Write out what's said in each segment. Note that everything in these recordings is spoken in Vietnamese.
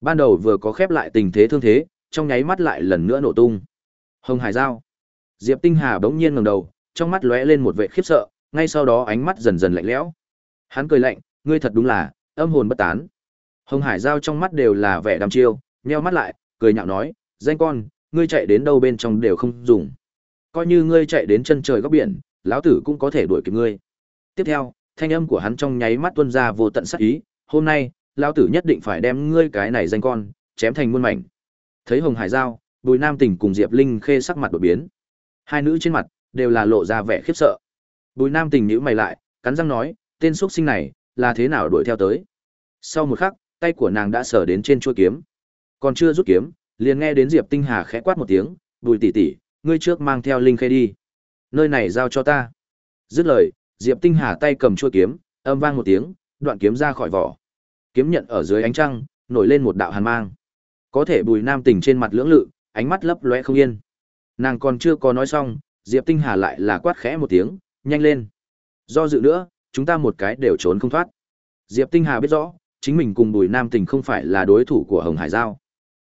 Ban đầu vừa có khép lại tình thế thương thế, trong nháy mắt lại lần nữa nổ tung. Hồng Hải Giao. Diệp Tinh Hà bỗng nhiên ngẩng đầu, trong mắt lóe lên một vẻ khiếp sợ, ngay sau đó ánh mắt dần dần lạnh lẽo. Hắn cười lạnh, ngươi thật đúng là âm hồn bất tán. Hồng Hải Giao trong mắt đều là vẻ đăm chiêu, nheo mắt lại, cười nhạo nói, danh con, ngươi chạy đến đâu bên trong đều không dùng. Coi như ngươi chạy đến chân trời góc biển, lão tử cũng có thể đuổi kịp ngươi. Tiếp theo, thanh âm của hắn trong nháy mắt tuôn ra vô tận sát ý, hôm nay, lão tử nhất định phải đem ngươi cái này danh con, chém thành muôn mảnh. Thấy Hồng Hải Giao, Bùi Nam Tỉnh cùng Diệp Linh Khê sắc mặt đổi biến. Hai nữ trên mặt đều là lộ ra vẻ khiếp sợ. Bùi Nam Tỉnh nhíu mày lại, cắn răng nói, tên xuất sinh này là thế nào đuổi theo tới? Sau một khắc, tay của nàng đã sờ đến trên chuôi kiếm. Còn chưa rút kiếm, liền nghe đến Diệp Tinh Hà khẽ quát một tiếng, "Bùi tỷ tỷ, ngươi trước mang theo Linh Khê đi. Nơi này giao cho ta." Dứt lời, Diệp Tinh Hà tay cầm chuôi kiếm, âm vang một tiếng, đoạn kiếm ra khỏi vỏ. Kiếm nhận ở dưới ánh trăng, nổi lên một đạo hàn mang. Có thể Bùi Nam Tỉnh trên mặt lưỡng lự, ánh mắt lấp lóe không yên. Nàng còn chưa có nói xong, Diệp Tinh Hà lại là quát khẽ một tiếng, "Nhanh lên." Do dự nữa, chúng ta một cái đều trốn không thoát. Diệp Tinh Hà biết rõ, chính mình cùng Bùi Nam Tình không phải là đối thủ của Hồng Hải Giao.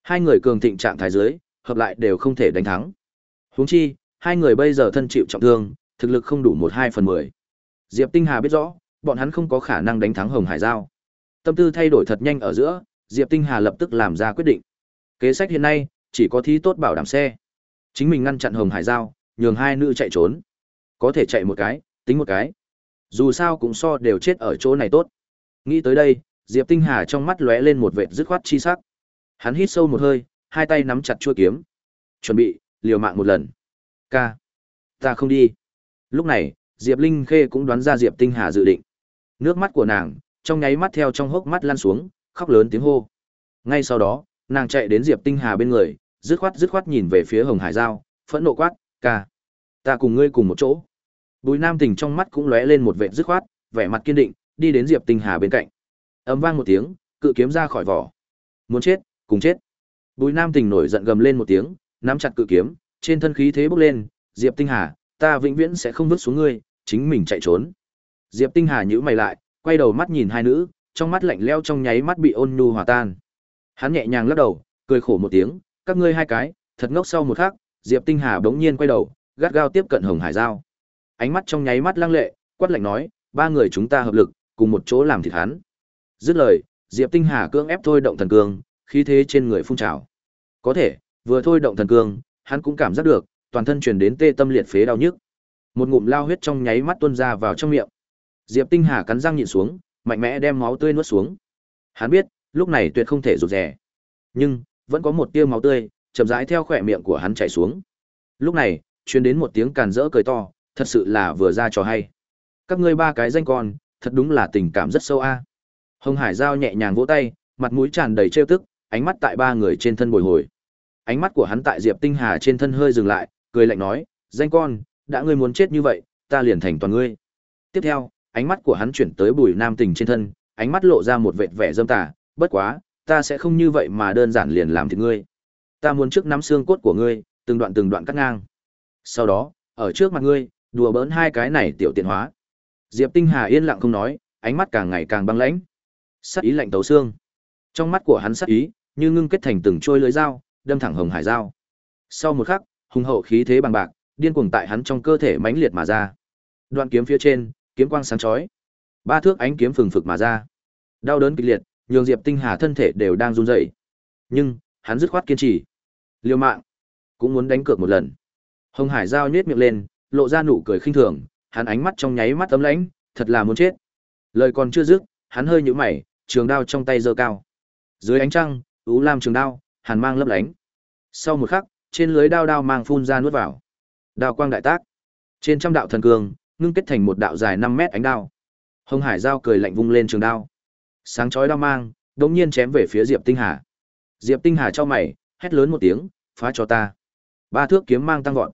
Hai người cường thịnh trạng thái dưới, hợp lại đều không thể đánh thắng. Huống chi, hai người bây giờ thân chịu trọng thương, thực lực không đủ một hai phần mười. Diệp Tinh Hà biết rõ, bọn hắn không có khả năng đánh thắng Hồng Hải Giao. Tâm tư thay đổi thật nhanh ở giữa, Diệp Tinh Hà lập tức làm ra quyết định. Kế sách hiện nay, chỉ có thí tốt bảo đảm xe. Chính mình ngăn chặn Hồng Hải Giao, nhường hai nữ chạy trốn. Có thể chạy một cái, tính một cái. Dù sao cũng so đều chết ở chỗ này tốt. Nghĩ tới đây, Diệp Tinh Hà trong mắt lóe lên một vệt dứt khoát chi sắc. Hắn hít sâu một hơi, hai tay nắm chặt chuôi kiếm. Chuẩn bị, liều mạng một lần. Ca. Ta không đi. Lúc này, Diệp Linh Khê cũng đoán ra Diệp Tinh Hà dự định. Nước mắt của nàng, trong nháy mắt theo trong hốc mắt lăn xuống, khóc lớn tiếng hô. Ngay sau đó, nàng chạy đến Diệp Tinh Hà bên người, dứt khoát dứt khoát nhìn về phía Hồng Hải Giao, phẫn nộ quát, ca. Ta cùng ngươi cùng một chỗ. Bùi Nam Tình trong mắt cũng lóe lên một vẻ dứt khoát, vẻ mặt kiên định, đi đến Diệp Tinh Hà bên cạnh. Ầm vang một tiếng, cự kiếm ra khỏi vỏ. Muốn chết, cùng chết. Bùi Nam Tình nổi giận gầm lên một tiếng, nắm chặt cự kiếm, trên thân khí thế bốc lên, Diệp Tinh Hà, ta vĩnh viễn sẽ không vứt xuống ngươi, chính mình chạy trốn. Diệp Tinh Hà nhíu mày lại, quay đầu mắt nhìn hai nữ, trong mắt lạnh lẽo trong nháy mắt bị ôn nhu hòa tan. Hắn nhẹ nhàng lắc đầu, cười khổ một tiếng, các ngươi hai cái, thật ngốc sau một khắc, Diệp Tinh Hà bỗng nhiên quay đầu, gắt gao tiếp cận Hồng Hải Giao ánh mắt trong nháy mắt lăng lệ, quát lạnh nói, ba người chúng ta hợp lực, cùng một chỗ làm thịt hắn. Dứt lời, Diệp Tinh Hà cưỡng ép thôi động thần cương, khí thế trên người phun trào. Có thể, vừa thôi động thần cương, hắn cũng cảm giác được, toàn thân truyền đến tê tâm liệt phế đau nhức. Một ngụm lao huyết trong nháy mắt tuôn ra vào trong miệng. Diệp Tinh Hà cắn răng nhịn xuống, mạnh mẽ đem máu tươi nuốt xuống. Hắn biết, lúc này tuyệt không thể rụt rè. Nhưng, vẫn có một tia máu tươi chậm rãi theo khỏe miệng của hắn chảy xuống. Lúc này, truyền đến một tiếng càn rỡ cười to, thật sự là vừa ra trò hay. Các ngươi ba cái danh con, thật đúng là tình cảm rất sâu a. Hồng Hải Giao nhẹ nhàng vỗ tay, mặt mũi tràn đầy trêu tức, ánh mắt tại ba người trên thân bồi hồi. Ánh mắt của hắn tại Diệp Tinh Hà trên thân hơi dừng lại, cười lạnh nói, danh con, đã ngươi muốn chết như vậy, ta liền thành toàn ngươi. Tiếp theo, ánh mắt của hắn chuyển tới Bùi Nam Tình trên thân, ánh mắt lộ ra một vệt vẻ dâm tà, bất quá, ta sẽ không như vậy mà đơn giản liền làm thịt ngươi. Ta muốn trước nắm xương cốt của ngươi, từng đoạn từng đoạn cắt ngang. Sau đó, ở trước mặt ngươi, đùa bỡn hai cái này tiểu tiện hóa. Diệp Tinh Hà yên lặng không nói, ánh mắt càng ngày càng băng lãnh. sắc ý lạnh tấu xương. Trong mắt của hắn sắc ý, như ngưng kết thành từng trôi lưới dao, đâm thẳng Hồng Hải dao. Sau một khắc, hùng hậu khí thế bằng bạc, điên cuồng tại hắn trong cơ thể mãnh liệt mà ra. Đoạn kiếm phía trên, kiếm quang sáng chói. Ba thước ánh kiếm phừng phực mà ra. Đau đớn kịch liệt, nhường Diệp Tinh Hà thân thể đều đang run rẩy. Nhưng, hắn dứt khoát kiên trì. Liều mạng, cũng muốn đánh cược một lần. Hồng Hải giao nhếch miệng lên, lộ ra nụ cười khinh thường, hắn ánh mắt trong nháy mắt ấm lãnh, thật là muốn chết. Lời còn chưa dứt, hắn hơi nhũ mày, trường đao trong tay giơ cao. Dưới ánh trăng, ú lam trường đao, hàn mang lấp lánh. Sau một khắc, trên lưới đao đao mang phun ra nuốt vào. Đao quang đại tác. Trên trăm đạo thần cường ngưng kết thành một đạo dài 5 mét ánh đao. Hồng Hải giao cười lạnh vung lên trường đao. Sáng chói đao mang, đột nhiên chém về phía Diệp Tinh Hà. Diệp Tinh Hà cho mày, hét lớn một tiếng, phá cho ta. Ba thước kiếm mang tăng vọt.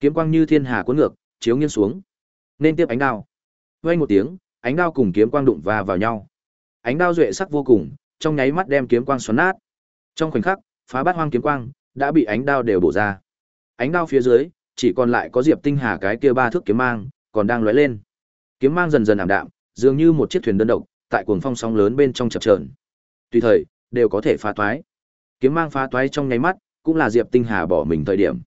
Kiếm quang như thiên hà cuốn ngược, chiếu nghiêng xuống. Nên tiếp ánh đao. Vang một tiếng, ánh đao cùng kiếm quang đụng va vào nhau. Ánh đao duệ sắc vô cùng, trong nháy mắt đem kiếm quang xoắn nát. Trong khoảnh khắc, phá bát hoang kiếm quang đã bị ánh đao đều bổ ra. Ánh đao phía dưới, chỉ còn lại có Diệp Tinh Hà cái kia ba thước kiếm mang, còn đang lóe lên. Kiếm mang dần dần ảm đạm, dường như một chiếc thuyền đơn độc, tại cuồng phong sóng lớn bên trong chập chờn. Tùy thời, đều có thể phá toái. Kiếm mang phá toái trong nháy mắt, cũng là Diệp Tinh Hà bỏ mình thời điểm.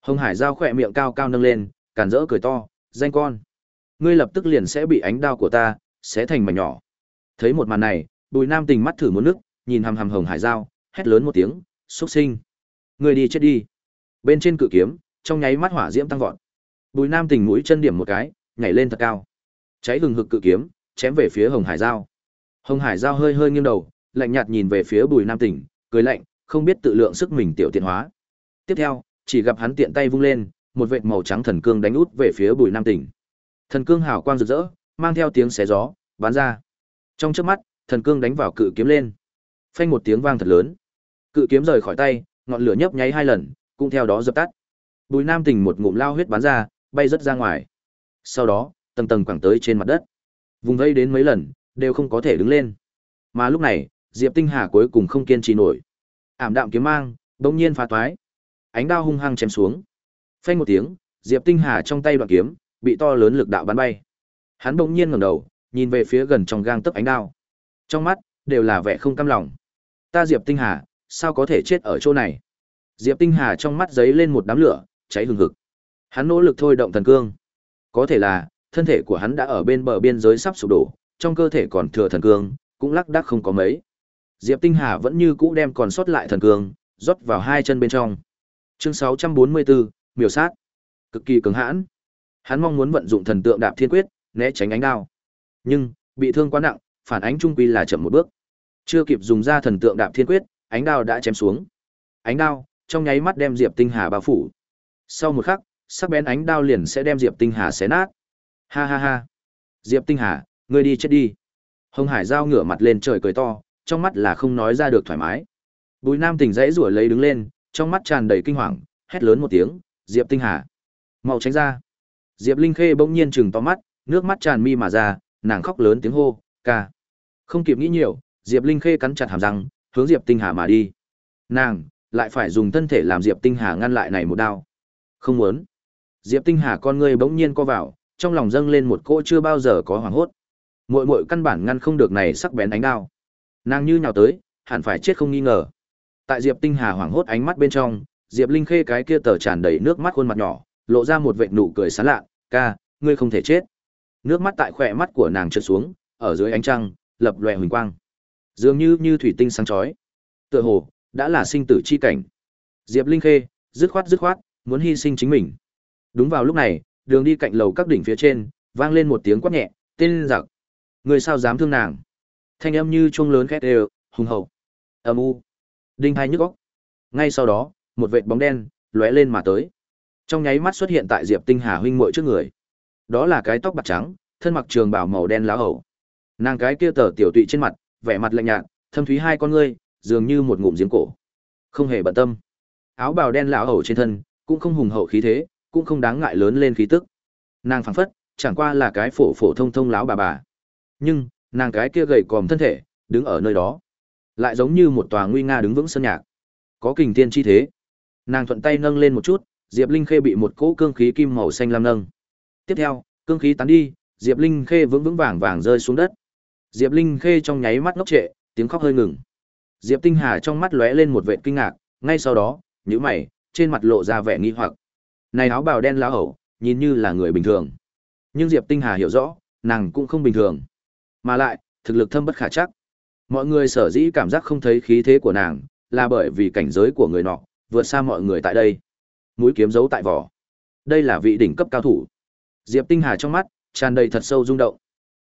Hồng Hải Giao khỏe miệng cao cao nâng lên, càn rỡ cười to, danh con. Ngươi lập tức liền sẽ bị ánh đao của ta, sẽ thành mảnh nhỏ. Thấy một màn này, Bùi Nam tình mắt thử muốn nước, nhìn hằm hằm Hồng Hải Giao, hét lớn một tiếng, xuất sinh. Ngươi đi chết đi. Bên trên cự kiếm, trong nháy mắt hỏa diễm tăng vọt. Bùi Nam tình mũi chân điểm một cái, nhảy lên thật cao. Cháy hừng hực cự kiếm, chém về phía Hồng Hải Giao. Hồng Hải Giao hơi hơi nghiêng đầu, lạnh nhạt nhìn về phía Bùi Nam Tỉnh, cười lạnh, không biết tự lượng sức mình tiểu tiện hóa. Tiếp theo, chỉ gặp hắn tiện tay vung lên, một vệt màu trắng thần cương đánh út về phía Bùi Nam Tỉnh. Thần cương hào quang rực rỡ, mang theo tiếng xé gió, bắn ra. Trong chớp mắt, thần cương đánh vào cự kiếm lên. Phanh một tiếng vang thật lớn. Cự kiếm rời khỏi tay, ngọn lửa nhấp nháy hai lần, cũng theo đó dập tắt. Bùi Nam Tỉnh một ngụm lao huyết bắn ra, bay rất ra ngoài. Sau đó, tầng tầng quẳng tới trên mặt đất. Vùng vây đến mấy lần, đều không có thể đứng lên. Mà lúc này, Diệp Tinh Hà cuối cùng không kiên trì nổi. Ảm đạm kiếm mang, bỗng nhiên phá toái. Ánh đao hung hăng chém xuống. Phanh một tiếng, Diệp Tinh Hà trong tay đoạn kiếm bị to lớn lực đạo bắn bay. Hắn bỗng nhiên ngẩng đầu, nhìn về phía gần trong gang tấc ánh đao. Trong mắt đều là vẻ không cam lòng. Ta Diệp Tinh Hà, sao có thể chết ở chỗ này? Diệp Tinh Hà trong mắt giấy lên một đám lửa, cháy hừng hực. Hắn nỗ lực thôi động thần cương. Có thể là, thân thể của hắn đã ở bên bờ biên giới sắp sụp đổ, trong cơ thể còn thừa thần cương, cũng lắc đắc không có mấy. Diệp Tinh Hà vẫn như cũ đem còn sót lại thần cương, rót vào hai chân bên trong. Chương 644, miểu sát. Cực kỳ cứng hãn. Hắn mong muốn vận dụng thần tượng đạp thiên quyết, né tránh ánh đao. Nhưng, bị thương quá nặng, phản ánh trung quy là chậm một bước. Chưa kịp dùng ra thần tượng đạp thiên quyết, ánh đao đã chém xuống. Ánh đao, trong nháy mắt đem Diệp Tinh Hà bao phủ. Sau một khắc, sắc bén ánh đao liền sẽ đem Diệp Tinh Hà xé nát. Ha ha ha. Diệp Tinh Hà, ngươi đi chết đi. Hồng Hải Giao ngửa mặt lên trời cười to, trong mắt là không nói ra được thoải mái. Bùi Nam Tỉnh dãy rủa lấy đứng lên, trong mắt tràn đầy kinh hoàng, hét lớn một tiếng, "Diệp Tinh Hà, mau tránh ra!" Diệp Linh Khê bỗng nhiên trừng to mắt, nước mắt tràn mi mà ra, nàng khóc lớn tiếng hô, "Ca!" Không kịp nghĩ nhiều, Diệp Linh Khê cắn chặt hàm răng, hướng Diệp Tinh Hà mà đi. Nàng lại phải dùng thân thể làm Diệp Tinh Hà ngăn lại này một đao. Không muốn. Diệp Tinh Hà con ngươi bỗng nhiên co vào, trong lòng dâng lên một cỗ chưa bao giờ có hoảng hốt. Muội muội căn bản ngăn không được này sắc bén ánh đao. Nàng như nhào tới, hẳn phải chết không nghi ngờ. Tại Diệp Tinh Hà hoảng hốt ánh mắt bên trong, Diệp Linh Khê cái kia tờ tràn đầy nước mắt khuôn mặt nhỏ, lộ ra một vệt nụ cười sán lạ, "Ca, ngươi không thể chết." Nước mắt tại khỏe mắt của nàng trượt xuống, ở dưới ánh trăng, lập lòe huỳnh quang. Dường như như thủy tinh sáng chói. Tựa hồ đã là sinh tử chi cảnh. Diệp Linh Khê, dứt khoát dứt khoát, muốn hy sinh chính mình. Đúng vào lúc này, đường đi cạnh lầu các đỉnh phía trên, vang lên một tiếng quát nhẹ, "Tên giặc, người sao dám thương nàng?" Thanh âm như chuông lớn khét đều, hùng hậu. Âm u. Đinh hai nhức óc. Ngay sau đó, một vệt bóng đen lóe lên mà tới. Trong nháy mắt xuất hiện tại Diệp Tinh Hà huynh muội trước người. Đó là cái tóc bạc trắng, thân mặc trường bào màu đen lá hậu. Nàng cái kia tờ tiểu tụy trên mặt, vẻ mặt lạnh nhạt, thâm thúy hai con ngươi, dường như một ngụm giếng cổ. Không hề bận tâm. Áo bào đen lão hậu trên thân, cũng không hùng hậu khí thế, cũng không đáng ngại lớn lên khí tức. Nàng phảng phất, chẳng qua là cái phổ phổ thông thông lão bà bà. Nhưng, nàng cái kia gầy còm thân thể, đứng ở nơi đó, lại giống như một tòa nguy nga đứng vững sân nhạc. Có kình tiên chi thế. Nàng thuận tay nâng lên một chút, Diệp Linh Khê bị một cỗ cương khí kim màu xanh lam nâng. Tiếp theo, cương khí tán đi, Diệp Linh Khê vững vững vàng vàng rơi xuống đất. Diệp Linh Khê trong nháy mắt ngốc trệ, tiếng khóc hơi ngừng. Diệp Tinh Hà trong mắt lóe lên một vẻ kinh ngạc, ngay sau đó, nhíu mày, trên mặt lộ ra vẻ nghi hoặc. Này áo bào đen lão hậu, nhìn như là người bình thường. Nhưng Diệp Tinh Hà hiểu rõ, nàng cũng không bình thường. Mà lại, thực lực thâm bất khả chắc. Mọi người sở dĩ cảm giác không thấy khí thế của nàng, là bởi vì cảnh giới của người nọ vượt xa mọi người tại đây. Mũi kiếm giấu tại vỏ. Đây là vị đỉnh cấp cao thủ. Diệp Tinh Hà trong mắt tràn đầy thật sâu rung động.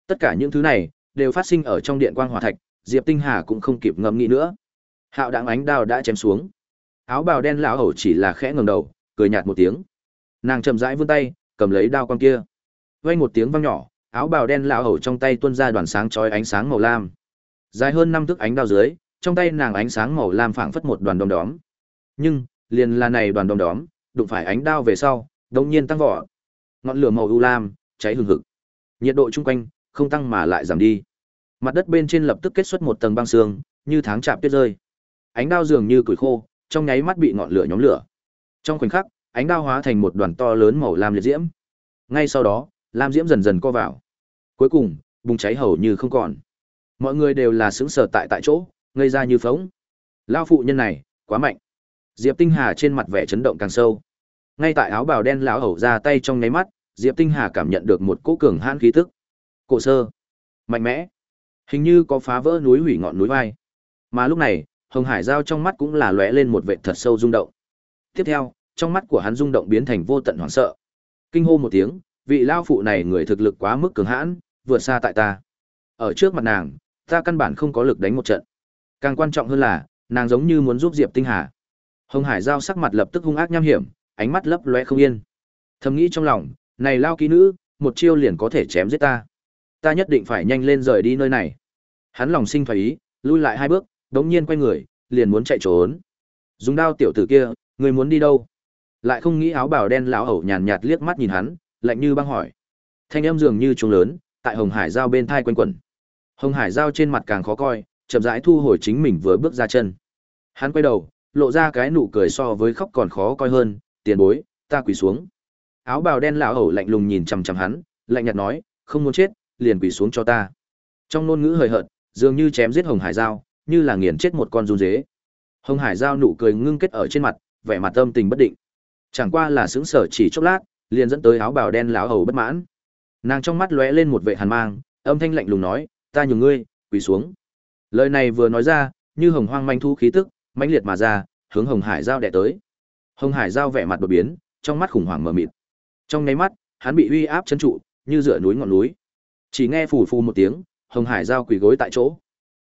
Tất cả những thứ này đều phát sinh ở trong điện quang hỏa thạch, Diệp Tinh Hà cũng không kịp ngẫm nghĩ nữa. Hạo đạn ánh đao đã chém xuống. Áo bào đen lão hầu chỉ là khẽ ngẩng đầu, cười nhạt một tiếng. Nàng chậm rãi vươn tay, cầm lấy đao quang kia. Vang một tiếng vang nhỏ, áo bào đen lão hầu trong tay tuôn ra đoàn sáng chói ánh sáng màu lam. Dài hơn năm thước ánh đao dưới, trong tay nàng ánh sáng màu lam phảng phất một đoàn đom đóm. Nhưng, liền là này đoàn đom đóm, đụng phải ánh đao về sau, đột nhiên tăng vỏ. Ngọn lửa màu u lam cháy hừng hực. Nhiệt độ chung quanh không tăng mà lại giảm đi. Mặt đất bên trên lập tức kết xuất một tầng băng xương như tháng chạm tuyết rơi. Ánh đao dường như củi khô, trong nháy mắt bị ngọn lửa nhóm lửa. Trong khoảnh khắc, ánh đao hóa thành một đoàn to lớn màu lam liệt diễm. Ngay sau đó, lam diễm dần dần co vào. Cuối cùng, bùng cháy hầu như không còn. Mọi người đều là sững sờ tại tại chỗ, ngây ra như phỗng. Lao phụ nhân này, quá mạnh. Diệp Tinh Hà trên mặt vẻ chấn động càng sâu. Ngay tại áo bào đen lão hầu ra tay trong nháy mắt, Diệp Tinh Hà cảm nhận được một cỗ cường hãn khí tức. Cổ sơ, mạnh mẽ, hình như có phá vỡ núi hủy ngọn núi vai. Mà lúc này, Hồng Hải Giao trong mắt cũng là lóe lên một vẻ thật sâu rung động. Tiếp theo, trong mắt của hắn rung động biến thành vô tận hoảng sợ. Kinh hô một tiếng, vị lao phụ này người thực lực quá mức cường hãn, vượt xa tại ta. Ở trước mặt nàng, ta căn bản không có lực đánh một trận. Càng quan trọng hơn là, nàng giống như muốn giúp Diệp Tinh Hà. Hồng Hải Giao sắc mặt lập tức hung ác nham hiểm, ánh mắt lấp lóe không yên. Thầm nghĩ trong lòng, này lao ký nữ, một chiêu liền có thể chém giết ta. Ta nhất định phải nhanh lên rời đi nơi này. Hắn lòng sinh phải ý, lui lại hai bước, đống nhiên quay người, liền muốn chạy trốn. Dùng đao tiểu tử kia, người muốn đi đâu? Lại không nghĩ áo bào đen lão hầu nhàn nhạt liếc mắt nhìn hắn, lạnh như băng hỏi. Thanh âm dường như trống lớn, tại Hồng Hải Giao bên thai quanh quẩn. Hồng Hải Giao trên mặt càng khó coi, chậm rãi thu hồi chính mình vừa bước ra chân. Hắn quay đầu, lộ ra cái nụ cười so với khóc còn khó coi hơn, tiền bối, ta quỳ xuống. Áo bào đen lão hầu lạnh lùng nhìn chằm chằm hắn, lạnh nhạt nói, không muốn chết, liền quỳ xuống cho ta. Trong ngôn ngữ hời hợt, dường như chém giết Hồng Hải Giao, như là nghiền chết một con run dế. Hồng Hải Giao nụ cười ngưng kết ở trên mặt, vẻ mặt tâm tình bất định. Chẳng qua là sững sờ chỉ chốc lát, liền dẫn tới áo bào đen lão hầu bất mãn. Nàng trong mắt lóe lên một vẻ hàn mang, âm thanh lạnh lùng nói, "Ta nhường ngươi, quỳ xuống." Lời này vừa nói ra, như hồng hoang manh thu khí tức, mãnh liệt mà ra, hướng Hồng Hải Giao đè tới. Hồng Hải Giao vẻ mặt đột biến, trong mắt khủng hoảng mờ mịt. Trong nháy mắt, hắn bị uy áp chấn trụ, như dựa núi ngọn núi. Chỉ nghe phù phù một tiếng, Hồng Hải Giao quỳ gối tại chỗ.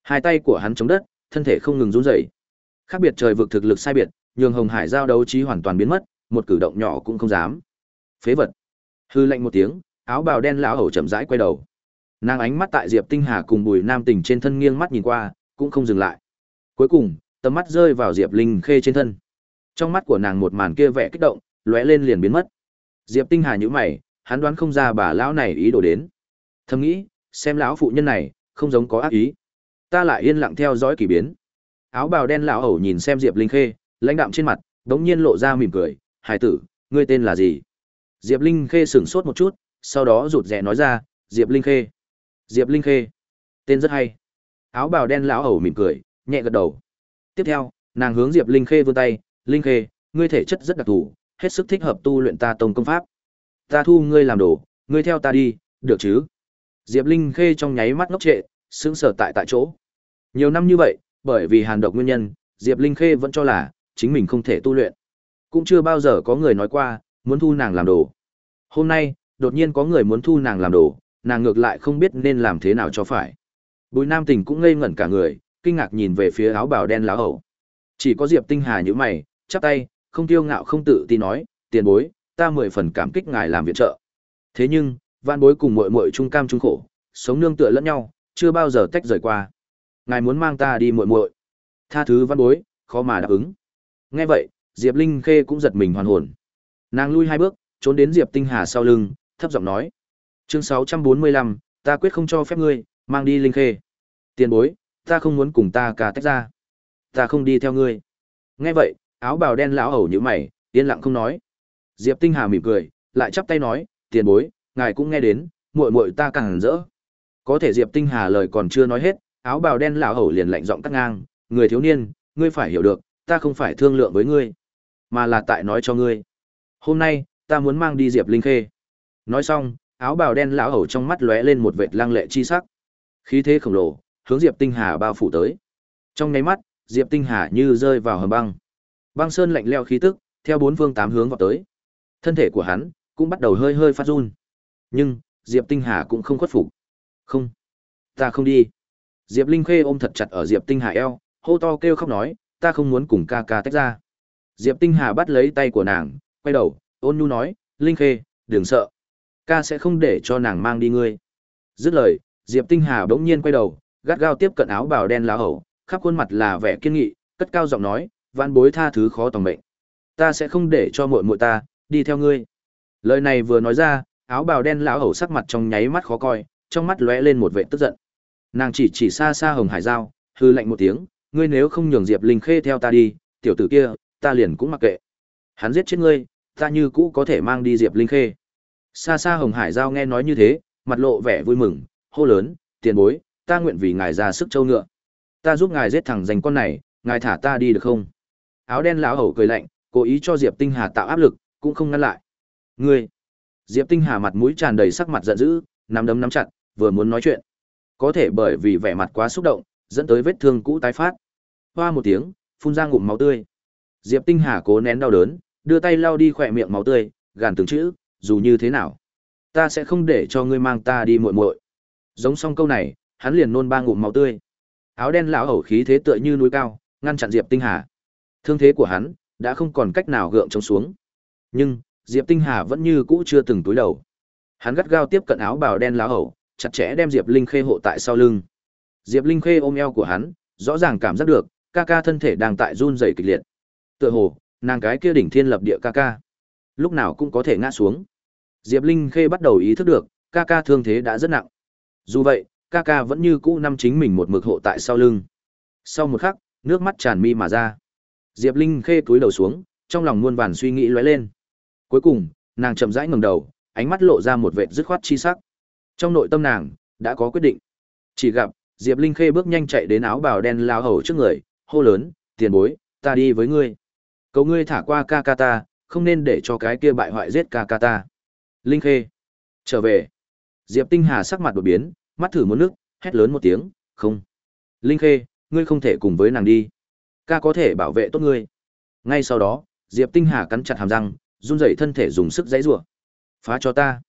Hai tay của hắn chống đất, thân thể không ngừng run rẩy. Khác biệt trời vực thực lực sai biệt, nhường Hồng Hải Giao đấu trí hoàn toàn biến mất, một cử động nhỏ cũng không dám. Phế vật. Hư lạnh một tiếng, áo bào đen lão hầu chậm rãi quay đầu. Nàng ánh mắt tại Diệp Tinh Hà cùng Bùi Nam Tình trên thân nghiêng mắt nhìn qua, cũng không dừng lại. Cuối cùng, tầm mắt rơi vào Diệp Linh Khê trên thân. Trong mắt của nàng một màn kia vẻ kích động, lóe lên liền biến mất. Diệp Tinh Hà nhíu mày, hắn đoán không ra bà lão này ý đồ đến. Thầm nghĩ, xem lão phụ nhân này, không giống có ác ý. Ta lại yên lặng theo dõi kỳ biến. Áo bào đen lão hầu nhìn xem Diệp Linh Khê, lãnh đạm trên mặt, đống nhiên lộ ra mỉm cười, "Hải tử, ngươi tên là gì?" Diệp Linh Khê sững sốt một chút, sau đó rụt rè nói ra, "Diệp Linh Khê." Diệp Linh Khê. Tên rất hay. Áo bào đen lão ẩu mỉm cười, nhẹ gật đầu. Tiếp theo, nàng hướng Diệp Linh Khê vươn tay, "Linh Khê, ngươi thể chất rất đặc thù, hết sức thích hợp tu luyện ta tông công pháp. Ta thu ngươi làm đồ, ngươi theo ta đi, được chứ?" Diệp Linh Khê trong nháy mắt ngốc trệ, sững sờ tại tại chỗ. Nhiều năm như vậy, bởi vì hàn độc nguyên nhân, Diệp Linh Khê vẫn cho là chính mình không thể tu luyện. Cũng chưa bao giờ có người nói qua muốn thu nàng làm đồ. Hôm nay, đột nhiên có người muốn thu nàng làm đồ, nàng ngược lại không biết nên làm thế nào cho phải. Bùi Nam Tình cũng ngây ngẩn cả người, kinh ngạc nhìn về phía áo bào đen lá hầu. Chỉ có Diệp Tinh Hà như mày, chắp tay, không tiêu ngạo không tự tin nói, tiền bối, ta mười phần cảm kích ngài làm viện trợ. Thế nhưng, van bối cùng muội muội trung cam trung khổ, sống nương tựa lẫn nhau, chưa bao giờ tách rời qua. Ngài muốn mang ta đi muội muội. Tha thứ văn bối, khó mà đáp ứng. Nghe vậy, Diệp Linh Khê cũng giật mình hoàn hồn. Nàng lui hai bước, trốn đến Diệp Tinh Hà sau lưng, thấp giọng nói: "Chương 645, ta quyết không cho phép ngươi mang đi Linh Khê. Tiền bối, ta không muốn cùng ta cả tách ra. Ta không đi theo ngươi." Nghe vậy, áo bào đen lão hầu như mày, yên lặng không nói. Diệp Tinh Hà mỉm cười, lại chắp tay nói: "Tiền bối, ngài cũng nghe đến, muội muội ta càng rỡ." Có thể Diệp Tinh Hà lời còn chưa nói hết, áo bào đen lão hầu liền lạnh giọng cắt ngang, "Người thiếu niên, ngươi phải hiểu được, ta không phải thương lượng với ngươi, mà là tại nói cho ngươi. Hôm nay, ta muốn mang đi Diệp Linh Khê." Nói xong, áo bào đen lão hầu trong mắt lóe lên một vệt lăng lệ chi sắc. Khí thế khổng lồ, hướng Diệp Tinh Hà bao phủ tới. Trong nháy mắt, Diệp Tinh Hà như rơi vào hầm băng. Băng sơn lạnh lẽo khí tức, theo bốn phương tám hướng vọt tới. Thân thể của hắn cũng bắt đầu hơi hơi phát run. Nhưng, Diệp Tinh Hà cũng không khuất phục. Không, ta không đi. Diệp Linh Khê ôm thật chặt ở Diệp Tinh Hà eo, hô to kêu khóc nói, ta không muốn cùng ca ca tách ra. Diệp Tinh Hà bắt lấy tay của nàng, quay đầu, ôn nhu nói, Linh Khê, đừng sợ. Ca sẽ không để cho nàng mang đi ngươi. Dứt lời, Diệp Tinh Hà bỗng nhiên quay đầu, gắt gao tiếp cận áo bào đen lá hầu, khắp khuôn mặt là vẻ kiên nghị, cất cao giọng nói, vạn bối tha thứ khó tòng mệnh. Ta sẽ không để cho muội muội ta đi theo ngươi. Lời này vừa nói ra, áo bào đen lão hầu sắc mặt trong nháy mắt khó coi, trong mắt lóe lên một vẻ tức giận. Nàng chỉ chỉ xa xa Hồng Hải Giao, hư lạnh một tiếng, ngươi nếu không nhường Diệp Linh Khê theo ta đi, tiểu tử kia, ta liền cũng mặc kệ. Hắn giết chết ngươi, ta như cũ có thể mang đi Diệp Linh Khê. Xa xa Hồng Hải Giao nghe nói như thế, mặt lộ vẻ vui mừng, hô lớn, tiền bối, ta nguyện vì ngài ra sức châu ngựa. ta giúp ngài giết thằng dành con này ngài thả ta đi được không áo đen lão hầu cười lạnh cố ý cho diệp tinh hà tạo áp lực cũng không ngăn lại ngươi diệp tinh hà mặt mũi tràn đầy sắc mặt giận dữ nắm đấm nắm chặt vừa muốn nói chuyện có thể bởi vì vẻ mặt quá xúc động dẫn tới vết thương cũ tái phát hoa một tiếng phun ra ngụm máu tươi diệp tinh hà cố nén đau đớn, đưa tay lau đi khỏe miệng máu tươi, gàn từng chữ, dù như thế nào, ta sẽ không để cho ngươi mang ta đi muội muội. Giống xong câu này, hắn liền nôn ba ngụm máu tươi. Áo đen lão hầu khí thế tựa như núi cao, ngăn chặn diệp tinh hà. Thương thế của hắn đã không còn cách nào gượng chống xuống. Nhưng, diệp tinh hà vẫn như cũ chưa từng túi đầu. Hắn gắt gao tiếp cận áo bào đen lão hầu, chặt chẽ đem diệp linh khê hộ tại sau lưng. Diệp linh khê ôm eo của hắn, rõ ràng cảm giác được, ca ca thân thể đang tại run rẩy kịch liệt tựa hồ, nàng cái kia đỉnh thiên lập địa ca ca, lúc nào cũng có thể ngã xuống. Diệp linh khê bắt đầu ý thức được, ca ca thương thế đã rất nặng. Dù vậy, ca ca vẫn như cũ năm chính mình một mực hộ tại sau lưng. Sau một khắc, nước mắt tràn mi mà ra. Diệp linh khê cúi đầu xuống, trong lòng muôn vàn suy nghĩ lóe lên. Cuối cùng, nàng chậm rãi ngẩng đầu, ánh mắt lộ ra một vệt dứt khoát chi sắc. Trong nội tâm nàng, đã có quyết định. Chỉ gặp, diệp linh khê bước nhanh chạy đến áo bào đen lao hầu trước người, hô lớn, tiền bối, ta đi với ngươi cầu ngươi thả qua ca ca ta, không nên để cho cái kia bại hoại giết ca ca ta. Linh khê, trở về. Diệp tinh hà sắc mặt đột biến, mắt thử muốn nước, hét lớn một tiếng, không. Linh khê, ngươi không thể cùng với nàng đi. Ca có thể bảo vệ tốt ngươi. Ngay sau đó, diệp tinh hà cắn chặt hàm răng, run rẩy thân thể dùng sức dãy rủa. Phá cho ta.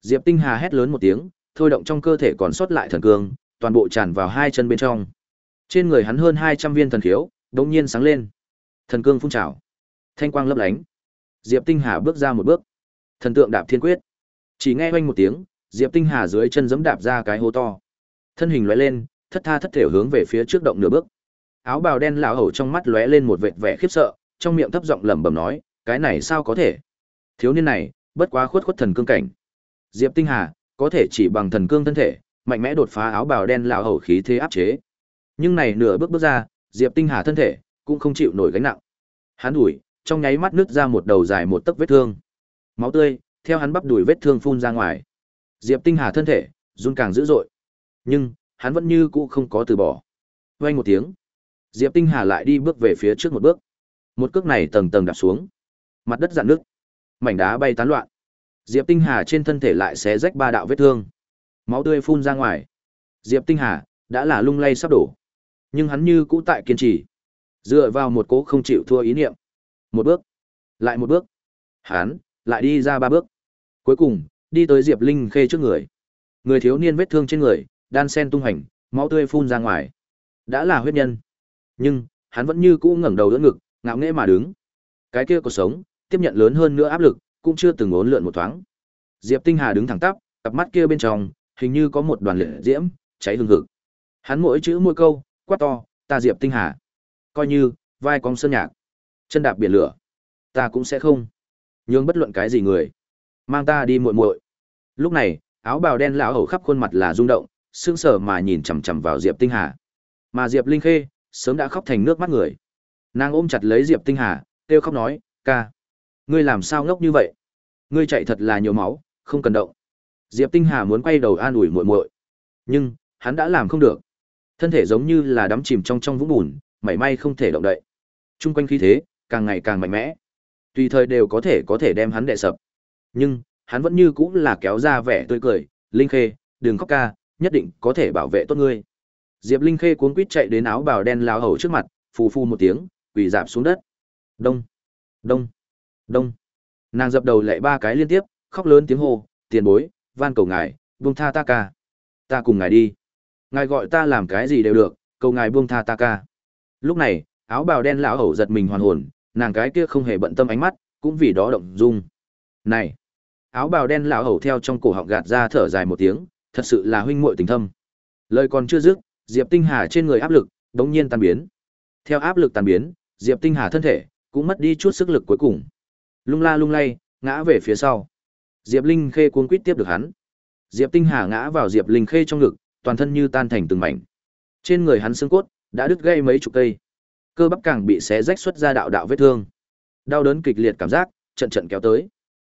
Diệp tinh hà hét lớn một tiếng, thôi động trong cơ thể còn sót lại thần cương, toàn bộ tràn vào hai chân bên trong. Trên người hắn hơn 200 viên thần khiếu, đột nhiên sáng lên. Thần cương phun trào thanh quang lấp lánh. Diệp tinh hà bước ra một bước. Thần tượng đạp thiên quyết. Chỉ nghe oanh một tiếng, diệp tinh hà dưới chân giẫm đạp ra cái hố to. Thân hình lóe lên, thất tha thất thể hướng về phía trước động nửa bước. Áo bào đen lão hầu trong mắt lóe lên một vệt vẻ khiếp sợ, trong miệng thấp giọng lẩm bẩm nói, cái này sao có thể? Thiếu niên này, bất quá khuất khuất thần cương cảnh. Diệp tinh hà, có thể chỉ bằng thần cương thân thể, mạnh mẽ đột phá áo bào đen lão hầu khí thế áp chế. Nhưng này nửa bước bước ra, diệp tinh hà thân thể cũng không chịu nổi gánh nặng. Hắn ủi trong nháy mắt nứt ra một đầu dài một tấc vết thương. Máu tươi, theo hắn bắp đùi vết thương phun ra ngoài. Diệp tinh hà thân thể, run càng dữ dội. Nhưng, hắn vẫn như cũ không có từ bỏ. Vang một tiếng, diệp tinh hà lại đi bước về phía trước một bước. Một cước này tầng tầng đạp xuống. Mặt đất dạn nước mảnh đá bay tán loạn. Diệp tinh hà trên thân thể lại xé rách ba đạo vết thương. Máu tươi phun ra ngoài. Diệp tinh hà, đã là lung lay sắp đổ. Nhưng hắn như cũ tại kiên trì. Dựa vào một cố không chịu thua ý niệm một bước. Lại một bước. Hắn lại đi ra ba bước. Cuối cùng, đi tới diệp linh khê trước người. Người thiếu niên vết thương trên người, đan sen tung hành máu tươi phun ra ngoài. Đã là huyết nhân. Nhưng, hắn vẫn như cũ ngẩng đầu đỡ ngực, ngạo nghễ mà đứng. Cái kia cuộc sống, tiếp nhận lớn hơn nữa áp lực, cũng chưa từng ốn lượn một thoáng. Diệp tinh hà đứng thẳng tắp, cặp mắt kia bên trong, hình như có một đoàn liệt diễm, cháy hừng hực. Hắn mỗi chữ mỗi câu, quát to, ta diệp tinh hà. Coi như, vai cong sơn nhạc chân đạp biển lửa. Ta cũng sẽ không. Nhường bất luận cái gì người. Mang ta đi muội muội. Lúc này áo bào đen lão hầu khắp khuôn mặt là rung động sững sờ mà nhìn chằm chằm vào diệp tinh hà. Mà diệp linh khê sớm đã khóc thành nước mắt người. Nàng ôm chặt lấy diệp tinh hà kêu khóc nói ca ngươi làm sao ngốc như vậy? Ngươi chạy thật là nhiều máu không cần động. Diệp tinh hà muốn quay đầu an ủi muội muội. Nhưng hắn đã làm không được. Thân thể giống như là đắm chìm trong trong vũng bùn mảy may không thể động đậy. Chung quanh khí thế, càng ngày càng mạnh mẽ. Tùy thời đều có thể có thể đem hắn đè sập. Nhưng, hắn vẫn như cũng là kéo ra vẻ tươi cười, "Linh Khê, đừng khóc ca, nhất định có thể bảo vệ tốt ngươi." Diệp Linh Khê cuống quýt chạy đến áo bào đen lao hầu trước mặt, phù phù một tiếng, quỳ dạp xuống đất. Đông, đông, đông. Nàng dập đầu lạy ba cái liên tiếp, khóc lớn tiếng hô, "Tiền bối, van cầu ngài, buông tha ta ca. Ta cùng ngài đi. Ngài gọi ta làm cái gì đều được, cầu ngài buông tha ta ca." Lúc này, áo bào đen lão hầu giật mình hoàn hồn, nàng cái kia không hề bận tâm ánh mắt, cũng vì đó động dung. Này, áo bào đen lão hầu theo trong cổ họng gạt ra thở dài một tiếng, thật sự là huynh muội tình thâm. Lời còn chưa dứt, diệp tinh hà trên người áp lực đống nhiên tan biến. Theo áp lực tan biến, diệp tinh hà thân thể cũng mất đi chút sức lực cuối cùng. Lung la lung lay, ngã về phía sau. Diệp linh khê cuống quýt tiếp được hắn. Diệp tinh hà ngã vào diệp linh khê trong ngực, toàn thân như tan thành từng mảnh. Trên người hắn xương cốt đã đứt gãy mấy chục cây cơ bắp càng bị xé rách xuất ra đạo đạo vết thương đau đớn kịch liệt cảm giác trận trận kéo tới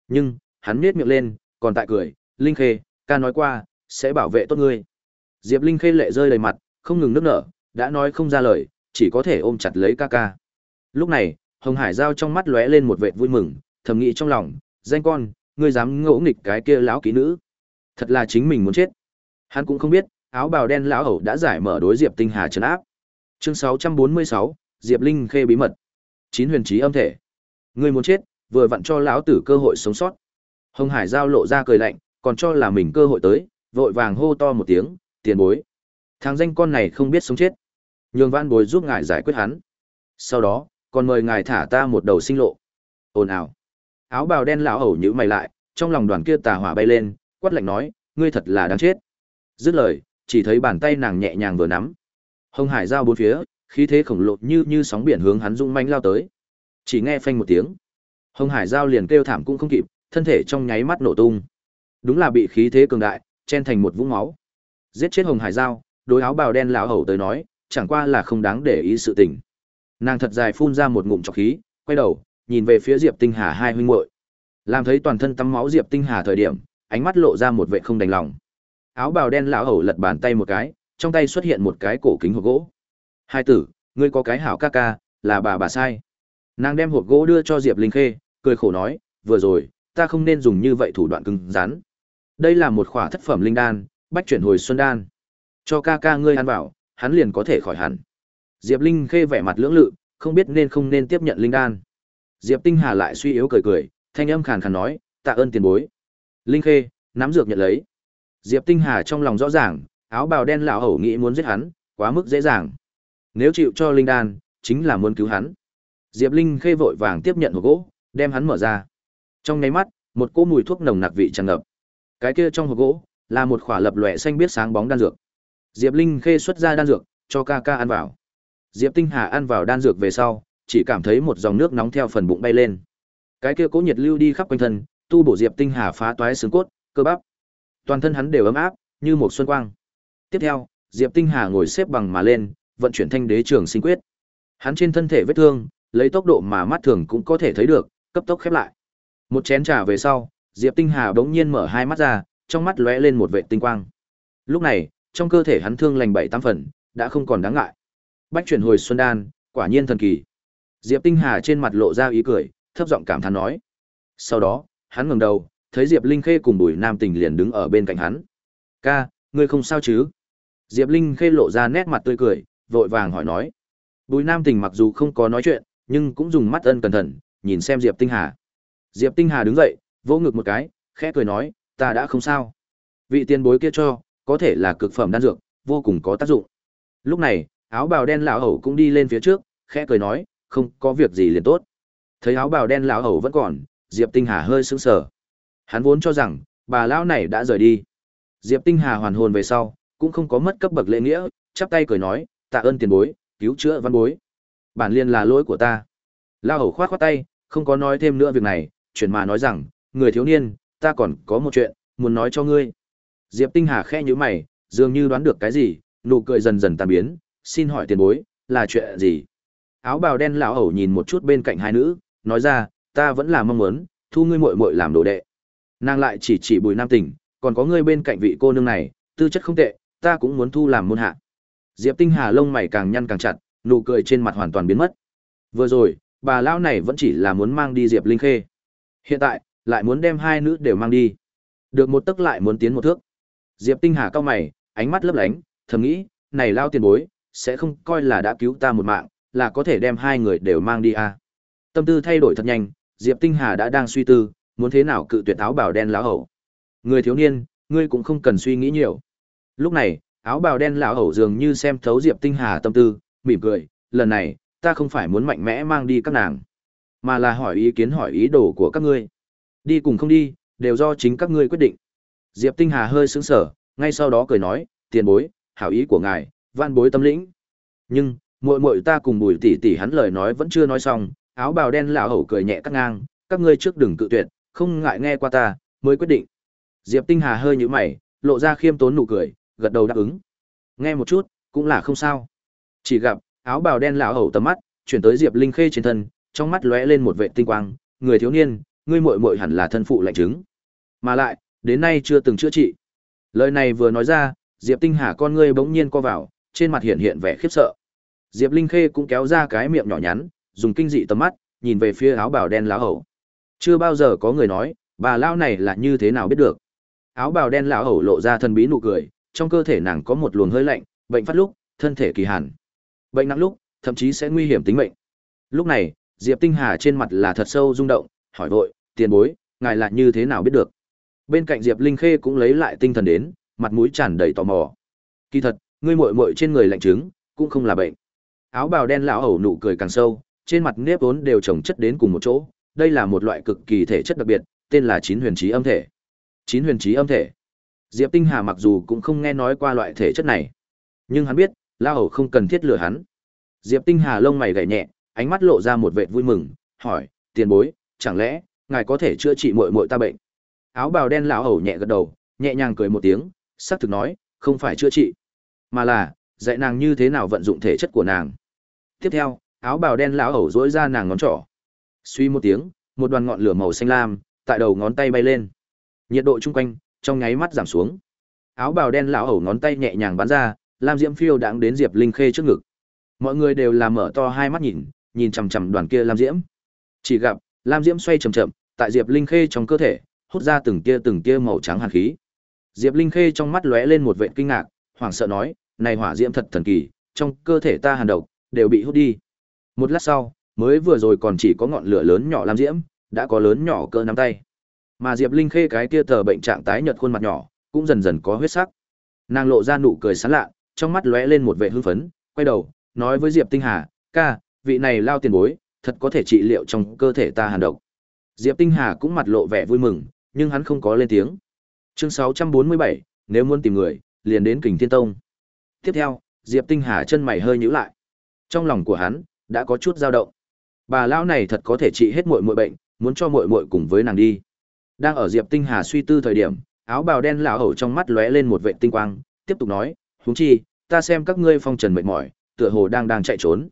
nhưng hắn miết miệng lên còn tại cười linh khê ca nói qua sẽ bảo vệ tốt ngươi diệp linh khê lệ rơi đầy mặt không ngừng nước nở đã nói không ra lời, chỉ có thể ôm chặt lấy ca ca. Lúc này, Hồng Hải Giao trong mắt lóe lên một vệt vui mừng, thầm nghĩ trong lòng, danh con, ngươi dám ngỗ nghịch cái kia lão kỹ nữ. Thật là chính mình muốn chết. Hắn cũng không biết, áo bào đen lão hầu đã giải mở đối Diệp Tinh Hà trấn áp. Chương 646, Diệp Linh khê bí mật. Chín huyền trí âm thể. Ngươi muốn chết, vừa vặn cho lão tử cơ hội sống sót. Hồng Hải Giao lộ ra cười lạnh, còn cho là mình cơ hội tới, vội vàng hô to một tiếng, tiền bối. Thằng danh con này không biết sống chết. Nhường văn bối giúp ngài giải quyết hắn. Sau đó, còn mời ngài thả ta một đầu sinh lộ. Ồn ào. Áo bào đen lão hầu nhữ mày lại, trong lòng đoàn kia tà hỏa bay lên, quát lạnh nói, ngươi thật là đáng chết. Dứt lời, chỉ thấy bàn tay nàng nhẹ nhàng vừa nắm. Hồng Hải giao bốn phía, khí thế khổng lồ như như sóng biển hướng hắn rung manh lao tới. Chỉ nghe phanh một tiếng, Hồng Hải giao liền kêu thảm cũng không kịp, thân thể trong nháy mắt nổ tung. Đúng là bị khí thế cường đại, chen thành một vũng máu. Giết chết Hồng Hải giao, đối áo bào đen lão hầu tới nói, chẳng qua là không đáng để ý sự tình. Nàng thật dài phun ra một ngụm trọc khí, quay đầu, nhìn về phía Diệp Tinh Hà hai huynh muội. Làm thấy toàn thân tắm máu Diệp Tinh Hà thời điểm, ánh mắt lộ ra một vẻ không đành lòng. Áo bào đen lão hầu lật bàn tay một cái, trong tay xuất hiện một cái cổ kính hộp gỗ. Hai tử, ngươi có cái hảo ca ca, là bà bà sai. Nàng đem hộp gỗ đưa cho Diệp Linh Khê, cười khổ nói, vừa rồi, ta không nên dùng như vậy thủ đoạn cứng rắn. Đây là một khỏa thất phẩm linh đan, bách chuyển hồi xuân đan. Cho ca ca ngươi ăn vào, hắn liền có thể khỏi hẳn. Diệp Linh Khê vẻ mặt lưỡng lự, không biết nên không nên tiếp nhận linh đan. Diệp Tinh Hà lại suy yếu cười cười, thanh âm khàn khàn nói, tạ ơn tiền bối. Linh Khê, nắm dược nhận lấy. Diệp Tinh Hà trong lòng rõ ràng, áo bào đen lão hầu nghĩ muốn giết hắn, quá mức dễ dàng. Nếu chịu cho linh đan, chính là muốn cứu hắn. Diệp Linh Khê vội vàng tiếp nhận hộp gỗ, đem hắn mở ra. Trong nháy mắt, một cỗ mùi thuốc nồng nặc vị tràn ngập. Cái kia trong hộp gỗ là một khỏa lập lòe xanh biết sáng bóng đan dược. Diệp Linh Khê xuất ra đan dược, cho ca ca ăn vào. Diệp Tinh Hà ăn vào đan dược về sau, chỉ cảm thấy một dòng nước nóng theo phần bụng bay lên. Cái kia cố nhiệt lưu đi khắp quanh thân, tu bổ Diệp Tinh Hà phá toái xương cốt, cơ bắp. Toàn thân hắn đều ấm áp, như một xuân quang. Tiếp theo, Diệp Tinh Hà ngồi xếp bằng mà lên, vận chuyển thanh đế trường sinh quyết. Hắn trên thân thể vết thương, lấy tốc độ mà mắt thường cũng có thể thấy được, cấp tốc khép lại. Một chén trà về sau, Diệp Tinh Hà bỗng nhiên mở hai mắt ra, trong mắt lóe lên một vệt tinh quang. Lúc này, trong cơ thể hắn thương lành bảy tám phần, đã không còn đáng ngại. Bách chuyển hồi xuân đan, quả nhiên thần kỳ. Diệp Tinh Hà trên mặt lộ ra ý cười, thấp giọng cảm thán nói. Sau đó, hắn ngẩng đầu, thấy Diệp Linh Khê cùng Bùi Nam Tình liền đứng ở bên cạnh hắn. "Ca, ngươi không sao chứ?" Diệp Linh Khê lộ ra nét mặt tươi cười, vội vàng hỏi nói. Bùi Nam Tình mặc dù không có nói chuyện, nhưng cũng dùng mắt ân cẩn thận, nhìn xem Diệp Tinh Hà. Diệp Tinh Hà đứng dậy, vỗ ngực một cái, khẽ cười nói, "Ta đã không sao. Vị tiền bối kia cho, có thể là cực phẩm đan dược, vô cùng có tác dụng." Lúc này, áo bào đen lão hầu cũng đi lên phía trước, khẽ cười nói, "Không có việc gì liền tốt." Thấy áo bào đen lão hầu vẫn còn, Diệp Tinh Hà hơi sững sờ. Hắn vốn cho rằng bà lão này đã rời đi. Diệp Tinh Hà hoàn hồn về sau, cũng không có mất cấp bậc lễ nghĩa, chắp tay cười nói, "Tạ ơn tiền bối, cứu chữa văn bối. Bản liên là lỗi của ta." Lão hầu khoát khoát tay, không có nói thêm nữa việc này, chuyển mà nói rằng, "Người thiếu niên, ta còn có một chuyện muốn nói cho ngươi." Diệp Tinh Hà khẽ nhíu mày, dường như đoán được cái gì, nụ cười dần dần tan biến, "Xin hỏi tiền bối, là chuyện gì?" Áo bào đen lão hầu nhìn một chút bên cạnh hai nữ, nói ra, ta vẫn là mong muốn, thu ngươi muội muội làm đồ đệ. Nàng lại chỉ chỉ Bùi Nam Tỉnh, còn có ngươi bên cạnh vị cô nương này, tư chất không tệ, ta cũng muốn thu làm môn hạ. Diệp Tinh Hà lông mày càng nhăn càng chặt, nụ cười trên mặt hoàn toàn biến mất. Vừa rồi, bà lão này vẫn chỉ là muốn mang đi Diệp Linh Khê. Hiện tại, lại muốn đem hai nữ đều mang đi. Được một tức lại muốn tiến một thước. Diệp Tinh Hà cao mày, ánh mắt lấp lánh, thầm nghĩ, này lao tiền bối, sẽ không coi là đã cứu ta một mạng, là có thể đem hai người đều mang đi à. Tâm tư thay đổi thật nhanh, Diệp Tinh Hà đã đang suy tư, muốn thế nào cự tuyệt áo Bảo đen lão hậu. Người thiếu niên, ngươi cũng không cần suy nghĩ nhiều. Lúc này, áo bào đen lão hầu dường như xem thấu Diệp Tinh Hà tâm tư, mỉm cười, lần này, ta không phải muốn mạnh mẽ mang đi các nàng, mà là hỏi ý kiến hỏi ý đồ của các ngươi. Đi cùng không đi, đều do chính các ngươi quyết định. Diệp Tinh Hà hơi sững sờ, ngay sau đó cười nói, tiền bối, hảo ý của ngài, van bối tâm lĩnh. Nhưng, muội muội ta cùng Bùi tỷ tỷ hắn lời nói vẫn chưa nói xong, áo bào đen lão hầu cười nhẹ cắt ngang, các ngươi trước đừng cự tuyệt, không ngại nghe qua ta, mới quyết định. Diệp Tinh Hà hơi nhíu mày, lộ ra khiêm tốn nụ cười, gật đầu đáp ứng. Nghe một chút, cũng là không sao. Chỉ gặp áo bào đen lão hầu tầm mắt chuyển tới Diệp Linh Khê trên thân, trong mắt lóe lên một vệ tinh quang, người thiếu niên, ngươi muội muội hẳn là thân phụ lạnh chứng, mà lại, đến nay chưa từng chữa trị. Lời này vừa nói ra, Diệp Tinh Hà con ngươi bỗng nhiên co vào, trên mặt hiện hiện vẻ khiếp sợ. Diệp Linh Khê cũng kéo ra cái miệng nhỏ nhắn, dùng kinh dị tầm mắt, nhìn về phía áo bào đen lão hầu. Chưa bao giờ có người nói, bà lão này là như thế nào biết được. Áo bào đen lão hầu lộ ra thần bí nụ cười, trong cơ thể nàng có một luồng hơi lạnh, bệnh phát lúc, thân thể kỳ hàn. Bệnh nặng lúc, thậm chí sẽ nguy hiểm tính mệnh. Lúc này, Diệp Tinh Hà trên mặt là thật sâu rung động, hỏi vội, tiền bối, ngài là như thế nào biết được? Bên cạnh Diệp Linh Khê cũng lấy lại tinh thần đến, mặt mũi tràn đầy tò mò. Kỳ thật, ngươi muội muội trên người lạnh chứng cũng không là bệnh. Áo bào đen lão hầu nụ cười càng sâu, trên mặt nếp vốn đều chồng chất đến cùng một chỗ, đây là một loại cực kỳ thể chất đặc biệt, tên là chín huyền trí âm thể. Chín huyền trí âm thể. Diệp Tinh Hà mặc dù cũng không nghe nói qua loại thể chất này, nhưng hắn biết, lão hầu không cần thiết lừa hắn. Diệp Tinh Hà lông mày gảy nhẹ, ánh mắt lộ ra một vẻ vui mừng, hỏi: "Tiền bối, chẳng lẽ ngài có thể chữa trị muội muội ta bệnh?" Áo bào đen lão hầu nhẹ gật đầu, nhẹ nhàng cười một tiếng, sắc thực nói: "Không phải chữa trị, mà là dạy nàng như thế nào vận dụng thể chất của nàng." Tiếp theo, áo bào đen lão hầu duỗi ra nàng ngón trỏ. Suy một tiếng, một đoàn ngọn lửa màu xanh lam tại đầu ngón tay bay lên. Nhiệt độ chung quanh trong nháy mắt giảm xuống. Áo bào đen lão hầu ngón tay nhẹ nhàng bắn ra, lam diễm phiêu đãng đến Diệp Linh Khê trước ngực. Mọi người đều làm mở to hai mắt nhìn, nhìn chằm chằm đoàn kia lam diễm. Chỉ gặp, lam diễm xoay chậm chậm, tại Diệp Linh Khê trong cơ thể, hút ra từng tia từng tia màu trắng hàn khí. Diệp Linh Khê trong mắt lóe lên một vệt kinh ngạc, hoảng sợ nói, "Này hỏa diễm thật thần kỳ, trong cơ thể ta hàn độc đều bị hút đi." Một lát sau, mới vừa rồi còn chỉ có ngọn lửa lớn nhỏ lam diễm, đã có lớn nhỏ cỡ nắm tay. Mà Diệp Linh Khê cái kia tờ bệnh trạng tái nhợt khuôn mặt nhỏ, cũng dần dần có huyết sắc. Nàng lộ ra nụ cười sán lạ, trong mắt lóe lên một vẻ hưng phấn, quay đầu, nói với Diệp Tinh Hà, "Ca, vị này lao tiền bối, thật có thể trị liệu trong cơ thể ta hàn độc." Diệp Tinh Hà cũng mặt lộ vẻ vui mừng, nhưng hắn không có lên tiếng. Chương 647, nếu muốn tìm người, liền đến Kình Thiên Tông. Tiếp theo, Diệp Tinh Hà chân mày hơi nhíu lại. Trong lòng của hắn đã có chút dao động. Bà lão này thật có thể trị hết muội muội bệnh, muốn cho muội muội cùng với nàng đi. Đang ở Diệp Tinh Hà suy tư thời điểm, áo bào đen lão hầu trong mắt lóe lên một vệ tinh quang, tiếp tục nói, "Huống chi, ta xem các ngươi phong trần mệt mỏi, tựa hồ đang đang chạy trốn."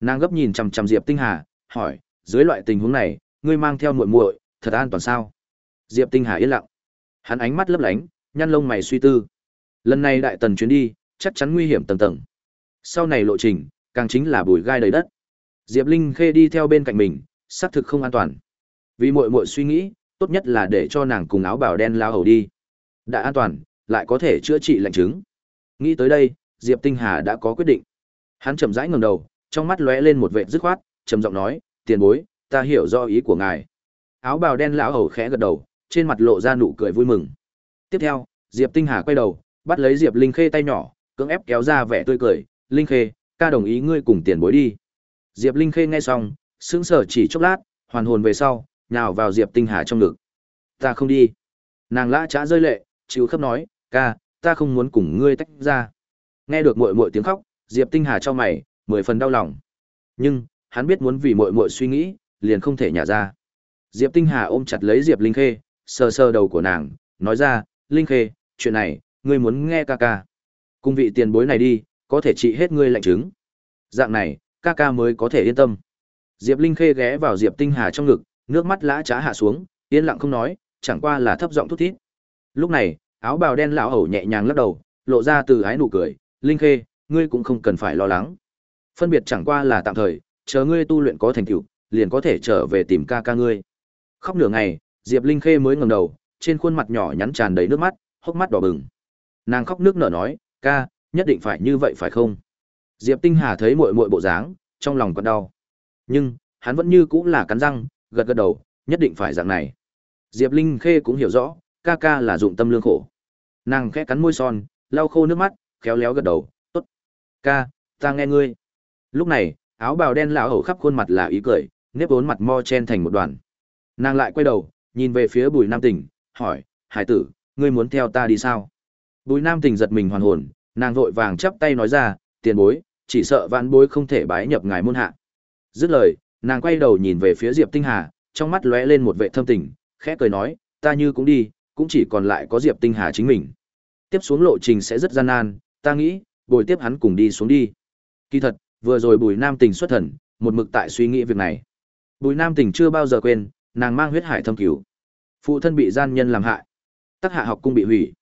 Nàng gấp nhìn chằm chằm Diệp Tinh Hà, hỏi, "Dưới loại tình huống này, ngươi mang theo muội muội, thật an toàn sao?" Diệp Tinh Hà yên lặng. Hắn ánh mắt lấp lánh, nhăn lông mày suy tư. Lần này đại tần chuyến đi, chắc chắn nguy hiểm tầng tầng. Sau này lộ trình, càng chính là bùi gai đầy đất. Diệp Linh Khê đi theo bên cạnh mình, xác thực không an toàn. Vì muội muội suy nghĩ, tốt nhất là để cho nàng cùng áo bào đen lao hầu đi. Đã an toàn, lại có thể chữa trị lạnh chứng. Nghĩ tới đây, Diệp Tinh Hà đã có quyết định. Hắn chậm rãi ngẩng đầu, trong mắt lóe lên một vẻ dứt khoát, trầm giọng nói, "Tiền bối, ta hiểu rõ ý của ngài." Áo bào đen lão hầu khẽ gật đầu, trên mặt lộ ra nụ cười vui mừng. Tiếp theo, Diệp Tinh Hà quay đầu, bắt lấy Diệp Linh Khê tay nhỏ, cưỡng ép kéo ra vẻ tươi cười, "Linh Khê, ca đồng ý ngươi cùng tiền bối đi." Diệp Linh Khê nghe xong, sững sờ chỉ chốc lát, hoàn hồn về sau, nhào vào Diệp Tinh Hà trong ngực. "Ta không đi." Nàng lã trá rơi lệ, chịu khắp nói, "Ca, ta không muốn cùng ngươi tách ra." Nghe được muội muội tiếng khóc, Diệp Tinh Hà cho mày, mười phần đau lòng. Nhưng, hắn biết muốn vì muội muội suy nghĩ, liền không thể nhả ra. Diệp Tinh Hà ôm chặt lấy Diệp Linh Khê, sờ sờ đầu của nàng, nói ra, Linh Khê, chuyện này, ngươi muốn nghe ca ca. Cung vị tiền bối này đi, có thể trị hết ngươi lạnh chứng. Dạng này, ca ca mới có thể yên tâm. Diệp Linh Khê ghé vào Diệp Tinh Hà trong ngực, nước mắt lã trá hạ xuống, yên lặng không nói, chẳng qua là thấp giọng thút thít. Lúc này, áo bào đen lão hầu nhẹ nhàng lắc đầu, lộ ra từ ái nụ cười, "Linh Khê, ngươi cũng không cần phải lo lắng. Phân biệt chẳng qua là tạm thời, chờ ngươi tu luyện có thành tựu, liền có thể trở về tìm ca ca ngươi." Khóc nửa ngày, Diệp Linh Khê mới ngẩng đầu, trên khuôn mặt nhỏ nhắn tràn đầy nước mắt, hốc mắt đỏ bừng. Nàng khóc nước nở nói, "Ca, nhất định phải như vậy phải không?" Diệp Tinh Hà thấy muội muội bộ dáng, trong lòng còn đau. Nhưng, hắn vẫn như cũng là cắn răng, gật gật đầu, nhất định phải dạng này. Diệp Linh Khê cũng hiểu rõ, ca ca là dụng tâm lương khổ. Nàng khẽ cắn môi son, lau khô nước mắt, khéo léo gật đầu, "Tốt. Ca, ta nghe ngươi." Lúc này, áo bào đen lão hầu khắp khuôn mặt là ý cười, nếp vốn mặt mo chen thành một đoàn. Nàng lại quay đầu, nhìn về phía Bùi Nam Tỉnh, hỏi, "Hải tử, ngươi muốn theo ta đi sao?" Bùi Nam Tỉnh giật mình hoàn hồn, nàng vội vàng chắp tay nói ra, "Tiền bối, chỉ sợ vạn bối không thể bái nhập ngài môn hạ." Dứt lời, nàng quay đầu nhìn về phía Diệp Tinh Hà, trong mắt lóe lên một vẻ thâm tình, khẽ cười nói, "Ta như cũng đi, cũng chỉ còn lại có Diệp Tinh Hà chính mình. Tiếp xuống lộ trình sẽ rất gian nan, ta nghĩ, bồi tiếp hắn cùng đi xuống đi." Kỳ thật, vừa rồi Bùi Nam tình xuất thần, một mực tại suy nghĩ việc này. Bùi Nam tình chưa bao giờ quên, nàng mang huyết hải thâm cứu. Phụ thân bị gian nhân làm hại, Tắc Hạ học cung bị hủy.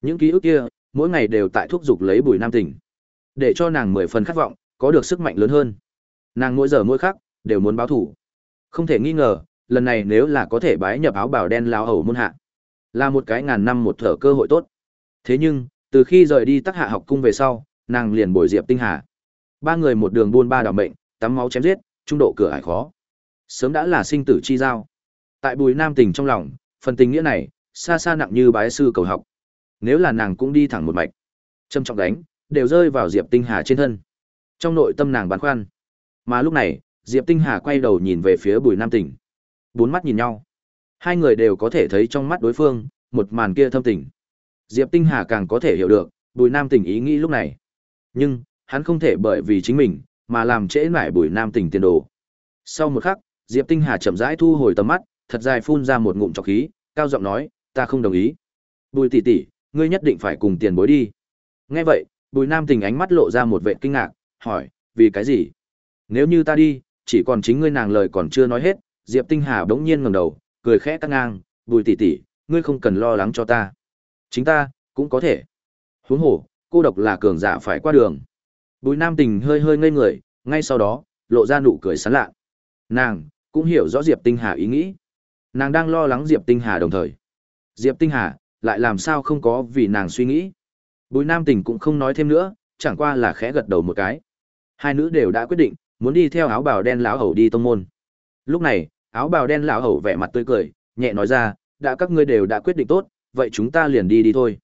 Những ký ức kia, mỗi ngày đều tại thúc giục lấy Bùi Nam tình để cho nàng mười phần khát vọng, có được sức mạnh lớn hơn. Nàng mỗi giờ mỗi khắc đều muốn báo thủ. Không thể nghi ngờ, lần này nếu là có thể bái nhập áo bào đen lão hầu môn hạ, là một cái ngàn năm một thở cơ hội tốt. Thế nhưng, từ khi rời đi Tắc Hạ học cung về sau, nàng liền bồi Diệp Tinh Hà. Ba người một đường buôn ba đảo mệnh, tắm máu chém giết, trung độ cửa ải khó. Sớm đã là sinh tử chi giao. Tại Bùi Nam Tình trong lòng, phần tình nghĩa này, xa xa nặng như bái sư cầu học. Nếu là nàng cũng đi thẳng một mạch, châm trọng đánh, đều rơi vào Diệp Tinh Hà trên thân. Trong nội tâm nàng băn khoăn. Mà lúc này, Diệp Tinh Hà quay đầu nhìn về phía Bùi Nam Tỉnh, Bốn mắt nhìn nhau. Hai người đều có thể thấy trong mắt đối phương, một màn kia thâm tình. Diệp Tinh Hà càng có thể hiểu được, Bùi Nam Tỉnh ý nghĩ lúc này. Nhưng, hắn không thể bởi vì chính mình, mà làm trễ nải Bùi Nam Tỉnh tiền đồ. Sau một khắc, Diệp Tinh Hà chậm rãi thu hồi tầm mắt, thật dài phun ra một ngụm trọc khí, cao giọng nói, ta không đồng ý. Bùi tỷ tỷ, ngươi nhất định phải cùng tiền bối đi. Nghe vậy, Bùi Nam Tình ánh mắt lộ ra một vẻ kinh ngạc, hỏi, vì cái gì? Nếu như ta đi, chỉ còn chính ngươi nàng lời còn chưa nói hết, Diệp Tinh Hà bỗng nhiên ngẩng đầu, cười khẽ căng ngang, "Bùi tỷ tỷ, ngươi không cần lo lắng cho ta. Chính ta cũng có thể." Huống hồ, cô độc là cường giả phải qua đường. Bùi Nam Tình hơi hơi ngây người, ngay sau đó, lộ ra nụ cười sán lạ. Nàng cũng hiểu rõ Diệp Tinh Hà ý nghĩ. Nàng đang lo lắng Diệp Tinh Hà đồng thời. Diệp Tinh Hà lại làm sao không có vì nàng suy nghĩ. Bùi Nam Tình cũng không nói thêm nữa, chẳng qua là khẽ gật đầu một cái. Hai nữ đều đã quyết định, muốn đi theo áo bào đen lão hầu đi tông môn. Lúc này, áo bào đen lão hầu vẻ mặt tươi cười, nhẹ nói ra, đã các ngươi đều đã quyết định tốt, vậy chúng ta liền đi đi thôi.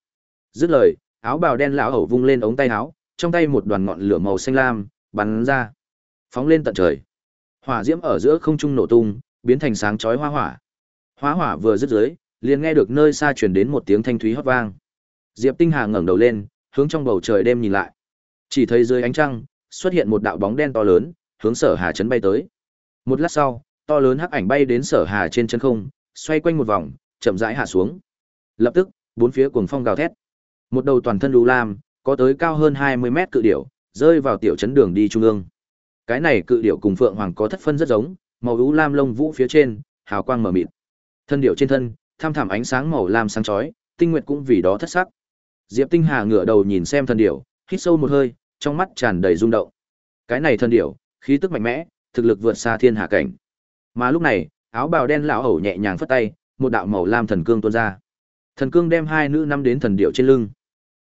Dứt lời, áo bào đen lão hầu vung lên ống tay áo, trong tay một đoàn ngọn lửa màu xanh lam bắn ra, phóng lên tận trời. Hỏa diễm ở giữa không trung nổ tung, biến thành sáng chói hoa hỏa. Hóa hỏa vừa dứt dưới, liền nghe được nơi xa truyền đến một tiếng thanh thúy hót vang. Diệp Tinh Hà ngẩng đầu lên, hướng trong bầu trời đêm nhìn lại. Chỉ thấy dưới ánh trăng, xuất hiện một đạo bóng đen to lớn, hướng Sở Hà chấn bay tới. Một lát sau, to lớn hắc ảnh bay đến Sở Hà trên chân không, xoay quanh một vòng, chậm rãi hạ xuống. Lập tức, bốn phía cuồng phong gào thét. Một đầu toàn thân lũ lam, có tới cao hơn 20 mét cự điểu, rơi vào tiểu trấn đường đi trung ương. Cái này cự điểu cùng phượng hoàng có thất phân rất giống, màu lũ lam lông vũ phía trên, hào quang mở mịt. Thân điểu trên thân, tham thảm ánh sáng màu lam sáng chói, tinh nguyệt cũng vì đó thất sắc. Diệp Tinh Hà ngửa đầu nhìn xem thân điểu, hít sâu một hơi, trong mắt tràn đầy rung động. Cái này thân điểu, khí tức mạnh mẽ, thực lực vượt xa thiên hạ cảnh. Mà lúc này, áo bào đen lão hầu nhẹ nhàng phất tay, một đạo màu lam thần cương tuôn ra. Thần cương đem hai nữ năm đến thần điệu trên lưng.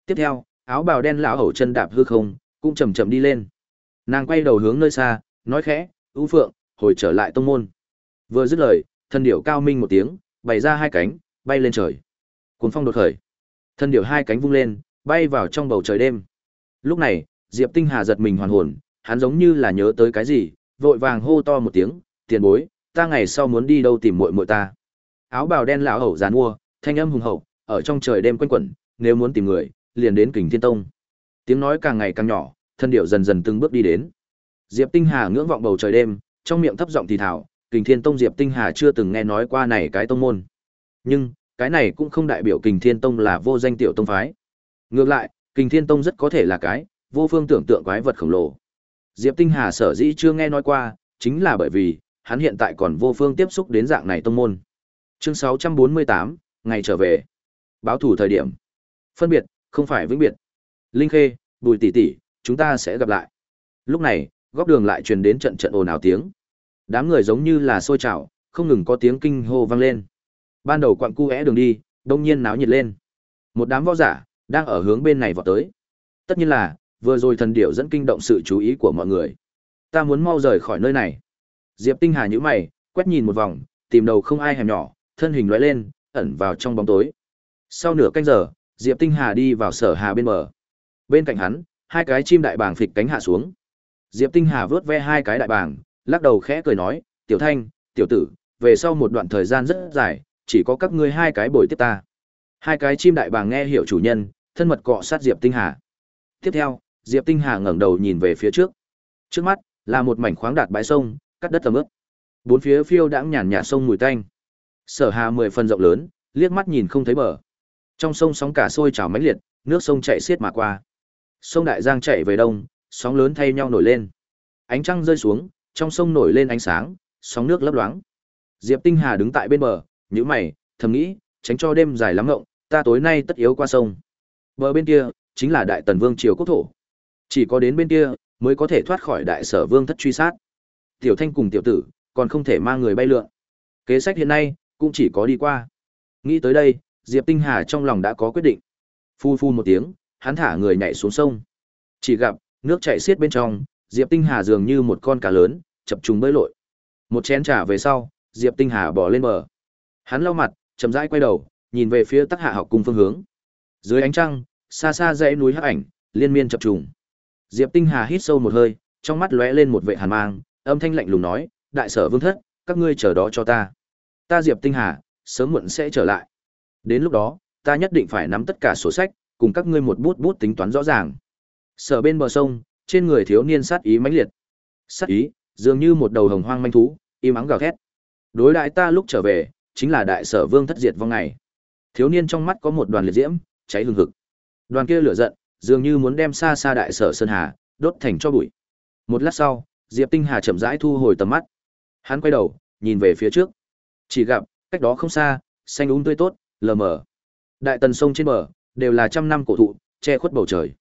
Tiếp theo, áo bào đen lão hầu chân đạp hư không, cũng chậm chậm đi lên. Nàng quay đầu hướng nơi xa, nói khẽ, "U Phượng, hồi trở lại tông môn." Vừa dứt lời, thần điệu cao minh một tiếng, bày ra hai cánh, bay lên trời. Cuốn phong đột khởi. Thần điệu hai cánh vung lên, bay vào trong bầu trời đêm. Lúc này, Diệp Tinh Hà giật mình hoàn hồn, hắn giống như là nhớ tới cái gì, vội vàng hô to một tiếng, "Tiền bối, ta ngày sau muốn đi đâu tìm muội muội ta?" Áo bào đen lão hầu giàn mua, thanh âm hùng hậu, ở trong trời đêm quanh quẩn, nếu muốn tìm người, liền đến Kình Thiên Tông. Tiếng nói càng ngày càng nhỏ, thân điệu dần dần từng bước đi đến. Diệp Tinh Hà ngưỡng vọng bầu trời đêm, trong miệng thấp giọng thì thào, Kình Thiên Tông Diệp Tinh Hà chưa từng nghe nói qua này cái tông môn. Nhưng, cái này cũng không đại biểu Kình Thiên Tông là vô danh tiểu tông phái. Ngược lại, Kình Thiên Tông rất có thể là cái vô phương tưởng tượng quái vật khổng lồ. Diệp Tinh Hà sở dĩ chưa nghe nói qua, chính là bởi vì hắn hiện tại còn vô phương tiếp xúc đến dạng này tông môn. Chương 648, ngày trở về. Báo thủ thời điểm. Phân biệt, không phải vĩnh biệt. Linh Khê, Bùi tỷ tỷ, chúng ta sẽ gặp lại. Lúc này, góc đường lại truyền đến trận trận ồn ào tiếng. Đám người giống như là sôi trào, không ngừng có tiếng kinh hô vang lên. Ban đầu quặng cu é đường đi, đông nhiên náo nhiệt lên. Một đám võ giả đang ở hướng bên này vọt tới. Tất nhiên là, vừa rồi thần điểu dẫn kinh động sự chú ý của mọi người. Ta muốn mau rời khỏi nơi này. Diệp Tinh Hà nhíu mày, quét nhìn một vòng, tìm đầu không ai hẻm nhỏ, thân hình lóe lên, ẩn vào trong bóng tối. Sau nửa canh giờ, Diệp Tinh Hà đi vào sở hà bên bờ. Bên cạnh hắn, hai cái chim đại bàng phịch cánh hạ xuống. Diệp Tinh Hà vớt ve hai cái đại bàng, lắc đầu khẽ cười nói, "Tiểu Thanh, tiểu tử, về sau một đoạn thời gian rất dài, chỉ có các ngươi hai cái bồi tiếp ta." Hai cái chim đại bàng nghe hiểu chủ nhân, thân mật cọ sát Diệp Tinh Hà. Tiếp theo, Diệp Tinh Hà ngẩng đầu nhìn về phía trước. Trước mắt là một mảnh khoáng đạt bãi sông, cắt đất tầm ướt. Bốn phía phiêu đãng nhàn nhạt sông mùi tanh. Sở Hà mười phần rộng lớn, liếc mắt nhìn không thấy bờ. Trong sông sóng cả sôi trào mãnh liệt, nước sông chảy xiết mà qua. Sông Đại Giang chảy về đông, sóng lớn thay nhau nổi lên. Ánh trăng rơi xuống, trong sông nổi lên ánh sáng, sóng nước lấp loáng. Diệp Tinh Hà đứng tại bên bờ, nhíu mày, thầm nghĩ, tránh cho đêm dài lắm ngộng, ta tối nay tất yếu qua sông. Bờ bên kia chính là Đại Tần Vương triều quốc thổ. Chỉ có đến bên kia mới có thể thoát khỏi đại sở vương thất truy sát. Tiểu Thanh cùng tiểu tử còn không thể mang người bay lượn. Kế sách hiện nay cũng chỉ có đi qua. Nghĩ tới đây, Diệp Tinh Hà trong lòng đã có quyết định. Phu phu một tiếng, hắn thả người nhảy xuống sông. Chỉ gặp, nước chảy xiết bên trong, Diệp Tinh Hà dường như một con cá lớn, chập trùng bơi lội. Một chén trà về sau, Diệp Tinh Hà bỏ lên bờ. Hắn lau mặt, chậm rãi quay đầu, nhìn về phía Tắc Hạ học cung phương hướng. Dưới ánh trăng, xa xa dãy núi hắc ảnh, liên miên chập trùng. Diệp Tinh Hà hít sâu một hơi, trong mắt lóe lên một vệ hàn mang, âm thanh lạnh lùng nói, "Đại sở vương thất, các ngươi chờ đó cho ta. Ta Diệp Tinh Hà, sớm muộn sẽ trở lại. Đến lúc đó, ta nhất định phải nắm tất cả sổ sách, cùng các ngươi một bút bút tính toán rõ ràng." Sở bên bờ sông, trên người thiếu niên sát ý mãnh liệt. Sát ý, dường như một đầu hồng hoang manh thú, im ắng gào thét. Đối đại ta lúc trở về, chính là đại sở vương thất diệt vong ngày. Thiếu niên trong mắt có một đoàn liệt diễm, cháy hừng hực. Đoàn kia lửa giận, dường như muốn đem xa xa đại sở sơn hà đốt thành cho bụi. Một lát sau, Diệp Tinh Hà chậm rãi thu hồi tầm mắt. Hắn quay đầu, nhìn về phía trước. Chỉ gặp, cách đó không xa, xanh úng tươi tốt, lờ mờ. Đại tần sông trên bờ, đều là trăm năm cổ thụ, che khuất bầu trời.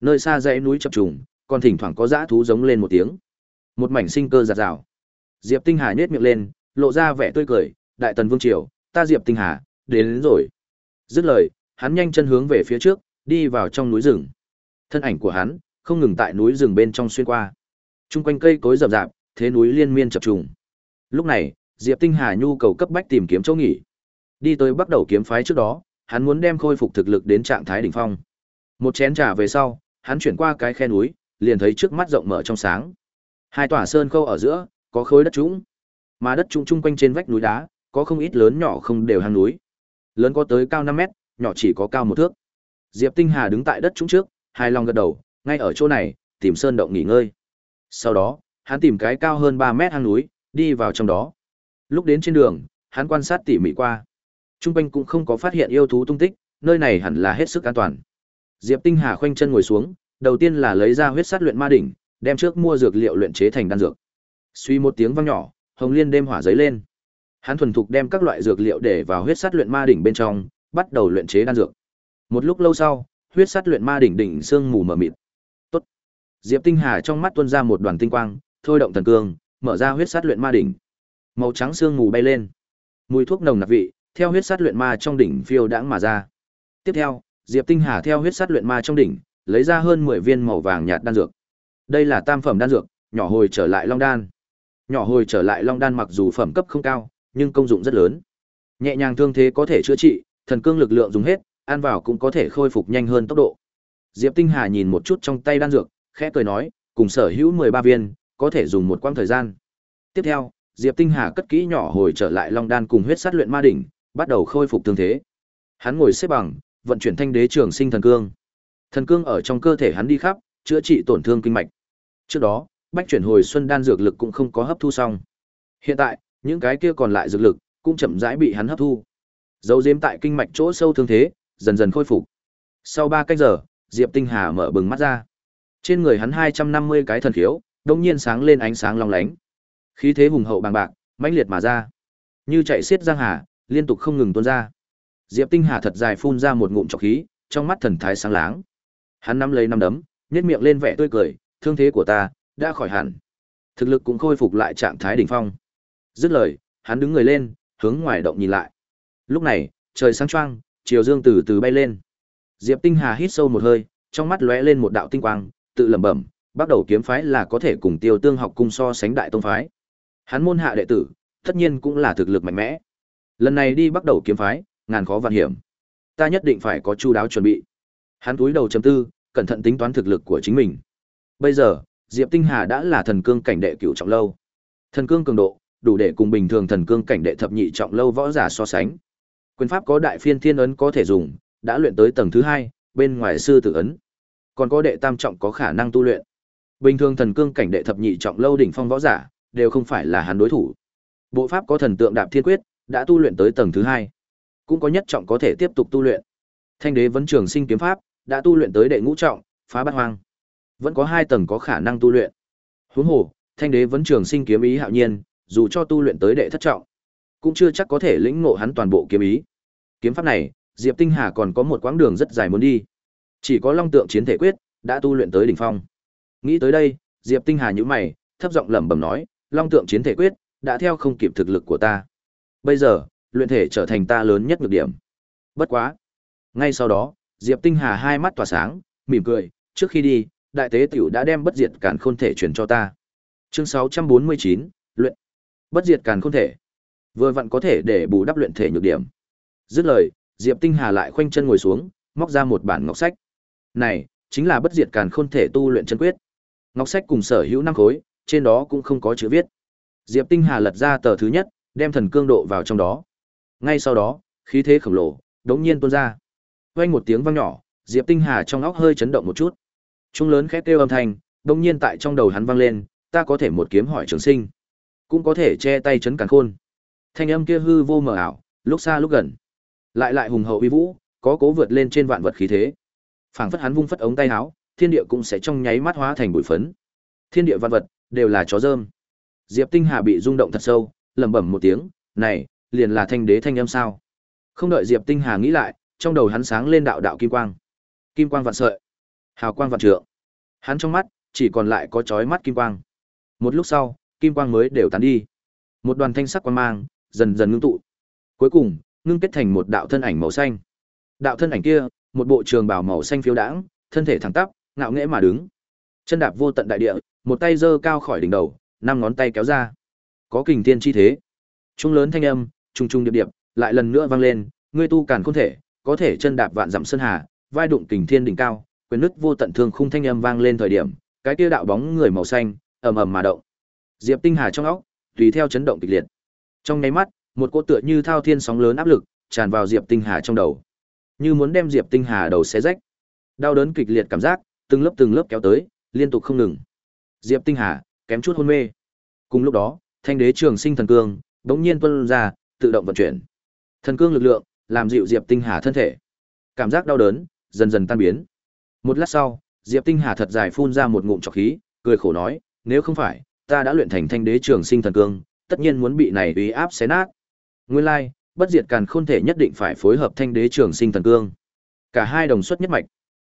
Nơi xa dãy núi chập trùng, còn thỉnh thoảng có dã thú giống lên một tiếng. Một mảnh sinh cơ giạt rào. Diệp Tinh Hà nhếch miệng lên, lộ ra vẻ tươi cười, "Đại tần vương triều, ta Diệp Tinh Hà, đến, đến rồi." Dứt lời, hắn nhanh chân hướng về phía trước, đi vào trong núi rừng. Thân ảnh của hắn không ngừng tại núi rừng bên trong xuyên qua. Trung quanh cây cối rậm rạp, thế núi liên miên chập trùng. Lúc này, Diệp Tinh Hà nhu cầu cấp bách tìm kiếm chỗ nghỉ. Đi tới bắt đầu kiếm phái trước đó, hắn muốn đem khôi phục thực lực đến trạng thái đỉnh phong. Một chén trà về sau, hắn chuyển qua cái khe núi, liền thấy trước mắt rộng mở trong sáng. Hai tòa sơn khâu ở giữa, có khối đất trũng. Mà đất trũng chung quanh trên vách núi đá, có không ít lớn nhỏ không đều hang núi. Lớn có tới cao 5 mét, nhỏ chỉ có cao một thước. Diệp Tinh Hà đứng tại đất trũng trước, hai lòng gật đầu, ngay ở chỗ này, tìm sơn động nghỉ ngơi. Sau đó, hắn tìm cái cao hơn 3 mét hang núi, đi vào trong đó. Lúc đến trên đường, hắn quan sát tỉ mỉ qua. Trung quanh cũng không có phát hiện yêu thú tung tích, nơi này hẳn là hết sức an toàn. Diệp Tinh Hà khoanh chân ngồi xuống, đầu tiên là lấy ra huyết sát luyện ma đỉnh, đem trước mua dược liệu luyện chế thành đan dược. Suy một tiếng vang nhỏ, hồng liên đêm hỏa giấy lên. Hắn thuần thục đem các loại dược liệu để vào huyết sát luyện ma đỉnh bên trong, bắt đầu luyện chế đan dược. Một lúc lâu sau, huyết sát luyện ma đỉnh đỉnh xương mù mờ mịt. Tốt. Diệp Tinh Hà trong mắt tuôn ra một đoàn tinh quang, thôi động thần cương, mở ra huyết sát luyện ma đỉnh. Màu trắng xương mù bay lên. Mùi thuốc nồng nặc vị, theo huyết sát luyện ma trong đỉnh phiêu đãng mà ra. Tiếp theo, Diệp Tinh Hà theo huyết sát luyện ma trong đỉnh, lấy ra hơn 10 viên màu vàng nhạt đan dược. Đây là tam phẩm đan dược, nhỏ hồi trở lại long đan. Nhỏ hồi trở lại long đan mặc dù phẩm cấp không cao, nhưng công dụng rất lớn. Nhẹ nhàng thương thế có thể chữa trị, thần cương lực lượng dùng hết, ăn vào cũng có thể khôi phục nhanh hơn tốc độ. Diệp Tinh Hà nhìn một chút trong tay đan dược, khẽ cười nói, cùng sở hữu 13 viên, có thể dùng một quãng thời gian. Tiếp theo, Diệp Tinh Hà cất kỹ nhỏ hồi trở lại Long Đan cùng huyết sát luyện ma đỉnh, bắt đầu khôi phục thương thế. Hắn ngồi xếp bằng, vận chuyển thanh đế trường sinh thần cương. Thần cương ở trong cơ thể hắn đi khắp, chữa trị tổn thương kinh mạch. Trước đó, bách chuyển hồi xuân đan dược lực cũng không có hấp thu xong. Hiện tại, những cái kia còn lại dược lực cũng chậm rãi bị hắn hấp thu. Dấu diếm tại kinh mạch chỗ sâu thương thế, dần dần khôi phục. Sau 3 cách giờ, Diệp Tinh Hà mở bừng mắt ra. Trên người hắn 250 cái thần khiếu, đột nhiên sáng lên ánh sáng long lánh. Khí thế hùng hậu bằng bạc, mãnh liệt mà ra. Như chạy xiết giang hà, liên tục không ngừng tuôn ra. Diệp Tinh Hà thật dài phun ra một ngụm trọc khí, trong mắt thần thái sáng láng. Hắn nắm lấy năm đấm, nhếch miệng lên vẻ tươi cười, thương thế của ta đã khỏi hẳn. Thực lực cũng khôi phục lại trạng thái đỉnh phong. Dứt lời, hắn đứng người lên, hướng ngoài động nhìn lại. Lúc này, trời sáng choang, chiều dương từ từ bay lên. Diệp Tinh Hà hít sâu một hơi, trong mắt lóe lên một đạo tinh quang, tự lẩm bẩm, bắt đầu kiếm phái là có thể cùng Tiêu Tương học cung so sánh đại tông phái. Hắn môn hạ đệ tử, tất nhiên cũng là thực lực mạnh mẽ. Lần này đi bắt đầu kiếm phái, ngàn khó vạn hiểm. Ta nhất định phải có chu đáo chuẩn bị. Hắn túi đầu chấm tư, cẩn thận tính toán thực lực của chính mình. Bây giờ, Diệp Tinh Hà đã là thần cương cảnh đệ cửu trọng lâu. Thần cương cường độ, đủ để cùng bình thường thần cương cảnh đệ thập nhị trọng lâu võ giả so sánh. Quyền pháp có đại phiên thiên ấn có thể dùng, đã luyện tới tầng thứ hai, bên ngoài sư tử ấn. Còn có đệ tam trọng có khả năng tu luyện. Bình thường thần cương cảnh đệ thập nhị trọng lâu đỉnh phong võ giả, đều không phải là hắn đối thủ. Bộ pháp có thần tượng đạp thiên quyết, đã tu luyện tới tầng thứ hai, cũng có nhất trọng có thể tiếp tục tu luyện. Thanh đế vấn trường sinh kiếm pháp, đã tu luyện tới đệ ngũ trọng, phá bát hoang. Vẫn có hai tầng có khả năng tu luyện. Huống hồ, thanh đế vấn trường sinh kiếm ý hạo nhiên, dù cho tu luyện tới đệ thất trọng, cũng chưa chắc có thể lĩnh ngộ hắn toàn bộ kiếm ý. Kiếm pháp này, Diệp Tinh Hà còn có một quãng đường rất dài muốn đi. Chỉ có Long Tượng Chiến Thể Quyết đã tu luyện tới đỉnh phong. Nghĩ tới đây, Diệp Tinh Hà nhíu mày, thấp giọng lẩm bẩm nói, Long tượng chiến thể quyết đã theo không kịp thực lực của ta. Bây giờ, luyện thể trở thành ta lớn nhất nhược điểm. Bất quá, ngay sau đó, Diệp Tinh Hà hai mắt tỏa sáng, mỉm cười, trước khi đi, đại tế tiểu đã đem bất diệt càn khôn thể truyền cho ta. Chương 649, luyện. Bất diệt càn khôn thể. Vừa vặn có thể để bù đắp luyện thể nhược điểm. Dứt lời, Diệp Tinh Hà lại khoanh chân ngồi xuống, móc ra một bản ngọc sách. Này, chính là bất diệt càn khôn thể tu luyện chân quyết. Ngọc sách cùng sở hữu năm khối, trên đó cũng không có chữ viết. Diệp Tinh Hà lật ra tờ thứ nhất, đem thần cương độ vào trong đó. Ngay sau đó, khí thế khổng lồ đống nhiên tuôn ra. Vang một tiếng vang nhỏ, Diệp Tinh Hà trong óc hơi chấn động một chút. Trung lớn khét kêu âm thanh, đống nhiên tại trong đầu hắn vang lên, ta có thể một kiếm hỏi trường sinh, cũng có thể che tay chấn càn khôn. Thanh âm kia hư vô mờ ảo, lúc xa lúc gần. Lại lại hùng hậu uy vũ, có cố vượt lên trên vạn vật khí thế. Phảng phất hắn vung phất ống tay áo, thiên địa cũng sẽ trong nháy mắt hóa thành bụi phấn. Thiên địa vạn vật đều là chó rơm. Diệp Tinh Hà bị rung động thật sâu, lẩm bẩm một tiếng, "Này, liền là thanh đế thanh âm sao?" Không đợi Diệp Tinh Hà nghĩ lại, trong đầu hắn sáng lên đạo đạo kim quang. Kim quang vạn sợi, hào quang vạn trượng. Hắn trong mắt chỉ còn lại có chói mắt kim quang. Một lúc sau, kim quang mới đều tán đi. Một đoàn thanh sắc quang mang dần dần ngưng tụ. Cuối cùng, ngưng kết thành một đạo thân ảnh màu xanh. Đạo thân ảnh kia, một bộ trường bào màu xanh phiêu đãng, thân thể thẳng tắp, ngạo nghễ mà đứng. Chân đạp vô tận đại địa, một tay giơ cao khỏi đỉnh đầu, năm ngón tay kéo ra. Có kình thiên chi thế. Trung lớn thanh âm, trung trung điệp điệp, lại lần nữa vang lên, ngươi tu càn không thể, có thể chân đạp vạn dặm sơn hà, vai đụng kình thiên đỉnh cao, quyền nứt vô tận thương khung thanh âm vang lên thời điểm, cái kia đạo bóng người màu xanh, ầm ầm mà động. Diệp Tinh Hà trong óc, tùy theo chấn động kịch liệt. Trong nháy mắt, một cỗ tựa như thao thiên sóng lớn áp lực tràn vào Diệp Tinh Hà trong đầu, như muốn đem Diệp Tinh Hà đầu xé rách. Đau đớn kịch liệt cảm giác, từng lớp từng lớp kéo tới, liên tục không ngừng. Diệp Tinh Hà kém chút hôn mê. Cùng lúc đó, Thanh Đế Trường Sinh Thần Cương bỗng nhiên tuân ra, tự động vận chuyển. Thần cương lực lượng làm dịu Diệp Tinh Hà thân thể. Cảm giác đau đớn dần dần tan biến. Một lát sau, Diệp Tinh Hà thật dài phun ra một ngụm trọc khí, cười khổ nói, nếu không phải, ta đã luyện thành Thanh Đế Trường Sinh Thần Cương, tất nhiên muốn bị này uy áp xé nát. Nguyên lai, bất diệt càn khôn thể nhất định phải phối hợp Thanh Đế Trường Sinh Thần Cương. Cả hai đồng xuất nhất mạch.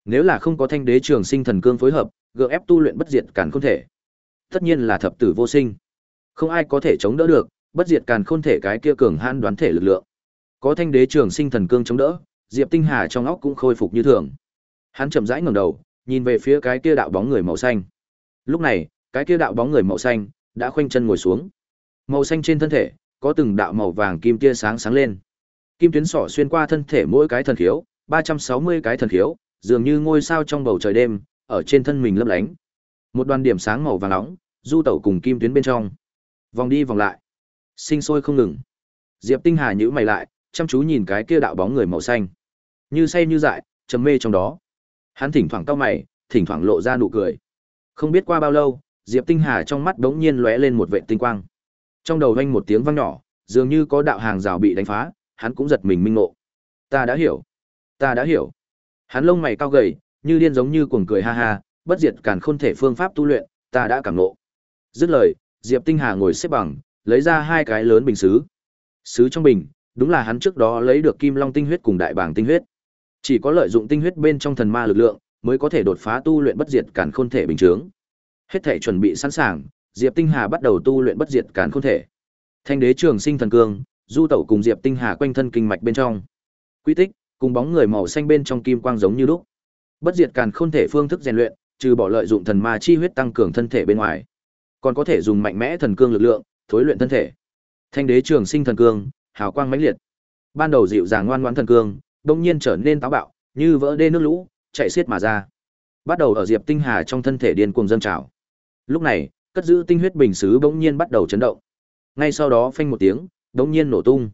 Nếu là không có Thanh Đế Trường Sinh Thần Cương phối hợp, gượng ép tu luyện bất diệt càn khôn thể, tất nhiên là thập tử vô sinh. Không ai có thể chống đỡ được, bất diệt càn khôn thể cái kia cường hãn đoán thể lực lượng. Có thanh đế trường sinh thần cương chống đỡ, Diệp Tinh Hà trong óc cũng khôi phục như thường. Hắn chậm rãi ngẩng đầu, nhìn về phía cái kia đạo bóng người màu xanh. Lúc này, cái kia đạo bóng người màu xanh đã khoanh chân ngồi xuống. Màu xanh trên thân thể có từng đạo màu vàng kim tia sáng sáng lên. Kim tuyến sỏ xuyên qua thân thể mỗi cái thần khiếu, 360 cái thần khiếu, dường như ngôi sao trong bầu trời đêm, ở trên thân mình lấp lánh. Một đoàn điểm sáng màu vàng nóng, du tẩu cùng kim tuyến bên trong. Vòng đi vòng lại, sinh sôi không ngừng. Diệp Tinh Hà nhíu mày lại, chăm chú nhìn cái kia đạo bóng người màu xanh. Như say như dại, trầm mê trong đó. Hắn thỉnh thoảng cau mày, thỉnh thoảng lộ ra nụ cười. Không biết qua bao lâu, Diệp Tinh Hà trong mắt đống nhiên lóe lên một vệt tinh quang. Trong đầu vang một tiếng vang nhỏ, dường như có đạo hàng rào bị đánh phá, hắn cũng giật mình minh ngộ. Ta đã hiểu, ta đã hiểu. Hắn lông mày cao gầy, như điên giống như cuồng cười ha ha, bất diệt càn khôn thể phương pháp tu luyện, ta đã cảm ngộ. Dứt lời, Diệp Tinh Hà ngồi xếp bằng, lấy ra hai cái lớn bình sứ. Sứ trong bình, đúng là hắn trước đó lấy được Kim Long tinh huyết cùng Đại Bàng tinh huyết. Chỉ có lợi dụng tinh huyết bên trong thần ma lực lượng, mới có thể đột phá tu luyện bất diệt càn khôn thể bình thường. Hết thể chuẩn bị sẵn sàng, Diệp Tinh Hà bắt đầu tu luyện bất diệt càn khôn thể. Thanh đế trường sinh thần cương, du tẩu cùng Diệp Tinh Hà quanh thân kinh mạch bên trong. Quy tích, cùng bóng người màu xanh bên trong kim quang giống như lúc. Bất diệt càn khôn thể phương thức rèn luyện, trừ bỏ lợi dụng thần ma chi huyết tăng cường thân thể bên ngoài, còn có thể dùng mạnh mẽ thần cương lực lượng, thối luyện thân thể. Thanh đế trường sinh thần cương, hào quang mãnh liệt. Ban đầu dịu dàng ngoan ngoãn thần cương, đột nhiên trở nên táo bạo, như vỡ đê nước lũ, chạy xiết mà ra. Bắt đầu ở Diệp Tinh Hà trong thân thể điên cuồng dâng trào. Lúc này, cất giữ tinh huyết bình sứ bỗng nhiên bắt đầu chấn động. Ngay sau đó phanh một tiếng, bỗng nhiên nổ tung.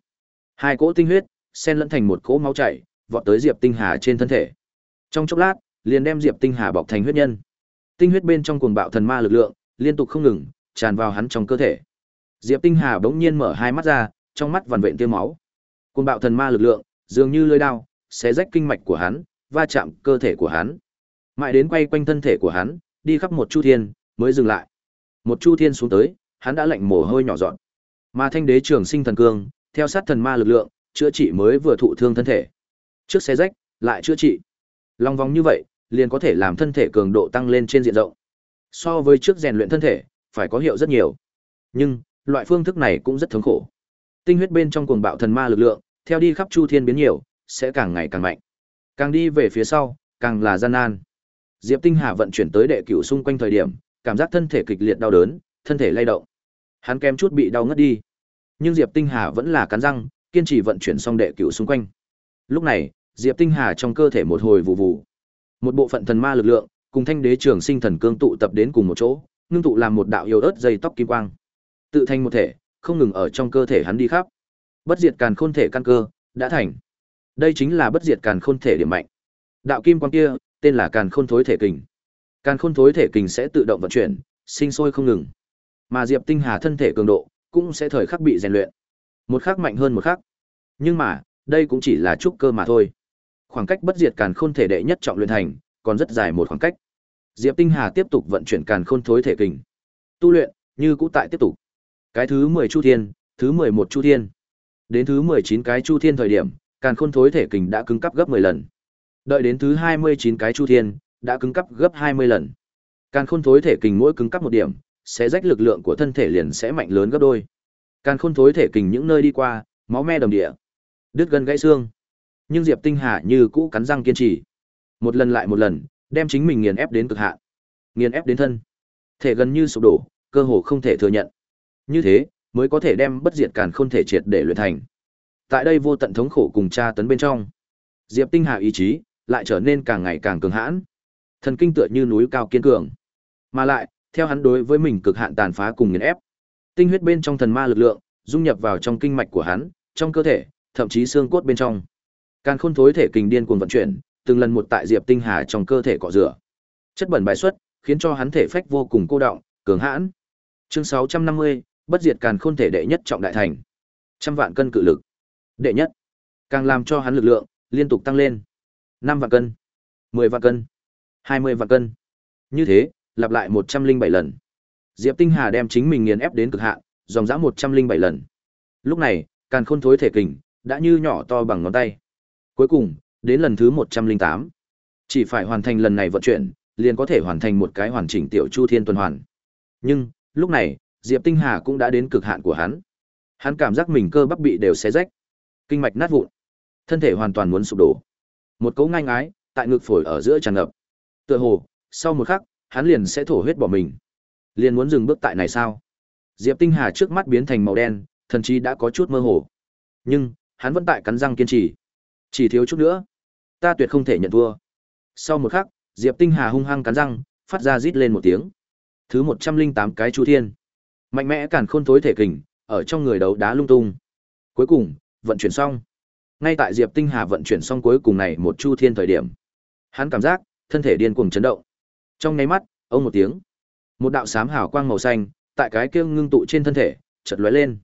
Hai cỗ tinh huyết xen lẫn thành một cỗ máu chảy, vọt tới Diệp Tinh Hà trên thân thể. Trong chốc lát, liền đem Diệp Tinh Hà bọc thành huyết nhân. Tinh huyết bên trong cuồng bạo thần ma lực lượng, liên tục không ngừng tràn vào hắn trong cơ thể. Diệp Tinh Hà bỗng nhiên mở hai mắt ra, trong mắt vằn vện tia máu. Cuồng bạo thần ma lực lượng, dường như lưỡi dao, xé rách kinh mạch của hắn, va chạm cơ thể của hắn. Mãi đến quay quanh thân thể của hắn, đi khắp một chu thiên, mới dừng lại. Một chu thiên xuống tới, hắn đã lạnh mồ hôi nhỏ giọt. Mà Thanh Đế Trường Sinh Thần Cương, theo sát thần ma lực lượng, chữa trị mới vừa thụ thương thân thể. Trước xe rách, lại chữa trị. Long vòng như vậy, liền có thể làm thân thể cường độ tăng lên trên diện rộng. So với trước rèn luyện thân thể, phải có hiệu rất nhiều. Nhưng, loại phương thức này cũng rất thống khổ. Tinh huyết bên trong cuồng bạo thần ma lực lượng, theo đi khắp chu thiên biến nhiều, sẽ càng ngày càng mạnh. Càng đi về phía sau, càng là gian nan. Diệp Tinh Hà vận chuyển tới đệ cửu xung quanh thời điểm, cảm giác thân thể kịch liệt đau đớn, thân thể lay động. Hắn kém chút bị đau ngất đi. Nhưng Diệp Tinh Hà vẫn là cắn răng, kiên trì vận chuyển xong đệ cửu xung quanh. Lúc này, Diệp Tinh Hà trong cơ thể một hồi vụ vụ. Một bộ phận thần ma lực lượng, cùng thanh đế trường sinh thần cương tụ tập đến cùng một chỗ, ngưng tụ làm một đạo yêu ớt dây tóc kim quang. Tự thành một thể, không ngừng ở trong cơ thể hắn đi khắp. Bất diệt càn khôn thể căn cơ đã thành. Đây chính là bất diệt càn khôn thể điểm mạnh. Đạo kim quang kia, tên là càn khôn thối thể kình. Càn khôn thối thể kình sẽ tự động vận chuyển, sinh sôi không ngừng. Mà Diệp Tinh Hà thân thể cường độ cũng sẽ thời khắc bị rèn luyện. Một khắc mạnh hơn một khắc. Nhưng mà, đây cũng chỉ là trúc cơ mà thôi. Khoảng cách bất diệt càn khôn thể đệ nhất trọng luyện thành, còn rất dài một khoảng cách. Diệp Tinh Hà tiếp tục vận chuyển càn khôn thối thể kình. Tu luyện, như cũ tại tiếp tục. Cái thứ 10 chu thiên, thứ 11 chu thiên. Đến thứ 19 cái chu thiên thời điểm, càn khôn thối thể kình đã cứng cấp gấp 10 lần. Đợi đến thứ 29 cái chu thiên, đã cứng cấp gấp 20 lần. Càn khôn thối thể kình mỗi cứng cấp một điểm, sẽ rách lực lượng của thân thể liền sẽ mạnh lớn gấp đôi. Càn khôn thối thể kình những nơi đi qua, máu me đồng địa, đứt gần gãy xương. Nhưng Diệp Tinh Hà như cũ cắn răng kiên trì. Một lần lại một lần, đem chính mình nghiền ép đến cực hạn. Nghiền ép đến thân. Thể gần như sụp đổ, cơ hồ không thể thừa nhận. Như thế, mới có thể đem bất diệt càn khôn thể triệt để luyện thành. Tại đây vô tận thống khổ cùng tra tấn bên trong, Diệp Tinh Hà ý chí lại trở nên càng ngày càng cường hãn. Thần kinh tựa như núi cao kiên cường. Mà lại, theo hắn đối với mình cực hạn tàn phá cùng nghiền ép, tinh huyết bên trong thần ma lực lượng dung nhập vào trong kinh mạch của hắn, trong cơ thể, thậm chí xương cốt bên trong. Càn khôn thối thể kình điên cuồng vận chuyển, từng lần một tại Diệp Tinh Hà trong cơ thể cọ rửa. Chất bẩn bài xuất, khiến cho hắn thể phách vô cùng cô động, cường hãn. Chương 650, bất diệt càn khôn thể đệ nhất trọng đại thành. Trăm vạn cân cự lực. Đệ nhất. Càng làm cho hắn lực lượng liên tục tăng lên. 5 vạn cân, 10 vạn cân, 20 vạn cân. Như thế, lặp lại 107 lần. Diệp Tinh Hà đem chính mình nghiền ép đến cực hạn, dòng dã 107 lần. Lúc này, càn khôn thối thể kình đã như nhỏ to bằng ngón tay. Cuối cùng, đến lần thứ 108, chỉ phải hoàn thành lần này vận chuyển, liền có thể hoàn thành một cái hoàn chỉnh tiểu chu thiên tuần hoàn. Nhưng, lúc này, Diệp Tinh Hà cũng đã đến cực hạn của hắn. Hắn cảm giác mình cơ bắp bị đều xé rách, kinh mạch nát vụn, thân thể hoàn toàn muốn sụp đổ. Một cỗ ngang ái, tại ngực phổi ở giữa tràn ngập. Tựa hồ, sau một khắc, hắn liền sẽ thổ huyết bỏ mình. Liền muốn dừng bước tại này sao? Diệp Tinh Hà trước mắt biến thành màu đen, thần chí đã có chút mơ hồ. Nhưng, hắn vẫn tại cắn răng kiên trì. Chỉ thiếu chút nữa, ta tuyệt không thể nhận thua. Sau một khắc, Diệp Tinh Hà hung hăng cắn răng, phát ra rít lên một tiếng. Thứ 108 cái chu thiên. Mạnh mẽ cản khôn thối thể kình, ở trong người đấu đá lung tung. Cuối cùng, vận chuyển xong. Ngay tại Diệp Tinh Hà vận chuyển xong cuối cùng này một chu thiên thời điểm, hắn cảm giác thân thể điên cuồng chấn động. Trong nháy mắt, ông một tiếng, một đạo sám hào quang màu xanh tại cái kia ngưng tụ trên thân thể, chợt lóe lên.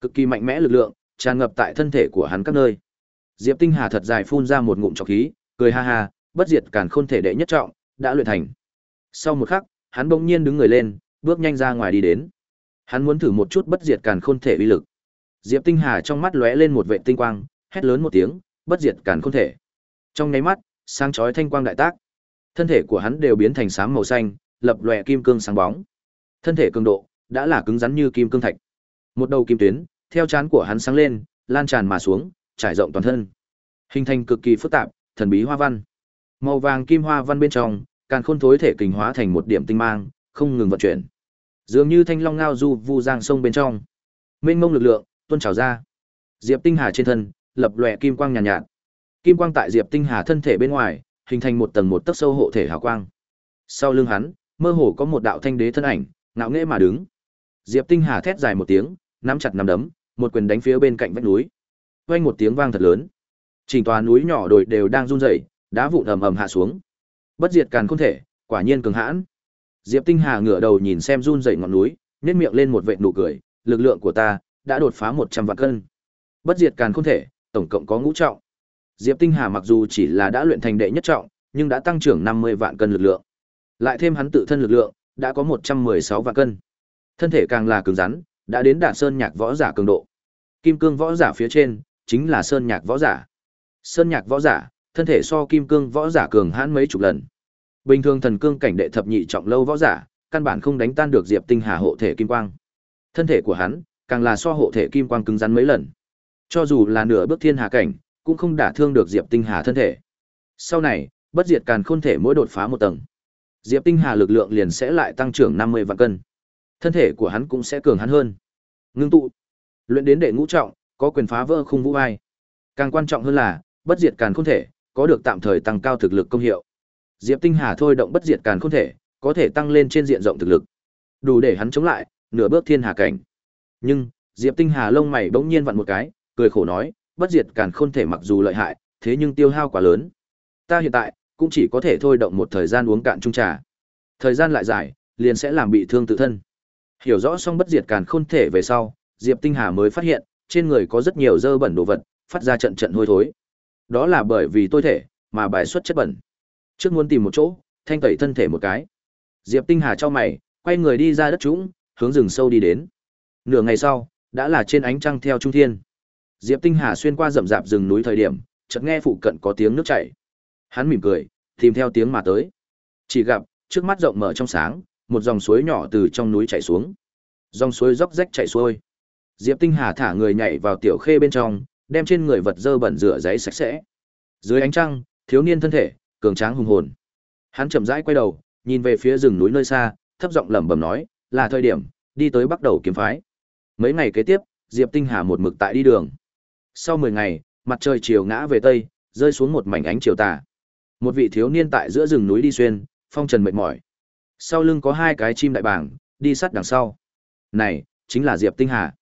Cực kỳ mạnh mẽ lực lượng tràn ngập tại thân thể của hắn các nơi. Diệp Tinh Hà thật dài phun ra một ngụm trọc khí, cười ha ha, bất diệt càn khôn thể đệ nhất trọng, đã luyện thành. Sau một khắc, hắn bỗng nhiên đứng người lên, bước nhanh ra ngoài đi đến. Hắn muốn thử một chút bất diệt càn khôn thể uy lực. Diệp Tinh Hà trong mắt lóe lên một vệt tinh quang, hét lớn một tiếng, bất diệt càn khôn thể. Trong nháy mắt, sáng chói thanh quang đại tác. Thân thể của hắn đều biến thành xám màu xanh, lập lòe kim cương sáng bóng. Thân thể cường độ đã là cứng rắn như kim cương thạch. Một đầu kim tuyến theo chán của hắn sáng lên, lan tràn mà xuống, trải rộng toàn thân. Hình thành cực kỳ phức tạp, thần bí hoa văn. Màu vàng kim hoa văn bên trong, càn khôn thối thể kình hóa thành một điểm tinh mang, không ngừng vận chuyển. Dường như thanh long ngao du vu giang sông bên trong. Mênh mông lực lượng tuôn trào ra. Diệp Tinh Hà trên thân, lập lòe kim quang nhàn nhạt, nhạt. Kim quang tại Diệp Tinh Hà thân thể bên ngoài, hình thành một tầng một tấc sâu hộ thể hào quang. Sau lưng hắn, mơ hồ có một đạo thanh đế thân ảnh, ngạo nghễ mà đứng. Diệp Tinh Hà thét dài một tiếng, nắm chặt nắm đấm, một quyền đánh phía bên cạnh vách núi. Vang một tiếng vang thật lớn. Chỉnh tòa núi nhỏ đồi đều đang run rẩy, đá vụn ầm ầm hạ xuống. Bất diệt càn khôn thể, quả nhiên cường hãn. Diệp Tinh Hà ngửa đầu nhìn xem run rẩy ngọn núi, nhếch miệng lên một vệt nụ cười, lực lượng của ta đã đột phá 100 vạn cân. Bất diệt càn khôn thể, tổng cộng có ngũ trọng. Diệp Tinh Hà mặc dù chỉ là đã luyện thành đệ nhất trọng, nhưng đã tăng trưởng 50 vạn cân lực lượng. Lại thêm hắn tự thân lực lượng, đã có 116 vạn cân. Thân thể càng là cứng rắn, đã đến đạt sơn nhạc võ giả cường độ. Kim cương võ giả phía trên, chính là sơn nhạc võ giả. Sơn nhạc võ giả, thân thể so kim cương võ giả cường hãn mấy chục lần. Bình thường thần cương cảnh đệ thập nhị trọng lâu võ giả, căn bản không đánh tan được Diệp Tinh Hà hộ thể kim quang. Thân thể của hắn, càng là so hộ thể kim quang cứng rắn mấy lần. Cho dù là nửa bước thiên hà cảnh, cũng không đả thương được Diệp Tinh Hà thân thể. Sau này, bất diệt càn khôn thể mỗi đột phá một tầng, Diệp Tinh Hà lực lượng liền sẽ lại tăng trưởng 50 vạn cân. Thân thể của hắn cũng sẽ cường hắn hơn. Ngưng tụ, luyện đến đệ ngũ trọng, có quyền phá vỡ khung vũ vai. Càng quan trọng hơn là, bất diệt càn khôn thể, có được tạm thời tăng cao thực lực công hiệu. Diệp Tinh Hà thôi động bất diệt càn khôn thể, có thể tăng lên trên diện rộng thực lực. Đủ để hắn chống lại nửa bước thiên hà cảnh. Nhưng, Diệp Tinh Hà lông mày bỗng nhiên vặn một cái, cười khổ nói, bất diệt càn khôn thể mặc dù lợi hại, thế nhưng tiêu hao quá lớn. Ta hiện tại cũng chỉ có thể thôi động một thời gian uống cạn chung trà. Thời gian lại dài, liền sẽ làm bị thương tự thân. Hiểu rõ xong bất diệt càn khôn thể về sau, Diệp Tinh Hà mới phát hiện, trên người có rất nhiều dơ bẩn đồ vật, phát ra trận trận hôi thối. Đó là bởi vì tôi thể, mà bài xuất chất bẩn. Trước muốn tìm một chỗ, thanh tẩy thân thể một cái. Diệp Tinh Hà cho mày, quay người đi ra đất trũng, hướng rừng sâu đi đến. Nửa ngày sau, đã là trên ánh trăng theo trung thiên. Diệp Tinh Hà xuyên qua rậm rạp rừng núi thời điểm, chợt nghe phụ cận có tiếng nước chảy. Hắn mỉm cười, tìm theo tiếng mà tới. Chỉ gặp, trước mắt rộng mở trong sáng, một dòng suối nhỏ từ trong núi chảy xuống. Dòng suối róc rách chảy xuôi. Diệp Tinh Hà thả người nhảy vào tiểu khê bên trong, đem trên người vật dơ bẩn rửa giấy sạch sẽ. Dưới ánh trăng, thiếu niên thân thể, cường tráng hùng hồn. Hắn chậm rãi quay đầu, nhìn về phía rừng núi nơi xa, thấp giọng lẩm bẩm nói, là thời điểm đi tới bắt đầu kiếm phái. Mấy ngày kế tiếp, Diệp Tinh Hà một mực tại đi đường. Sau 10 ngày, mặt trời chiều ngã về tây, rơi xuống một mảnh ánh chiều tà. Một vị thiếu niên tại giữa rừng núi đi xuyên, phong trần mệt mỏi. Sau lưng có hai cái chim đại bàng, đi sát đằng sau. Này, chính là Diệp Tinh Hà.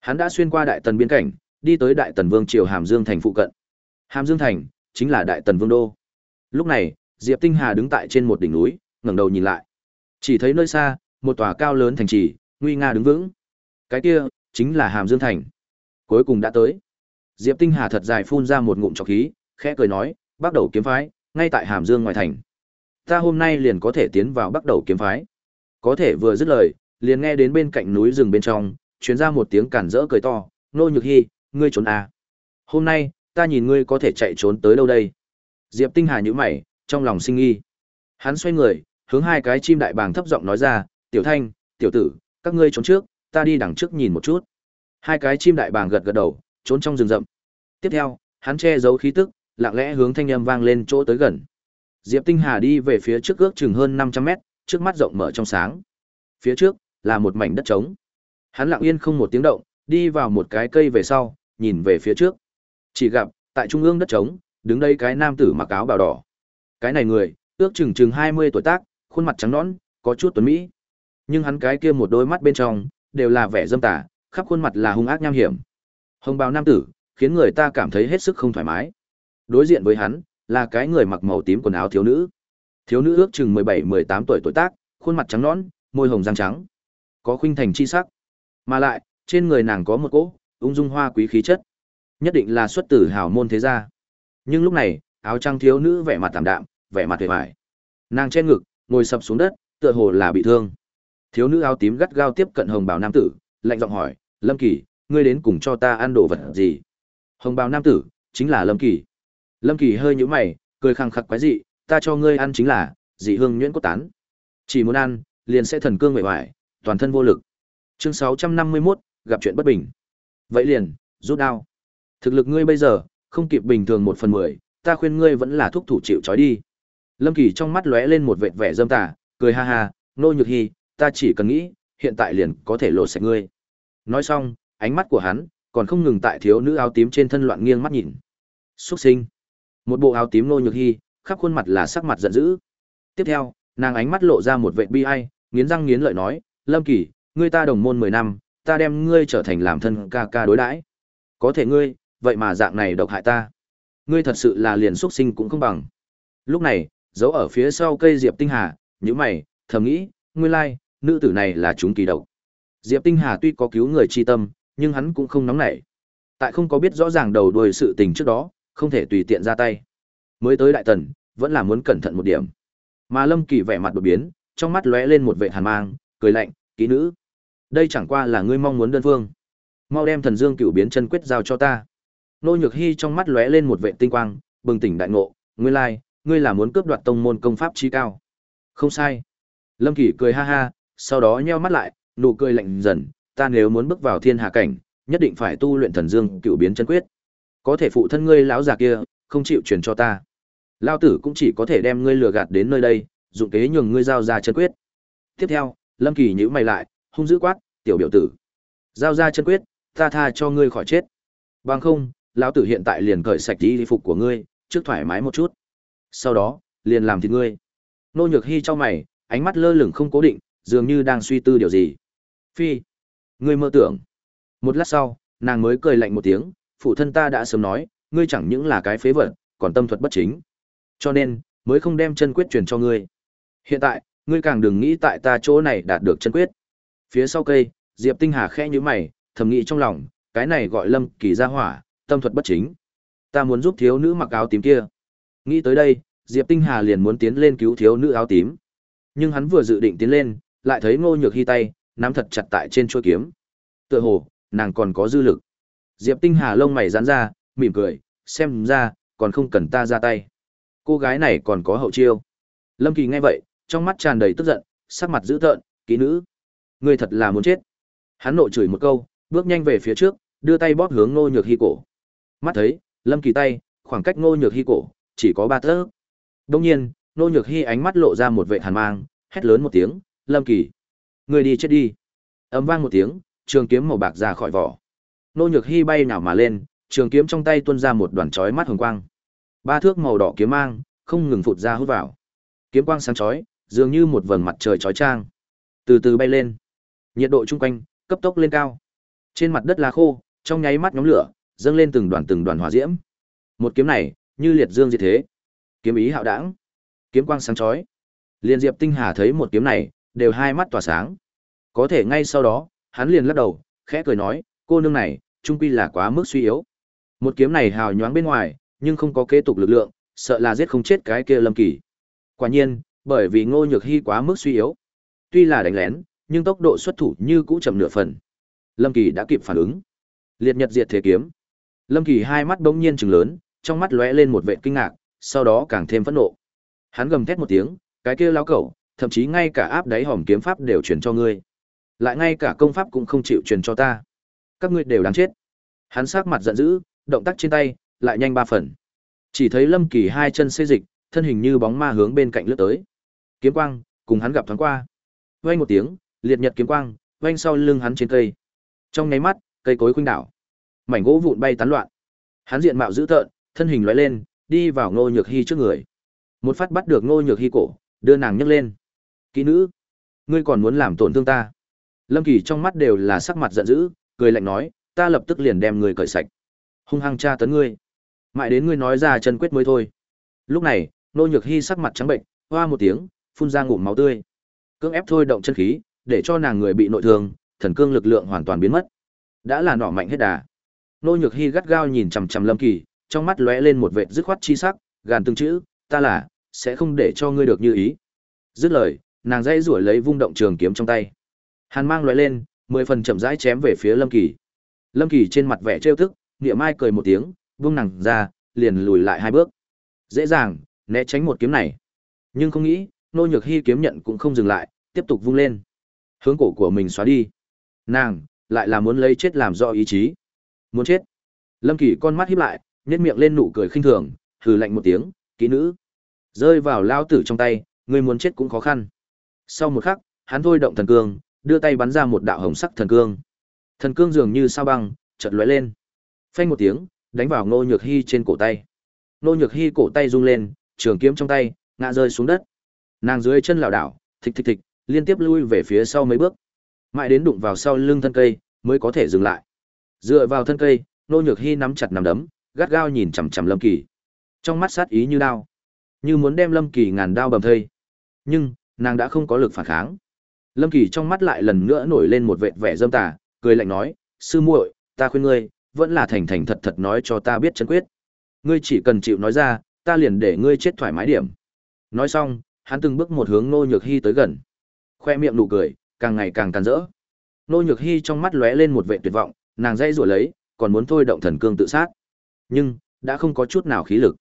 Hắn đã xuyên qua Đại Tần biên cảnh, đi tới Đại Tần Vương triều Hàm Dương thành phụ cận. Hàm Dương thành chính là Đại Tần Vương đô. Lúc này, Diệp Tinh Hà đứng tại trên một đỉnh núi, ngẩng đầu nhìn lại. Chỉ thấy nơi xa, một tòa cao lớn thành trì, nguy nga đứng vững. Cái kia chính là Hàm Dương thành. Cuối cùng đã tới. Diệp Tinh Hà thật dài phun ra một ngụm trọc khí, khẽ cười nói, bắt đầu kiếm phái, ngay tại Hàm Dương ngoài thành. Ta hôm nay liền có thể tiến vào bắt đầu kiếm phái. Có thể vừa dứt lời, liền nghe đến bên cạnh núi rừng bên trong, truyền ra một tiếng cản rỡ cười to, nô nhược Hi, ngươi trốn à. Hôm nay, ta nhìn ngươi có thể chạy trốn tới đâu đây. Diệp Tinh Hà nhíu mày, trong lòng sinh nghi. Hắn xoay người, hướng hai cái chim đại bàng thấp giọng nói ra, tiểu thanh, tiểu tử, các ngươi trốn trước, ta đi đằng trước nhìn một chút. Hai cái chim đại bàng gật gật đầu, trốn trong rừng rậm. Tiếp theo, hắn che giấu khí tức, lặng lẽ hướng thanh âm vang lên chỗ tới gần. Diệp Tinh Hà đi về phía trước ước chừng hơn 500 mét, trước mắt rộng mở trong sáng. Phía trước là một mảnh đất trống. Hắn lặng yên không một tiếng động, đi vào một cái cây về sau, nhìn về phía trước. Chỉ gặp, tại trung ương đất trống, đứng đây cái nam tử mặc áo bào đỏ. Cái này người, ước chừng chừng 20 tuổi tác, khuôn mặt trắng nõn, có chút tuấn mỹ. Nhưng hắn cái kia một đôi mắt bên trong, đều là vẻ dâm tà, khắp khuôn mặt là hung ác nham hiểm. Hồng bào nam tử, khiến người ta cảm thấy hết sức không thoải mái. Đối diện với hắn, là cái người mặc màu tím quần áo thiếu nữ. Thiếu nữ ước chừng 17-18 tuổi tuổi tác, khuôn mặt trắng nõn, môi hồng răng trắng, có khuynh thành chi sắc. Mà lại, trên người nàng có một cỗ ung dung hoa quý khí chất, nhất định là xuất tử hào môn thế gia. Nhưng lúc này, áo trắng thiếu nữ vẻ mặt tạm đạm, vẻ mặt tuyệt vải. Nàng trên ngực, ngồi sập xuống đất, tựa hồ là bị thương. Thiếu nữ áo tím gắt gao tiếp cận hồng bào nam tử, lạnh giọng hỏi, "Lâm Kỳ, ngươi đến cùng cho ta ăn đồ vật gì?" Hồng bào nam tử, chính là Lâm Kỳ. Lâm Kỳ hơi nhũ mày, cười khăng khặc quái dị, ta cho ngươi ăn chính là dị hương nhuyễn cốt tán. Chỉ muốn ăn, liền sẽ thần cương mệt mỏi, toàn thân vô lực. Chương 651, gặp chuyện bất bình. Vậy liền, rút đao. Thực lực ngươi bây giờ, không kịp bình thường một phần mười, ta khuyên ngươi vẫn là thuốc thủ chịu trói đi. Lâm Kỳ trong mắt lóe lên một vệt vẻ dâm tà, cười ha ha, nô nhược hy, ta chỉ cần nghĩ, hiện tại liền có thể lột sạch ngươi. Nói xong, ánh mắt của hắn, còn không ngừng tại thiếu nữ áo tím trên thân loạn nghiêng mắt nhìn. Xuất sinh. Một bộ áo tím nô nhược hy, khắp khuôn mặt là sắc mặt giận dữ. Tiếp theo, nàng ánh mắt lộ ra một vẻ bi ai, nghiến răng nghiến lợi nói, "Lâm Kỳ, ngươi ta đồng môn mười năm, ta đem ngươi trở thành làm thân ca ca đối đãi. Có thể ngươi, vậy mà dạng này độc hại ta. Ngươi thật sự là liền xuất sinh cũng không bằng." Lúc này, giấu ở phía sau cây Diệp Tinh Hà, nhíu mày, thầm nghĩ, nguyên lai, nữ tử này là chúng kỳ độc. Diệp Tinh Hà tuy có cứu người chi tâm, nhưng hắn cũng không nóng nảy. Tại không có biết rõ ràng đầu đuôi sự tình trước đó, không thể tùy tiện ra tay. Mới tới đại tần, vẫn là muốn cẩn thận một điểm. Mà Lâm Kỳ vẻ mặt đột biến, trong mắt lóe lên một vẻ hàn mang, cười lạnh, "Kỹ nữ, đây chẳng qua là ngươi mong muốn đơn phương. Mau đem Thần Dương Cửu biến chân quyết giao cho ta." Nô Nhược Hi trong mắt lóe lên một vẻ tinh quang, bừng tỉnh đại ngộ, nguyên lai, ngươi là muốn cướp đoạt tông môn công pháp chí cao. Không sai. Lâm Kỳ cười ha ha, sau đó nheo mắt lại, nụ cười lạnh dần, ta nếu muốn bước vào thiên hạ cảnh, nhất định phải tu luyện thần dương cựu biến chân quyết. Có thể phụ thân ngươi lão già kia, không chịu truyền cho ta. Lão tử cũng chỉ có thể đem ngươi lừa gạt đến nơi đây, dụng kế nhường ngươi giao ra chân quyết. Tiếp theo, Lâm Kỳ nhíu mày lại, hung dữ quát, "Tiểu biểu tử, giao ra chân quyết, ta tha cho ngươi khỏi chết." Bằng không, lão tử hiện tại liền cởi sạch y phục của ngươi, trước thoải mái một chút. Sau đó, liền làm thịt ngươi. Nô Nhược Hi cho mày, ánh mắt lơ lửng không cố định, dường như đang suy tư điều gì. "Phi, ngươi mơ tưởng." Một lát sau, nàng mới cười lạnh một tiếng, "Phụ thân ta đã sớm nói, ngươi chẳng những là cái phế vật, còn tâm thuật bất chính. Cho nên, mới không đem chân quyết truyền cho ngươi. Hiện tại, ngươi càng đừng nghĩ tại ta chỗ này đạt được chân quyết." Phía sau cây, Diệp Tinh Hà khẽ nhíu mày, thầm nghĩ trong lòng, cái này gọi Lâm Kỳ gia hỏa, tâm thuật bất chính. Ta muốn giúp thiếu nữ mặc áo tím kia. Nghĩ tới đây, Diệp Tinh Hà liền muốn tiến lên cứu thiếu nữ áo tím. Nhưng hắn vừa dự định tiến lên, lại thấy Ngô Nhược Hi tay nắm thật chặt tại trên chuôi kiếm. Tựa hồ, nàng còn có dư lực. Diệp Tinh Hà lông mày giãn ra, mỉm cười, xem ra còn không cần ta ra tay. Cô gái này còn có hậu chiêu. Lâm Kỳ nghe vậy, trong mắt tràn đầy tức giận, sắc mặt dữ tợn, "Kỹ nữ, ngươi thật là muốn chết." Hắn nộ chửi một câu, bước nhanh về phía trước, đưa tay bóp hướng Ngô Nhược Hi cổ. Mắt thấy, Lâm Kỳ tay, khoảng cách Ngô Nhược Hi cổ, chỉ có ba tấc. Đương nhiên, Ngô Nhược Hi ánh mắt lộ ra một vẻ hàn mang, hét lớn một tiếng, "Lâm Kỳ, người đi chết đi!" Ầm vang một tiếng, trường kiếm màu bạc ra khỏi vỏ. nô Nhược hy bay nào mà lên, trường kiếm trong tay tuôn ra một đoàn chói mắt hồng quang. Ba thước màu đỏ kiếm mang, không ngừng phụt ra hút vào. Kiếm quang sáng chói, dường như một vầng mặt trời chói trang, Từ từ bay lên. Nhiệt độ chung quanh cấp tốc lên cao. Trên mặt đất lá khô, trong nháy mắt nhóm lửa, dâng lên từng đoàn từng đoàn hỏa diễm. Một kiếm này, như liệt dương diệt thế. Kiếm ý hạo đảng kiếm quang sáng chói. Liên Diệp Tinh Hà thấy một kiếm này, đều hai mắt tỏa sáng. Có thể ngay sau đó, hắn liền lắc đầu, khẽ cười nói, cô nương này, trung quy là quá mức suy yếu. Một kiếm này hào nhoáng bên ngoài, nhưng không có kế tục lực lượng, sợ là giết không chết cái kia Lâm Kỳ. Quả nhiên, bởi vì Ngô Nhược Hi quá mức suy yếu. Tuy là đánh lén, nhưng tốc độ xuất thủ như cũ chậm nửa phần. Lâm Kỳ đã kịp phản ứng. Liệt Nhật Diệt Thế kiếm. Lâm Kỳ hai mắt bỗng nhiên trừng lớn, trong mắt lóe lên một vẻ kinh ngạc, sau đó càng thêm phẫn nộ. Hắn gầm thét một tiếng, cái kia lão cẩu, thậm chí ngay cả áp đáy hòm kiếm pháp đều truyền cho ngươi. Lại ngay cả công pháp cũng không chịu truyền cho ta. Các ngươi đều đáng chết. Hắn sắc mặt giận dữ, động tác trên tay lại nhanh ba phần. Chỉ thấy Lâm Kỳ hai chân xê dịch, thân hình như bóng ma hướng bên cạnh lướt tới. Kiếm quang, cùng hắn gặp thoáng qua. Vang một tiếng, liệt nhật kiếm quang, vang sau lưng hắn trên cây. Trong nháy mắt, cây cối khuynh đảo mảnh gỗ vụn bay tán loạn. Hắn diện mạo dữ tợn, thân hình lóe lên, đi vào Ngô Nhược Hi trước người. Một phát bắt được Ngô Nhược Hi cổ, đưa nàng nhấc lên. "Kỹ nữ, ngươi còn muốn làm tổn thương ta?" Lâm Kỳ trong mắt đều là sắc mặt giận dữ, cười lạnh nói, "Ta lập tức liền đem ngươi cởi sạch, hung hăng tra tấn ngươi, mãi đến ngươi nói ra chân quyết mới thôi." Lúc này, Nô Nhược Hi sắc mặt trắng bệnh, hoa một tiếng, phun ra ngụm máu tươi. Cưỡng ép thôi động chân khí, để cho nàng người bị nội thương, thần cương lực lượng hoàn toàn biến mất. Đã là nỏ mạnh hết đà. Nô Nhược Hi gắt gao nhìn chằm chằm Lâm Kỳ, trong mắt lóe lên một vệt dứt khoát chi sắc, gàn từng chữ, ta là sẽ không để cho ngươi được như ý. Dứt lời, nàng dây rủi lấy vung động trường kiếm trong tay. Hàn mang loại lên, mười phần chậm rãi chém về phía Lâm Kỳ. Lâm Kỳ trên mặt vẻ trêu tức, nghĩa mai cười một tiếng, vung nàng ra, liền lùi lại hai bước. Dễ dàng né tránh một kiếm này. Nhưng không nghĩ, Nô Nhược hy kiếm nhận cũng không dừng lại, tiếp tục vung lên. Hướng cổ của mình xóa đi. Nàng lại là muốn lấy chết làm do ý chí. Muốn chết. Lâm Kỳ con mắt híp lại, nhét miệng lên nụ cười khinh thường, hừ lạnh một tiếng, kỹ nữ. Rơi vào lao tử trong tay, người muốn chết cũng khó khăn. Sau một khắc, hắn thôi động thần cương, đưa tay bắn ra một đạo hồng sắc thần cương. Thần cương dường như sao băng, chợt lóe lên. Phanh một tiếng, đánh vào Ngô Nhược Hi trên cổ tay. Ngô Nhược Hi cổ tay rung lên, trường kiếm trong tay ngã rơi xuống đất. Nàng dưới chân lảo đảo, thịch thịch thịch, liên tiếp lui về phía sau mấy bước. Mãi đến đụng vào sau lưng thân cây, mới có thể dừng lại. Dựa vào thân cây, Nô Nhược Hi nắm chặt nắm đấm, gắt gao nhìn chằm chằm Lâm Kỳ. Trong mắt sát ý như đao, như muốn đem Lâm Kỳ ngàn đao bầm thây. Nhưng, nàng đã không có lực phản kháng. Lâm Kỳ trong mắt lại lần nữa nổi lên một vệt vẻ dâm tà, cười lạnh nói, "Sư muội, ta khuyên ngươi, vẫn là thành thành thật thật nói cho ta biết chân quyết. Ngươi chỉ cần chịu nói ra, ta liền để ngươi chết thoải mái điểm." Nói xong, hắn từng bước một hướng Nô Nhược Hi tới gần. Khoe miệng nụ cười, càng ngày càng tàn rỡ. Nô Nhược Hi trong mắt lóe lên một vẻ tuyệt vọng, nàng dây rủa lấy, còn muốn thôi động thần cương tự sát. Nhưng, đã không có chút nào khí lực.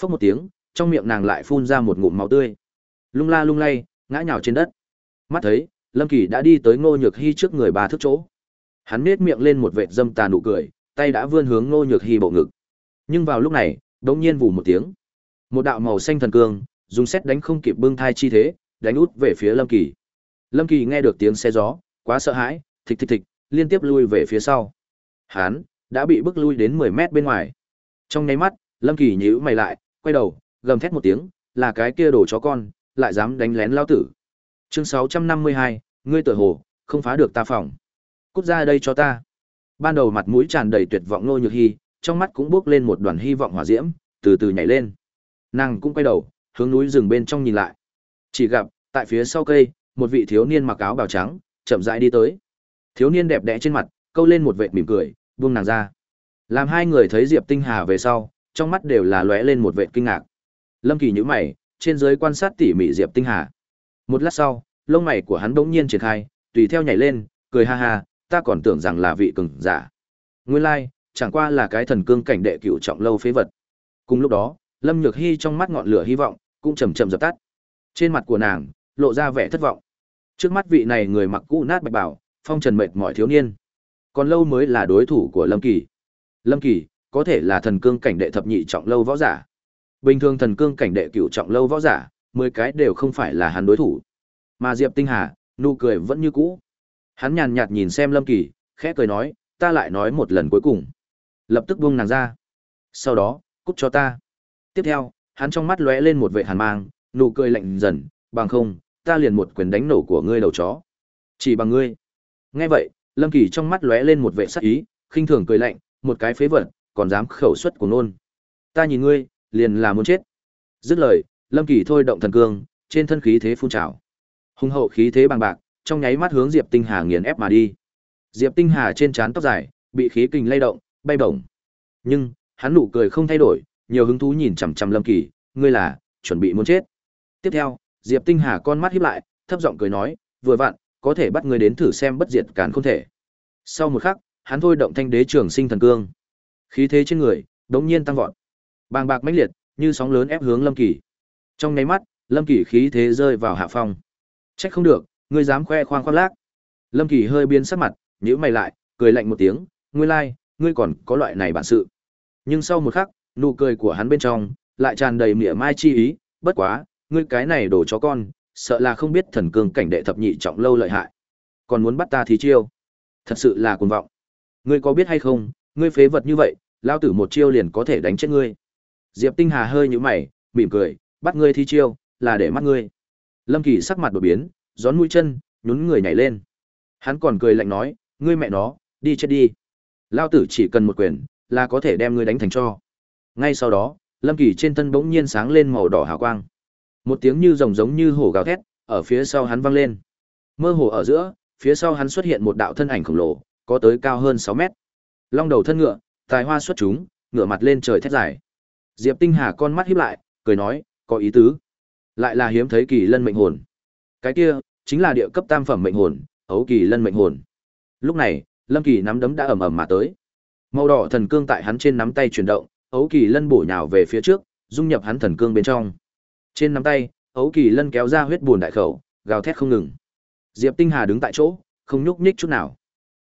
Phốc một tiếng, trong miệng nàng lại phun ra một ngụm máu tươi. Lung la lung lay, ngã nhào trên đất. Mắt thấy, Lâm Kỳ đã đi tới Ngô Nhược Hi trước người bà thước chỗ. Hắn nhếch miệng lên một vệt dâm tà nụ cười, tay đã vươn hướng Ngô Nhược Hi bộ ngực. Nhưng vào lúc này, đột nhiên vù một tiếng. Một đạo màu xanh thần cương, dùng xét đánh không kịp bưng thai chi thế, đánh út về phía Lâm Kỳ. Lâm Kỳ nghe được tiếng xe gió, quá sợ hãi, thịch thịch thịch, liên tiếp lui về phía sau. Hắn đã bị bức lui đến 10 mét bên ngoài. Trong nháy mắt, Lâm Kỳ nhíu mày lại, quay đầu, gầm thét một tiếng, là cái kia đồ chó con, lại dám đánh lén lao tử. Chương 652, ngươi tự hồ, không phá được ta phòng. Cút ra đây cho ta. Ban đầu mặt mũi tràn đầy tuyệt vọng nô nhược hy, trong mắt cũng bước lên một đoàn hy vọng hỏa diễm, từ từ nhảy lên. Nàng cũng quay đầu, hướng núi rừng bên trong nhìn lại. Chỉ gặp, tại phía sau cây, một vị thiếu niên mặc áo bào trắng, chậm rãi đi tới. Thiếu niên đẹp đẽ trên mặt, câu lên một vệt mỉm cười, buông nàng ra. Làm hai người thấy Diệp Tinh Hà về sau, trong mắt đều là lóe lên một vệt kinh ngạc. Lâm Kỳ nhíu mày, trên dưới quan sát tỉ mỉ Diệp Tinh Hà. Một lát sau, lông mày của hắn bỗng nhiên triển khai, tùy theo nhảy lên, cười ha ha, ta còn tưởng rằng là vị cường giả. Nguyên lai, like, chẳng qua là cái thần cương cảnh đệ cửu trọng lâu phế vật. Cùng lúc đó, Lâm Nhược Hi trong mắt ngọn lửa hy vọng cũng chậm chậm dập tắt. Trên mặt của nàng lộ ra vẻ thất vọng. Trước mắt vị này người mặc cũ nát bạch bảo phong trần mệt mỏi thiếu niên, còn lâu mới là đối thủ của Lâm Kỳ. Lâm Kỳ có thể là thần cương cảnh đệ thập nhị trọng lâu võ giả. Bình thường thần cương cảnh đệ cửu trọng lâu võ giả, mười cái đều không phải là hắn đối thủ. Mà Diệp Tinh Hà, nụ cười vẫn như cũ. Hắn nhàn nhạt nhìn xem Lâm Kỳ, khẽ cười nói, ta lại nói một lần cuối cùng. Lập tức buông nàng ra. Sau đó, cút cho ta. Tiếp theo, hắn trong mắt lóe lên một vệ hàn mang, nụ cười lạnh dần, bằng không, ta liền một quyền đánh nổ của ngươi đầu chó. Chỉ bằng ngươi. Nghe vậy, Lâm Kỳ trong mắt lóe lên một vệ sắc ý, khinh thường cười lạnh, một cái phế vật, còn dám khẩu xuất của nôn. Ta nhìn ngươi, liền là muốn chết. Dứt lời, Lâm Kỳ thôi động thần cương, trên thân khí thế phun trào. Hung hậu khí thế bằng bạc, trong nháy mắt hướng Diệp Tinh Hà nghiền ép mà đi. Diệp Tinh Hà trên trán tóc dài, bị khí kình lay động, bay bổng. Nhưng, hắn nụ cười không thay đổi, nhiều hứng thú nhìn chằm chằm Lâm Kỳ, ngươi là chuẩn bị muốn chết. Tiếp theo, Diệp Tinh Hà con mắt híp lại, thấp giọng cười nói, vừa vặn, có thể bắt ngươi đến thử xem bất diệt càn không thể. Sau một khắc, hắn thôi động thanh đế trường sinh thần cương. Khí thế trên người đột nhiên tăng vọt. Bàng bạc mãnh liệt, như sóng lớn ép hướng Lâm Kỳ. Trong nháy mắt, Lâm Kỳ khí thế rơi vào hạ phong. Trách không được, ngươi dám khoe khoang khoác lác. Lâm Kỳ hơi biến sắc mặt, nhíu mày lại, cười lạnh một tiếng, ngươi lai, like, ngươi còn có loại này bản sự. Nhưng sau một khắc, nụ cười của hắn bên trong lại tràn đầy mỉa mai chi ý, bất quá, ngươi cái này đồ chó con, sợ là không biết thần cương cảnh đệ thập nhị trọng lâu lợi hại. Còn muốn bắt ta thì chiêu. Thật sự là cuồng vọng. Ngươi có biết hay không, ngươi phế vật như vậy, lao tử một chiêu liền có thể đánh chết ngươi. Diệp Tinh Hà hơi nhíu mày, mỉm cười, bắt ngươi thi chiêu, là để mắt ngươi. Lâm Kỳ sắc mặt đổi biến, gión mũi chân, nhún người nhảy lên. Hắn còn cười lạnh nói, ngươi mẹ nó, đi chết đi. Lao tử chỉ cần một quyền, là có thể đem ngươi đánh thành cho. Ngay sau đó, Lâm Kỳ trên thân bỗng nhiên sáng lên màu đỏ hào quang. Một tiếng như rồng giống như hổ gào thét, ở phía sau hắn vang lên. Mơ hồ ở giữa, phía sau hắn xuất hiện một đạo thân ảnh khổng lồ, có tới cao hơn 6 mét. Long đầu thân ngựa, tài hoa xuất chúng, ngựa mặt lên trời thét dài. Diệp Tinh Hà con mắt híp lại, cười nói, có ý tứ. Lại là hiếm thấy kỳ lân mệnh hồn. Cái kia, chính là địa cấp tam phẩm mệnh hồn, ấu kỳ lân mệnh hồn. Lúc này, Lâm Kỳ nắm đấm đã ầm ầm mà tới. Màu đỏ thần cương tại hắn trên nắm tay chuyển động, ấu kỳ lân bổ nhào về phía trước, dung nhập hắn thần cương bên trong. Trên nắm tay, ấu kỳ lân kéo ra huyết buồn đại khẩu, gào thét không ngừng. Diệp Tinh Hà đứng tại chỗ, không nhúc nhích chút nào.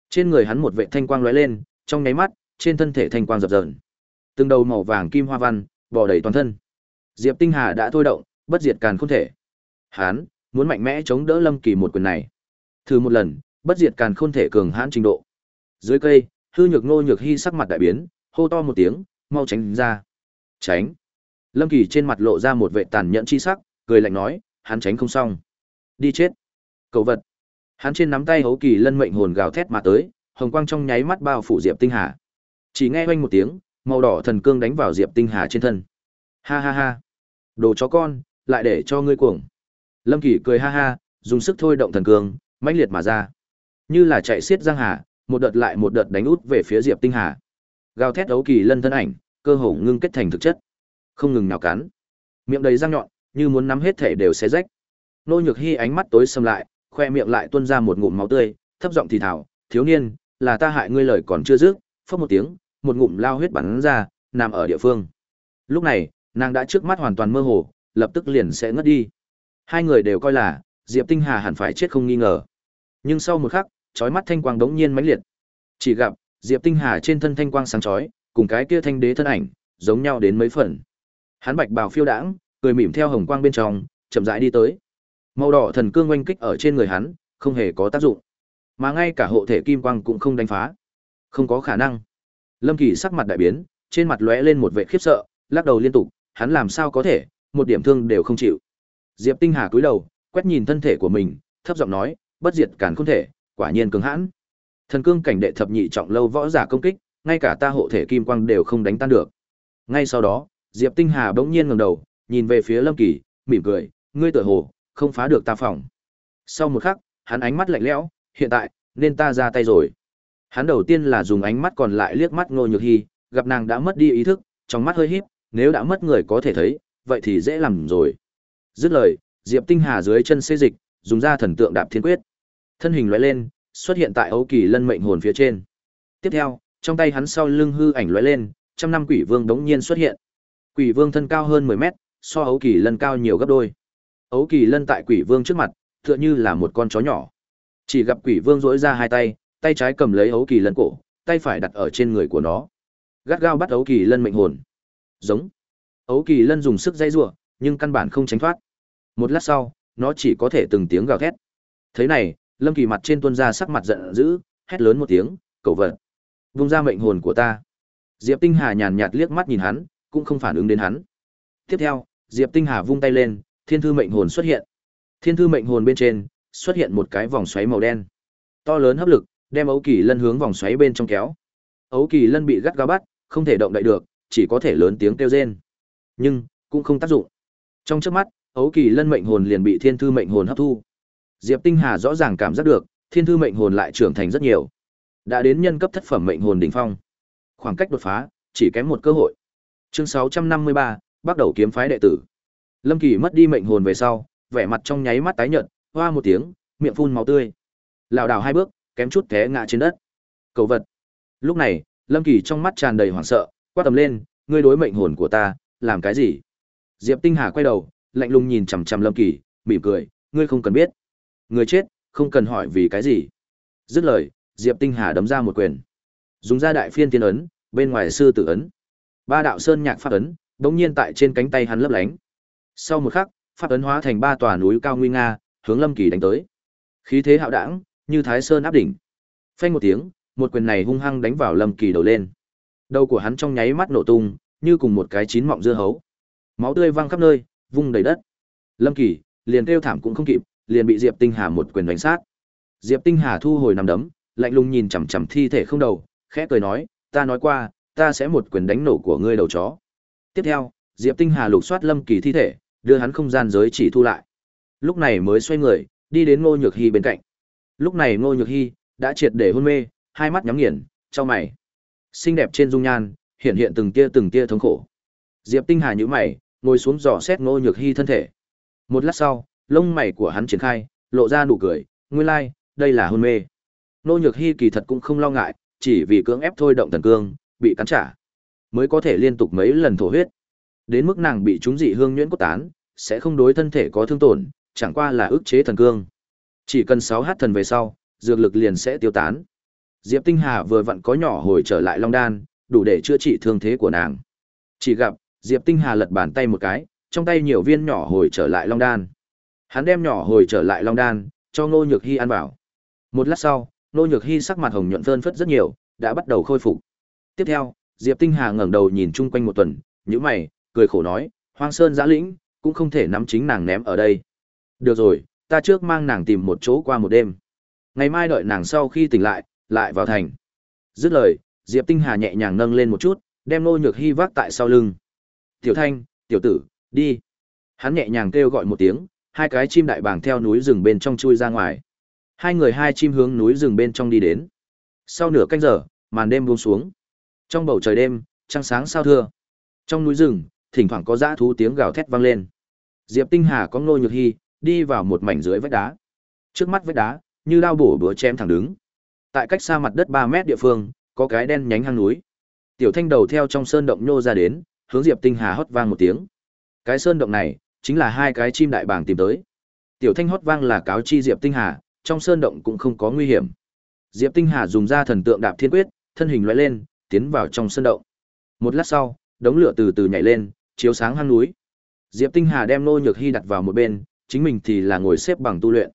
Trên người hắn một vệ thanh quang lóe lên, trong nháy mắt, trên thân thể thanh quang dập dờn. Từng đầu màu vàng kim hoa văn, bò đầy toàn thân. Diệp Tinh Hà đã thôi động, bất diệt càn không thể. Hắn muốn mạnh mẽ chống đỡ Lâm Kỳ một quyền này. Thử một lần, bất diệt càn khôn thể cường hãn trình độ. Dưới cây, hư nhược nô nhược hy sắc mặt đại biến, hô to một tiếng, mau tránh ra. Tránh. Lâm Kỳ trên mặt lộ ra một vệ tàn nhẫn chi sắc, cười lạnh nói, hắn tránh không xong. Đi chết. Cầu vật. Hắn trên nắm tay hấu kỳ lân mệnh hồn gào thét mà tới, hồng quang trong nháy mắt bao phủ Diệp Tinh Hà. Chỉ nghe oanh một tiếng, màu đỏ thần cương đánh vào Diệp Tinh Hà trên thân. Ha ha ha. Đồ chó con, lại để cho ngươi cuồng. Lâm Kỳ cười ha ha, dùng sức thôi động thần cương, mãnh liệt mà ra. Như là chạy xiết giang hà, một đợt lại một đợt đánh út về phía Diệp Tinh Hà. Gào thét đấu kỳ lân thân ảnh, cơ hồ ngưng kết thành thực chất. Không ngừng nào cắn. Miệng đầy răng nhọn, như muốn nắm hết thể đều xé rách. Nô Nhược hy ánh mắt tối sầm lại, khoe miệng lại tuôn ra một ngụm máu tươi, thấp giọng thì thào, "Thiếu niên, là ta hại ngươi lời còn chưa dứt." phất một tiếng, một ngụm lao huyết bắn ra, nằm ở địa phương. Lúc này, Nàng đã trước mắt hoàn toàn mơ hồ, lập tức liền sẽ ngất đi. Hai người đều coi là Diệp Tinh Hà hẳn phải chết không nghi ngờ. Nhưng sau một khắc, chói mắt thanh quang đống nhiên mãnh liệt. Chỉ gặp Diệp Tinh Hà trên thân thanh quang sáng chói, cùng cái kia thanh đế thân ảnh, giống nhau đến mấy phần. Hắn bạch bào phiêu đãng, cười mỉm theo hồng quang bên trong, chậm rãi đi tới. Màu đỏ thần cương oanh kích ở trên người hắn, không hề có tác dụng. Mà ngay cả hộ thể kim quang cũng không đánh phá. Không có khả năng. Lâm Kỳ sắc mặt đại biến, trên mặt lóe lên một vẻ khiếp sợ, lắc đầu liên tục, hắn làm sao có thể, một điểm thương đều không chịu. Diệp Tinh Hà cúi đầu, quét nhìn thân thể của mình, thấp giọng nói, bất diệt cản không thể, quả nhiên cứng hãn. Thần cương cảnh đệ thập nhị trọng lâu võ giả công kích, ngay cả ta hộ thể kim quang đều không đánh tan được. Ngay sau đó, Diệp Tinh Hà bỗng nhiên ngẩng đầu, nhìn về phía Lâm Kỳ, mỉm cười, ngươi tựa hồ không phá được ta phòng. Sau một khắc, hắn ánh mắt lạnh lẽo, hiện tại nên ta ra tay rồi. Hắn đầu tiên là dùng ánh mắt còn lại liếc mắt Ngô Nhược Hi, gặp nàng đã mất đi ý thức, trong mắt hơi híp, nếu đã mất người có thể thấy, vậy thì dễ làm rồi. Dứt lời, Diệp Tinh Hà dưới chân xê dịch, dùng ra thần tượng đạp thiên quyết. Thân hình lóe lên, xuất hiện tại Âu Kỳ Lân mệnh hồn phía trên. Tiếp theo, trong tay hắn sau lưng hư ảnh lóe lên, trăm năm quỷ vương đống nhiên xuất hiện. Quỷ vương thân cao hơn 10 mét, so Âu Kỳ Lân cao nhiều gấp đôi. Âu Kỳ Lân tại quỷ vương trước mặt, tựa như là một con chó nhỏ. Chỉ gặp quỷ vương duỗi ra hai tay, tay trái cầm lấy ấu Kỳ Lân cổ, tay phải đặt ở trên người của nó. Gắt gao bắt ấu Kỳ Lân mệnh hồn. Giống. ấu Kỳ Lân dùng sức dây rủa, nhưng căn bản không tránh thoát. Một lát sau, nó chỉ có thể từng tiếng gào thét. Thế này, Lâm Kỳ mặt trên tuôn ra sắc mặt giận dữ, hét lớn một tiếng, cầu vật, vung ra mệnh hồn của ta!" Diệp Tinh Hà nhàn nhạt liếc mắt nhìn hắn, cũng không phản ứng đến hắn. Tiếp theo, Diệp Tinh Hà vung tay lên, Thiên thư mệnh hồn xuất hiện. Thiên thư mệnh hồn bên trên xuất hiện một cái vòng xoáy màu đen. To lớn hấp lực, đem Ấu Kỳ Lân hướng vòng xoáy bên trong kéo. Ấu Kỳ Lân bị gắt gao bắt, không thể động đậy được, chỉ có thể lớn tiếng kêu rên. Nhưng cũng không tác dụng. Trong chớp mắt, Ấu Kỳ Lân mệnh hồn liền bị Thiên thư mệnh hồn hấp thu. Diệp Tinh Hà rõ ràng cảm giác được, Thiên thư mệnh hồn lại trưởng thành rất nhiều. Đã đến nhân cấp thất phẩm mệnh hồn đỉnh phong. Khoảng cách đột phá, chỉ kém một cơ hội. Chương 653, bắt đầu kiếm phái đệ tử. Lâm Kỳ mất đi mệnh hồn về sau, vẻ mặt trong nháy mắt tái nhợt, hoa một tiếng, miệng phun máu tươi. Lảo đảo hai bước, kém chút té ngã trên đất. Cầu vật. Lúc này, Lâm Kỳ trong mắt tràn đầy hoảng sợ, quát tầm lên, ngươi đối mệnh hồn của ta, làm cái gì? Diệp Tinh Hà quay đầu, lạnh lùng nhìn chằm chằm Lâm Kỳ, mỉm cười, ngươi không cần biết. ngươi chết, không cần hỏi vì cái gì. Dứt lời, Diệp Tinh Hà đấm ra một quyền. Dùng ra đại phiên tiên ấn, bên ngoài sư tử ấn. Ba đạo sơn nhạc pháp ấn, bỗng nhiên tại trên cánh tay hắn lấp lánh. Sau một khắc, pháp ấn hóa thành ba tòa núi cao nguy nga, hướng Lâm Kỳ đánh tới. Khí thế hạo đảng, như Thái Sơn áp đỉnh. Phanh một tiếng, một quyền này hung hăng đánh vào Lâm Kỳ đầu lên. Đầu của hắn trong nháy mắt nổ tung, như cùng một cái chín mọng dưa hấu. Máu tươi văng khắp nơi, vung đầy đất. Lâm Kỳ liền kêu thảm cũng không kịp, liền bị Diệp Tinh Hà một quyền đánh sát. Diệp Tinh Hà thu hồi nằm đấm, lạnh lùng nhìn chằm chằm thi thể không đầu, khẽ cười nói, "Ta nói qua, ta sẽ một quyền đánh nổ của ngươi đầu chó." Tiếp theo, Diệp Tinh Hà lục soát Lâm Kỳ thi thể, đưa hắn không gian giới chỉ thu lại. Lúc này mới xoay người, đi đến Ngô Nhược Hy bên cạnh. Lúc này Ngô Nhược Hi đã triệt để hôn mê, hai mắt nhắm nghiền, cho mày. Xinh đẹp trên dung nhan, hiện hiện từng tia từng tia thống khổ. Diệp Tinh Hà nhíu mày, ngồi xuống dò xét Ngô Nhược Hi thân thể. Một lát sau, lông mày của hắn triển khai, lộ ra nụ cười, nguyên lai, like, đây là hôn mê. Ngô Nhược Hi kỳ thật cũng không lo ngại, chỉ vì cưỡng ép thôi động thần cương, bị cắn trả, mới có thể liên tục mấy lần thổ huyết. Đến mức nàng bị chúng dị hương nhuyễn cốt tán, sẽ không đối thân thể có thương tổn, chẳng qua là ức chế thần cương. Chỉ cần 6 hát thần về sau, dược lực liền sẽ tiêu tán. Diệp Tinh Hà vừa vặn có nhỏ hồi trở lại Long Đan, đủ để chữa trị thương thế của nàng. Chỉ gặp, Diệp Tinh Hà lật bàn tay một cái, trong tay nhiều viên nhỏ hồi trở lại Long Đan. Hắn đem nhỏ hồi trở lại Long Đan, cho Ngô Nhược Hi ăn vào. Một lát sau, Ngô Nhược Hi sắc mặt hồng nhuận phơn phất rất nhiều, đã bắt đầu khôi phục. Tiếp theo, Diệp Tinh Hà ngẩng đầu nhìn chung quanh một tuần, nhíu mày, cười khổ nói, Hoang Sơn giã lĩnh, cũng không thể nắm chính nàng ném ở đây. Được rồi, ta trước mang nàng tìm một chỗ qua một đêm. Ngày mai đợi nàng sau khi tỉnh lại, lại vào thành. Dứt lời, Diệp Tinh Hà nhẹ nhàng nâng lên một chút, đem nô nhược hy vác tại sau lưng. Tiểu Thanh, tiểu tử, đi. Hắn nhẹ nhàng kêu gọi một tiếng, hai cái chim đại bàng theo núi rừng bên trong chui ra ngoài. Hai người hai chim hướng núi rừng bên trong đi đến. Sau nửa canh giờ, màn đêm buông xuống. Trong bầu trời đêm, trăng sáng sao thưa. Trong núi rừng, thỉnh thoảng có dã thú tiếng gào thét vang lên. Diệp Tinh Hà có nô nhược hy, đi vào một mảnh dưới vách đá. Trước mắt vách đá, như đao bổ búa chém thẳng đứng. Tại cách xa mặt đất 3 mét địa phương, có cái đen nhánh hang núi. Tiểu Thanh đầu theo trong sơn động nhô ra đến, hướng Diệp Tinh Hà hót vang một tiếng. Cái sơn động này, chính là hai cái chim đại bàng tìm tới. Tiểu thanh hót vang là cáo chi Diệp Tinh Hà, trong sơn động cũng không có nguy hiểm. Diệp Tinh Hà dùng ra thần tượng đạp thiên quyết, thân hình lóe lên, tiến vào trong sơn động. Một lát sau, đống lửa từ từ nhảy lên, chiếu sáng hang núi. Diệp Tinh Hà đem Nô Nhược Hy đặt vào một bên, chính mình thì là ngồi xếp bằng tu luyện.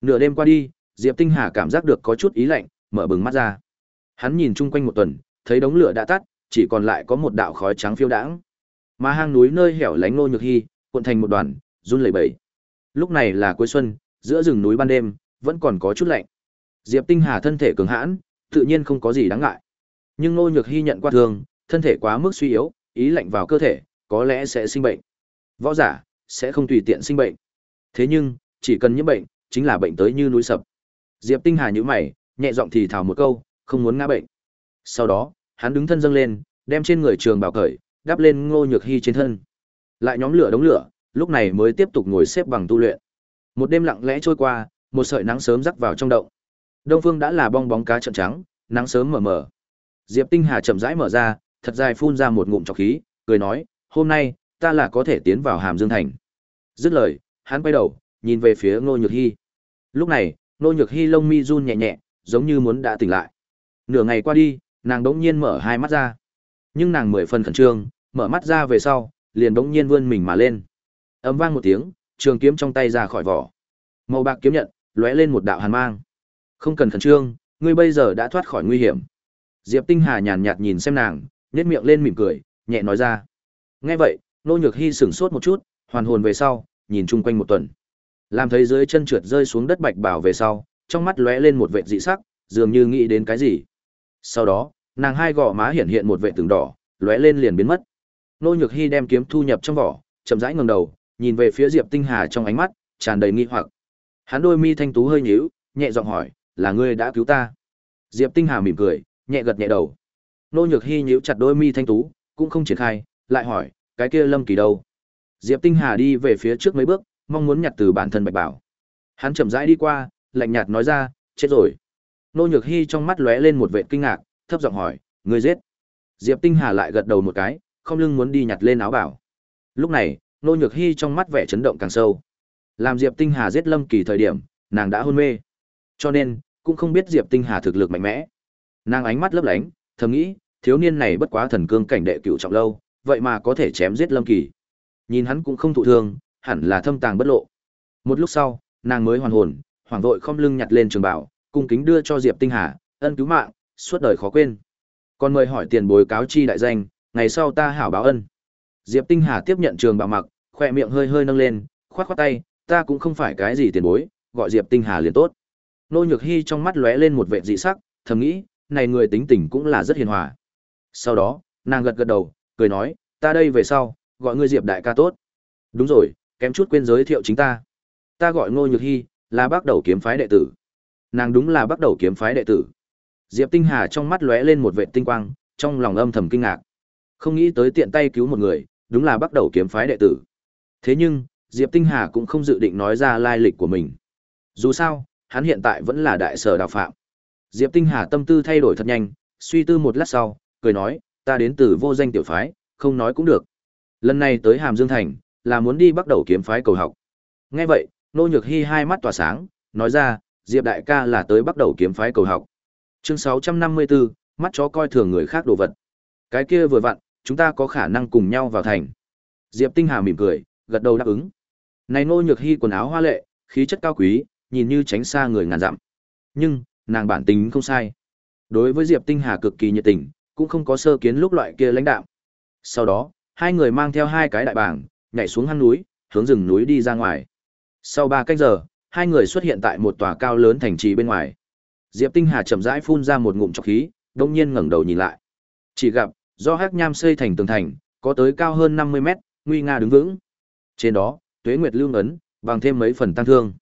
Nửa đêm qua đi, Diệp Tinh Hà cảm giác được có chút ý lạnh, mở bừng mắt ra. Hắn nhìn chung quanh một tuần, thấy đống lửa đã tắt, chỉ còn lại có một đạo khói trắng phiêu đãng. Mà hang núi nơi hẻo lánh Nô Nhược Hy, cuộn thành một đoàn, run lẩy bẩy. Lúc này là cuối xuân, giữa rừng núi ban đêm, vẫn còn có chút lạnh. Diệp Tinh Hà thân thể cường hãn, tự nhiên không có gì đáng ngại. Nhưng Nô Nhược Hy nhận qua thường thân thể quá mức suy yếu, ý lạnh vào cơ thể, có lẽ sẽ sinh bệnh. Võ giả sẽ không tùy tiện sinh bệnh. Thế nhưng, chỉ cần nhiễm bệnh, chính là bệnh tới như núi sập. Diệp Tinh Hà nhíu mày, nhẹ giọng thì thào một câu, không muốn ngã bệnh. Sau đó, hắn đứng thân dâng lên, đem trên người trường bảo cởi, đắp lên Ngô Nhược Hy trên thân. Lại nhóm lửa đống lửa, lúc này mới tiếp tục ngồi xếp bằng tu luyện. Một đêm lặng lẽ trôi qua, một sợi nắng sớm rắc vào trong động. Đông phương đã là bong bóng cá trợn trắng, nắng sớm mờ mờ. Diệp Tinh Hà chậm rãi mở ra, thật dài phun ra một ngụm trọc khí, cười nói, hôm nay, ta là có thể tiến vào Hàm Dương Thành. Dứt lời, hắn quay đầu, nhìn về phía Ngô Nhược Hi. Lúc này, Ngô Nhược Hi lông mi run nhẹ nhẹ, giống như muốn đã tỉnh lại. Nửa ngày qua đi, nàng đống nhiên mở hai mắt ra. Nhưng nàng mười phần khẩn trương, mở mắt ra về sau, liền đống nhiên vươn mình mà lên. Ấm vang một tiếng, trường kiếm trong tay ra khỏi vỏ. Màu bạc kiếm nhận, lóe lên một đạo hàn mang. Không cần khẩn trương, ngươi bây giờ đã thoát khỏi nguy hiểm. Diệp Tinh Hà nhàn nhạt nhìn xem nàng, nhếch miệng lên mỉm cười, nhẹ nói ra. Nghe vậy, Nô Nhược Hi sững sốt một chút, hoàn hồn về sau, nhìn chung quanh một tuần. Làm thấy dưới chân trượt rơi xuống đất bạch bảo về sau, trong mắt lóe lên một vệt dị sắc, dường như nghĩ đến cái gì. Sau đó, nàng hai gò má hiện hiện một vệt từng đỏ, lóe lên liền biến mất. Nô Nhược Hi đem kiếm thu nhập trong vỏ, chậm rãi ngẩng đầu, nhìn về phía Diệp Tinh Hà trong ánh mắt tràn đầy nghi hoặc. Hắn đôi mi thanh tú hơi nhíu, nhẹ giọng hỏi, "Là ngươi đã cứu ta?" Diệp Tinh Hà mỉm cười, nhẹ gật nhẹ đầu. Nô Nhược Hi nhíu chặt đôi mi thanh tú, cũng không triển khai, lại hỏi, "Cái kia Lâm Kỳ đâu?" Diệp Tinh Hà đi về phía trước mấy bước, mong muốn nhặt từ bản thân Bạch Bảo. Hắn chậm rãi đi qua, lạnh nhạt nói ra, "Chết rồi." Nô Nhược Hi trong mắt lóe lên một vệt kinh ngạc, thấp giọng hỏi, người giết?" Diệp Tinh Hà lại gật đầu một cái, không lưng muốn đi nhặt lên áo bảo. Lúc này, Nô Nhược Hi trong mắt vẻ chấn động càng sâu. Làm Diệp Tinh Hà giết Lâm Kỳ thời điểm, nàng đã hôn mê. Cho nên, cũng không biết Diệp Tinh Hà thực lực mạnh mẽ. Nàng ánh mắt lấp lánh, thầm nghĩ, thiếu niên này bất quá thần cương cảnh đệ cửu trọng lâu, vậy mà có thể chém giết Lâm Kỳ. Nhìn hắn cũng không thụ thương, hẳn là thâm tàng bất lộ. Một lúc sau, nàng mới hoàn hồn, hoàng vội khom lưng nhặt lên trường bảo, cung kính đưa cho Diệp Tinh Hà, ân cứu mạng, suốt đời khó quên. Còn mời hỏi tiền bối cáo chi đại danh, ngày sau ta hảo báo ân. Diệp Tinh Hà tiếp nhận trường bảo mặc, khoe miệng hơi hơi nâng lên, khoát khoát tay, ta cũng không phải cái gì tiền bối, gọi Diệp Tinh Hà liền tốt. Nô Nhược Hi trong mắt lóe lên một vẻ dị sắc, thầm nghĩ, này người tính tình cũng là rất hiền hòa. Sau đó, nàng gật gật đầu, cười nói, ta đây về sau, gọi ngươi Diệp đại ca tốt. Đúng rồi, kém chút quên giới thiệu chính ta. Ta gọi Ngô Nhược Hi, là bắc đầu kiếm phái đệ tử. Nàng đúng là bắc đầu kiếm phái đệ tử. Diệp Tinh Hà trong mắt lóe lên một vệt tinh quang, trong lòng âm thầm kinh ngạc. Không nghĩ tới tiện tay cứu một người, đúng là bắt đầu kiếm phái đệ tử. Thế nhưng, Diệp Tinh Hà cũng không dự định nói ra lai lịch của mình. Dù sao, hắn hiện tại vẫn là đại sở đạo phạm. Diệp Tinh Hà tâm tư thay đổi thật nhanh, suy tư một lát sau, cười nói, ta đến từ vô danh tiểu phái, không nói cũng được. Lần này tới Hàm Dương Thành, là muốn đi bắt đầu kiếm phái cầu học. Nghe vậy, Nô Nhược Hi hai mắt tỏa sáng, nói ra, Diệp đại ca là tới bắt đầu kiếm phái cầu học. Chương 654, mắt chó coi thường người khác đồ vật. Cái kia vừa vặn, chúng ta có khả năng cùng nhau vào thành. Diệp Tinh Hà mỉm cười, gật đầu đáp ứng. Này nô Nhược Hi quần áo hoa lệ, khí chất cao quý, nhìn như tránh xa người ngàn dặm. Nhưng, nàng bản tính không sai. Đối với Diệp Tinh Hà cực kỳ nhiệt tình, cũng không có sơ kiến lúc loại kia lãnh đạo. Sau đó, hai người mang theo hai cái đại bảng, nhảy xuống hang núi, hướng rừng núi đi ra ngoài. Sau ba cách giờ, hai người xuất hiện tại một tòa cao lớn thành trì bên ngoài. Diệp Tinh Hà chậm rãi phun ra một ngụm trọc khí, đông nhiên ngẩng đầu nhìn lại. Chỉ gặp, do hắc nham xây thành tường thành, có tới cao hơn 50 mét, nguy nga đứng vững. Trên đó, tuế nguyệt lưu ấn, bằng thêm mấy phần tăng thương.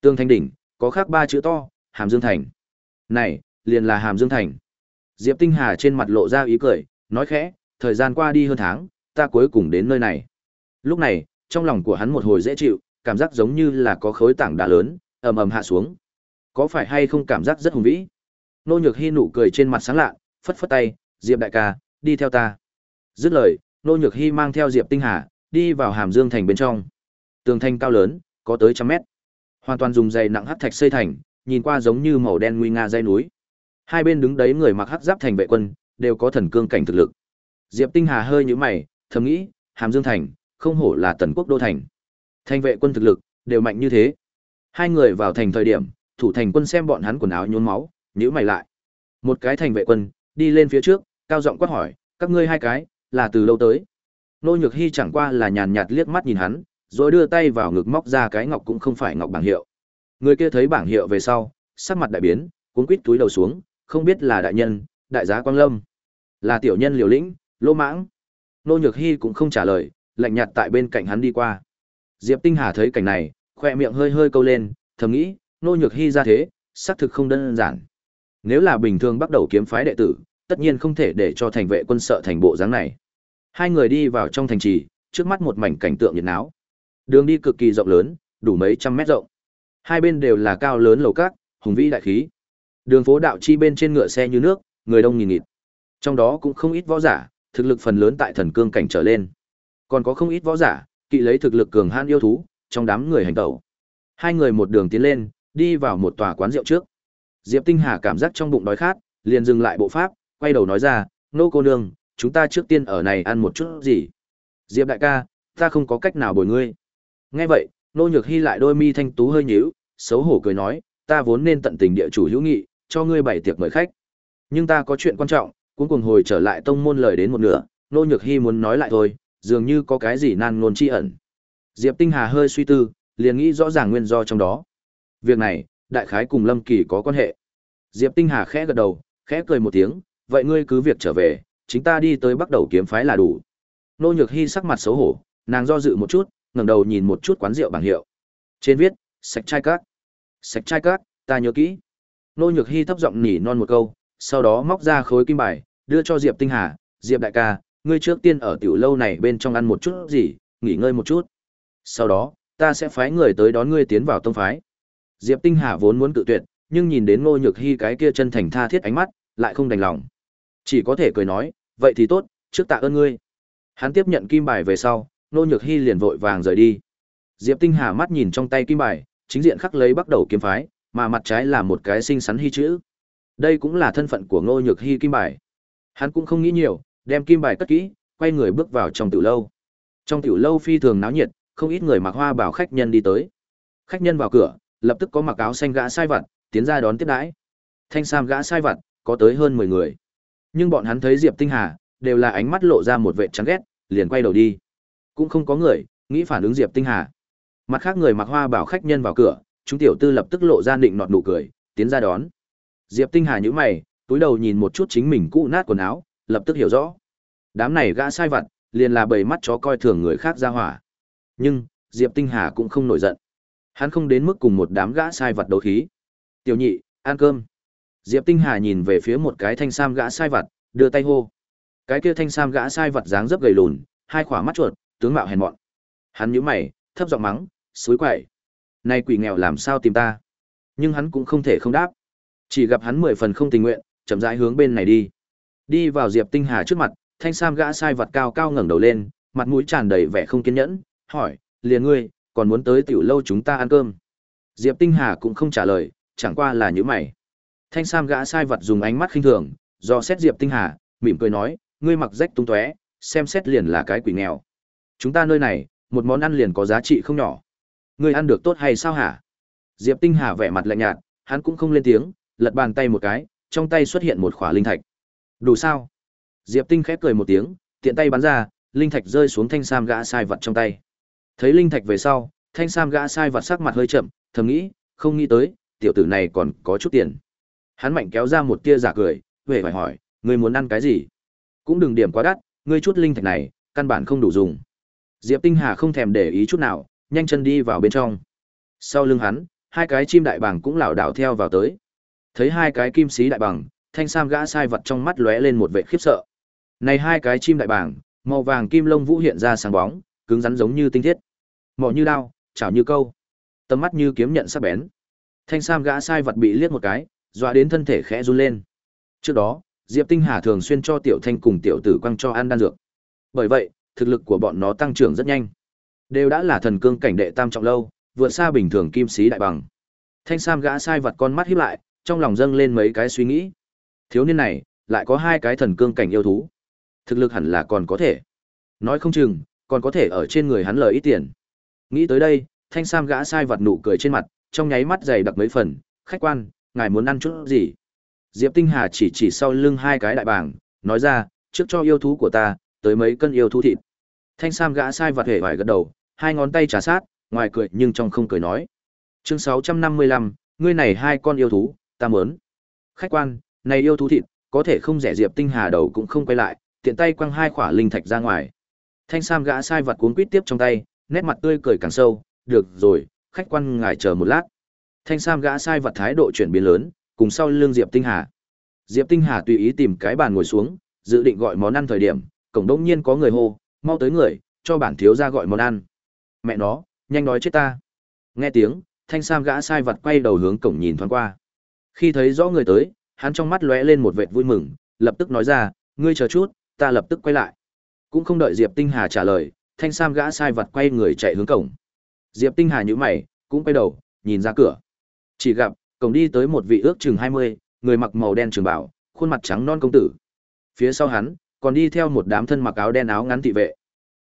Tương Thanh đỉnh, có khắc ba chữ to, Hàm Dương Thành. Này, liền là Hàm Dương Thành. Diệp Tinh Hà trên mặt lộ ra ý cười, nói khẽ, thời gian qua đi hơn tháng, ta cuối cùng đến nơi này. Lúc này, trong lòng của hắn một hồi dễ chịu, cảm giác giống như là có khối tảng đá lớn, ầm ầm hạ xuống. Có phải hay không cảm giác rất hùng vĩ? Nô Nhược Hi nụ cười trên mặt sáng lạ, phất phất tay, Diệp đại ca, đi theo ta. Dứt lời, Nô Nhược Hi mang theo Diệp Tinh Hà, đi vào Hàm Dương thành bên trong. Tường thành cao lớn, có tới trăm mét. Hoàn toàn dùng dày nặng hắc thạch xây thành, nhìn qua giống như màu đen nguy nga dãy núi. Hai bên đứng đấy người mặc hắc giáp thành vệ quân, đều có thần cương cảnh thực lực. Diệp Tinh Hà hơi nhíu mày, thầm nghĩ, Hàm Dương thành, không hổ là tần quốc đô thành. Thành vệ quân thực lực đều mạnh như thế. Hai người vào thành thời điểm, thủ thành quân xem bọn hắn quần áo nhuốm máu, nhíu mày lại. Một cái thành vệ quân đi lên phía trước, cao giọng quát hỏi, các ngươi hai cái là từ lâu tới? Nô Nhược Hi chẳng qua là nhàn nhạt liếc mắt nhìn hắn, rồi đưa tay vào ngực móc ra cái ngọc cũng không phải ngọc bảng hiệu. Người kia thấy bảng hiệu về sau, sắc mặt đại biến, cuống quít túi đầu xuống, không biết là đại nhân, đại giá Quang Lâm, là tiểu nhân Liều Lĩnh, Lô Mãng. Nô Nhược Hi cũng không trả lời, lạnh nhạt tại bên cạnh hắn đi qua. Diệp Tinh Hà thấy cảnh này, khoe miệng hơi hơi câu lên, thầm nghĩ, Nô Nhược Hi ra thế, xác thực không đơn giản. Nếu là bình thường bắt đầu kiếm phái đệ tử, tất nhiên không thể để cho thành vệ quân sợ thành bộ dáng này. Hai người đi vào trong thành trì, trước mắt một mảnh cảnh tượng nhiệt náo. Đường đi cực kỳ rộng lớn, đủ mấy trăm mét rộng. Hai bên đều là cao lớn lầu cát, hùng vĩ đại khí. Đường phố đạo chi bên trên ngựa xe như nước, người đông nghìn nghịt. Trong đó cũng không ít võ giả, thực lực phần lớn tại thần cương cảnh trở lên. Còn có không ít võ giả, kỵ lấy thực lực cường hãn yêu thú, trong đám người hành tẩu. Hai người một đường tiến lên, đi vào một tòa quán rượu trước. Diệp Tinh Hà cảm giác trong bụng đói khát, liền dừng lại bộ pháp, quay đầu nói ra, nô cô nương, chúng ta trước tiên ở này ăn một chút gì. Diệp đại ca, ta không có cách nào bồi ngươi. Nghe vậy, nô nhược hy lại đôi mi thanh tú hơi nhíu, xấu hổ cười nói, ta vốn nên tận tình địa chủ hữu nghị, cho ngươi bày tiệc mời khách. Nhưng ta có chuyện quan trọng, cuối cùng hồi trở lại tông môn lời đến một nửa, nô nhược hi muốn nói lại thôi, dường như có cái gì nan ngôn chi ẩn. Diệp Tinh Hà hơi suy tư, liền nghĩ rõ ràng nguyên do trong đó. Việc này, đại khái cùng Lâm Kỳ có quan hệ. Diệp Tinh Hà khẽ gật đầu, khẽ cười một tiếng, vậy ngươi cứ việc trở về, chúng ta đi tới bắt đầu kiếm phái là đủ. Nô Nhược Hi sắc mặt xấu hổ, nàng do dự một chút, ngẩng đầu nhìn một chút quán rượu bảng hiệu. Trên viết, sạch chai cát. Sạch chai cát, ta nhớ kỹ. Nô Nhược Hi thấp giọng nỉ non một câu, sau đó móc ra khối kim bài, đưa cho Diệp Tinh Hà, "Diệp đại ca, ngươi trước tiên ở tiểu lâu này bên trong ăn một chút gì, nghỉ ngơi một chút. Sau đó, ta sẽ phái người tới đón ngươi tiến vào tông phái." Diệp Tinh Hà vốn muốn cự tuyệt, nhưng nhìn đến Ngô Nhược Hi cái kia chân thành tha thiết ánh mắt, lại không đành lòng. Chỉ có thể cười nói, "Vậy thì tốt, trước tạ ơn ngươi." Hắn tiếp nhận kim bài về sau, Ngô Nhược Hi liền vội vàng rời đi. Diệp Tinh Hà mắt nhìn trong tay kim bài, chính diện khắc lấy bắt đầu kiếm phái, mà mặt trái là một cái xinh xắn hy chữ. Đây cũng là thân phận của Ngô Nhược Hi kim bài. Hắn cũng không nghĩ nhiều, đem kim bài cất kỹ, quay người bước vào trong tiểu lâu. Trong tiểu lâu phi thường náo nhiệt, không ít người mặc hoa bảo khách nhân đi tới. Khách nhân vào cửa, lập tức có mặc áo xanh gã sai vặt, tiến ra đón tiếp đãi. Thanh sam gã sai vặt, có tới hơn 10 người. Nhưng bọn hắn thấy Diệp Tinh Hà, đều là ánh mắt lộ ra một vẻ chán ghét, liền quay đầu đi. Cũng không có người nghĩ phản ứng Diệp Tinh Hà. Mặt khác người mặc hoa bảo khách nhân vào cửa, chúng tiểu tư lập tức lộ ra định nọt nụ cười, tiến ra đón. Diệp Tinh Hà nhíu mày, túi đầu nhìn một chút chính mình cũ nát quần áo, lập tức hiểu rõ. Đám này gã sai vặt, liền là bầy mắt chó coi thường người khác ra hỏa. Nhưng, Diệp Tinh Hà cũng không nổi giận. Hắn không đến mức cùng một đám gã sai vặt đấu khí. Tiểu nhị, ăn cơm. Diệp Tinh Hà nhìn về phía một cái thanh sam gã sai vặt, đưa tay hô. Cái kia thanh sam gã sai vặt dáng dấp gầy lùn, hai khỏa mắt chuột, tướng mạo hèn mọn. Hắn nhíu mày, thấp giọng mắng, suối quậy. nay quỷ nghèo làm sao tìm ta? Nhưng hắn cũng không thể không đáp. Chỉ gặp hắn mười phần không tình nguyện, chậm rãi hướng bên này đi. Đi vào Diệp Tinh Hà trước mặt, thanh sam gã sai Vật cao cao ngẩng đầu lên, mặt mũi tràn đầy vẻ không kiên nhẫn, hỏi, liền ngươi, còn muốn tới tiểu lâu chúng ta ăn cơm. Diệp Tinh Hà cũng không trả lời, chẳng qua là nhíu mày. Thanh sam gã sai vật dùng ánh mắt khinh thường, do xét Diệp Tinh Hà, mỉm cười nói, ngươi mặc rách tung tóe, xem xét liền là cái quỷ nghèo. Chúng ta nơi này, một món ăn liền có giá trị không nhỏ. Ngươi ăn được tốt hay sao hả? Diệp Tinh Hà vẻ mặt lạnh nhạt, hắn cũng không lên tiếng, lật bàn tay một cái, trong tay xuất hiện một khỏa linh thạch. Đủ sao? Diệp Tinh khép cười một tiếng, tiện tay bắn ra, linh thạch rơi xuống thanh sam gã sai vật trong tay. Thấy linh thạch về sau, thanh sam gã sai vật sắc mặt hơi chậm, thầm nghĩ, không nghĩ tới, tiểu tử này còn có chút tiền. Hắn mạnh kéo ra một tia giả cười, về phải hỏi, ngươi muốn ăn cái gì? Cũng đừng điểm quá đắt, ngươi chút linh thạch này, căn bản không đủ dùng. Diệp Tinh Hà không thèm để ý chút nào, nhanh chân đi vào bên trong. Sau lưng hắn, hai cái chim đại bàng cũng lảo đảo theo vào tới. Thấy hai cái kim sĩ đại bằng, thanh sam gã sai vật trong mắt lóe lên một vẻ khiếp sợ. Này hai cái chim đại bàng, màu vàng kim lông vũ hiện ra sáng bóng, cứng rắn giống như tinh thiết. Mỏ như đao, chảo như câu. Tầm mắt như kiếm nhận sắc bén. Thanh sam gã sai vật bị liếc một cái, dọa đến thân thể khẽ run lên. Trước đó, Diệp Tinh Hà thường xuyên cho Tiểu Thanh cùng tiểu tử quăng cho ăn đan dược. Bởi vậy, thực lực của bọn nó tăng trưởng rất nhanh. Đều đã là thần cương cảnh đệ tam trọng lâu, vượt xa bình thường kim sĩ đại bằng. Thanh Sam gã sai vật con mắt híp lại, trong lòng dâng lên mấy cái suy nghĩ. Thiếu niên này, lại có hai cái thần cương cảnh yêu thú. Thực lực hẳn là còn có thể. Nói không chừng, còn có thể ở trên người hắn lời ít tiền. Nghĩ tới đây, Thanh Sam gã sai vật nụ cười trên mặt, trong nháy mắt dày đặc mấy phần, khách quan, ngài muốn ăn chút gì? Diệp Tinh Hà chỉ chỉ sau lưng hai cái đại bảng, nói ra, trước cho yêu thú của ta, tới mấy cân yêu thú thịt. Thanh Sam gã sai vật hề vải gật đầu, hai ngón tay trà sát, ngoài cười nhưng trong không cười nói. Chương 655, ngươi này hai con yêu thú, ta muốn. Khách quan, này yêu thú thịt, có thể không rẻ Diệp Tinh Hà đầu cũng không quay lại, tiện tay quăng hai quả linh thạch ra ngoài. Thanh Sam gã sai vật cuốn quýt tiếp trong tay, nét mặt tươi cười càng sâu, được rồi, khách quan ngài chờ một lát. Thanh Sam gã sai vật thái độ chuyển biến lớn, cùng sau lưng Diệp Tinh Hà. Diệp Tinh Hà tùy ý tìm cái bàn ngồi xuống, dự định gọi món ăn thời điểm, cổng đông nhiên có người hô, mau tới người, cho bản thiếu gia gọi món ăn. Mẹ nó, nhanh nói chết ta. Nghe tiếng, Thanh Sam gã sai vật quay đầu hướng cổng nhìn thoáng qua. Khi thấy rõ người tới, hắn trong mắt lóe lên một vệt vui mừng, lập tức nói ra, ngươi chờ chút, ta lập tức quay lại. Cũng không đợi Diệp Tinh Hà trả lời, Thanh Sam gã sai vật quay người chạy hướng cổng. Diệp Tinh Hà nhíu mày, cũng quay đầu, nhìn ra cửa. Chỉ gặp, cổng đi tới một vị ước chừng 20, người mặc màu đen trường bảo, khuôn mặt trắng non công tử. Phía sau hắn, còn đi theo một đám thân mặc áo đen áo ngắn thị vệ.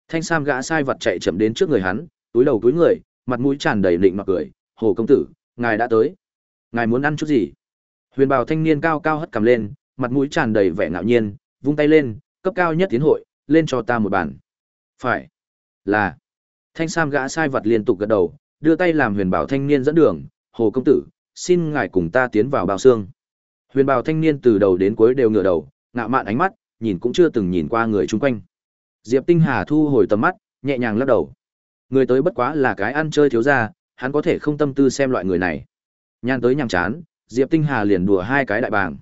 Thanh Sam gã sai vật chạy chậm đến trước người hắn, túi đầu túi người, mặt mũi tràn đầy lịnh mặc cười, "Hồ công tử, ngài đã tới. Ngài muốn ăn chút gì?" Huyền bào thanh niên cao cao hất cằm lên, mặt mũi tràn đầy vẻ ngạo nhiên, vung tay lên, cấp cao nhất tiến hội, lên cho ta một bàn. Phải. Là. Thanh Sam gã sai vật liên tục gật đầu, đưa tay làm huyền bảo thanh niên dẫn đường, hồ công tử, xin ngài cùng ta tiến vào bao xương. Huyền bảo thanh niên từ đầu đến cuối đều ngửa đầu, ngạo mạn ánh mắt, nhìn cũng chưa từng nhìn qua người chung quanh. Diệp Tinh Hà thu hồi tầm mắt, nhẹ nhàng lắc đầu. Người tới bất quá là cái ăn chơi thiếu gia, hắn có thể không tâm tư xem loại người này. Nhan tới nhàng chán, Diệp Tinh Hà liền đùa hai cái đại bàng.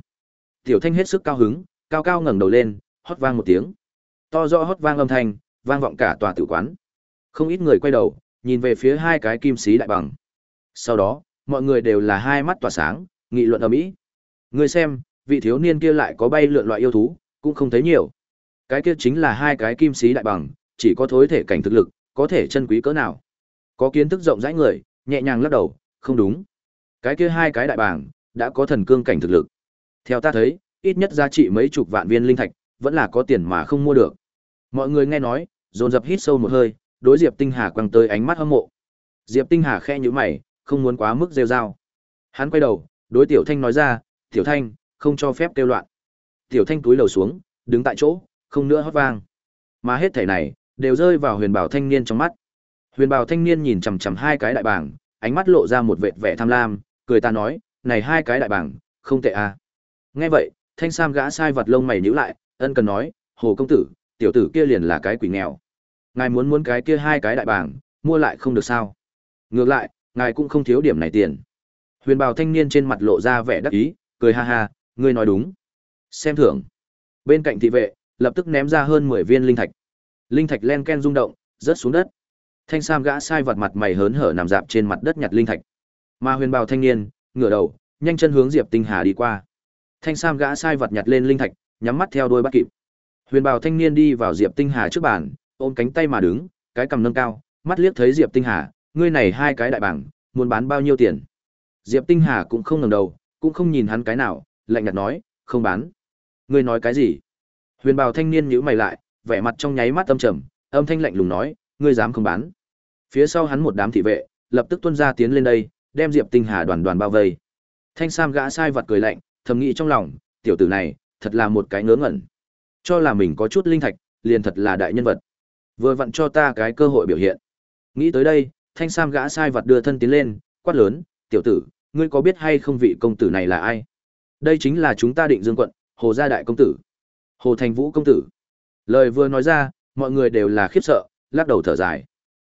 Tiểu Thanh hết sức cao hứng, cao cao ngẩng đầu lên, hót vang một tiếng. To rõ hót vang âm thanh, vang vọng cả tòa tử quán. Không ít người quay đầu, nhìn về phía hai cái kim sĩ đại bằng. Sau đó, mọi người đều là hai mắt tỏa sáng, nghị luận ầm ĩ. Người xem, vị thiếu niên kia lại có bay lượn loại yêu thú, cũng không thấy nhiều. Cái kia chính là hai cái kim sĩ đại bằng, chỉ có thối thể cảnh thực lực, có thể chân quý cỡ nào. Có kiến thức rộng rãi người, nhẹ nhàng lắc đầu, không đúng. Cái kia hai cái đại bảng, đã có thần cương cảnh thực lực. Theo ta thấy, ít nhất giá trị mấy chục vạn viên linh thạch, vẫn là có tiền mà không mua được. Mọi người nghe nói, dồn dập hít sâu một hơi, đối Diệp Tinh Hà quăng tới ánh mắt hâm mộ. Diệp Tinh Hà khẽ nhíu mày, không muốn quá mức rêu rao. Hắn quay đầu, đối Tiểu Thanh nói ra, "Tiểu Thanh, không cho phép kêu loạn." Tiểu Thanh túi lầu xuống, đứng tại chỗ, không nữa hót vang. Mà hết thảy này đều rơi vào Huyền Bảo thanh niên trong mắt. Huyền Bảo thanh niên nhìn chằm chằm hai cái đại bảng, ánh mắt lộ ra một vệt vẻ tham lam, cười ta nói, "Này hai cái đại bảng, không tệ à?" Nghe vậy, Thanh Sam gã sai vật lông mày nhíu lại, ân cần nói, "Hồ công tử, tiểu tử kia liền là cái quỷ nghèo. Ngài muốn muốn cái kia hai cái đại bảng, mua lại không được sao? Ngược lại, ngài cũng không thiếu điểm này tiền." Huyền Bảo thanh niên trên mặt lộ ra vẻ đắc ý, cười ha ha, "Ngươi nói đúng." Xem thưởng. Bên cạnh thị vệ, lập tức ném ra hơn 10 viên linh thạch. Linh thạch len ken rung động, rớt xuống đất. Thanh Sam gã sai vật mặt mày hớn hở nằm dạp trên mặt đất nhặt linh thạch. Mà Huyền Bào thanh niên, ngửa đầu, nhanh chân hướng Diệp Tinh Hà đi qua. Thanh Sam gã sai vật nhặt lên linh thạch, nhắm mắt theo đuôi bắt kịp. Huyền Bào thanh niên đi vào Diệp Tinh Hà trước bàn, ôm cánh tay mà đứng, cái cầm nâng cao, mắt liếc thấy Diệp Tinh Hà, ngươi này hai cái đại bảng, muốn bán bao nhiêu tiền? Diệp Tinh Hà cũng không ngẩng đầu, cũng không nhìn hắn cái nào, lạnh nhạt nói, không bán. Ngươi nói cái gì? Huyền Bào thanh niên nhíu mày lại, vẻ mặt trong nháy mắt âm trầm, âm thanh lạnh lùng nói, ngươi dám không bán? Phía sau hắn một đám thị vệ, lập tức tuôn ra tiến lên đây, đem Diệp Tinh Hà đoàn đoàn bao vây. Thanh Sam gã sai vật cười lạnh, thầm nghĩ trong lòng, tiểu tử này, thật là một cái ngớ ngẩn. Cho là mình có chút linh thạch, liền thật là đại nhân vật. Vừa vặn cho ta cái cơ hội biểu hiện. Nghĩ tới đây, Thanh Sam gã sai vật đưa thân tiến lên, quát lớn, tiểu tử, ngươi có biết hay không vị công tử này là ai? Đây chính là chúng ta định dương quận, Hồ gia đại công tử. Hồ Thành Vũ công tử. Lời vừa nói ra, mọi người đều là khiếp sợ, lắc đầu thở dài.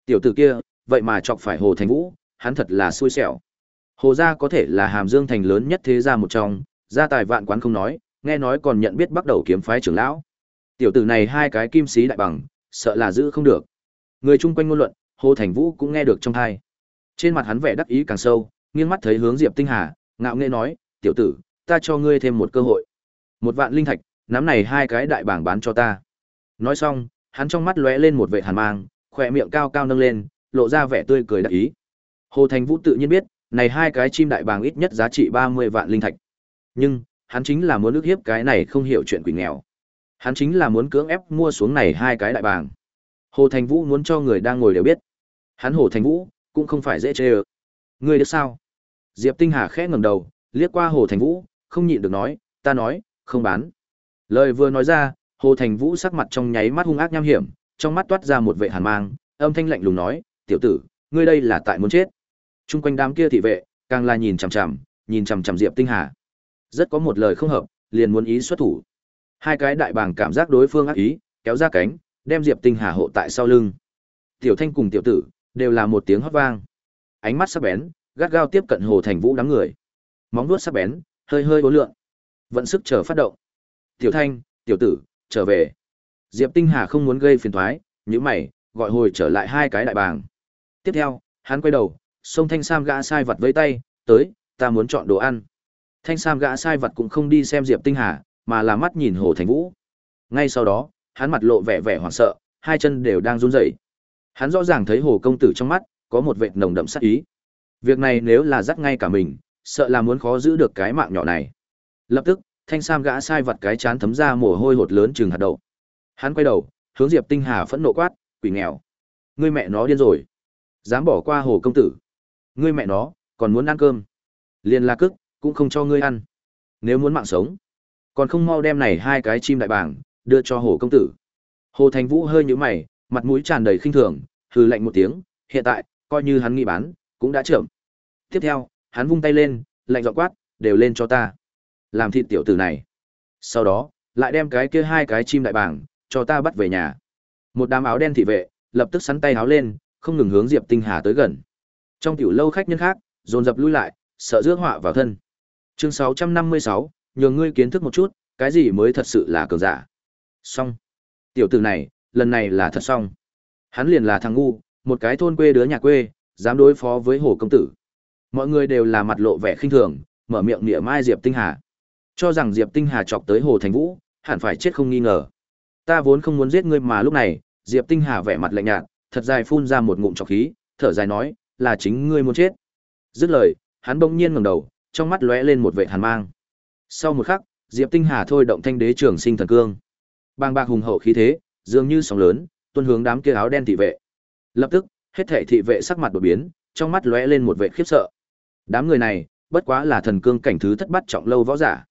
Tiểu tử kia, vậy mà chọc phải Hồ Thành Vũ, hắn thật là xui xẻo. Hồ gia có thể là Hàm Dương thành lớn nhất thế gia một trong, gia tài vạn quán không nói, nghe nói còn nhận biết bắt đầu kiếm phái trưởng lão. Tiểu tử này hai cái kim sĩ đại bằng, sợ là giữ không được. Người chung quanh ngôn luận, Hồ Thành Vũ cũng nghe được trong tai. Trên mặt hắn vẻ đắc ý càng sâu, nghiêng mắt thấy hướng Diệp Tinh Hà, ngạo nghễ nói, "Tiểu tử, ta cho ngươi thêm một cơ hội. Một vạn linh thạch, nắm này hai cái đại bảng bán cho ta." Nói xong, Hắn trong mắt lóe lên một vẻ hàn mang, khỏe miệng cao cao nâng lên, lộ ra vẻ tươi cười đắc ý. Hồ Thành Vũ tự nhiên biết, này hai cái chim đại bàng ít nhất giá trị 30 vạn linh thạch. Nhưng, hắn chính là muốn ức hiếp cái này không hiểu chuyện quỷ nghèo. Hắn chính là muốn cưỡng ép mua xuống này hai cái đại bàng. Hồ Thành Vũ muốn cho người đang ngồi đều biết. Hắn Hồ Thành Vũ cũng không phải dễ chơi. Ngươi được sao? Diệp Tinh Hà khẽ ngẩng đầu, liếc qua Hồ Thành Vũ, không nhịn được nói, ta nói, không bán. Lời vừa nói ra, Hồ Thành Vũ sắc mặt trong nháy mắt hung ác nham hiểm, trong mắt toát ra một vẻ hàn mang, âm thanh lạnh lùng nói, tiểu tử, ngươi đây là tại muốn chết. Trung quanh đám kia thị vệ, càng là nhìn chằm chằm, nhìn chằm chằm Diệp Tinh Hà. Rất có một lời không hợp, liền muốn ý xuất thủ. Hai cái đại bàng cảm giác đối phương ác ý, kéo ra cánh, đem Diệp Tinh Hà hộ tại sau lưng. Tiểu Thanh cùng tiểu tử đều là một tiếng hót vang. Ánh mắt sắc bén, gắt gao tiếp cận Hồ Thành Vũ đám người. Móng vuốt sắc bén, hơi hơi uốn lượn. Vận sức chờ phát động. Tiểu Thanh, tiểu tử, trở về. Diệp Tinh Hà không muốn gây phiền toái, nhíu mày, gọi hồi trở lại hai cái đại bàng. Tiếp theo, hắn quay đầu, sông Thanh Sam gã sai vật với tay, tới, ta muốn chọn đồ ăn. Thanh Sam gã sai vật cũng không đi xem Diệp Tinh Hà, mà là mắt nhìn Hồ Thành Vũ. Ngay sau đó, hắn mặt lộ vẻ vẻ hoảng sợ, hai chân đều đang run rẩy. Hắn rõ ràng thấy Hồ công tử trong mắt có một vệt nồng đậm sát ý. Việc này nếu là dắt ngay cả mình, sợ là muốn khó giữ được cái mạng nhỏ này. Lập tức, Thanh Sam gã sai vật cái chán thấm ra mồ hôi hột lớn chừng hạt đậu. Hắn quay đầu, hướng Diệp Tinh Hà phẫn nộ quát, quỷ nghèo. Ngươi mẹ nó điên rồi. Dám bỏ qua Hồ công tử. Ngươi mẹ nó, còn muốn ăn cơm. liền la cức, cũng không cho ngươi ăn. Nếu muốn mạng sống, còn không mau đem này hai cái chim đại bảng đưa cho hồ công tử. Hồ thành vũ hơi nhũ mày mặt mũi tràn đầy khinh thường hừ lạnh một tiếng hiện tại coi như hắn nghị bán cũng đã chậm tiếp theo hắn vung tay lên lạnh dọa quát đều lên cho ta. Làm thịt tiểu tử này. Sau đó lại đem cái kia hai cái chim đại bảng cho ta bắt về nhà. Một đám áo đen thị vệ lập tức sắn tay áo lên không ngừng hướng diệp tinh hà tới gần trong tiểu lâu khách nhân khác dồn dập lui lại sợ rước họa vào thân chương 656, nhường ngươi kiến thức một chút, cái gì mới thật sự là cường giả. Xong. Tiểu tử này, lần này là thật xong. Hắn liền là thằng ngu, một cái thôn quê đứa nhà quê, dám đối phó với hồ công tử. Mọi người đều là mặt lộ vẻ khinh thường, mở miệng nịa mai Diệp Tinh Hà. Cho rằng Diệp Tinh Hà chọc tới hồ thành vũ, hẳn phải chết không nghi ngờ. Ta vốn không muốn giết ngươi mà lúc này, Diệp Tinh Hà vẻ mặt lạnh nhạt, thật dài phun ra một ngụm trọc khí, thở dài nói, là chính ngươi muốn chết. Dứt lời, hắn bỗng nhiên ngẩng đầu, trong mắt lóe lên một vẻ hàn mang. Sau một khắc, Diệp Tinh Hà thôi động thanh đế trường sinh thần cương. Bàng bạc hùng hậu khí thế, dường như sóng lớn, tuôn hướng đám kia áo đen thị vệ. Lập tức, hết thảy thị vệ sắc mặt đổi biến, trong mắt lóe lên một vẻ khiếp sợ. Đám người này, bất quá là thần cương cảnh thứ thất bắt trọng lâu võ giả.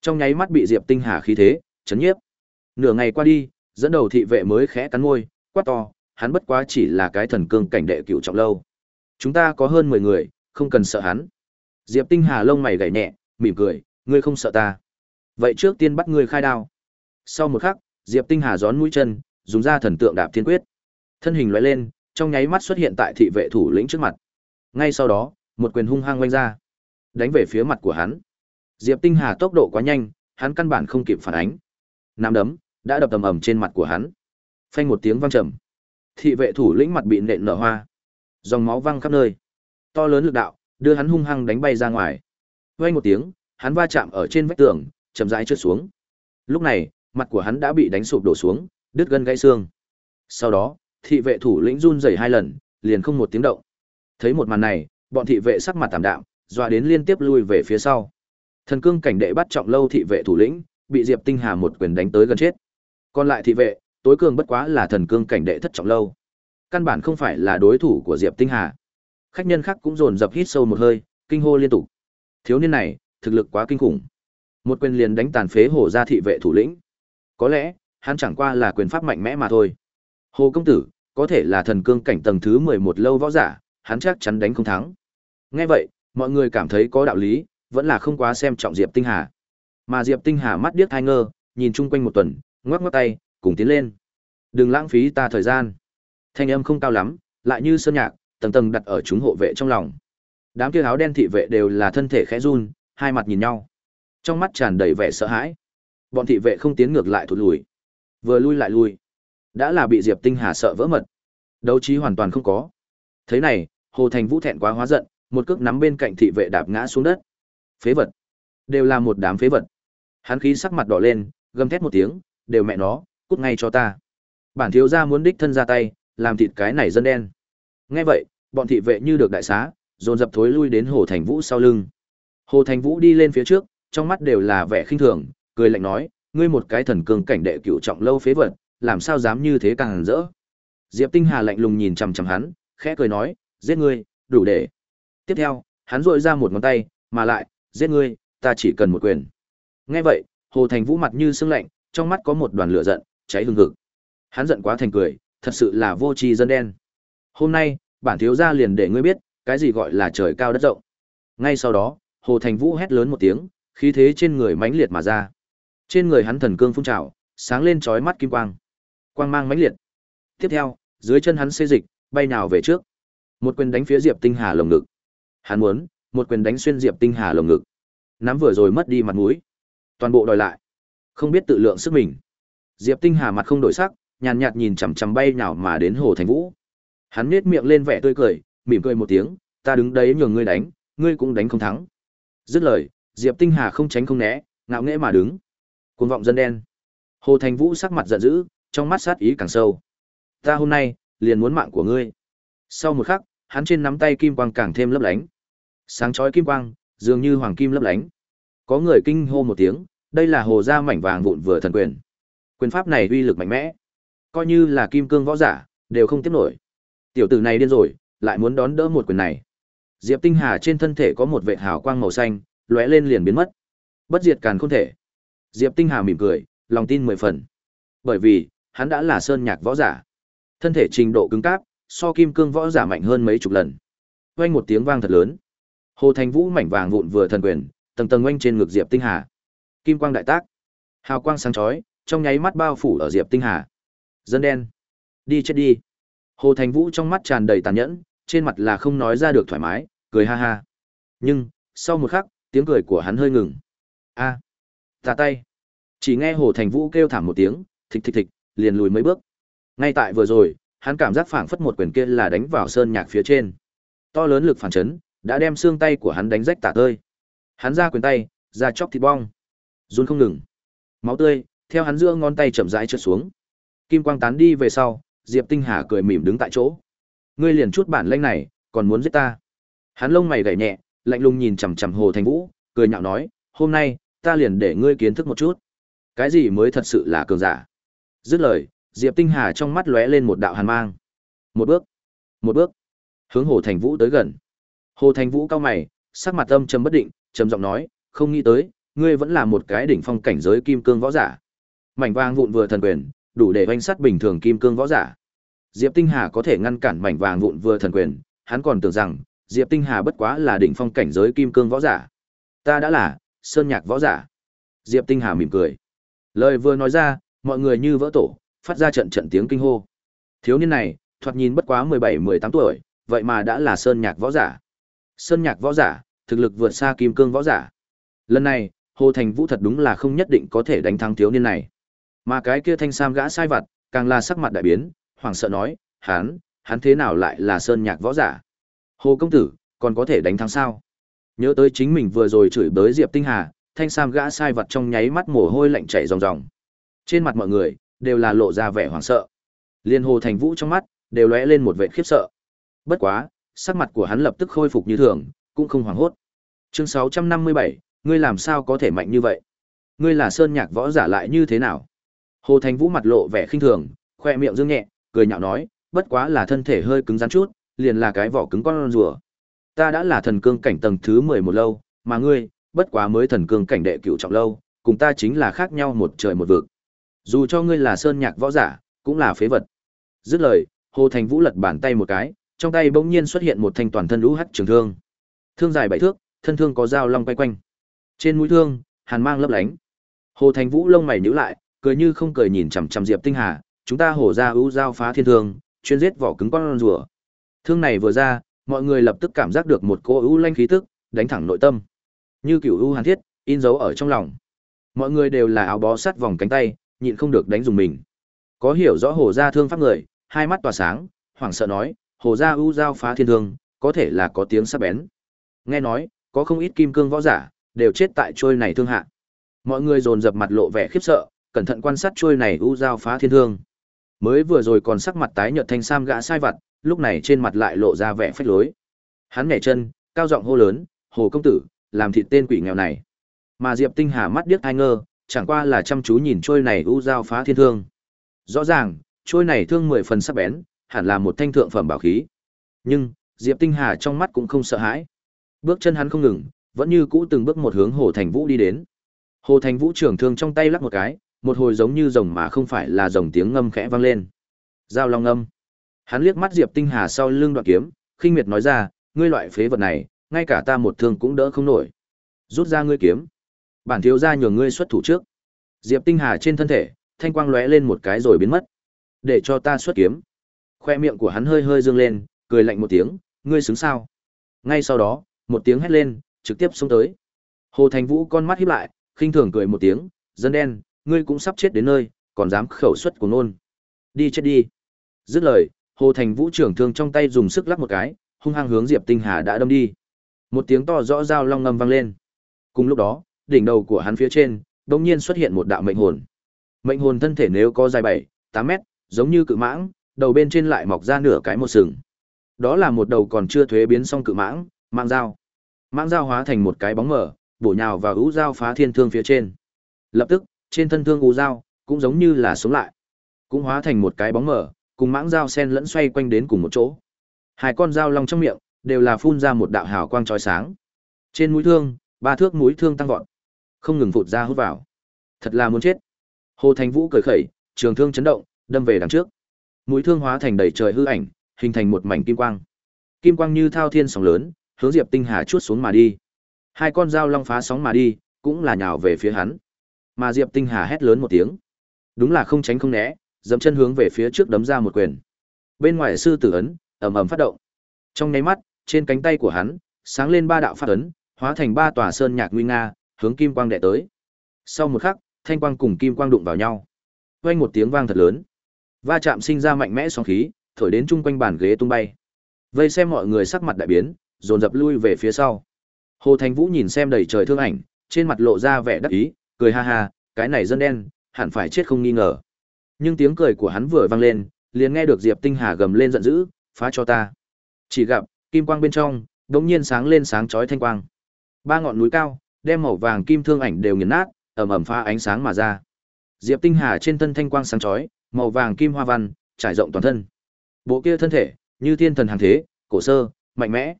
Trong nháy mắt bị Diệp Tinh Hà khí thế chấn nhiếp. Nửa ngày qua đi, dẫn đầu thị vệ mới khẽ cắn môi, quát to, hắn bất quá chỉ là cái thần cương cảnh đệ cửu trọng lâu. Chúng ta có hơn 10 người, không cần sợ hắn. Diệp Tinh Hà lông mày gảy nhẹ, mỉm cười, ngươi không sợ ta. Vậy trước tiên bắt ngươi khai đao. Sau một khắc diệp tinh hà gión mũi chân dùng ra thần tượng đạp thiên quyết. Thân hình loại lên trong nháy mắt xuất hiện tại thị vệ thủ lĩnh trước mặt. Ngay sau đó một quyền hung hăng quanh ra đánh về phía mặt của hắn. Diệp tinh hà tốc độ quá nhanh hắn căn bản không kịp phản ánh. Nắm đấm đã đập tầm ầm trên mặt của hắn. Phanh một tiếng vang trầm. Thị vệ thủ lĩnh mặt bị nện nở hoa dòng máu văng khắp nơi to lớn lực đạo đưa hắn hung hăng đánh bay ra ngoài vang một tiếng hắn va chạm ở trên vách tường, chậm rãi trượt xuống. Lúc này, mặt của hắn đã bị đánh sụp đổ xuống, đứt gân gãy xương. Sau đó, thị vệ thủ lĩnh run rẩy hai lần, liền không một tiếng động. Thấy một màn này, bọn thị vệ sắc mặt tạm đạm, dọa đến liên tiếp lui về phía sau. Thần cương cảnh đệ bắt trọng lâu thị vệ thủ lĩnh, bị Diệp Tinh Hà một quyền đánh tới gần chết. Còn lại thị vệ, tối cường bất quá là thần cương cảnh đệ thất trọng lâu. Căn bản không phải là đối thủ của Diệp Tinh Hà. Khách nhân khác cũng dồn dập hít sâu một hơi, kinh hô liên tục. Thiếu niên này, thực lực quá kinh khủng. Một quyền liền đánh tàn phế hồ gia thị vệ thủ lĩnh. Có lẽ, hắn chẳng qua là quyền pháp mạnh mẽ mà thôi. Hồ công tử, có thể là thần cương cảnh tầng thứ 11 lâu võ giả, hắn chắc chắn đánh không thắng. Nghe vậy, mọi người cảm thấy có đạo lý, vẫn là không quá xem trọng Diệp Tinh Hà. Mà Diệp Tinh Hà mắt điếc hai ngơ, nhìn chung quanh một tuần, ngoắc ngoắc tay, cùng tiến lên. Đừng lãng phí ta thời gian. Thanh âm không cao lắm, lại như sơn nhạc, tầng tầng đặt ở chúng hộ vệ trong lòng. Đám kia áo đen thị vệ đều là thân thể khẽ run, hai mặt nhìn nhau. Trong mắt tràn đầy vẻ sợ hãi. Bọn thị vệ không tiến ngược lại thụt lùi. Vừa lui lại lui. Đã là bị diệp tinh hà sợ vỡ mật. Đấu trí hoàn toàn không có. Thế này hồ thành vũ thẹn quá hóa giận một cước nắm bên cạnh thị vệ đạp ngã xuống đất. Phế vật. Đều là một đám phế vật. Hắn khí sắc mặt đỏ lên gầm thét một tiếng đều mẹ nó cút ngay cho ta. Bản thiếu gia muốn đích thân ra tay, làm thịt cái này dân đen. Nghe vậy, bọn thị vệ như được đại xá, dồn dập thối lui đến Hồ Thành Vũ sau lưng. Hồ Thành Vũ đi lên phía trước, trong mắt đều là vẻ khinh thường, cười lạnh nói, ngươi một cái thần cường cảnh đệ cửu trọng lâu phế vật, làm sao dám như thế càng rỡ. Diệp Tinh Hà lạnh lùng nhìn chằm chằm hắn, khẽ cười nói, giết ngươi, đủ để. Tiếp theo, hắn rội ra một ngón tay, mà lại, giết ngươi, ta chỉ cần một quyền. Nghe vậy, Hồ Thành Vũ mặt như sương lạnh, trong mắt có một đoàn lửa giận, cháy hừng hực. Hắn giận quá thành cười, thật sự là vô tri dân đen. Hôm nay, bản thiếu gia liền để ngươi biết, cái gì gọi là trời cao đất rộng. Ngay sau đó, Hồ Thành Vũ hét lớn một tiếng, khí thế trên người mãnh liệt mà ra. Trên người hắn thần cương phun trào, sáng lên chói mắt kim quang. Quang mang mãnh liệt. Tiếp theo, dưới chân hắn xê dịch, bay nào về trước. Một quyền đánh phía Diệp Tinh Hà lồng ngực. Hắn muốn, một quyền đánh xuyên Diệp Tinh Hà lồng ngực. Nắm vừa rồi mất đi mặt mũi, toàn bộ đòi lại. Không biết tự lượng sức mình. Diệp Tinh Hà mặt không đổi sắc, nhàn nhạt nhìn chằm chằm bay nào mà đến Hồ Thành Vũ. Hắn nhếch miệng lên vẻ tươi cười, mỉm cười một tiếng, ta đứng đấy nhường ngươi đánh, ngươi cũng đánh không thắng. Dứt lời, Diệp Tinh Hà không tránh không né, ngạo nghễ mà đứng. Cuồng vọng dân đen. Hồ Thành Vũ sắc mặt giận dữ, trong mắt sát ý càng sâu. Ta hôm nay, liền muốn mạng của ngươi. Sau một khắc, hắn trên nắm tay kim quang càng thêm lấp lánh. Sáng chói kim quang, dường như hoàng kim lấp lánh. Có người kinh hô một tiếng, đây là hồ gia mảnh vàng vụn vừa thần quyền. Quyền pháp này uy lực mạnh mẽ, coi như là kim cương võ giả, đều không tiếp nổi. Tiểu tử này điên rồi, lại muốn đón đỡ một quyền này. Diệp Tinh Hà trên thân thể có một vệt hào quang màu xanh, lóe lên liền biến mất. Bất diệt càn không thể. Diệp Tinh Hà mỉm cười, lòng tin mười phần. Bởi vì, hắn đã là sơn nhạc võ giả. Thân thể trình độ cứng cáp, so kim cương võ giả mạnh hơn mấy chục lần. Oanh một tiếng vang thật lớn. Hồ Thành Vũ mảnh vàng vụn vừa thần quyền, tầng tầng oanh trên ngực Diệp Tinh Hà. Kim quang đại tác, hào quang sáng chói, trong nháy mắt bao phủ ở Diệp Tinh Hà. Dân đen, đi chết đi. Hồ Thành Vũ trong mắt tràn đầy tàn nhẫn, trên mặt là không nói ra được thoải mái, cười ha ha. Nhưng, sau một khắc, tiếng cười của hắn hơi ngừng. A, à, tà tay. Chỉ nghe Hồ Thành Vũ kêu thảm một tiếng, thịch thịch thịch, liền lùi mấy bước. Ngay tại vừa rồi, hắn cảm giác phảng phất một quyền kia là đánh vào sơn nhạc phía trên. To lớn lực phản chấn, đã đem xương tay của hắn đánh rách tả tơi. Hắn ra quyền tay, ra chóc thịt bong. Run không ngừng. Máu tươi, theo hắn giữa ngón tay chậm rãi trượt xuống. Kim quang tán đi về sau, Diệp Tinh Hà cười mỉm đứng tại chỗ. Ngươi liền chút bản lĩnh này, còn muốn giết ta? Hắn lông mày gảy nhẹ, lạnh lùng nhìn chằm chằm Hồ Thành Vũ, cười nhạo nói, "Hôm nay, ta liền để ngươi kiến thức một chút, cái gì mới thật sự là cường giả." Dứt lời, Diệp Tinh Hà trong mắt lóe lên một đạo hàn mang. Một bước, một bước, hướng Hồ Thành Vũ tới gần. Hồ Thành Vũ cao mày, sắc mặt âm trầm bất định, trầm giọng nói, "Không nghĩ tới, ngươi vẫn là một cái đỉnh phong cảnh giới kim cương võ giả." Mảnh vang vụn vừa thần quyền, đủ để oanh sát bình thường kim cương võ giả. Diệp Tinh Hà có thể ngăn cản mảnh vàng vụn vừa thần quyền, hắn còn tưởng rằng Diệp Tinh Hà bất quá là đỉnh phong cảnh giới kim cương võ giả. Ta đã là sơn nhạc võ giả. Diệp Tinh Hà mỉm cười. Lời vừa nói ra, mọi người như vỡ tổ, phát ra trận trận tiếng kinh hô. Thiếu niên này, thoạt nhìn bất quá 17-18 tuổi, vậy mà đã là sơn nhạc võ giả. Sơn nhạc võ giả, thực lực vượt xa kim cương võ giả. Lần này, Hồ Thành Vũ thật đúng là không nhất định có thể đánh thắng thiếu niên này. Mà cái kia thanh sam gã sai vặt, càng là sắc mặt đại biến, hoảng sợ nói, hắn, hắn thế nào lại là sơn nhạc võ giả? Hồ công tử, còn có thể đánh thắng sao? Nhớ tới chính mình vừa rồi chửi bới Diệp Tinh Hà, thanh sam gã sai vật trong nháy mắt mồ hôi lạnh chảy ròng ròng. Trên mặt mọi người đều là lộ ra vẻ hoảng sợ. Liên Hồ Thành Vũ trong mắt đều lóe lên một vẻ khiếp sợ. Bất quá, sắc mặt của hắn lập tức khôi phục như thường, cũng không hoảng hốt. Chương 657, ngươi làm sao có thể mạnh như vậy? Ngươi là sơn nhạc võ giả lại như thế nào? Hồ Thành Vũ mặt lộ vẻ khinh thường, khoe miệng dương nhẹ, cười nhạo nói, bất quá là thân thể hơi cứng rắn chút, liền là cái vỏ cứng con rùa. Ta đã là thần cương cảnh tầng thứ 11 lâu, mà ngươi, bất quá mới thần cương cảnh đệ cửu trọng lâu, cùng ta chính là khác nhau một trời một vực. Dù cho ngươi là sơn nhạc võ giả, cũng là phế vật. Dứt lời, Hồ Thành Vũ lật bàn tay một cái, trong tay bỗng nhiên xuất hiện một thanh toàn thân lũ hắc trường thương. Thương dài bảy thước, thân thương có dao long quay quanh. Trên mũi thương, hàn mang lấp lánh. Hồ Thành Vũ lông mày nhíu lại, cười như không cười nhìn chằm chằm Diệp Tinh Hà, chúng ta hổ ra ưu giao phá thiên thương, chuyên giết vỏ cứng con rùa. Thương này vừa ra, mọi người lập tức cảm giác được một cô ưu lanh khí tức, đánh thẳng nội tâm. Như kiểu ưu hàn thiết, in dấu ở trong lòng. Mọi người đều là áo bó sát vòng cánh tay, nhịn không được đánh dùng mình. Có hiểu rõ hổ ra thương pháp người, hai mắt tỏa sáng, hoảng sợ nói, hổ ra ưu giao phá thiên thương, có thể là có tiếng sắc bén. Nghe nói, có không ít kim cương võ giả, đều chết tại trôi này thương hạ. Mọi người dồn dập mặt lộ vẻ khiếp sợ, cẩn thận quan sát trôi này u giao phá thiên thương. Mới vừa rồi còn sắc mặt tái nhợt thanh sam gã sai vặt, lúc này trên mặt lại lộ ra vẻ phách lối. Hắn nhảy chân, cao giọng hô lớn, "Hồ công tử, làm thịt tên quỷ nghèo này." Mà Diệp Tinh Hà mắt điếc hai ngơ, chẳng qua là chăm chú nhìn trôi này u dao phá thiên thương. Rõ ràng, trôi này thương mười phần sắc bén, hẳn là một thanh thượng phẩm bảo khí. Nhưng, Diệp Tinh Hà trong mắt cũng không sợ hãi. Bước chân hắn không ngừng, vẫn như cũ từng bước một hướng Hồ Thành Vũ đi đến. Hồ Thành Vũ trưởng thương trong tay lắc một cái, một hồi giống như rồng mà không phải là rồng tiếng ngâm khẽ vang lên. Giao long âm Hắn liếc mắt Diệp Tinh Hà sau lưng đoạn kiếm, khinh miệt nói ra, ngươi loại phế vật này, ngay cả ta một thương cũng đỡ không nổi. Rút ra ngươi kiếm. Bản thiếu gia nhường ngươi xuất thủ trước. Diệp Tinh Hà trên thân thể, thanh quang lóe lên một cái rồi biến mất. Để cho ta xuất kiếm. Khoe miệng của hắn hơi hơi dương lên, cười lạnh một tiếng, ngươi xứng sao? Ngay sau đó, một tiếng hét lên, trực tiếp xông tới. Hồ Thành Vũ con mắt híp lại, khinh thường cười một tiếng, dân đen, ngươi cũng sắp chết đến nơi, còn dám khẩu xuất của nôn. Đi chết đi. Dứt lời, Hồ Thành Vũ trưởng thương trong tay dùng sức lắc một cái, hung hăng hướng Diệp Tinh Hà đã đâm đi. Một tiếng to rõ dao long ngâm vang lên. Cùng lúc đó, đỉnh đầu của hắn phía trên, đột nhiên xuất hiện một đạo mệnh hồn. Mệnh hồn thân thể nếu có dài 7, 8 mét, giống như cự mãng, đầu bên trên lại mọc ra nửa cái một sừng. Đó là một đầu còn chưa thuế biến xong cự mãng, mạng dao. Mãng dao hóa thành một cái bóng mờ, bổ nhào vào ú dao phá thiên thương phía trên. Lập tức, trên thân thương u dao cũng giống như là sống lại, cũng hóa thành một cái bóng mờ, cùng mãng dao sen lẫn xoay quanh đến cùng một chỗ. Hai con dao long trong miệng đều là phun ra một đạo hào quang chói sáng. Trên mũi thương, ba thước mũi thương tăng vọt, không ngừng phụt ra hút vào. Thật là muốn chết. Hồ Thành Vũ cười khẩy, trường thương chấn động, đâm về đằng trước. Mũi thương hóa thành đầy trời hư ảnh, hình thành một mảnh kim quang. Kim quang như thao thiên sóng lớn, hướng Diệp Tinh Hà chuốt xuống mà đi. Hai con dao long phá sóng mà đi, cũng là nhào về phía hắn. Mà Diệp Tinh Hà hét lớn một tiếng. Đúng là không tránh không né, dẫm chân hướng về phía trước đấm ra một quyền. Bên ngoài sư tử ấn, ầm ầm phát động. Trong nháy mắt, trên cánh tay của hắn, sáng lên ba đạo phát ấn, hóa thành ba tòa sơn nhạc nguy nga, hướng kim quang đệ tới. Sau một khắc, thanh quang cùng kim quang đụng vào nhau. Vang một tiếng vang thật lớn. Va chạm sinh ra mạnh mẽ sóng khí, thổi đến chung quanh bàn ghế tung bay. Vây xem mọi người sắc mặt đại biến, dồn dập lui về phía sau. Hồ Thành Vũ nhìn xem đầy trời thương ảnh, trên mặt lộ ra vẻ đắc ý, cười ha ha, cái này dân đen, hẳn phải chết không nghi ngờ. Nhưng tiếng cười của hắn vừa vang lên, liền nghe được Diệp Tinh Hà gầm lên giận dữ, phá cho ta. Chỉ gặp, kim quang bên trong, đột nhiên sáng lên sáng chói thanh quang. Ba ngọn núi cao, đem màu vàng kim thương ảnh đều nghiền nát, ầm ầm phá ánh sáng mà ra. Diệp Tinh Hà trên thân thanh quang sáng chói, màu vàng kim hoa văn trải rộng toàn thân. Bộ kia thân thể, như thiên thần hàng thế, cổ sơ, mạnh mẽ.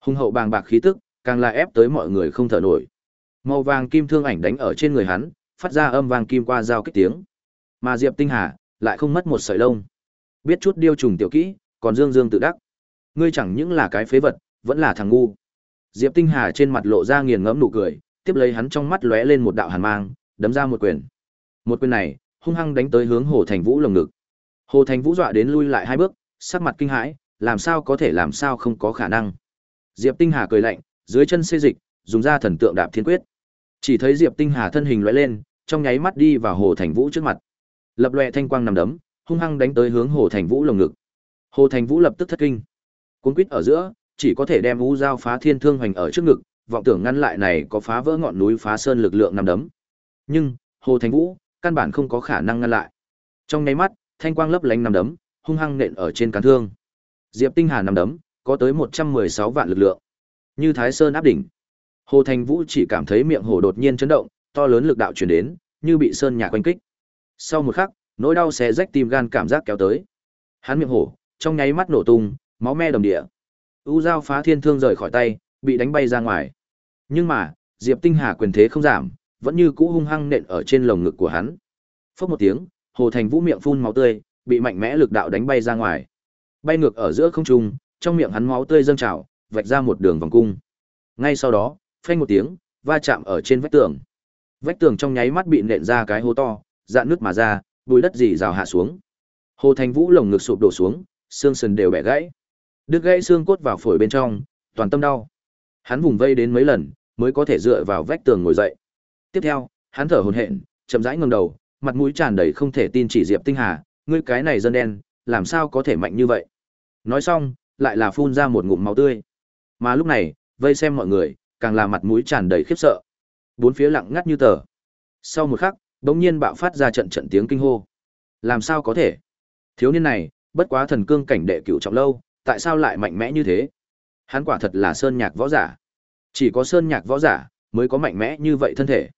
Hung hậu bàng bạc khí tức, càng là ép tới mọi người không thở nổi. Màu vàng kim thương ảnh đánh ở trên người hắn, phát ra âm vàng kim qua dao kích tiếng. Mà Diệp Tinh Hà lại không mất một sợi lông. Biết chút điêu trùng tiểu kỹ, còn dương dương tự đắc. Ngươi chẳng những là cái phế vật, vẫn là thằng ngu. Diệp Tinh Hà trên mặt lộ ra nghiền ngẫm nụ cười, tiếp lấy hắn trong mắt lóe lên một đạo hàn mang, đấm ra một quyền. Một quyền này, hung hăng đánh tới hướng Hồ Thành Vũ lồng ngực. Hồ Thành Vũ dọa đến lui lại hai bước, sắc mặt kinh hãi, làm sao có thể làm sao không có khả năng. Diệp Tinh Hà cười lạnh, dưới chân xê dịch, dùng ra thần tượng đạp thiên quyết. Chỉ thấy Diệp Tinh Hà thân hình lóe lên, trong nháy mắt đi vào Hồ Thành Vũ trước mặt. Lập loè thanh quang nằm đấm, hung hăng đánh tới hướng Hồ Thành Vũ lồng ngực. Hồ Thành Vũ lập tức thất kinh. Cuốn quýt ở giữa, chỉ có thể đem vũ dao phá thiên thương hoành ở trước ngực, vọng tưởng ngăn lại này có phá vỡ ngọn núi phá sơn lực lượng nằm đấm. Nhưng, Hồ Thành Vũ căn bản không có khả năng ngăn lại. Trong nháy mắt, thanh quang lấp lánh nằm đấm, hung hăng nện ở trên cán thương. Diệp Tinh Hà nằm đấm, có tới 116 vạn lực lượng. Như Thái Sơn áp đỉnh. Hồ Thành Vũ chỉ cảm thấy miệng hổ đột nhiên chấn động, to lớn lực đạo truyền đến, như bị sơn nhà quanh kích. Sau một khắc, nỗi đau xé rách tim gan cảm giác kéo tới. Hắn miệng hổ, trong nháy mắt nổ tung, máu me đồng địa. U dao phá thiên thương rời khỏi tay, bị đánh bay ra ngoài. Nhưng mà, Diệp Tinh Hà quyền thế không giảm, vẫn như cũ hung hăng nện ở trên lồng ngực của hắn. Phốc một tiếng, Hồ Thành Vũ miệng phun máu tươi, bị mạnh mẽ lực đạo đánh bay ra ngoài. Bay ngược ở giữa không trung, trong miệng hắn máu tươi dâng trào, vạch ra một đường vòng cung. Ngay sau đó, phanh một tiếng, va chạm ở trên vách tường. Vách tường trong nháy mắt bị nện ra cái hố to, dạn nước mà ra, bụi đất dì rào hạ xuống. Hồ Thành Vũ lồng ngực sụp đổ xuống, xương sườn đều bẻ gãy. Đứt gãy xương cốt vào phổi bên trong, toàn tâm đau. Hắn vùng vây đến mấy lần, mới có thể dựa vào vách tường ngồi dậy. Tiếp theo, hắn thở hổn hển, chậm rãi ngẩng đầu, mặt mũi tràn đầy không thể tin chỉ Diệp Tinh Hà, ngươi cái này dân đen, làm sao có thể mạnh như vậy? Nói xong, lại là phun ra một ngụm máu tươi. Mà lúc này, vây xem mọi người, càng là mặt mũi tràn đầy khiếp sợ. Bốn phía lặng ngắt như tờ. Sau một khắc, bỗng nhiên bạo phát ra trận trận tiếng kinh hô. Làm sao có thể? Thiếu niên này, bất quá thần cương cảnh đệ cửu trọng lâu, tại sao lại mạnh mẽ như thế? Hắn quả thật là sơn nhạc võ giả. Chỉ có sơn nhạc võ giả mới có mạnh mẽ như vậy thân thể.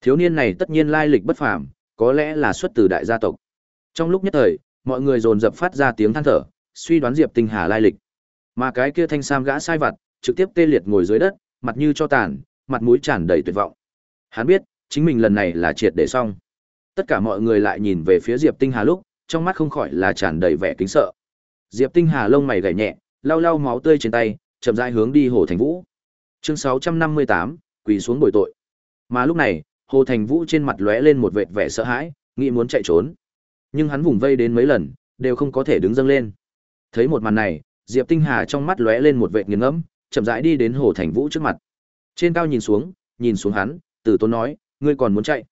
Thiếu niên này tất nhiên lai lịch bất phàm, có lẽ là xuất từ đại gia tộc. Trong lúc nhất thời, mọi người dồn dập phát ra tiếng than thở, suy đoán Diệp Tinh Hà lai lịch. Mà cái kia thanh sam gã sai vặt, trực tiếp tê liệt ngồi dưới đất, mặt như cho tàn, mặt mũi tràn đầy tuyệt vọng. Hắn biết, chính mình lần này là triệt để xong. Tất cả mọi người lại nhìn về phía Diệp Tinh Hà lúc, trong mắt không khỏi là tràn đầy vẻ kính sợ. Diệp Tinh Hà lông mày gảy nhẹ, lau lau máu tươi trên tay, chậm rãi hướng đi Hồ Thành Vũ. Chương 658, quỳ xuống bồi tội. Mà lúc này, Hồ Thành Vũ trên mặt lóe lên một vệt vẻ sợ hãi, nghĩ muốn chạy trốn. Nhưng hắn vùng vây đến mấy lần, đều không có thể đứng dâng lên. Thấy một màn này, Diệp Tinh Hà trong mắt lóe lên một vệt nghiền ngẫm, chậm rãi đi đến Hồ Thành Vũ trước mặt. Trên cao nhìn xuống, nhìn xuống hắn, Từ Tôn nói, ngươi còn muốn chạy?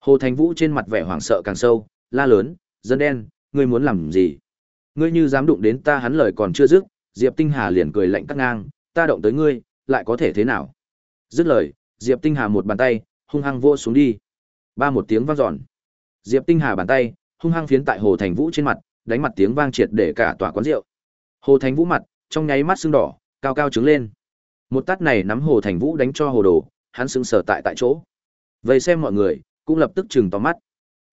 Hồ Thành Vũ trên mặt vẻ hoảng sợ càng sâu, la lớn, dân đen, ngươi muốn làm gì? Ngươi như dám đụng đến ta hắn lời còn chưa dứt, Diệp Tinh Hà liền cười lạnh cắt ngang, ta động tới ngươi, lại có thể thế nào? Dứt lời, Diệp Tinh Hà một bàn tay, hung hăng vô xuống đi. Ba một tiếng vang dọn. Diệp Tinh Hà bàn tay, hung hăng phiến tại Hồ Thành Vũ trên mặt, đánh mặt tiếng vang triệt để cả tòa quán rượu. Hồ Thành Vũ mặt, trong nháy mắt sưng đỏ, cao cao trứng lên. Một tát này nắm Hồ Thành Vũ đánh cho hồ đồ, hắn sững sờ tại tại chỗ. Vậy xem mọi người, cũng lập tức chừng to mắt.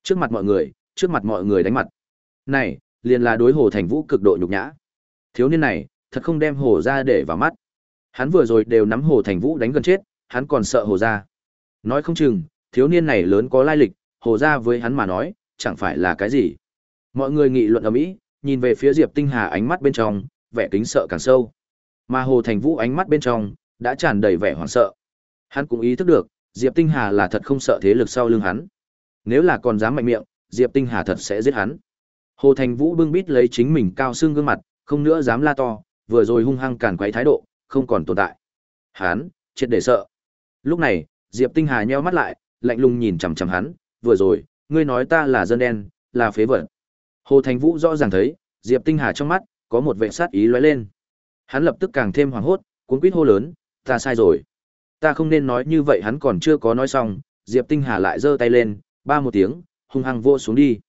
Trước mặt mọi người, trước mặt mọi người đánh mặt. Này, liền là đối Hồ Thành Vũ cực độ nhục nhã. Thiếu niên này, thật không đem Hồ ra để vào mắt. Hắn vừa rồi đều nắm Hồ Thành Vũ đánh gần chết, hắn còn sợ Hồ ra. Nói không chừng, thiếu niên này lớn có lai lịch, Hồ ra với hắn mà nói, chẳng phải là cái gì. Mọi người nghị luận ở mỹ, nhìn về phía Diệp Tinh Hà ánh mắt bên trong, vẻ kính sợ càng sâu. Mà Hồ Thành Vũ ánh mắt bên trong, đã tràn đầy vẻ hoảng sợ. Hắn cũng ý thức được, Diệp Tinh Hà là thật không sợ thế lực sau lưng hắn. Nếu là còn dám mạnh miệng, Diệp Tinh Hà thật sẽ giết hắn. Hồ Thành Vũ bưng bít lấy chính mình cao xương gương mặt, không nữa dám la to, vừa rồi hung hăng cản quấy thái độ, không còn tồn tại. Hắn, triệt để sợ. Lúc này, Diệp Tinh Hà nheo mắt lại, lạnh lùng nhìn chằm chằm hắn, vừa rồi, ngươi nói ta là dân đen, là phế vật. Hồ Thành Vũ rõ ràng thấy, Diệp Tinh Hà trong mắt có một vẻ sát ý lóe lên. Hắn lập tức càng thêm hoảng hốt, cuốn quýt hô lớn, ta sai rồi. Ta không nên nói như vậy hắn còn chưa có nói xong, Diệp Tinh Hà lại giơ tay lên, ba một tiếng, hung hăng vô xuống đi.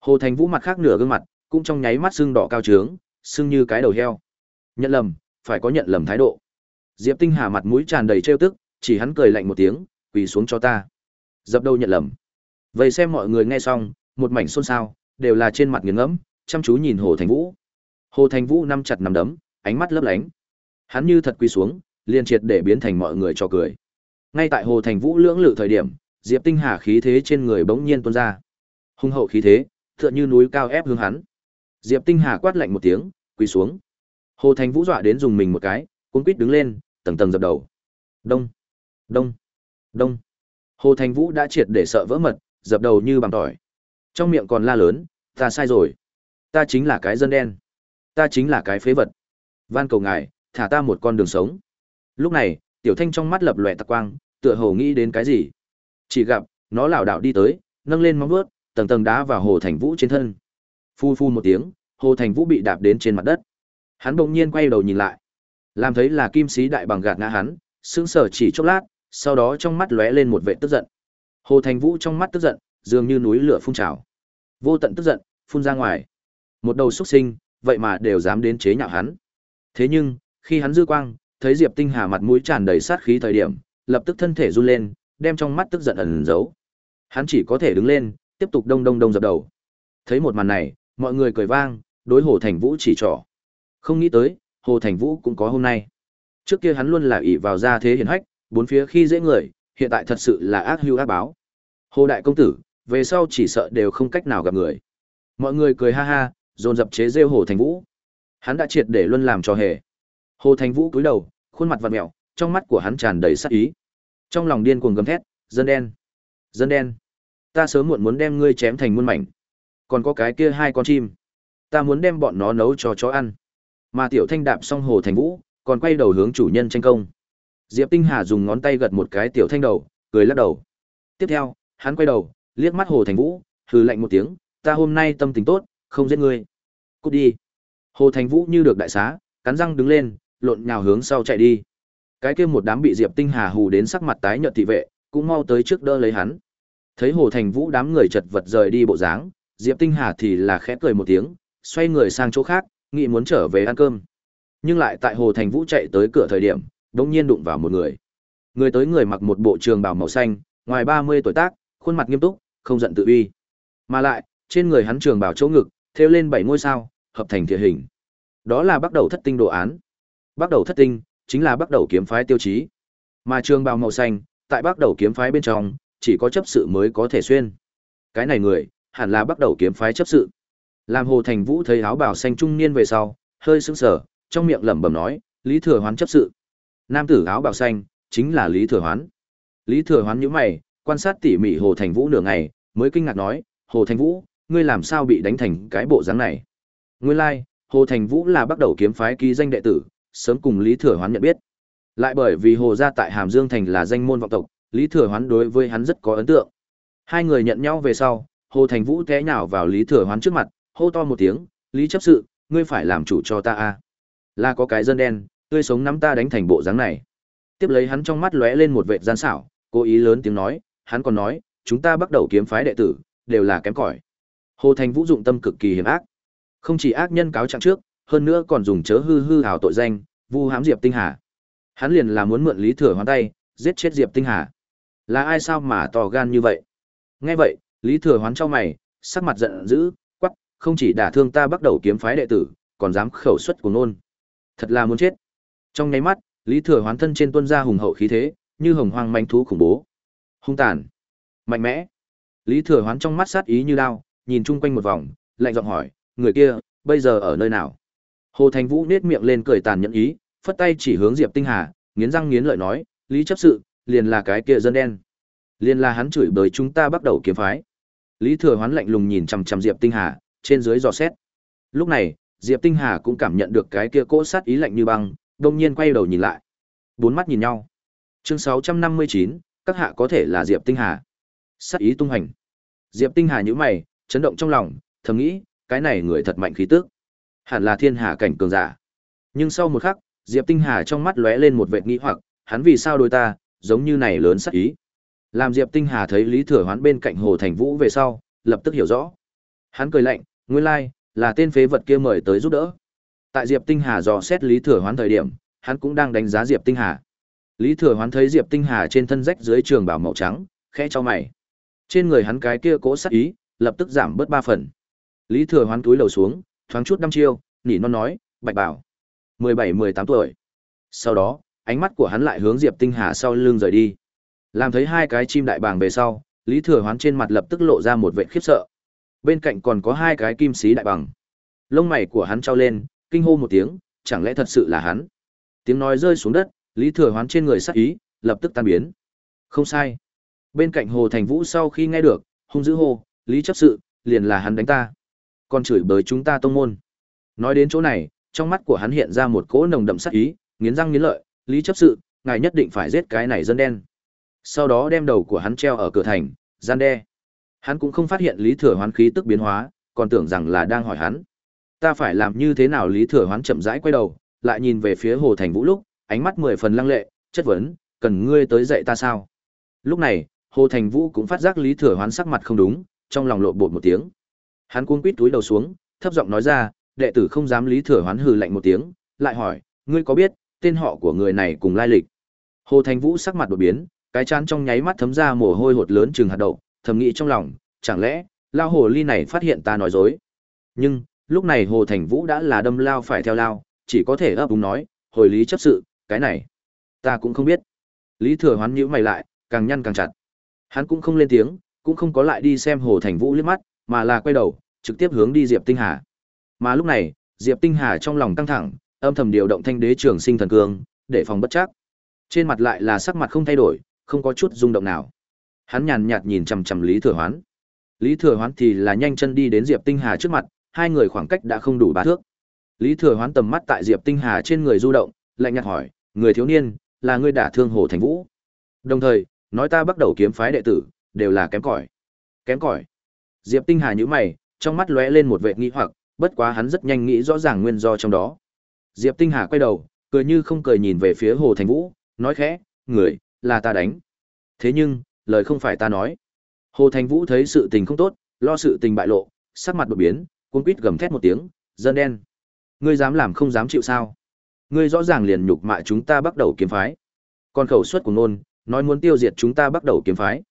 Hồ Thành Vũ mặt khác nửa gương mặt, cũng trong nháy mắt sưng đỏ cao trướng, sưng như cái đầu heo. Nhận lầm, phải có nhận lầm thái độ. Diệp Tinh Hà mặt mũi tràn đầy trêu tức, chỉ hắn cười lạnh một tiếng, quỳ xuống cho ta. Dập đầu nhận lầm. Vậy xem mọi người nghe xong, một mảnh xôn xao, đều là trên mặt nghiền ngẫm, chăm chú nhìn Hồ Thành Vũ. Hồ Thành Vũ nắm chặt nắm đấm, ánh mắt lấp lánh. Hắn như thật quỳ xuống, liền triệt để biến thành mọi người cho cười. Ngay tại Hồ Thành Vũ lưỡng lự thời điểm, Diệp Tinh Hà khí thế trên người bỗng nhiên tuôn ra. Hung hậu khí thế, tựa như núi cao ép hướng hắn. Diệp Tinh Hà quát lạnh một tiếng, quỳ xuống. Hồ Thành Vũ dọa đến dùng mình một cái, cuống quýt đứng lên, tầng tầng dập đầu. Đông, đông, đông. Hồ Thành Vũ đã triệt để sợ vỡ mật, dập đầu như bằng tỏi. Trong miệng còn la lớn, ta sai rồi. Ta chính là cái dân đen. Ta chính là cái phế vật. Van cầu ngài, thả ta một con đường sống. Lúc này, Tiểu Thanh trong mắt lập lòe tạc quang, tựa hồ nghĩ đến cái gì. Chỉ gặp, nó lảo đảo đi tới, nâng lên móng vuốt, tầng tầng đá vào Hồ Thành Vũ trên thân. Phu phu một tiếng, Hồ Thành Vũ bị đạp đến trên mặt đất. Hắn bỗng nhiên quay đầu nhìn lại, làm thấy là kim sĩ đại bằng gạt ngã hắn, sững sờ chỉ chốc lát, sau đó trong mắt lóe lên một vẻ tức giận. Hồ Thành Vũ trong mắt tức giận, dường như núi lửa phun trào. Vô tận tức giận, phun ra ngoài. Một đầu xuất sinh, vậy mà đều dám đến chế nhạo hắn. Thế nhưng, khi hắn dư quang, thấy Diệp Tinh Hà mặt mũi tràn đầy sát khí thời điểm, lập tức thân thể run lên, đem trong mắt tức giận ẩn giấu. Hắn chỉ có thể đứng lên, tiếp tục đông đông đông dập đầu. Thấy một màn này, mọi người cười vang, đối Hồ Thành Vũ chỉ trỏ. Không nghĩ tới, Hồ Thành Vũ cũng có hôm nay. Trước kia hắn luôn là ỷ vào gia thế hiển hách, bốn phía khi dễ người, hiện tại thật sự là ác hưu ác báo. Hồ đại công tử, về sau chỉ sợ đều không cách nào gặp người. Mọi người cười ha ha, dồn dập chế rêu Hồ Thành Vũ. Hắn đã triệt để luân làm cho hề. Hồ Thành Vũ cúi đầu, khuôn mặt vặt mèo, trong mắt của hắn tràn đầy sát ý. Trong lòng điên cuồng gầm thét, "Dân đen, dân đen, ta sớm muộn muốn đem ngươi chém thành muôn mảnh. Còn có cái kia hai con chim, ta muốn đem bọn nó nấu cho chó ăn." Mà Tiểu Thanh đạp xong Hồ Thành Vũ, còn quay đầu hướng chủ nhân tranh công. Diệp Tinh Hà dùng ngón tay gật một cái Tiểu Thanh đầu, cười lắc đầu. Tiếp theo, hắn quay đầu, liếc mắt Hồ Thành Vũ, hừ lạnh một tiếng, "Ta hôm nay tâm tình tốt, không giết ngươi. Cút đi." Hồ Thành Vũ như được đại xá, cắn răng đứng lên, lộn nhào hướng sau chạy đi. Cái kia một đám bị Diệp Tinh Hà hù đến sắc mặt tái nhợt thị vệ, cũng mau tới trước đỡ lấy hắn. Thấy Hồ Thành Vũ đám người chật vật rời đi bộ dáng, Diệp Tinh Hà thì là khẽ cười một tiếng, xoay người sang chỗ khác, nghĩ muốn trở về ăn cơm. Nhưng lại tại Hồ Thành Vũ chạy tới cửa thời điểm, đột nhiên đụng vào một người. Người tới người mặc một bộ trường bào màu xanh, ngoài 30 tuổi tác, khuôn mặt nghiêm túc, không giận tự uy. Mà lại, trên người hắn trường bào chỗ ngực, thêu lên bảy ngôi sao, hợp thành địa hình. Đó là bắt đầu thất tinh đồ án. Bắt đầu thất tinh, chính là bắt đầu kiếm phái tiêu chí. Mà trường bào màu xanh, tại bắt đầu kiếm phái bên trong, chỉ có chấp sự mới có thể xuyên. Cái này người, hẳn là bắt đầu kiếm phái chấp sự. Làm Hồ Thành Vũ thấy áo bào xanh trung niên về sau, hơi sững sờ, trong miệng lẩm bẩm nói, Lý Thừa Hoán chấp sự. Nam tử áo bào xanh, chính là Lý Thừa Hoán. Lý Thừa Hoán nhíu mày, quan sát tỉ mỉ Hồ Thành Vũ nửa ngày, mới kinh ngạc nói, "Hồ Thành Vũ, ngươi làm sao bị đánh thành cái bộ dáng này?" Nguyên lai, like, Hồ Thành Vũ là bắt đầu kiếm phái ký danh đệ tử, sớm cùng Lý Thừa Hoán nhận biết. Lại bởi vì Hồ gia tại Hàm Dương thành là danh môn vọng tộc, Lý Thừa Hoán đối với hắn rất có ấn tượng. Hai người nhận nhau về sau, Hồ Thành Vũ té nhào vào Lý Thừa Hoán trước mặt, hô to một tiếng, "Lý chấp sự, ngươi phải làm chủ cho ta a." Là có cái dân đen, tươi sống nắm ta đánh thành bộ dáng này. Tiếp lấy hắn trong mắt lóe lên một vệt gian xảo, cố ý lớn tiếng nói, hắn còn nói, chúng ta bắt đầu kiếm phái đệ tử, đều là kém cỏi. Hồ Thành Vũ dụng tâm cực kỳ hiểm ác. Không chỉ ác nhân cáo trạng trước, hơn nữa còn dùng chớ hư hư hào tội danh, vu hãm Diệp Tinh Hà. Hắn liền là muốn mượn Lý Thừa Hoán tay, giết chết Diệp Tinh Hà. Là ai sao mà to gan như vậy? Nghe vậy, Lý Thừa Hoán cho mày, sắc mặt giận dữ, quắc, không chỉ đả thương ta bắt đầu kiếm phái đệ tử, còn dám khẩu xuất của nôn. Thật là muốn chết. Trong nháy mắt, Lý Thừa Hoán thân trên tuân ra hùng hậu khí thế, như hồng hoang manh thú khủng bố. Hung tàn, mạnh mẽ. Lý Thừa Hoán trong mắt sát ý như đao, nhìn chung quanh một vòng, lạnh giọng hỏi, người kia, bây giờ ở nơi nào? Hồ Thành Vũ nết miệng lên cười tàn nhẫn ý, phất tay chỉ hướng Diệp Tinh Hà, nghiến răng nghiến lợi nói, Lý chấp sự, liền là cái kia dân đen. Liền là hắn chửi bới chúng ta bắt đầu kiếm phái. Lý Thừa Hoán lạnh lùng nhìn chằm chằm Diệp Tinh Hà, trên dưới dò xét. Lúc này, Diệp Tinh Hà cũng cảm nhận được cái kia cỗ sát ý lạnh như băng, đông nhiên quay đầu nhìn lại. Bốn mắt nhìn nhau. Chương 659, các hạ có thể là Diệp Tinh Hà. Sát ý tung hành. Diệp Tinh Hà nhíu mày, chấn động trong lòng, thầm nghĩ, cái này người thật mạnh khí tức. Hẳn là thiên hà cảnh cường giả. Nhưng sau một khắc, Diệp Tinh Hà trong mắt lóe lên một vệt nghi hoặc, hắn vì sao đôi ta, giống như này lớn sắc ý. Làm Diệp Tinh Hà thấy Lý Thừa Hoán bên cạnh Hồ Thành Vũ về sau, lập tức hiểu rõ. Hắn cười lạnh, nguyên lai, là tên phế vật kia mời tới giúp đỡ. Tại Diệp Tinh Hà dò xét Lý Thừa Hoán thời điểm, hắn cũng đang đánh giá Diệp Tinh Hà. Lý Thừa Hoán thấy Diệp Tinh Hà trên thân rách dưới trường bào màu trắng, khẽ cho mày. Trên người hắn cái kia cố sắc ý, lập tức giảm bớt ba phần. Lý Thừa Hoán túi lầu xuống, thoáng chút năm chiêu, nỉ non nói, "Bạch Bảo, 17-18 tuổi." Sau đó, ánh mắt của hắn lại hướng Diệp Tinh Hà sau lưng rời đi. Làm thấy hai cái chim đại bàng về sau, Lý Thừa Hoán trên mặt lập tức lộ ra một vẻ khiếp sợ. Bên cạnh còn có hai cái kim sĩ đại bàng. Lông mày của hắn trao lên, kinh hô một tiếng, chẳng lẽ thật sự là hắn? Tiếng nói rơi xuống đất, Lý Thừa Hoán trên người sắc ý, lập tức tan biến. Không sai. Bên cạnh Hồ Thành Vũ sau khi nghe được, hung dữ hô, Lý chấp sự, liền là hắn đánh ta. Còn chửi bới chúng ta tông môn. Nói đến chỗ này, trong mắt của hắn hiện ra một cỗ nồng đậm sát ý, nghiến răng nghiến lợi, Lý chấp sự, ngài nhất định phải giết cái này dân đen. Sau đó đem đầu của hắn treo ở cửa thành, gian đe. Hắn cũng không phát hiện Lý Thừa Hoán khí tức biến hóa, còn tưởng rằng là đang hỏi hắn. Ta phải làm như thế nào Lý Thừa Hoán chậm rãi quay đầu, lại nhìn về phía Hồ Thành Vũ lúc, ánh mắt mười phần lăng lệ, chất vấn, cần ngươi tới dạy ta sao? Lúc này, Hồ Thành Vũ cũng phát giác Lý Thừa Hoán sắc mặt không đúng, trong lòng lộ bột một tiếng. Hắn cuống quít túi đầu xuống, thấp giọng nói ra, đệ tử không dám Lý Thừa Hoán hừ lạnh một tiếng, lại hỏi, ngươi có biết tên họ của người này cùng lai lịch? Hồ Thành Vũ sắc mặt đột biến, cái chán trong nháy mắt thấm ra mồ hôi hột lớn chừng hạt đậu, thầm nghĩ trong lòng, chẳng lẽ lao hồ ly này phát hiện ta nói dối? Nhưng, lúc này Hồ Thành Vũ đã là đâm lao phải theo lao, chỉ có thể ấp úng nói, hồi lý chấp sự, cái này, ta cũng không biết. Lý Thừa Hoán nhíu mày lại, càng nhăn càng chặt. Hắn cũng không lên tiếng, cũng không có lại đi xem Hồ Thành Vũ liếc mắt, mà là quay đầu, trực tiếp hướng đi Diệp Tinh Hà. Mà lúc này, Diệp Tinh Hà trong lòng căng thẳng, âm thầm điều động thanh đế trường sinh thần cương, để phòng bất chắc. Trên mặt lại là sắc mặt không thay đổi, không có chút rung động nào. Hắn nhàn nhạt nhìn chằm chằm Lý Thừa Hoán. Lý Thừa Hoán thì là nhanh chân đi đến Diệp Tinh Hà trước mặt, hai người khoảng cách đã không đủ ba thước. Lý Thừa Hoán tầm mắt tại Diệp Tinh Hà trên người du động, lạnh nhạt hỏi, "Người thiếu niên, là ngươi đả thương Hồ Thành Vũ?" Đồng thời, nói ta bắt đầu kiếm phái đệ tử, đều là kém cỏi. Kém cỏi. Diệp Tinh Hà nhíu mày, trong mắt lóe lên một vẻ nghi hoặc, bất quá hắn rất nhanh nghĩ rõ ràng nguyên do trong đó. Diệp Tinh Hà quay đầu, cười như không cười nhìn về phía Hồ Thành Vũ, nói khẽ, "Người, là ta đánh." Thế nhưng, lời không phải ta nói. Hồ Thành Vũ thấy sự tình không tốt, lo sự tình bại lộ, sắc mặt đột biến, cuốn quýt gầm thét một tiếng, dân đen. Ngươi dám làm không dám chịu sao? Ngươi rõ ràng liền nhục mạ chúng ta bắt đầu kiếm phái. Còn khẩu suất của nôn, nói muốn tiêu diệt chúng ta bắt đầu kiếm phái.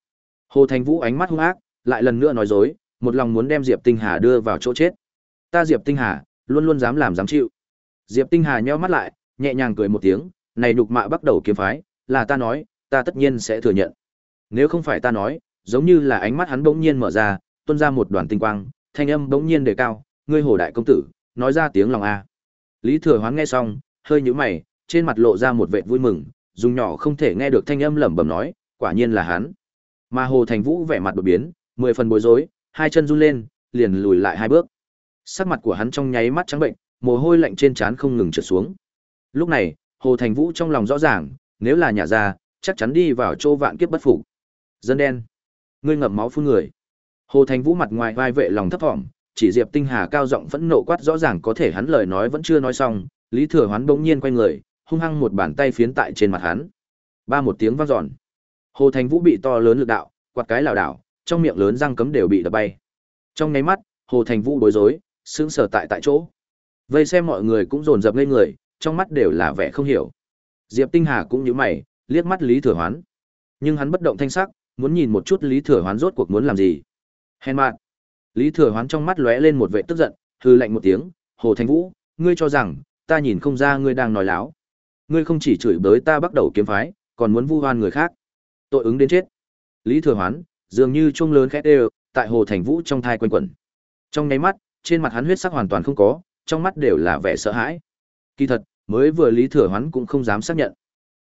Hồ Thành Vũ ánh mắt hung ác, lại lần nữa nói dối, một lòng muốn đem Diệp Tinh Hà đưa vào chỗ chết. Ta Diệp Tinh Hà, luôn luôn dám làm dám chịu. Diệp Tinh Hà nheo mắt lại, nhẹ nhàng cười một tiếng, này nhục mạ bắt đầu kiếm phái, là ta nói, ta tất nhiên sẽ thừa nhận. Nếu không phải ta nói, giống như là ánh mắt hắn bỗng nhiên mở ra, tuôn ra một đoàn tinh quang, thanh âm bỗng nhiên đề cao, ngươi hồ đại công tử, nói ra tiếng lòng a. Lý Thừa Hoán nghe xong, hơi nhíu mày, trên mặt lộ ra một vẻ vui mừng, dùng nhỏ không thể nghe được thanh âm lẩm bẩm nói, quả nhiên là hắn. Mà Hồ Thành Vũ vẻ mặt đột biến, mười phần bối rối, hai chân run lên, liền lùi lại hai bước. Sắc mặt của hắn trong nháy mắt trắng bệnh, mồ hôi lạnh trên trán không ngừng trượt xuống. Lúc này, Hồ Thành Vũ trong lòng rõ ràng, nếu là nhà ra, chắc chắn đi vào chỗ vạn kiếp bất phục. Dân đen, ngươi ngậm máu phun người. Hồ Thành Vũ mặt ngoài vai vệ lòng thấp thỏm, chỉ Diệp Tinh Hà cao giọng phẫn nộ quát rõ ràng có thể hắn lời nói vẫn chưa nói xong, Lý Thừa Hoán bỗng nhiên quay người, hung hăng một bàn tay phiến tại trên mặt hắn. Ba một tiếng vang dọn. Hồ Thành Vũ bị to lớn lực đạo, quạt cái lảo đảo, trong miệng lớn răng cấm đều bị đập bay. Trong nháy mắt, Hồ Thành Vũ bối rối, sững sờ tại tại chỗ. Vây xem mọi người cũng dồn dập lên người, trong mắt đều là vẻ không hiểu. Diệp Tinh Hà cũng như mày, liếc mắt Lý Thừa Hoán. Nhưng hắn bất động thanh sắc, muốn nhìn một chút Lý Thừa Hoán rốt cuộc muốn làm gì. Hèn mạn. Lý Thừa Hoán trong mắt lóe lên một vẻ tức giận, hừ lạnh một tiếng, "Hồ Thành Vũ, ngươi cho rằng ta nhìn không ra ngươi đang nói láo? Ngươi không chỉ chửi bới ta bắt đầu kiếm phái, còn muốn vu oan người khác. Tội ứng đến chết." Lý Thừa Hoán, dường như chuông lớn khẽ đều, tại Hồ Thành Vũ trong thai quanh quẩn. Trong nháy mắt, trên mặt hắn huyết sắc hoàn toàn không có, trong mắt đều là vẻ sợ hãi. Kỳ thật, mới vừa Lý Thừa Hoán cũng không dám xác nhận.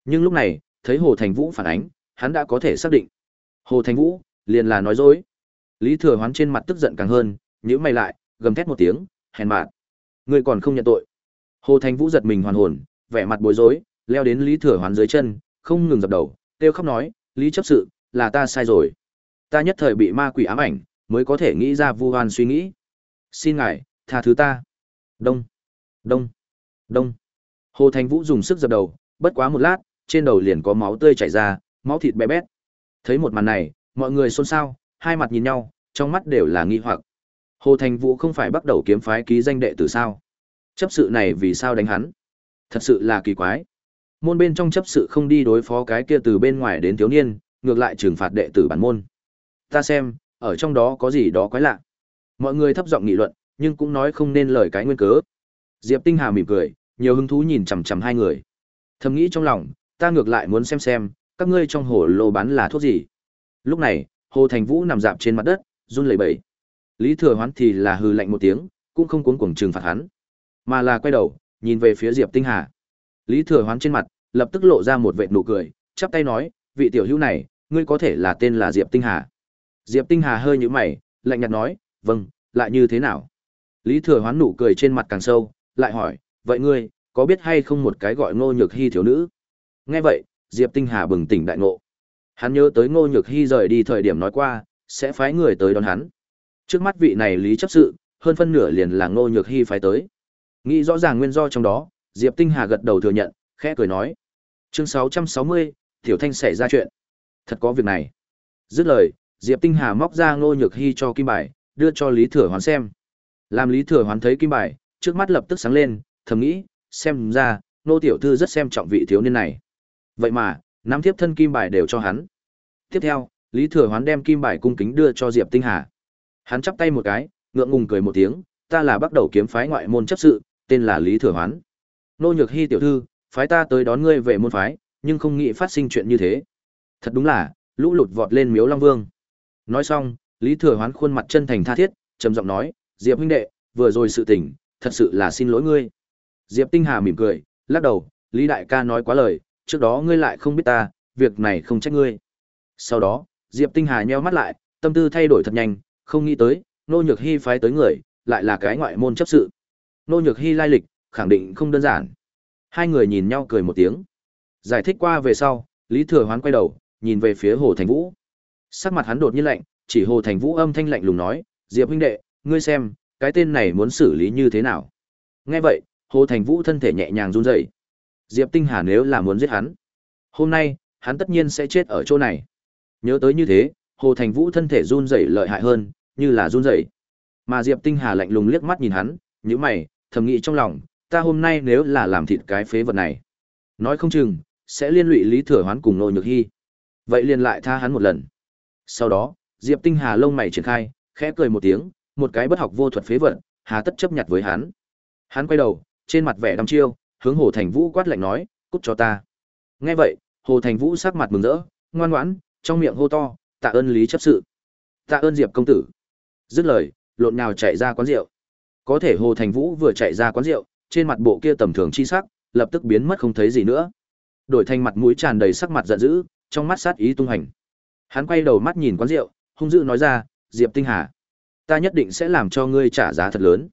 Nhưng lúc này, thấy Hồ Thành Vũ phản ánh, hắn đã có thể xác định. Hồ Thành Vũ, liền là nói dối. Lý Thừa Hoán trên mặt tức giận càng hơn, nhíu mày lại, gầm thét một tiếng, hèn mạn. Ngươi còn không nhận tội. Hồ Thành Vũ giật mình hoàn hồn, vẻ mặt bối rối, leo đến Lý Thừa Hoán dưới chân, không ngừng dập đầu, kêu khóc nói, "Lý chấp sự, là ta sai rồi. Ta nhất thời bị ma quỷ ám ảnh, mới có thể nghĩ ra vu oan suy nghĩ. Xin ngài, tha thứ ta." Đông, đông, đông. Hồ Thành Vũ dùng sức dập đầu, bất quá một lát, trên đầu liền có máu tươi chảy ra, máu thịt bé bét. Thấy một màn này, mọi người xôn xao, hai mặt nhìn nhau, trong mắt đều là nghi hoặc. Hồ Thành Vũ không phải bắt đầu kiếm phái ký danh đệ tử sao? Chấp sự này vì sao đánh hắn? Thật sự là kỳ quái. Môn bên trong chấp sự không đi đối phó cái kia từ bên ngoài đến thiếu niên, ngược lại trừng phạt đệ tử bản môn. Ta xem, ở trong đó có gì đó quái lạ. Mọi người thấp giọng nghị luận, nhưng cũng nói không nên lời cái nguyên cớ. Diệp Tinh Hà mỉm cười, nhiều hứng thú nhìn chằm chằm hai người. Thầm nghĩ trong lòng, ta ngược lại muốn xem xem, các ngươi trong hồ lô bán là thuốc gì. Lúc này, Hồ Thành Vũ nằm dạp trên mặt đất, run lẩy bẩy. Lý Thừa Hoán thì là hừ lạnh một tiếng, cũng không cuống cuồng trừng phạt hắn, mà là quay đầu, nhìn về phía Diệp Tinh Hà. Lý Thừa Hoán trên mặt lập tức lộ ra một vệt nụ cười, chắp tay nói, vị tiểu hữu này, ngươi có thể là tên là Diệp Tinh Hà. Diệp Tinh Hà hơi nhíu mày, lạnh nhạt nói, vâng, lại như thế nào? Lý Thừa Hoán nụ cười trên mặt càng sâu, lại hỏi, vậy ngươi, có biết hay không một cái gọi ngô nhược Hi thiếu nữ? Nghe vậy, Diệp Tinh Hà bừng tỉnh đại ngộ. Hắn nhớ tới ngô nhược Hi rời đi thời điểm nói qua, sẽ phái người tới đón hắn. Trước mắt vị này lý chấp sự, hơn phân nửa liền là ngô nhược Hi phái tới. Nghĩ rõ ràng nguyên do trong đó, Diệp Tinh Hà gật đầu thừa nhận, khẽ cười nói. Chương 660, Tiểu Thanh xảy ra chuyện. Thật có việc này. Dứt lời, Diệp Tinh Hà móc ra ngô nhược hy cho kim bài, đưa cho Lý Thừa Hoán xem. Làm Lý Thừa Hoán thấy kim bài, trước mắt lập tức sáng lên, thầm nghĩ, xem ra, Ngô tiểu thư rất xem trọng vị thiếu niên này. Vậy mà, năm tiếp thân kim bài đều cho hắn. Tiếp theo, Lý Thừa Hoán đem kim bài cung kính đưa cho Diệp Tinh Hà. Hắn chắp tay một cái, ngượng ngùng cười một tiếng, ta là bắt đầu kiếm phái ngoại môn chấp sự, tên là Lý Thừa Hoán. Nô Nhược Hi tiểu thư, phái ta tới đón ngươi về môn phái, nhưng không nghĩ phát sinh chuyện như thế. Thật đúng là, lũ lụt vọt lên Miếu Long Vương. Nói xong, Lý Thừa Hoán khuôn mặt chân thành tha thiết, trầm giọng nói, Diệp huynh đệ, vừa rồi sự tình, thật sự là xin lỗi ngươi. Diệp Tinh Hà mỉm cười, lắc đầu, Lý đại ca nói quá lời, trước đó ngươi lại không biết ta, việc này không trách ngươi. Sau đó, Diệp Tinh Hà nheo mắt lại, tâm tư thay đổi thật nhanh, không nghĩ tới, Nô Nhược Hi phái tới người, lại là cái ngoại môn chấp sự. Nô Nhược Hi lai lịch, khẳng định không đơn giản. Hai người nhìn nhau cười một tiếng. Giải thích qua về sau, Lý Thừa Hoán quay đầu, nhìn về phía Hồ Thành Vũ. Sắc mặt hắn đột nhiên lạnh, chỉ Hồ Thành Vũ âm thanh lạnh lùng nói, "Diệp huynh đệ, ngươi xem, cái tên này muốn xử lý như thế nào?" Nghe vậy, Hồ Thành Vũ thân thể nhẹ nhàng run rẩy. Diệp Tinh Hà nếu là muốn giết hắn, hôm nay, hắn tất nhiên sẽ chết ở chỗ này. Nhớ tới như thế, Hồ Thành Vũ thân thể run rẩy lợi hại hơn, như là run rẩy. Mà Diệp Tinh Hà lạnh lùng liếc mắt nhìn hắn, nhíu mày, thầm nghĩ trong lòng, ta hôm nay nếu là làm thịt cái phế vật này, nói không chừng sẽ liên lụy Lý Thừa Hoán cùng Nô Nhược Hi. Vậy liền lại tha hắn một lần. Sau đó, Diệp Tinh Hà lông mày triển khai, khẽ cười một tiếng, một cái bất học vô thuật phế vật, hà tất chấp nhặt với hắn. Hắn quay đầu, trên mặt vẻ đăm chiêu, hướng Hồ Thành Vũ quát lạnh nói, "Cút cho ta." Nghe vậy, Hồ Thành Vũ sắc mặt mừng rỡ, ngoan ngoãn, trong miệng hô to, "Tạ ơn Lý chấp sự." "Tạ ơn Diệp công tử." Dứt lời, lộn nào chạy ra quán rượu. Có thể Hồ Thành Vũ vừa chạy ra quán rượu, trên mặt bộ kia tầm thường chi sắc, lập tức biến mất không thấy gì nữa. Đổi thành mặt mũi tràn đầy sắc mặt giận dữ, trong mắt sát ý tung hành. Hắn quay đầu mắt nhìn quán rượu, hung dữ nói ra, "Diệp Tinh Hà, ta nhất định sẽ làm cho ngươi trả giá thật lớn."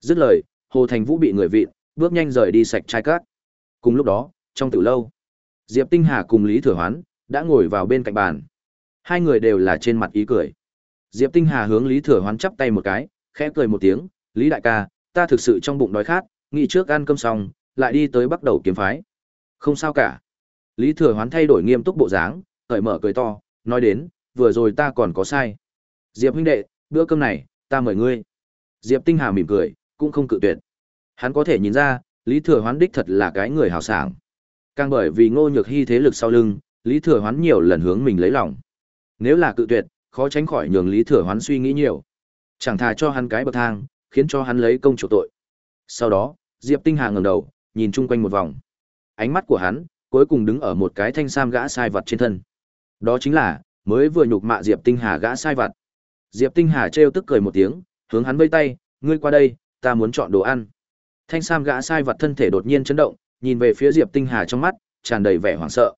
Dứt lời, Hồ Thành Vũ bị người vịn, bước nhanh rời đi sạch chai cát. Cùng lúc đó, trong tiểu lâu, Diệp Tinh Hà cùng Lý Thừa Hoán đã ngồi vào bên cạnh bàn. Hai người đều là trên mặt ý cười. Diệp Tinh Hà hướng Lý Thừa Hoán chắp tay một cái, khẽ cười một tiếng, "Lý đại ca, ta thực sự trong bụng đói khát, nghĩ trước ăn cơm xong, lại đi tới bắt đầu kiếm phái." "Không sao cả." Lý Thừa Hoán thay đổi nghiêm túc bộ dáng, cởi mở cười to, nói đến, "Vừa rồi ta còn có sai. Diệp huynh đệ, bữa cơm này, ta mời ngươi." Diệp Tinh Hà mỉm cười, cũng không cự tuyệt. Hắn có thể nhìn ra, Lý Thừa Hoán đích thật là cái người hào sảng. Càng bởi vì Ngô Nhược Hy thế lực sau lưng, Lý Thừa Hoán nhiều lần hướng mình lấy lòng. Nếu là cự tuyệt, khó tránh khỏi nhường Lý Thừa Hoán suy nghĩ nhiều. Chẳng thà cho hắn cái bậc thang, khiến cho hắn lấy công chủ tội. Sau đó, Diệp Tinh Hà ngẩng đầu, nhìn chung quanh một vòng. Ánh mắt của hắn cuối cùng đứng ở một cái thanh sam gã sai vật trên thân. Đó chính là mới vừa nhục mạ Diệp Tinh Hà gã sai vặt, Diệp Tinh Hà trêu tức cười một tiếng, hướng hắn vây tay, "Ngươi qua đây, ta muốn chọn đồ ăn." Thanh sam gã sai vặt thân thể đột nhiên chấn động, nhìn về phía Diệp Tinh Hà trong mắt tràn đầy vẻ hoảng sợ.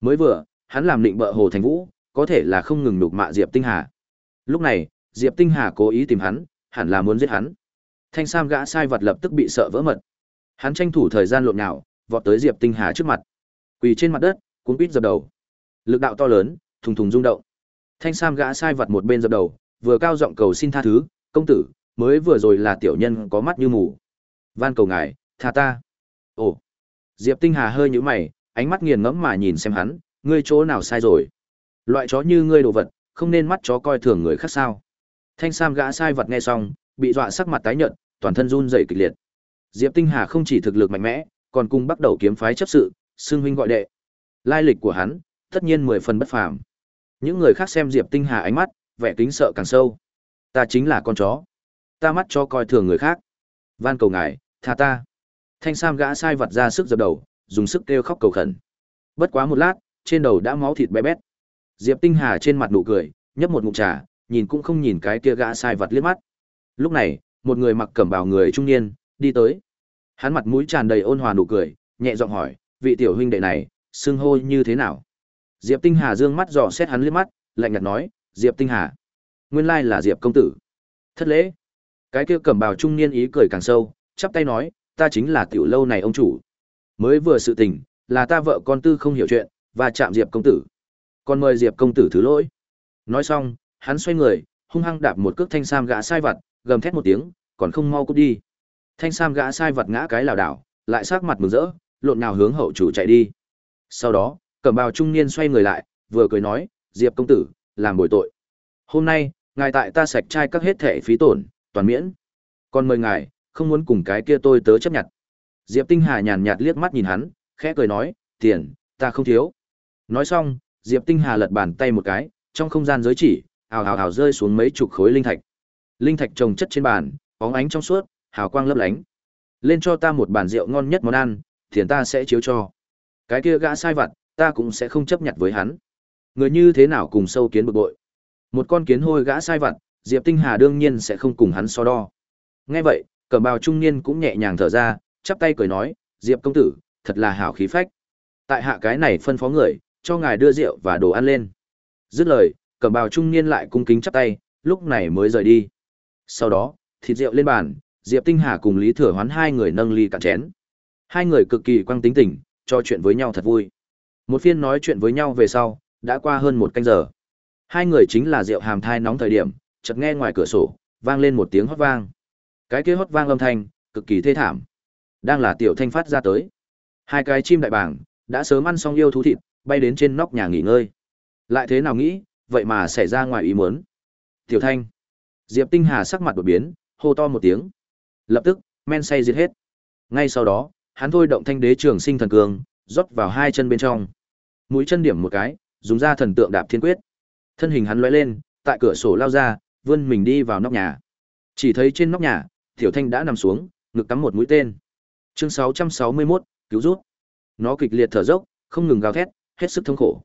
Mới vừa, hắn làm định bợ Hồ Thành Vũ, có thể là không ngừng nhục mạ Diệp Tinh Hà. Lúc này, Diệp Tinh Hà cố ý tìm hắn, hẳn là muốn giết hắn. Thanh Sam gã sai vật lập tức bị sợ vỡ mật. Hắn tranh thủ thời gian lộn nhào, vọt tới Diệp Tinh Hà trước mặt. Quỳ trên mặt đất, cuốn quýt dập đầu. Lực đạo to lớn, thùng thùng rung động. Thanh Sam gã sai vật một bên dập đầu, vừa cao giọng cầu xin tha thứ, "Công tử, mới vừa rồi là tiểu nhân có mắt như mù. Van cầu ngài, tha ta." Ồ. Diệp Tinh Hà hơi nhíu mày, ánh mắt nghiền ngẫm mà nhìn xem hắn, "Ngươi chỗ nào sai rồi?" Loại chó như ngươi đồ vật, không nên mắt chó coi thường người khác sao? Thanh Sam gã sai vật nghe xong, bị dọa sắc mặt tái nhợt, toàn thân run rẩy kịch liệt. Diệp Tinh Hà không chỉ thực lực mạnh mẽ, còn cùng bắt đầu kiếm phái chấp sự, xương huynh gọi đệ. Lai lịch của hắn, tất nhiên mười phần bất phàm. Những người khác xem Diệp Tinh Hà ánh mắt, vẻ kính sợ càng sâu. Ta chính là con chó. Ta mắt cho coi thường người khác. Van cầu ngài, tha ta. Thanh Sam gã sai vật ra sức dập đầu, dùng sức kêu khóc cầu khẩn. Bất quá một lát, trên đầu đã máu thịt bé bét. Diệp Tinh Hà trên mặt nụ cười, nhấp một ngụm trà, nhìn cũng không nhìn cái kia gã sai vật liếc mắt. Lúc này, một người mặc cẩm bào người trung niên đi tới. Hắn mặt mũi tràn đầy ôn hòa nụ cười, nhẹ giọng hỏi, vị tiểu huynh đệ này, xưng hô như thế nào? Diệp Tinh Hà dương mắt dò xét hắn liếc mắt, lạnh nhạt nói, Diệp Tinh Hà, nguyên lai là Diệp công tử. Thất lễ. Cái kia cẩm bào trung niên ý cười càng sâu, chắp tay nói, ta chính là tiểu lâu này ông chủ. Mới vừa sự tình, là ta vợ con tư không hiểu chuyện, và chạm Diệp công tử còn mời diệp công tử thứ lỗi nói xong hắn xoay người hung hăng đạp một cước thanh sam gã sai vặt gầm thét một tiếng còn không mau cút đi thanh sam gã sai vặt ngã cái lảo đảo lại sát mặt mừng rỡ lộn nào hướng hậu chủ chạy đi sau đó cẩm bào trung niên xoay người lại vừa cười nói diệp công tử làm bồi tội hôm nay ngài tại ta sạch trai các hết thẻ phí tổn toàn miễn còn mời ngài không muốn cùng cái kia tôi tớ chấp nhận diệp tinh hà nhàn nhạt liếc mắt nhìn hắn khẽ cười nói tiền ta không thiếu nói xong Diệp Tinh Hà lật bàn tay một cái, trong không gian giới chỉ, hào hào hào rơi xuống mấy chục khối linh thạch. Linh thạch trồng chất trên bàn, óng ánh trong suốt, hào quang lấp lánh. Lên cho ta một bàn rượu ngon nhất món ăn, tiền ta sẽ chiếu cho. Cái kia gã sai vặt, ta cũng sẽ không chấp nhận với hắn. Người như thế nào cùng sâu kiến bực bội. Một con kiến hôi gã sai vặt, Diệp Tinh Hà đương nhiên sẽ không cùng hắn so đo. Nghe vậy, cẩm bào trung niên cũng nhẹ nhàng thở ra, chắp tay cười nói, Diệp công tử, thật là hảo khí phách. Tại hạ cái này phân phó người, cho ngài đưa rượu và đồ ăn lên. Dứt lời, cẩm bào trung niên lại cung kính chắp tay, lúc này mới rời đi. Sau đó, thịt rượu lên bàn, Diệp Tinh Hà cùng Lý Thừa Hoán hai người nâng ly cạn chén. Hai người cực kỳ quang tính tình, trò chuyện với nhau thật vui. Một phiên nói chuyện với nhau về sau, đã qua hơn một canh giờ. Hai người chính là rượu hàm thai nóng thời điểm, chợt nghe ngoài cửa sổ, vang lên một tiếng hót vang. Cái kia hót vang âm thanh, cực kỳ thê thảm. Đang là tiểu thanh phát ra tới. Hai cái chim đại bảng, đã sớm ăn xong yêu thú thịt, bay đến trên nóc nhà nghỉ ngơi. Lại thế nào nghĩ, vậy mà xảy ra ngoài ý muốn. Tiểu Thanh. Diệp Tinh Hà sắc mặt đột biến, hô to một tiếng. Lập tức, men say diệt hết. Ngay sau đó, hắn thôi động thanh đế trường sinh thần cường, rót vào hai chân bên trong. Mũi chân điểm một cái, dùng ra thần tượng đạp thiên quyết. Thân hình hắn lóe lên, tại cửa sổ lao ra, vươn mình đi vào nóc nhà. Chỉ thấy trên nóc nhà, Tiểu Thanh đã nằm xuống, ngực cắm một mũi tên. Chương 661, cứu rút. Nó kịch liệt thở dốc, không ngừng gào thét, hết sức thống khổ.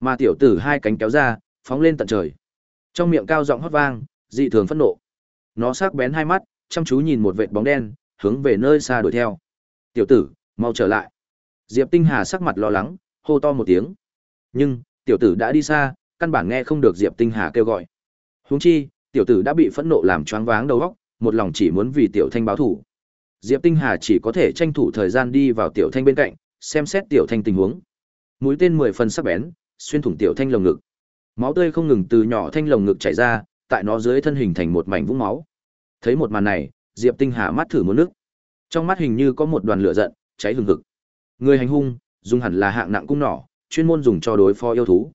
Mà tiểu tử hai cánh kéo ra, phóng lên tận trời. Trong miệng cao giọng hót vang, dị thường phẫn nộ. Nó sắc bén hai mắt, chăm chú nhìn một vệt bóng đen, hướng về nơi xa đuổi theo. "Tiểu tử, mau trở lại." Diệp Tinh Hà sắc mặt lo lắng, hô to một tiếng. Nhưng, tiểu tử đã đi xa, căn bản nghe không được Diệp Tinh Hà kêu gọi. Huống chi, tiểu tử đã bị phẫn nộ làm choáng váng đầu óc, một lòng chỉ muốn vì tiểu thanh báo thủ. Diệp Tinh Hà chỉ có thể tranh thủ thời gian đi vào tiểu thanh bên cạnh, xem xét tiểu thanh tình huống. Mũi tên mười phần sắc bén, xuyên thủng tiểu thanh lồng ngực. Máu tươi không ngừng từ nhỏ thanh lồng ngực chảy ra, tại nó dưới thân hình thành một mảnh vũng máu. Thấy một màn này, Diệp Tinh Hà mắt thử một nước. Trong mắt hình như có một đoàn lửa giận, cháy hừng hực. Người hành hung, dùng hẳn là hạng nặng cung nỏ, chuyên môn dùng cho đối phó yêu thú.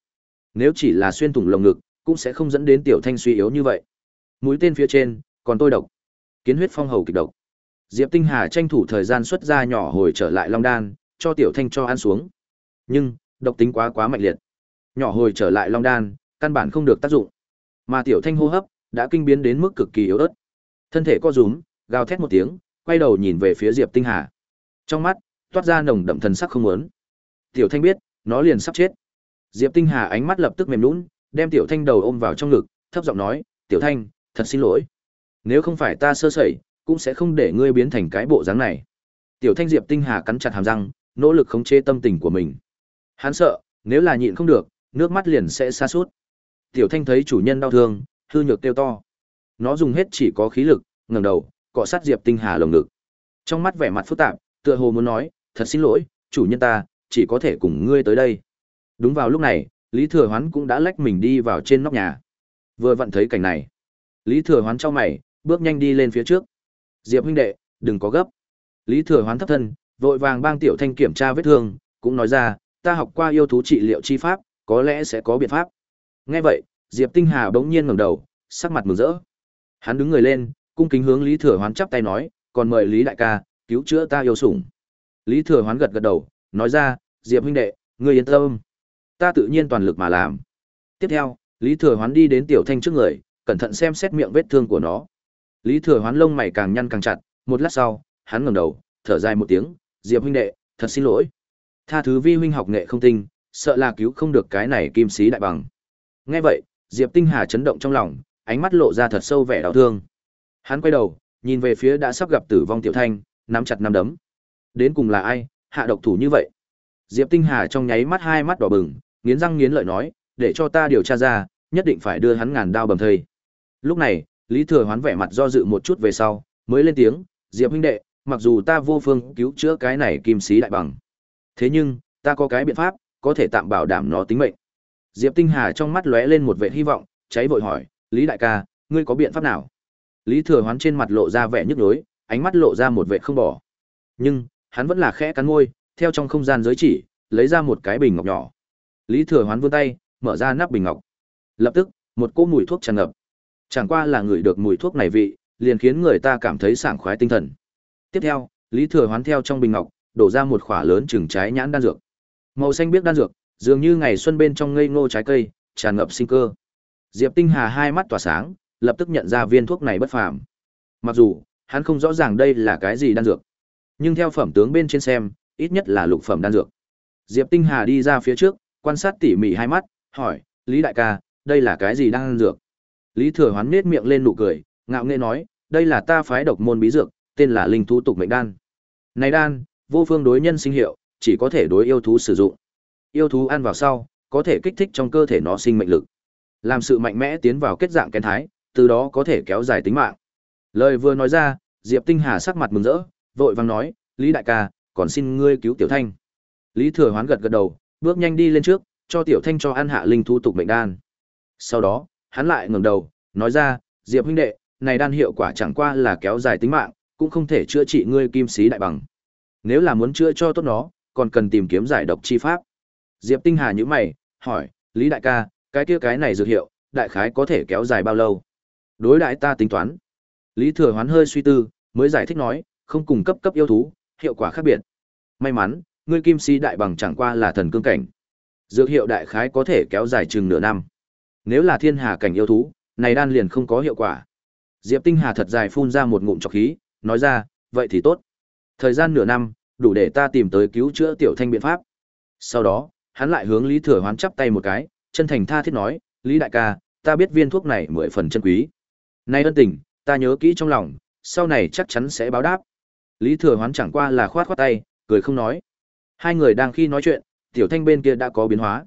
Nếu chỉ là xuyên thủng lồng ngực, cũng sẽ không dẫn đến tiểu thanh suy yếu như vậy. Mũi tên phía trên, còn tôi độc. Kiến huyết phong hầu kịch độc. Diệp Tinh Hà tranh thủ thời gian xuất ra nhỏ hồi trở lại Long Đan, cho tiểu thanh cho ăn xuống. Nhưng, độc tính quá quá mạnh liệt. Nhỏ hồi trở lại Long Đan, căn bản không được tác dụng. Mà tiểu thanh hô hấp đã kinh biến đến mức cực kỳ yếu ớt. Thân thể co rúm, gào thét một tiếng, quay đầu nhìn về phía Diệp Tinh Hà. Trong mắt toát ra nồng đậm thần sắc không muốn. Tiểu Thanh biết, nó liền sắp chết. Diệp Tinh Hà ánh mắt lập tức mềm nhũn, đem Tiểu Thanh đầu ôm vào trong ngực, thấp giọng nói, "Tiểu Thanh, thật xin lỗi. Nếu không phải ta sơ sẩy, cũng sẽ không để ngươi biến thành cái bộ dáng này." Tiểu Thanh Diệp Tinh Hà cắn chặt hàm răng, nỗ lực khống chế tâm tình của mình. Hắn sợ, nếu là nhịn không được, nước mắt liền sẽ xa suốt. Tiểu Thanh thấy chủ nhân đau thương, hư nhược kêu to. Nó dùng hết chỉ có khí lực, ngẩng đầu, cọ sát Diệp Tinh Hà lồng ngực. Trong mắt vẻ mặt phức tạp, tựa hồ muốn nói, thật xin lỗi, chủ nhân ta, chỉ có thể cùng ngươi tới đây. Đúng vào lúc này, Lý Thừa Hoán cũng đã lách mình đi vào trên nóc nhà. Vừa vặn thấy cảnh này, Lý Thừa Hoán trao mày, bước nhanh đi lên phía trước. Diệp huynh đệ, đừng có gấp. Lý Thừa Hoán thấp thân, vội vàng bang Tiểu Thanh kiểm tra vết thương, cũng nói ra, ta học qua yêu thú trị liệu chi pháp, có lẽ sẽ có biện pháp. Nghe vậy, Diệp Tinh Hà bỗng nhiên ngẩng đầu, sắc mặt mừng rỡ. Hắn đứng người lên, cung kính hướng Lý Thừa Hoán chắp tay nói, còn mời Lý đại ca, cứu chữa ta yêu sủng. Lý Thừa Hoán gật gật đầu, nói ra, Diệp huynh đệ, ngươi yên tâm. Ta tự nhiên toàn lực mà làm. Tiếp theo, Lý Thừa Hoán đi đến Tiểu Thanh trước người, cẩn thận xem xét miệng vết thương của nó. Lý Thừa Hoán lông mày càng nhăn càng chặt, một lát sau, hắn ngẩng đầu, thở dài một tiếng, "Diệp huynh đệ, thật xin lỗi. Tha thứ vi huynh học nghệ không tinh, sợ là cứu không được cái này kim sĩ đại bằng." Nghe vậy, Diệp Tinh Hà chấn động trong lòng, ánh mắt lộ ra thật sâu vẻ đau thương. Hắn quay đầu, nhìn về phía đã sắp gặp tử vong Tiểu Thanh, nắm chặt nắm đấm. Đến cùng là ai, hạ độc thủ như vậy? Diệp Tinh Hà trong nháy mắt hai mắt đỏ bừng, nghiến răng nghiến lợi nói, để cho ta điều tra ra, nhất định phải đưa hắn ngàn đao bầm thây. Lúc này, Lý Thừa Hoán vẻ mặt do dự một chút về sau, mới lên tiếng, Diệp huynh đệ, mặc dù ta vô phương cứu chữa cái này kim sĩ đại bằng. Thế nhưng, ta có cái biện pháp, có thể tạm bảo đảm nó tính mệnh. Diệp Tinh Hà trong mắt lóe lên một vẻ hy vọng, cháy vội hỏi, Lý đại ca, ngươi có biện pháp nào? Lý Thừa Hoán trên mặt lộ ra vẻ nhức nhối, ánh mắt lộ ra một vẻ không bỏ. Nhưng, hắn vẫn là khẽ cắn môi, theo trong không gian giới chỉ, lấy ra một cái bình ngọc nhỏ. Lý Thừa Hoán vươn tay, mở ra nắp bình ngọc. Lập tức, một cỗ mùi thuốc tràn ngập. Chẳng qua là người được mùi thuốc này vị, liền khiến người ta cảm thấy sảng khoái tinh thần. Tiếp theo, Lý Thừa Hoán theo trong bình ngọc, đổ ra một khỏa lớn chừng trái nhãn đan dược. Màu xanh biếc đan dược, dường như ngày xuân bên trong ngây ngô trái cây, tràn ngập sinh cơ. Diệp Tinh Hà hai mắt tỏa sáng, lập tức nhận ra viên thuốc này bất phàm. Mặc dù, hắn không rõ ràng đây là cái gì đan dược, nhưng theo phẩm tướng bên trên xem, ít nhất là lục phẩm đan dược. Diệp Tinh Hà đi ra phía trước, quan sát tỉ mỉ hai mắt, hỏi, Lý đại ca, đây là cái gì đan dược? Lý Thừa Hoán nết miệng lên nụ cười, ngạo nghễ nói, đây là ta phái độc môn bí dược, tên là linh thú tục mệnh đan. Này đan, vô phương đối nhân sinh hiệu, chỉ có thể đối yêu thú sử dụng. Yêu thú ăn vào sau, có thể kích thích trong cơ thể nó sinh mệnh lực, làm sự mạnh mẽ tiến vào kết dạng kén thái, từ đó có thể kéo dài tính mạng. Lời vừa nói ra, Diệp Tinh Hà sắc mặt mừng rỡ, vội vàng nói, Lý đại ca, còn xin ngươi cứu Tiểu Thanh. Lý Thừa Hoán gật gật đầu, bước nhanh đi lên trước, cho Tiểu Thanh cho ăn hạ linh thú tục mệnh đan. Sau đó, hắn lại ngẩng đầu, nói ra, Diệp huynh đệ, này đan hiệu quả chẳng qua là kéo dài tính mạng, cũng không thể chữa trị ngươi kim sĩ đại bằng. Nếu là muốn chữa cho tốt nó, còn cần tìm kiếm giải độc chi pháp. Diệp Tinh Hà nhíu mày, hỏi, Lý đại ca, cái kia cái này dược hiệu, đại khái có thể kéo dài bao lâu? Đối đại ta tính toán. Lý Thừa Hoán hơi suy tư, mới giải thích nói, không cùng cấp cấp yêu thú, hiệu quả khác biệt. May mắn, ngươi kim si đại bằng chẳng qua là thần cương cảnh. Dược hiệu đại khái có thể kéo dài chừng nửa năm. Nếu là thiên hà cảnh yêu thú, này đan liền không có hiệu quả. Diệp Tinh Hà thật dài phun ra một ngụm trọc khí, nói ra, vậy thì tốt. Thời gian nửa năm, đủ để ta tìm tới cứu chữa tiểu thanh biện pháp. Sau đó, hắn lại hướng Lý Thừa Hoán chắp tay một cái, chân thành tha thiết nói, Lý đại ca, ta biết viên thuốc này mười phần chân quý. Nay ân tình, ta nhớ kỹ trong lòng, sau này chắc chắn sẽ báo đáp. Lý Thừa Hoán chẳng qua là khoát khoát tay, cười không nói. Hai người đang khi nói chuyện, tiểu thanh bên kia đã có biến hóa.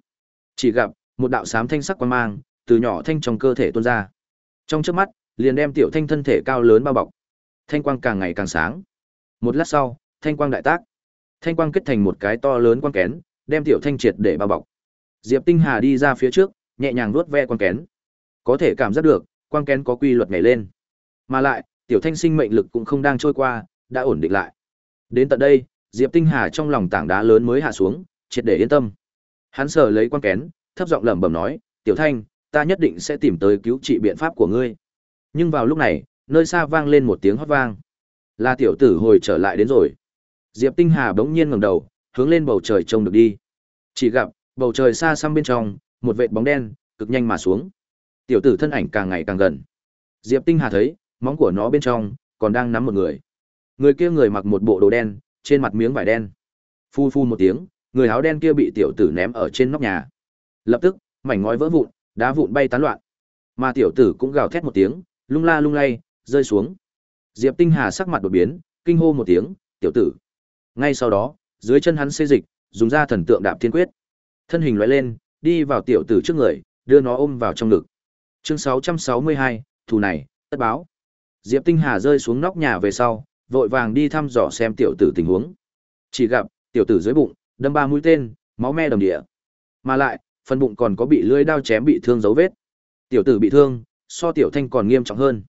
Chỉ gặp, một đạo xám thanh sắc quang mang, từ nhỏ thanh trong cơ thể tuôn ra. Trong chớp mắt, liền đem tiểu thanh thân thể cao lớn bao bọc. Thanh quang càng ngày càng sáng. Một lát sau, thanh quang đại tác. Thanh quang kết thành một cái to lớn quang kén, đem tiểu thanh triệt để bao bọc. Diệp Tinh Hà đi ra phía trước, nhẹ nhàng vuốt ve quang kén. Có thể cảm giác được, quang kén có quy luật nhảy lên. Mà lại, tiểu thanh sinh mệnh lực cũng không đang trôi qua, đã ổn định lại. Đến tận đây, Diệp Tinh Hà trong lòng tảng đá lớn mới hạ xuống, triệt để yên tâm. Hắn sờ lấy quan kén, thấp giọng lẩm bẩm nói, "Tiểu Thanh, ta nhất định sẽ tìm tới cứu trị biện pháp của ngươi." Nhưng vào lúc này, nơi xa vang lên một tiếng hót vang. Là tiểu tử hồi trở lại đến rồi. Diệp Tinh Hà bỗng nhiên ngẩng đầu, hướng lên bầu trời trông được đi. Chỉ gặp, bầu trời xa xăm bên trong, một vệt bóng đen, cực nhanh mà xuống. Tiểu tử thân ảnh càng ngày càng gần. Diệp Tinh Hà thấy, móng của nó bên trong, còn đang nắm một người. Người kia người mặc một bộ đồ đen, trên mặt miếng vải đen. Phu phu một tiếng, người áo đen kia bị tiểu tử ném ở trên nóc nhà. Lập tức, mảnh ngói vỡ vụn, đá vụn bay tán loạn. Mà tiểu tử cũng gào thét một tiếng, lung la lung lay, rơi xuống. Diệp Tinh Hà sắc mặt đột biến, kinh hô một tiếng, "Tiểu tử!" Ngay sau đó, dưới chân hắn xê dịch, dùng ra thần tượng đạp thiên quyết. Thân hình lóe lên, đi vào tiểu tử trước người, đưa nó ôm vào trong ngực. Chương 662, thù này, tất báo. Diệp Tinh Hà rơi xuống nóc nhà về sau, vội vàng đi thăm dò xem tiểu tử tình huống. Chỉ gặp, tiểu tử dưới bụng, đâm ba mũi tên, máu me đồng địa. Mà lại, phần bụng còn có bị lưỡi dao chém bị thương dấu vết. Tiểu tử bị thương, so tiểu thanh còn nghiêm trọng hơn.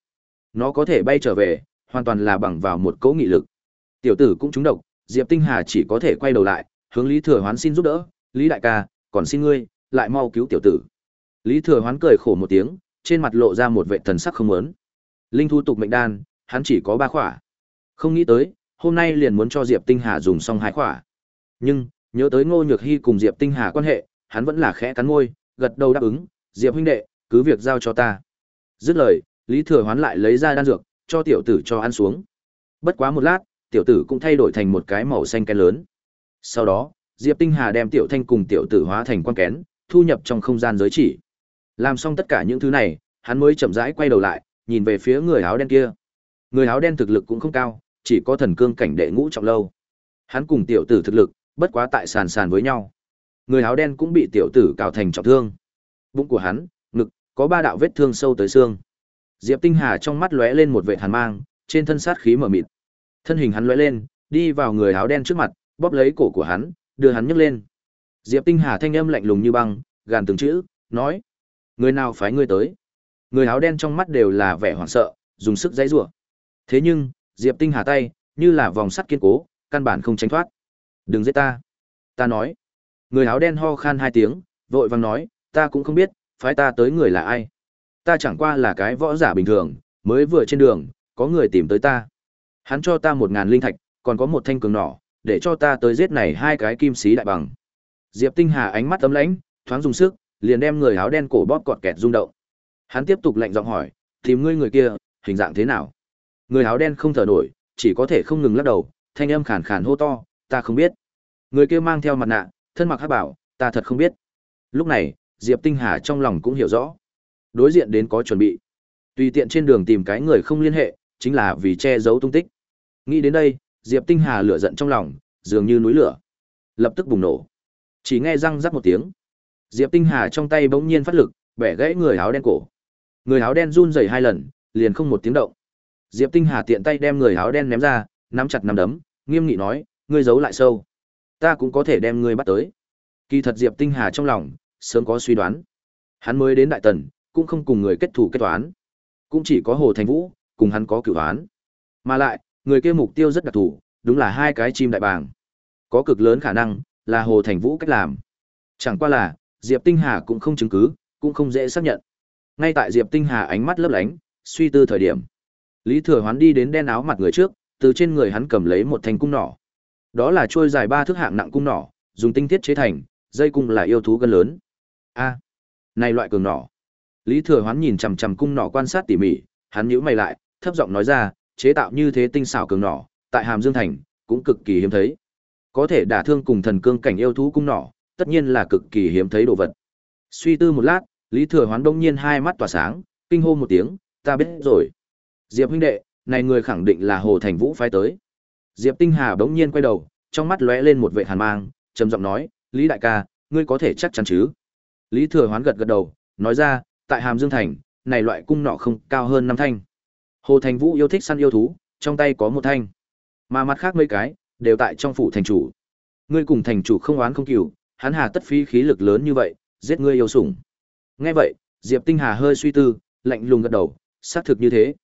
Nó có thể bay trở về, hoàn toàn là bằng vào một cỗ nghị lực. Tiểu tử cũng trúng độc, Diệp Tinh Hà chỉ có thể quay đầu lại, hướng Lý Thừa Hoán xin giúp đỡ, "Lý đại ca, còn xin ngươi, lại mau cứu tiểu tử." Lý Thừa Hoán cười khổ một tiếng, trên mặt lộ ra một vẻ thần sắc không muốn. Linh thu tục mệnh đan, hắn chỉ có ba khỏa. Không nghĩ tới, hôm nay liền muốn cho Diệp Tinh Hà dùng xong hai khỏa. Nhưng, nhớ tới Ngô Nhược Hy cùng Diệp Tinh Hà quan hệ, hắn vẫn là khẽ cắn môi, gật đầu đáp ứng, "Diệp huynh đệ, cứ việc giao cho ta." Dứt lời, Lý Thừa Hoán lại lấy ra đan dược, cho tiểu tử cho ăn xuống. Bất quá một lát, tiểu tử cũng thay đổi thành một cái màu xanh kén lớn. Sau đó, Diệp Tinh Hà đem tiểu thanh cùng tiểu tử hóa thành quan kén, thu nhập trong không gian giới chỉ. Làm xong tất cả những thứ này, hắn mới chậm rãi quay đầu lại, nhìn về phía người áo đen kia. Người áo đen thực lực cũng không cao, chỉ có thần cương cảnh đệ ngũ trọng lâu. Hắn cùng tiểu tử thực lực, bất quá tại sàn sàn với nhau. Người áo đen cũng bị tiểu tử cào thành trọng thương. Bụng của hắn, ngực, có ba đạo vết thương sâu tới xương. Diệp Tinh Hà trong mắt lóe lên một vẻ hàn mang, trên thân sát khí mở mịt. Thân hình hắn lóe lên, đi vào người áo đen trước mặt, bóp lấy cổ của hắn, đưa hắn nhấc lên. Diệp Tinh Hà thanh âm lạnh lùng như băng, gàn từng chữ, nói: "Người nào phái ngươi tới?" Người áo đen trong mắt đều là vẻ hoảng sợ, dùng sức giãy giụa. Thế nhưng, Diệp Tinh Hà tay, như là vòng sắt kiên cố, căn bản không tránh thoát. "Đừng giết ta." Ta nói. Người áo đen ho khan hai tiếng, vội vàng nói, "Ta cũng không biết, phái ta tới người là ai." ta chẳng qua là cái võ giả bình thường, mới vừa trên đường, có người tìm tới ta. Hắn cho ta một ngàn linh thạch, còn có một thanh cường nỏ, để cho ta tới giết này hai cái kim sĩ đại bằng. Diệp Tinh Hà ánh mắt ấm lãnh, thoáng dùng sức, liền đem người áo đen cổ bóp cọt kẹt rung động. Hắn tiếp tục lạnh giọng hỏi, tìm ngươi người kia, hình dạng thế nào? Người áo đen không thở nổi, chỉ có thể không ngừng lắc đầu, thanh âm khàn khàn hô to, ta không biết. Người kia mang theo mặt nạ, thân mặc hát bảo, ta thật không biết. Lúc này, Diệp Tinh Hà trong lòng cũng hiểu rõ đối diện đến có chuẩn bị. Tùy tiện trên đường tìm cái người không liên hệ, chính là vì che giấu tung tích. Nghĩ đến đây, Diệp Tinh Hà lửa giận trong lòng, dường như núi lửa. Lập tức bùng nổ. Chỉ nghe răng rắc một tiếng. Diệp Tinh Hà trong tay bỗng nhiên phát lực, bẻ gãy người áo đen cổ. Người áo đen run rẩy hai lần, liền không một tiếng động. Diệp Tinh Hà tiện tay đem người áo đen ném ra, nắm chặt nắm đấm, nghiêm nghị nói, ngươi giấu lại sâu, ta cũng có thể đem ngươi bắt tới. Kỳ thật Diệp Tinh Hà trong lòng sớm có suy đoán. Hắn mới đến Đại Tần, cũng không cùng người kết thủ kết toán. Cũng chỉ có Hồ Thành Vũ, cùng hắn có cửu toán. Mà lại, người kia mục tiêu rất đặc thù, đúng là hai cái chim đại bàng. Có cực lớn khả năng, là Hồ Thành Vũ cách làm. Chẳng qua là, Diệp Tinh Hà cũng không chứng cứ, cũng không dễ xác nhận. Ngay tại Diệp Tinh Hà ánh mắt lấp lánh, Suy tư thời điểm, Lý Thừa Hoán đi đến đen áo mặt người trước, từ trên người hắn cầm lấy một thanh cung nỏ. Đó là trôi dài ba thước hạng nặng cung nỏ, dùng tinh thiết chế thành, dây cung là yêu thú gần lớn. A, này loại cường nỏ. Lý Thừa Hoán nhìn chằm chằm cung nỏ quan sát tỉ mỉ, hắn nhíu mày lại, thấp giọng nói ra, chế tạo như thế tinh xảo cường nỏ, tại Hàm Dương thành cũng cực kỳ hiếm thấy. Có thể đả thương cùng thần cương cảnh yêu thú cung nỏ, tất nhiên là cực kỳ hiếm thấy đồ vật. Suy tư một lát, Lý Thừa Hoán đông nhiên hai mắt tỏa sáng, kinh hô một tiếng, ta biết rồi. Diệp huynh đệ, này người khẳng định là Hồ Thành Vũ phái tới. Diệp Tinh Hà bỗng nhiên quay đầu, trong mắt lóe lên một vẻ hàn mang, trầm giọng nói, Lý đại ca, ngươi có thể chắc chắn chứ? Lý Thừa Hoán gật gật đầu, nói ra, tại Hàm Dương Thành, này loại cung nọ không cao hơn năm thanh. Hồ Thành Vũ yêu thích săn yêu thú, trong tay có một thanh. Mà mặt khác mấy cái, đều tại trong phủ thành chủ. Ngươi cùng thành chủ không oán không cừu, hắn hà tất phí khí lực lớn như vậy, giết ngươi yêu sủng. Nghe vậy, Diệp Tinh Hà hơi suy tư, lạnh lùng gật đầu, xác thực như thế.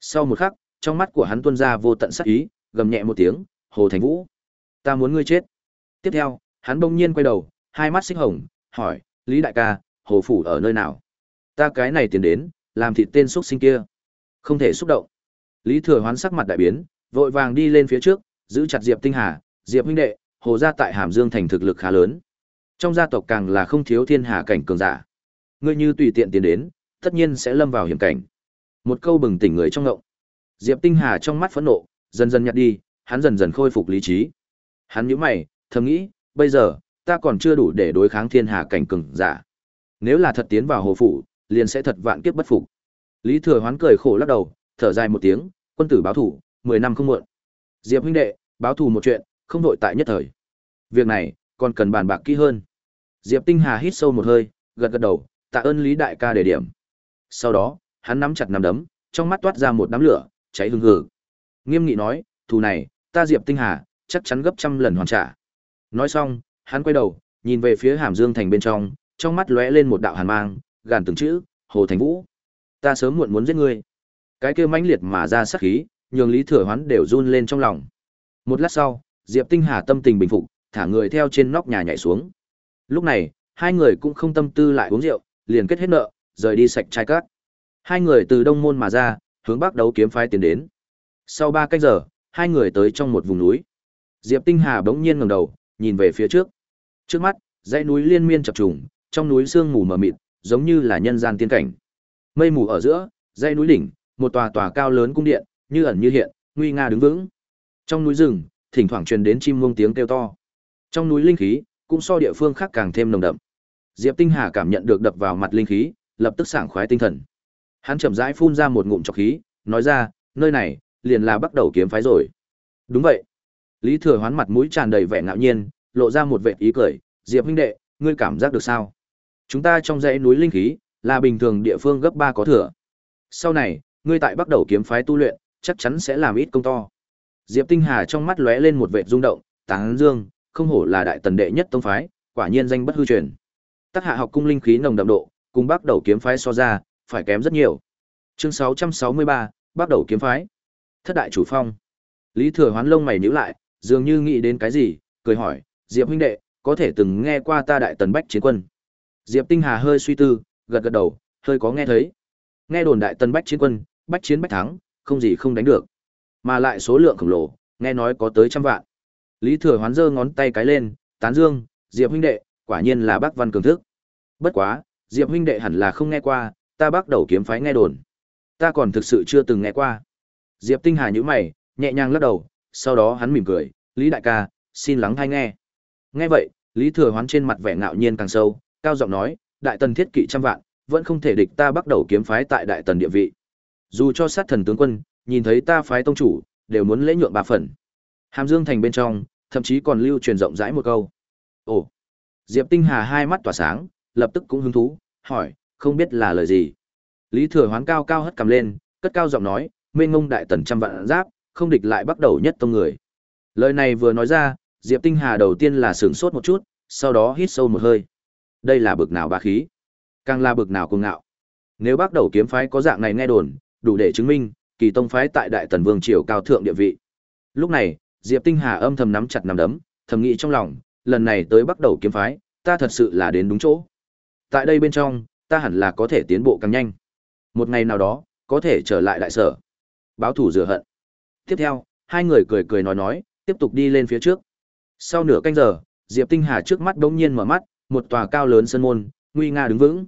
Sau một khắc, trong mắt của hắn tuôn ra vô tận sát ý, gầm nhẹ một tiếng, "Hồ Thành Vũ, ta muốn ngươi chết." Tiếp theo, hắn bỗng nhiên quay đầu, hai mắt xích hồng, hỏi, "Lý đại ca, hồ phủ ở nơi nào?" "Ta cái này tiến đến, làm thịt tên xúc sinh kia." Không thể xúc động. Lý Thừa Hoán sắc mặt đại biến, vội vàng đi lên phía trước, giữ chặt Diệp Tinh Hà, "Diệp huynh đệ, hồ gia tại Hàm Dương thành thực lực khá lớn. Trong gia tộc càng là không thiếu thiên hà cảnh cường giả. Ngươi như tùy tiện tiến đến, tất nhiên sẽ lâm vào hiểm cảnh." Một câu bừng tỉnh người trong ngộng. Diệp Tinh Hà trong mắt phẫn nộ, dần dần nhạt đi, hắn dần dần khôi phục lý trí. Hắn nhíu mày, thầm nghĩ, bây giờ, ta còn chưa đủ để đối kháng thiên hà cảnh cường giả. Nếu là thật tiến vào hồ phủ, liền sẽ thật vạn kiếp bất phục. Lý Thừa Hoán cười khổ lắc đầu, thở dài một tiếng, quân tử báo thủ, 10 năm không muộn. Diệp huynh đệ, báo thù một chuyện, không đội tại nhất thời. Việc này, còn cần bàn bạc kỹ hơn. Diệp Tinh Hà hít sâu một hơi, gật gật đầu, tạ ơn Lý đại ca đề điểm. Sau đó, hắn nắm chặt nắm đấm, trong mắt toát ra một đám lửa, cháy hừng hực. Nghiêm nghị nói, thù này, ta Diệp Tinh Hà, chắc chắn gấp trăm lần hoàn trả. Nói xong, hắn quay đầu, nhìn về phía Hàm Dương thành bên trong, trong mắt lóe lên một đạo hàn mang, gàn từng chữ, Hồ Thành Vũ, ta sớm muộn muốn giết ngươi. Cái kia mãnh liệt mà ra sát khí, nhường Lý Thừa Hoán đều run lên trong lòng. Một lát sau, Diệp Tinh Hà tâm tình bình phục, thả người theo trên nóc nhà nhảy xuống. Lúc này, hai người cũng không tâm tư lại uống rượu, liền kết hết nợ, rời đi sạch chai cát. Hai người từ đông môn mà ra, hướng bắc đấu kiếm phái tiến đến. Sau ba canh giờ, hai người tới trong một vùng núi. Diệp Tinh Hà bỗng nhiên ngẩng đầu, nhìn về phía trước. Trước mắt, dãy núi liên miên chập trùng, trong núi sương mù mờ mịt, giống như là nhân gian tiên cảnh. Mây mù ở giữa, dãy núi đỉnh, một tòa tòa cao lớn cung điện, như ẩn như hiện, nguy nga đứng vững. Trong núi rừng, thỉnh thoảng truyền đến chim muông tiếng kêu to. Trong núi linh khí, cũng so địa phương khác càng thêm nồng đậm. Diệp Tinh Hà cảm nhận được đập vào mặt linh khí, lập tức sảng khoái tinh thần. Hắn chậm rãi phun ra một ngụm trọc khí, nói ra, nơi này, liền là bắt đầu kiếm phái rồi. Đúng vậy. Lý Thừa Hoán mặt mũi tràn đầy vẻ ngạo nhiên, lộ ra một vẻ ý cười, Diệp huynh đệ, ngươi cảm giác được sao? Chúng ta trong dãy núi linh khí, là bình thường địa phương gấp ba có thừa. Sau này, ngươi tại bắt đầu kiếm phái tu luyện, chắc chắn sẽ làm ít công to. Diệp Tinh Hà trong mắt lóe lên một vẻ rung động, tán dương, không hổ là đại tần đệ nhất tông phái, quả nhiên danh bất hư truyền. Tác hạ học cung linh khí nồng đậm độ, cùng bắt đầu kiếm phái so ra, phải kém rất nhiều. Chương 663, bắt đầu kiếm phái. Thất đại chủ phong. Lý Thừa Hoán lông mày nhíu lại, dường như nghĩ đến cái gì, cười hỏi, Diệp huynh đệ, có thể từng nghe qua ta đại tần bách chiến quân. Diệp Tinh Hà hơi suy tư, gật gật đầu, hơi có nghe thấy. Nghe đồn đại tần bách chiến quân, bách chiến bách thắng, không gì không đánh được. Mà lại số lượng khổng lồ, nghe nói có tới trăm vạn. Lý Thừa Hoán giơ ngón tay cái lên, tán dương, Diệp huynh đệ, quả nhiên là bác văn cường thức. Bất quá, Diệp huynh đệ hẳn là không nghe qua, ta bắt đầu kiếm phái nghe đồn. Ta còn thực sự chưa từng nghe qua. Diệp Tinh Hà nhíu mày, nhẹ nhàng lắc đầu, sau đó hắn mỉm cười, Lý đại ca, xin lắng hay nghe. Nghe vậy, Lý Thừa Hoán trên mặt vẻ ngạo nhiên càng sâu, cao giọng nói, đại tần thiết kỵ trăm vạn, vẫn không thể địch ta bắt đầu kiếm phái tại đại tần địa vị. Dù cho sát thần tướng quân, nhìn thấy ta phái tông chủ, đều muốn lễ nhượng bà phần. Hàm Dương thành bên trong, thậm chí còn lưu truyền rộng rãi một câu. Ồ. Diệp Tinh Hà hai mắt tỏa sáng, lập tức cũng hứng thú, hỏi, không biết là lời gì. Lý Thừa Hoán cao cao hất cầm lên, cất cao giọng nói, mênh ngông đại tần trăm vạn giáp, không địch lại bắt đầu nhất tông người. Lời này vừa nói ra, Diệp Tinh Hà đầu tiên là sửng sốt một chút, sau đó hít sâu một hơi. Đây là bực nào bá khí, càng là bực nào cuồng ngạo. Nếu bắt đầu kiếm phái có dạng này nghe đồn, đủ để chứng minh, kỳ tông phái tại đại tần vương triều cao thượng địa vị. Lúc này, Diệp Tinh Hà âm thầm nắm chặt nắm đấm, thầm nghĩ trong lòng, lần này tới bắt đầu kiếm phái, ta thật sự là đến đúng chỗ. Tại đây bên trong, ta hẳn là có thể tiến bộ càng nhanh. Một ngày nào đó, có thể trở lại đại sở. Báo thủ rửa hận. Tiếp theo, hai người cười cười nói nói, tiếp tục đi lên phía trước. Sau nửa canh giờ, Diệp Tinh Hà trước mắt bỗng nhiên mở mắt, một tòa cao lớn sân môn, nguy nga đứng vững.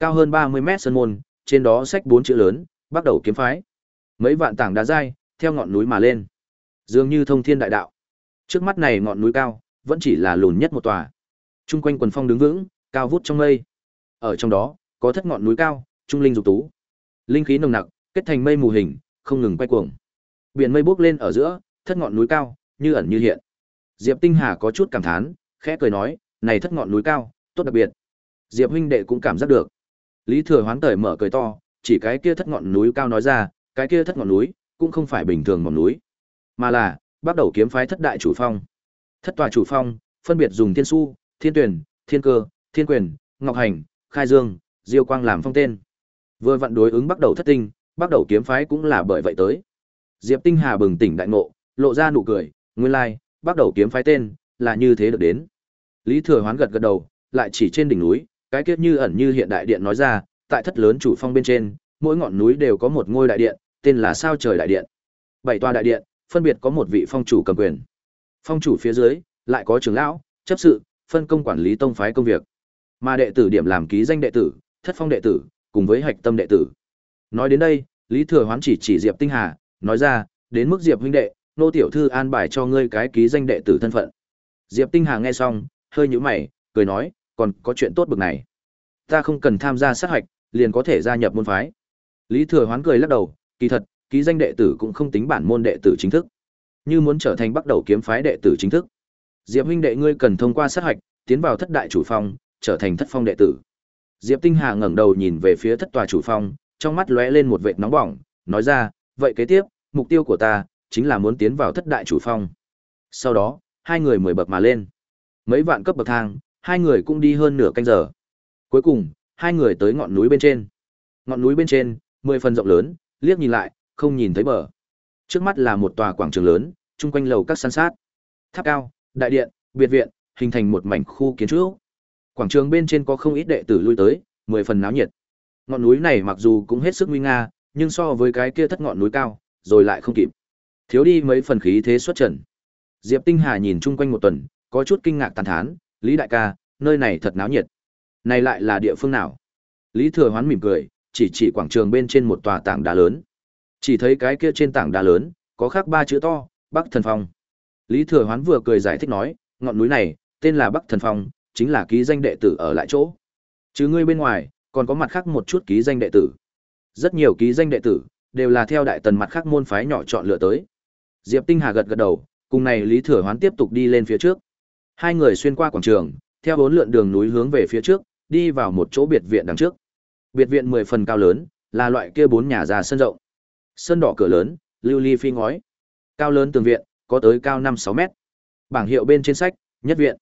Cao hơn 30 mét sân môn, trên đó sách bốn chữ lớn, bắt đầu kiếm phái. Mấy vạn tảng đá dai, theo ngọn núi mà lên. Dường như thông thiên đại đạo. Trước mắt này ngọn núi cao, vẫn chỉ là lùn nhất một tòa. Trung quanh quần phong đứng vững, cao vút trong mây. Ở trong đó, có thất ngọn núi cao, trung linh dục tú. Linh khí nồng nặc, kết thành mây mù hình, không ngừng quay cuồng. Biển mây bốc lên ở giữa, thất ngọn núi cao, như ẩn như hiện. Diệp Tinh Hà có chút cảm thán, khẽ cười nói, này thất ngọn núi cao, tốt đặc biệt. Diệp huynh đệ cũng cảm giác được. Lý Thừa Hoán tởi mở cười to, chỉ cái kia thất ngọn núi cao nói ra, cái kia thất ngọn núi, cũng không phải bình thường ngọn núi, mà là bắt đầu kiếm phái thất đại chủ phong. Thất tòa chủ phong, phân biệt dùng Thiên Su, Thiên Tuyển, Thiên Cơ, Thiên Quyền, Ngọc Hành, Khai Dương, Diêu Quang làm phong tên. Vừa vặn đối ứng bắt đầu thất tinh, bắt đầu kiếm phái cũng là bởi vậy tới. Diệp Tinh Hà bừng tỉnh đại ngộ, lộ ra nụ cười, nguyên lai, like, bắt đầu kiếm phái tên là như thế được đến. Lý Thừa Hoán gật gật đầu, lại chỉ trên đỉnh núi, cái kiếp như ẩn như hiện đại điện nói ra, tại thất lớn chủ phong bên trên, mỗi ngọn núi đều có một ngôi đại điện, tên là sao trời đại điện. Bảy tòa đại điện, phân biệt có một vị phong chủ cầm quyền. Phong chủ phía dưới, lại có trưởng lão, chấp sự, phân công quản lý tông phái công việc. Mà đệ tử điểm làm ký danh đệ tử, thất phong đệ tử, cùng với hạch tâm đệ tử. Nói đến đây, Lý Thừa Hoán chỉ chỉ Diệp Tinh Hà, nói ra, đến mức Diệp huynh đệ, nô tiểu thư an bài cho ngươi cái ký danh đệ tử thân phận. Diệp Tinh Hà nghe xong, hơi nhũ mày, cười nói, còn có chuyện tốt bực này. Ta không cần tham gia sát hạch, liền có thể gia nhập môn phái. Lý Thừa Hoán cười lắc đầu, kỳ thật, ký danh đệ tử cũng không tính bản môn đệ tử chính thức. Như muốn trở thành bắt đầu kiếm phái đệ tử chính thức. Diệp huynh đệ ngươi cần thông qua sát hạch, tiến vào thất đại chủ phong, trở thành thất phong đệ tử. Diệp Tinh Hà ngẩng đầu nhìn về phía thất tòa chủ phong, trong mắt lóe lên một vệt nóng bỏng, nói ra, vậy kế tiếp, mục tiêu của ta chính là muốn tiến vào thất đại chủ phong. Sau đó, hai người mười bậc mà lên. Mấy vạn cấp bậc thang, hai người cũng đi hơn nửa canh giờ. Cuối cùng, hai người tới ngọn núi bên trên. Ngọn núi bên trên, mười phần rộng lớn, liếc nhìn lại, không nhìn thấy bờ. Trước mắt là một tòa quảng trường lớn, chung quanh lầu các san sát. Tháp cao, đại điện, biệt viện, hình thành một mảnh khu kiến trúc. Quảng trường bên trên có không ít đệ tử lui tới, mười phần náo nhiệt. Ngọn núi này mặc dù cũng hết sức nguy nga, nhưng so với cái kia thất ngọn núi cao, rồi lại không kịp. Thiếu đi mấy phần khí thế xuất trần. Diệp Tinh Hà nhìn chung quanh một tuần, có chút kinh ngạc tàn thán, Lý đại ca, nơi này thật náo nhiệt. Này lại là địa phương nào? Lý Thừa Hoán mỉm cười, chỉ chỉ quảng trường bên trên một tòa tảng đá lớn. Chỉ thấy cái kia trên tảng đá lớn, có khắc ba chữ to, Bắc Thần Phong. Lý Thừa Hoán vừa cười giải thích nói, ngọn núi này, tên là Bắc Thần Phong, chính là ký danh đệ tử ở lại chỗ. Chứ ngươi bên ngoài, còn có mặt khác một chút ký danh đệ tử. Rất nhiều ký danh đệ tử, đều là theo đại tần mặt khác môn phái nhỏ chọn lựa tới. Diệp Tinh Hà gật gật đầu, cùng này Lý Thừa Hoán tiếp tục đi lên phía trước. Hai người xuyên qua quảng trường, theo bốn lượn đường núi hướng về phía trước, đi vào một chỗ biệt viện đằng trước. Biệt viện mười phần cao lớn, là loại kia bốn nhà già sân rộng. Sân đỏ cửa lớn, lưu ly phi ngói. Cao lớn tường viện, có tới cao năm sáu mét. Bảng hiệu bên trên sách, nhất viện.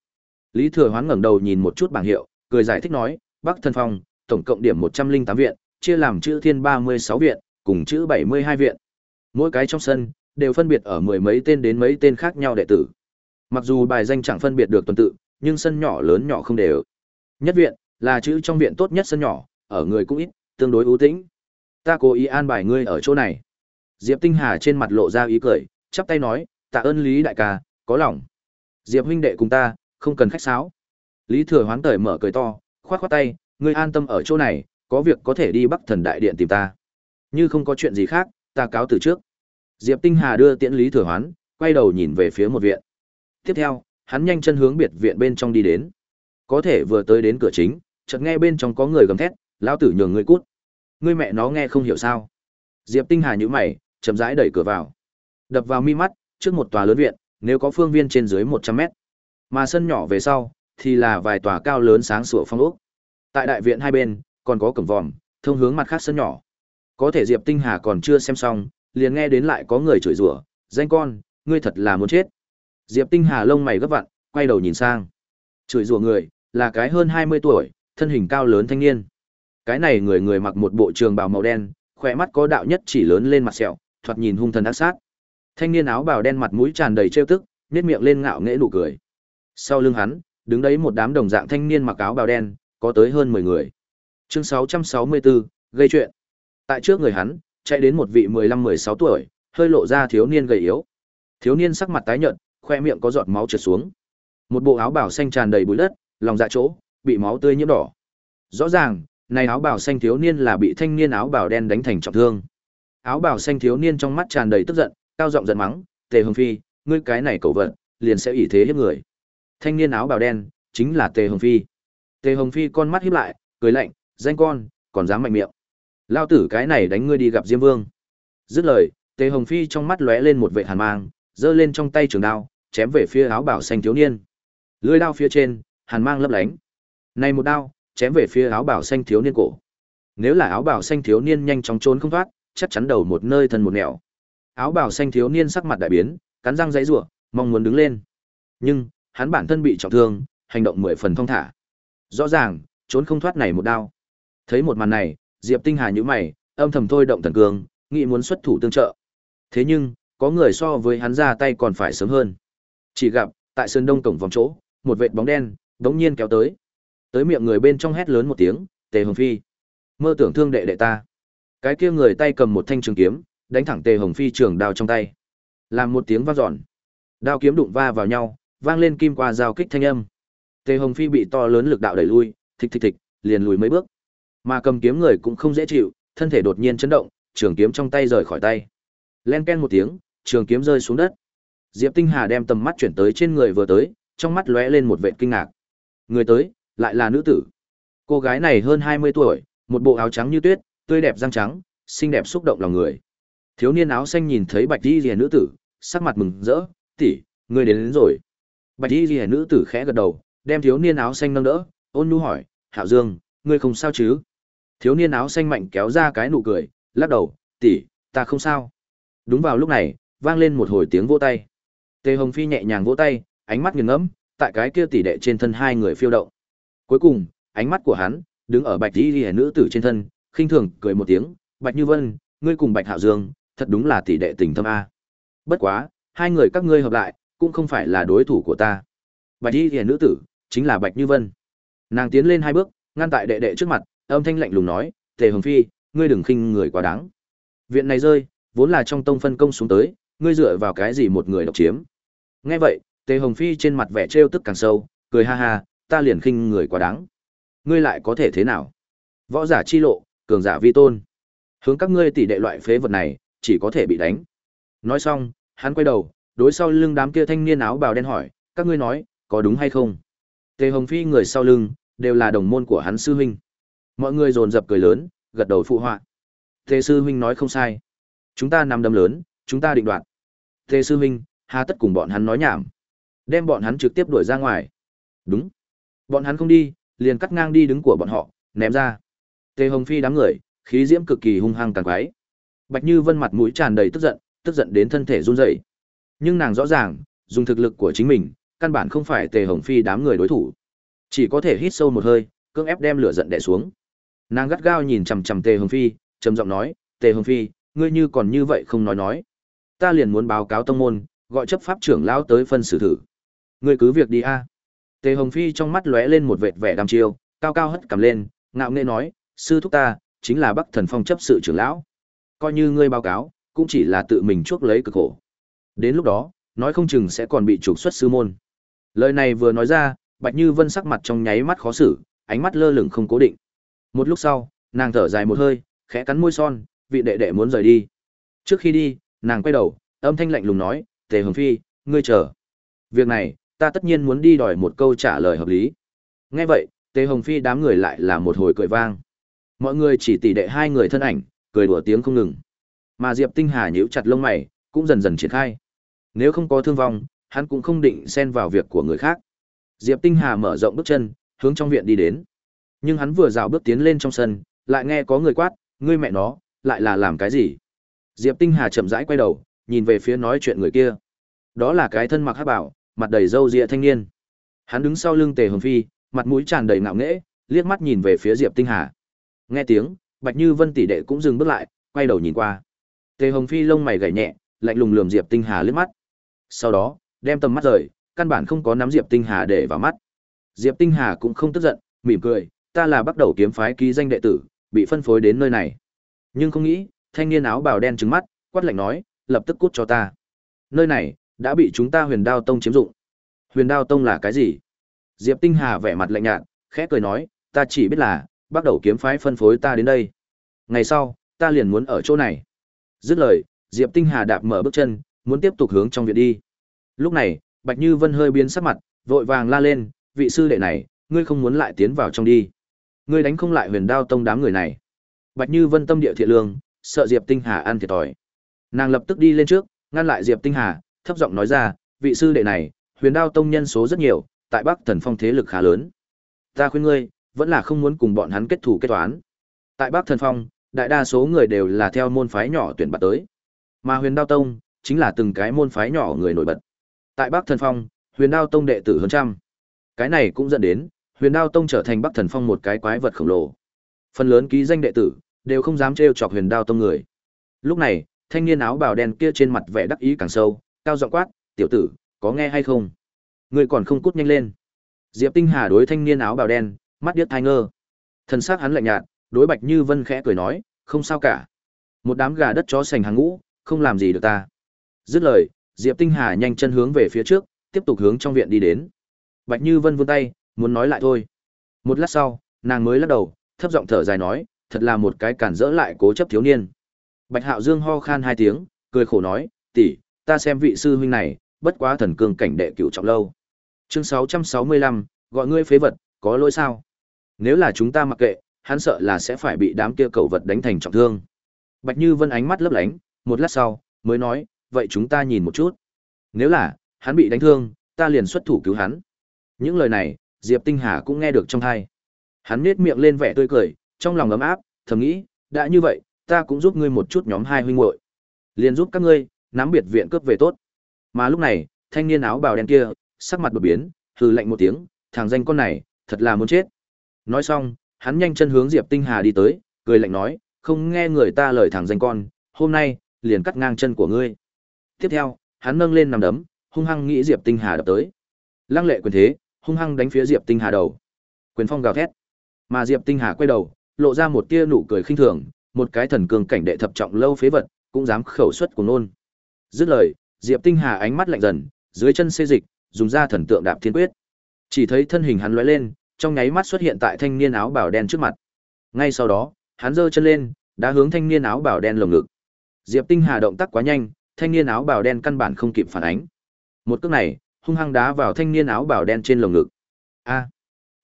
Lý Thừa Hoán ngẩng đầu nhìn một chút bảng hiệu, cười giải thích nói, Bắc Thần Phong, tổng cộng điểm một trăm linh tám viện, chia làm chữ thiên ba mươi sáu viện, cùng chữ bảy mươi hai viện. Mỗi cái trong sân, đều phân biệt ở mười mấy tên đến mấy tên khác nhau đệ tử. Mặc dù bài danh chẳng phân biệt được tuần tự, nhưng sân nhỏ lớn nhỏ không đều. Nhất viện là chữ trong viện tốt nhất sân nhỏ, ở người cũng ít, tương đối ưu tĩnh. Ta cố ý an bài ngươi ở chỗ này. Diệp Tinh Hà trên mặt lộ ra ý cười, chắp tay nói, tạ ơn Lý đại ca, có lòng. Diệp huynh đệ cùng ta, không cần khách sáo. Lý Thừa Hoán tởi mở cười to, khoát khoát tay, ngươi an tâm ở chỗ này, có việc có thể đi Bắc Thần Đại Điện tìm ta. Như không có chuyện gì khác, ta cáo từ trước. Diệp Tinh Hà đưa tiễn Lý Thừa Hoán, quay đầu nhìn về phía một viện. Tiếp theo, hắn nhanh chân hướng biệt viện bên trong đi đến. Có thể vừa tới đến cửa chính, chợt nghe bên trong có người gầm thét, lão tử nhường ngươi cút. Ngươi mẹ nó nghe không hiểu sao? Diệp Tinh Hà nhíu mày, chậm rãi đẩy cửa vào. Đập vào mi mắt, trước một tòa lớn viện, nếu có phương viên trên dưới 100 mét. Mà sân nhỏ về sau, thì là vài tòa cao lớn sáng sủa phong ốc. Tại đại viện hai bên, còn có cổng vòm, thông hướng mặt khác sân nhỏ. Có thể Diệp Tinh Hà còn chưa xem xong, liền nghe đến lại có người chửi rủa, "Danh con, ngươi thật là muốn chết." Diệp Tinh Hà lông mày gấp vặn, quay đầu nhìn sang. Chửi rủa người, là cái hơn 20 tuổi, thân hình cao lớn thanh niên. Cái này người người mặc một bộ trường bào màu đen, khỏe mắt có đạo nhất chỉ lớn lên mặt sẹo, thoạt nhìn hung thần ác sát. Thanh niên áo bào đen mặt mũi tràn đầy trêu tức, nhếch miệng lên ngạo nghễ nụ cười. Sau lưng hắn, đứng đấy một đám đồng dạng thanh niên mặc áo bào đen, có tới hơn 10 người. Chương 664, gây chuyện. Tại trước người hắn, chạy đến một vị 15-16 tuổi, hơi lộ ra thiếu niên gầy yếu. Thiếu niên sắc mặt tái nhợt, khoe miệng có giọt máu trượt xuống. Một bộ áo bào xanh tràn đầy bụi đất, lòng dạ chỗ, bị máu tươi nhiễm đỏ. Rõ ràng, này áo bào xanh thiếu niên là bị thanh niên áo bào đen đánh thành trọng thương. Áo bào xanh thiếu niên trong mắt tràn đầy tức giận, cao giọng giận mắng, "Tề Hồng Phi, ngươi cái này cầu vật, liền sẽ ủy thế hiếp người." Thanh niên áo bào đen chính là Tề Hồng Phi. Tề Hồng Phi con mắt híp lại, cười lạnh, "Danh con, còn dám mạnh miệng. Lao tử cái này đánh ngươi đi gặp Diêm Vương." Dứt lời, Tề Hồng Phi trong mắt lóe lên một vệ hàn mang, giơ lên trong tay trường đao, chém về phía áo bảo xanh thiếu niên. Lưỡi đao phía trên, hàn mang lấp lánh. Này một đao, chém về phía áo bảo xanh thiếu niên cổ. Nếu là áo bảo xanh thiếu niên nhanh chóng trốn không thoát, chắc chắn đầu một nơi thân một nẻo. Áo bảo xanh thiếu niên sắc mặt đại biến, cắn răng giãy giụa, mong muốn đứng lên. Nhưng, hắn bản thân bị trọng thương, hành động mười phần thông thả. Rõ ràng, trốn không thoát này một đao. Thấy một màn này, Diệp Tinh Hà nhíu mày, âm thầm thôi động thần cường, nghĩ muốn xuất thủ tương trợ. Thế nhưng, có người so với hắn ra tay còn phải sớm hơn. Chỉ gặp, tại sơn đông cổng vòng chỗ, một vệt bóng đen đống nhiên kéo tới. Tới miệng người bên trong hét lớn một tiếng, "Tề Hồng Phi, mơ tưởng thương đệ đệ ta." Cái kia người tay cầm một thanh trường kiếm, đánh thẳng Tề Hồng Phi trường đao trong tay. Làm một tiếng vang dọn. Đao kiếm đụng va vào nhau, vang lên kim qua giao kích thanh âm. Tề Hồng Phi bị to lớn lực đạo đẩy lui, thịch thịch thịch, liền lùi mấy bước. Mà cầm kiếm người cũng không dễ chịu, thân thể đột nhiên chấn động, trường kiếm trong tay rời khỏi tay. Len ken một tiếng, trường kiếm rơi xuống đất. Diệp Tinh Hà đem tầm mắt chuyển tới trên người vừa tới, trong mắt lóe lên một vệt kinh ngạc. Người tới, lại là nữ tử. Cô gái này hơn 20 tuổi, một bộ áo trắng như tuyết, tươi đẹp răng trắng, xinh đẹp xúc động lòng người. Thiếu niên áo xanh nhìn thấy Bạch Y Liễu nữ tử, sắc mặt mừng rỡ, "Tỷ, ngươi đến, đến rồi." Bạch Y Liễu nữ tử khẽ gật đầu, đem thiếu niên áo xanh nâng đỡ, ôn nhu hỏi, "Hạo Dương, ngươi không sao chứ?" Thiếu niên áo xanh mạnh kéo ra cái nụ cười, lắc đầu, "Tỷ, ta không sao." Đúng vào lúc này, vang lên một hồi tiếng vỗ tay. Tề Hồng Phi nhẹ nhàng vỗ tay, ánh mắt nghiền ngẫm, tại cái kia tỷ đệ trên thân hai người phiêu động. Cuối cùng, ánh mắt của hắn đứng ở Bạch Y Liễu nữ tử trên thân, khinh thường cười một tiếng, "Bạch Như Vân, ngươi cùng Bạch Hạo Dương, thật đúng là tỷ đệ tình thâm a." Bất quá, hai người các ngươi hợp lại, cũng không phải là đối thủ của ta. Bạch Y hiền nữ tử, chính là Bạch Như Vân. Nàng tiến lên hai bước, ngăn tại đệ đệ trước mặt, âm thanh lạnh lùng nói, "Tề Hồng Phi, ngươi đừng khinh người quá đáng. Viện này rơi, vốn là trong tông phân công xuống tới, ngươi dựa vào cái gì một người độc chiếm?" Nghe vậy, Tề Hồng Phi trên mặt vẻ trêu tức càng sâu, cười ha ha, ta liền khinh người quá đáng. Ngươi lại có thể thế nào? Võ giả chi lộ, cường giả vi tôn. Hướng các ngươi tỷ đệ loại phế vật này, chỉ có thể bị đánh. Nói xong, hắn quay đầu, đối sau lưng đám kia thanh niên áo bào đen hỏi, các ngươi nói, có đúng hay không? Tề Hồng Phi người sau lưng, đều là đồng môn của hắn sư huynh. Mọi người dồn dập cười lớn, gật đầu phụ họa. Tề sư huynh nói không sai. Chúng ta nằm đấm lớn, chúng ta định đoạt. Tề sư huynh, hà tất cùng bọn hắn nói nhảm. Đem bọn hắn trực tiếp đuổi ra ngoài. Đúng. Bọn hắn không đi, liền cắt ngang đi đứng của bọn họ, ném ra. Tề Hồng Phi đám người, khí diễm cực kỳ hung hăng càng quái. Bạch Như Vân mặt mũi tràn đầy tức giận, tức giận đến thân thể run rẩy. Nhưng nàng rõ ràng, dùng thực lực của chính mình, căn bản không phải Tề Hồng Phi đám người đối thủ. Chỉ có thể hít sâu một hơi, cưỡng ép đem lửa giận đè xuống. Nàng gắt gao nhìn chằm chằm Tề Hồng Phi, trầm giọng nói, "Tề Hồng Phi, ngươi như còn như vậy không nói nói, ta liền muốn báo cáo tông môn, gọi chấp pháp trưởng lão tới phân xử thử. Ngươi cứ việc đi a." Tề Hồng Phi trong mắt lóe lên một vệt vẻ đăm chiêu, cao cao hất cằm lên, ngạo nghễ nói, "Sư thúc ta, chính là Bắc Thần Phong chấp sự trưởng lão. Coi như ngươi báo cáo, cũng chỉ là tự mình chuốc lấy cực khổ. Đến lúc đó, nói không chừng sẽ còn bị trục xuất sư môn." Lời này vừa nói ra, Bạch Như Vân sắc mặt trong nháy mắt khó xử, ánh mắt lơ lửng không cố định. Một lúc sau, nàng thở dài một hơi, khẽ cắn môi son, vị đệ đệ muốn rời đi. Trước khi đi, nàng quay đầu, âm thanh lạnh lùng nói, "Tề Hồng Phi, ngươi chờ. Việc này, ta tất nhiên muốn đi đòi một câu trả lời hợp lý." Nghe vậy, Tề Hồng Phi đám người lại là một hồi cười vang. Mọi người chỉ tỉ đệ hai người thân ảnh, cười đùa tiếng không ngừng. Mà Diệp Tinh Hà nhíu chặt lông mày, cũng dần dần triển khai. Nếu không có thương vong, hắn cũng không định xen vào việc của người khác. Diệp Tinh Hà mở rộng bước chân, hướng trong viện đi đến. Nhưng hắn vừa dạo bước tiến lên trong sân, lại nghe có người quát, ngươi mẹ nó, lại là làm cái gì? Diệp Tinh Hà chậm rãi quay đầu, nhìn về phía nói chuyện người kia. Đó là cái thân mặc hắc bảo, mặt đầy râu ria thanh niên. Hắn đứng sau lưng Tề Hồng Phi, mặt mũi tràn đầy ngạo nghễ, liếc mắt nhìn về phía Diệp Tinh Hà. Nghe tiếng, Bạch Như Vân tỷ đệ cũng dừng bước lại, quay đầu nhìn qua. Tề Hồng Phi lông mày gảy nhẹ, lạnh lùng lườm Diệp Tinh Hà liếc mắt. Sau đó, đem tầm mắt rời, căn bản không có nắm Diệp Tinh Hà để vào mắt. Diệp Tinh Hà cũng không tức giận, mỉm cười, ta là bắt đầu kiếm phái ký danh đệ tử, bị phân phối đến nơi này. Nhưng không nghĩ, thanh niên áo bào đen trừng mắt, quát lạnh nói, lập tức cút cho ta. Nơi này đã bị chúng ta Huyền Đao Tông chiếm dụng. Huyền Đao Tông là cái gì? Diệp Tinh Hà vẻ mặt lạnh nhạt, khẽ cười nói, ta chỉ biết là, bắt đầu kiếm phái phân phối ta đến đây. Ngày sau, ta liền muốn ở chỗ này. Dứt lời, Diệp Tinh Hà đạp mở bước chân, muốn tiếp tục hướng trong viện đi. Lúc này, Bạch Như Vân hơi biến sắc mặt, vội vàng la lên, vị sư đệ này, ngươi không muốn lại tiến vào trong đi. Ngươi đánh không lại huyền đao tông đám người này. Bạch Như Vân tâm địa thiện lương, sợ Diệp Tinh Hà ăn thiệt thòi. Nàng lập tức đi lên trước, ngăn lại Diệp Tinh Hà, thấp giọng nói ra, vị sư đệ này, huyền đao tông nhân số rất nhiều, tại Bắc Thần Phong thế lực khá lớn. Ta khuyên ngươi, vẫn là không muốn cùng bọn hắn kết thù kết toán. Tại Bắc Thần Phong, đại đa số người đều là theo môn phái nhỏ tuyển bạt tới. Mà Huyền Đao Tông chính là từng cái môn phái nhỏ người nổi bật. Tại Bắc Thần Phong, Huyền Đao Tông đệ tử hơn trăm. Cái này cũng dẫn đến Huyền Đao Tông trở thành Bắc Thần Phong một cái quái vật khổng lồ. Phần lớn ký danh đệ tử đều không dám trêu chọc Huyền Đao Tông người. Lúc này, thanh niên áo bào đen kia trên mặt vẻ đắc ý càng sâu, cao giọng quát, "Tiểu tử, có nghe hay không? người còn không cút nhanh lên." Diệp Tinh Hà đối thanh niên áo bào đen, mắt điếc tai ngơ. Thần sắc hắn lạnh nhạt, đối Bạch Như Vân khẽ cười nói, "Không sao cả. Một đám gà đất chó sành hàng ngũ, không làm gì được ta." Dứt lời, Diệp Tinh Hà nhanh chân hướng về phía trước, tiếp tục hướng trong viện đi đến. Bạch Như Vân vươn tay, muốn nói lại thôi. Một lát sau, nàng mới lắc đầu, thấp giọng thở dài nói, thật là một cái cản rỡ lại cố chấp thiếu niên. Bạch Hạo Dương ho khan hai tiếng, cười khổ nói, tỷ, ta xem vị sư huynh này, bất quá thần cương cảnh đệ cửu trọng lâu. Chương 665, gọi ngươi phế vật, có lỗi sao? Nếu là chúng ta mặc kệ, hắn sợ là sẽ phải bị đám kia cẩu vật đánh thành trọng thương. Bạch Như Vân ánh mắt lấp lánh, một lát sau, mới nói, vậy chúng ta nhìn một chút. Nếu là, hắn bị đánh thương, ta liền xuất thủ cứu hắn. Những lời này, Diệp Tinh Hà cũng nghe được trong tai. Hắn nhếch miệng lên vẻ tươi cười, trong lòng ấm áp, thầm nghĩ, đã như vậy, ta cũng giúp ngươi một chút nhóm hai huynh muội. Liền giúp các ngươi nắm biệt viện cướp về tốt. Mà lúc này, thanh niên áo bào đen kia, sắc mặt đột biến, hừ lạnh một tiếng, thằng danh con này, thật là muốn chết. Nói xong, hắn nhanh chân hướng Diệp Tinh Hà đi tới, cười lạnh nói, không nghe người ta lời thằng danh con, hôm nay, liền cắt ngang chân của ngươi. Tiếp theo, hắn nâng lên nằm đấm, hung hăng nghĩ Diệp Tinh Hà đập tới. Lăng lệ quyền thế, hung hăng đánh phía Diệp Tinh Hà đầu. Quyền phong gào thét. Mà Diệp Tinh Hà quay đầu, lộ ra một tia nụ cười khinh thường, một cái thần cường cảnh đệ thập trọng lâu phế vật, cũng dám khẩu xuất của nôn. Dứt lời, Diệp Tinh Hà ánh mắt lạnh dần, dưới chân xê dịch, dùng ra thần tượng đạp thiên quyết. Chỉ thấy thân hình hắn lóe lên, trong nháy mắt xuất hiện tại thanh niên áo bảo đen trước mặt. Ngay sau đó, hắn giơ chân lên, đã hướng thanh niên áo bảo đen lồng ngực. Diệp Tinh Hà động tác quá nhanh, thanh niên áo bào đen căn bản không kịp phản ánh. Một cước này, hung hăng đá vào thanh niên áo bào đen trên lồng ngực. A!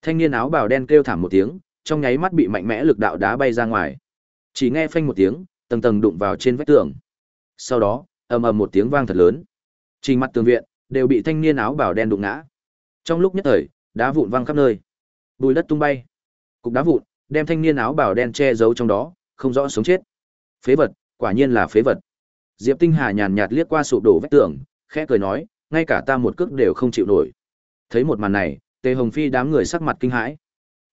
Thanh niên áo bào đen kêu thảm một tiếng, trong nháy mắt bị mạnh mẽ lực đạo đá bay ra ngoài. Chỉ nghe phanh một tiếng, tầng tầng đụng vào trên vách tường. Sau đó, ầm ầm một tiếng vang thật lớn. Trình mặt tường viện đều bị thanh niên áo bào đen đụng ngã. Trong lúc nhất thời, đá vụn văng khắp nơi. Bùi đất tung bay. Cục đá vụn đem thanh niên áo bào đen che giấu trong đó, không rõ sống chết. Phế vật, quả nhiên là phế vật. Diệp Tinh Hà nhàn nhạt liếc qua sụp đổ vách tường, khẽ cười nói, ngay cả ta một cước đều không chịu nổi. Thấy một màn này, Tề Hồng Phi đám người sắc mặt kinh hãi.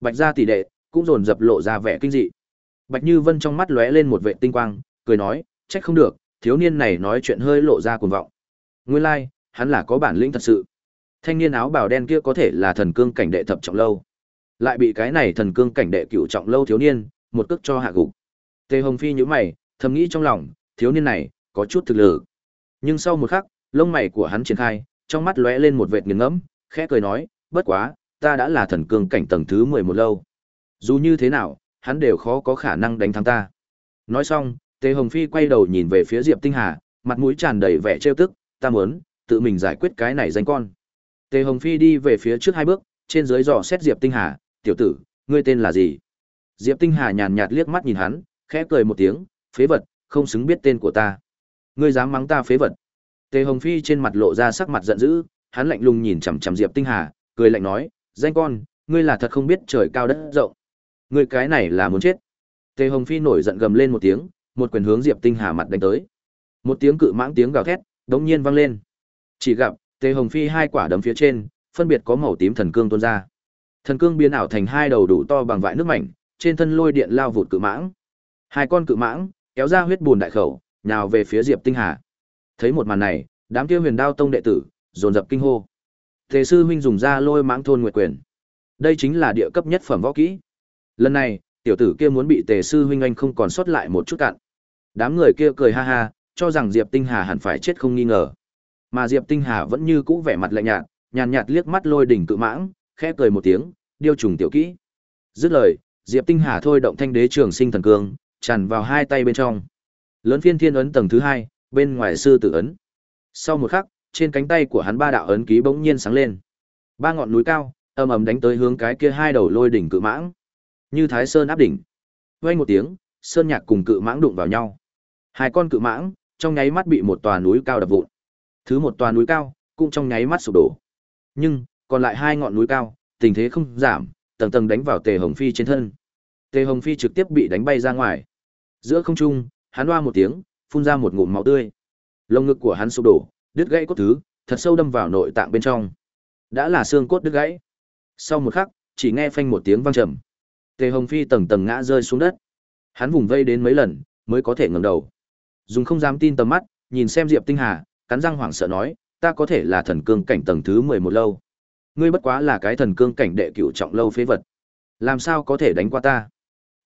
Bạch gia tỷ đệ cũng dồn dập lộ ra vẻ kinh dị. Bạch Như Vân trong mắt lóe lên một vệt tinh quang, cười nói, trách không được, thiếu niên này nói chuyện hơi lộ ra cuồng vọng. Nguyên lai, like, hắn là có bản lĩnh thật sự. Thanh niên áo bào đen kia có thể là thần cương cảnh đệ thập trọng lâu, lại bị cái này thần cương cảnh đệ cửu trọng lâu thiếu niên một cước cho hạ gục. Tề Hồng Phi nhíu mày, thầm nghĩ trong lòng, thiếu niên này có chút thực lực. Nhưng sau một khắc, lông mày của hắn triển khai, trong mắt lóe lên một vệt nghiền ngẫm, khẽ cười nói, bất quá, ta đã là thần cương cảnh tầng thứ mười một lâu. Dù như thế nào, hắn đều khó có khả năng đánh thắng ta. Nói xong, Tề Hồng Phi quay đầu nhìn về phía Diệp Tinh Hà, mặt mũi tràn đầy vẻ trêu tức, ta muốn tự mình giải quyết cái này danh con. Tề Hồng Phi đi về phía trước hai bước, trên dưới dò xét Diệp Tinh Hà, "Tiểu tử, ngươi tên là gì?" Diệp Tinh Hà nhàn nhạt liếc mắt nhìn hắn, khẽ cười một tiếng, "Phế vật, không xứng biết tên của ta. Ngươi dám mắng ta phế vật?" Tề Hồng Phi trên mặt lộ ra sắc mặt giận dữ, hắn lạnh lùng nhìn chằm chằm Diệp Tinh Hà, cười lạnh nói, "Danh con, ngươi là thật không biết trời cao đất rộng. Ngươi cái này là muốn chết." Tề Hồng Phi nổi giận gầm lên một tiếng, một quyền hướng Diệp Tinh Hà mặt đánh tới. Một tiếng cự mãng tiếng gào thét, đống nhiên vang lên. Chỉ gặp, Tề Hồng Phi hai quả đấm phía trên, phân biệt có màu tím thần cương tuôn ra. Thần cương biến ảo thành hai đầu đủ to bằng vại nước mảnh, trên thân lôi điện lao vụt cự mãng. Hai con cự mãng kéo ra huyết bùn đại khẩu, nhào về phía Diệp Tinh Hà. Thấy một màn này, đám kia Huyền Đao tông đệ tử dồn dập kinh hô. Tề sư huynh dùng ra lôi mãng thôn nguyệt quyền. Đây chính là địa cấp nhất phẩm võ kỹ. Lần này, tiểu tử kia muốn bị Tề sư huynh anh không còn sót lại một chút cạn. Đám người kia cười ha ha, cho rằng Diệp Tinh Hà hẳn phải chết không nghi ngờ. Mà Diệp Tinh Hà vẫn như cũ vẻ mặt lạnh nhạt, nhàn nhạt liếc mắt lôi đỉnh cự mãng, khẽ cười một tiếng, điêu trùng tiểu kỹ. Dứt lời, Diệp Tinh Hà thôi động thanh đế trường sinh thần cương, tràn vào hai tay bên trong. Lớn phiên thiên ấn tầng thứ hai, bên ngoài sư tử ấn. Sau một khắc, trên cánh tay của hắn ba đạo ấn ký bỗng nhiên sáng lên. Ba ngọn núi cao, ầm ầm đánh tới hướng cái kia hai đầu lôi đỉnh cự mãng. Như Thái Sơn áp đỉnh. Vang một tiếng, sơn nhạc cùng cự mãng đụng vào nhau. Hai con cự mãng trong nháy mắt bị một tòa núi cao đập vụn. Thứ một tòa núi cao cũng trong nháy mắt sụp đổ. Nhưng, còn lại hai ngọn núi cao, tình thế không giảm, tầng tầng đánh vào Tề Hồng Phi trên thân. Tề Hồng Phi trực tiếp bị đánh bay ra ngoài. Giữa không trung, hắn oa một tiếng, phun ra một ngụm máu tươi. Lồng ngực của hắn sụp đổ, đứt gãy cốt thứ, thật sâu đâm vào nội tạng bên trong. Đã là xương cốt đứt gãy. Sau một khắc, chỉ nghe phanh một tiếng vang trầm. Tề Hồng Phi tầng tầng ngã rơi xuống đất. Hắn vùng vây đến mấy lần, mới có thể ngẩng đầu. Dùng không dám tin tầm mắt, nhìn xem Diệp Tinh Hà, cắn răng hoảng sợ nói, ta có thể là thần cương cảnh tầng thứ 11 lâu. Ngươi bất quá là cái thần cương cảnh đệ cửu trọng lâu phế vật. Làm sao có thể đánh qua ta?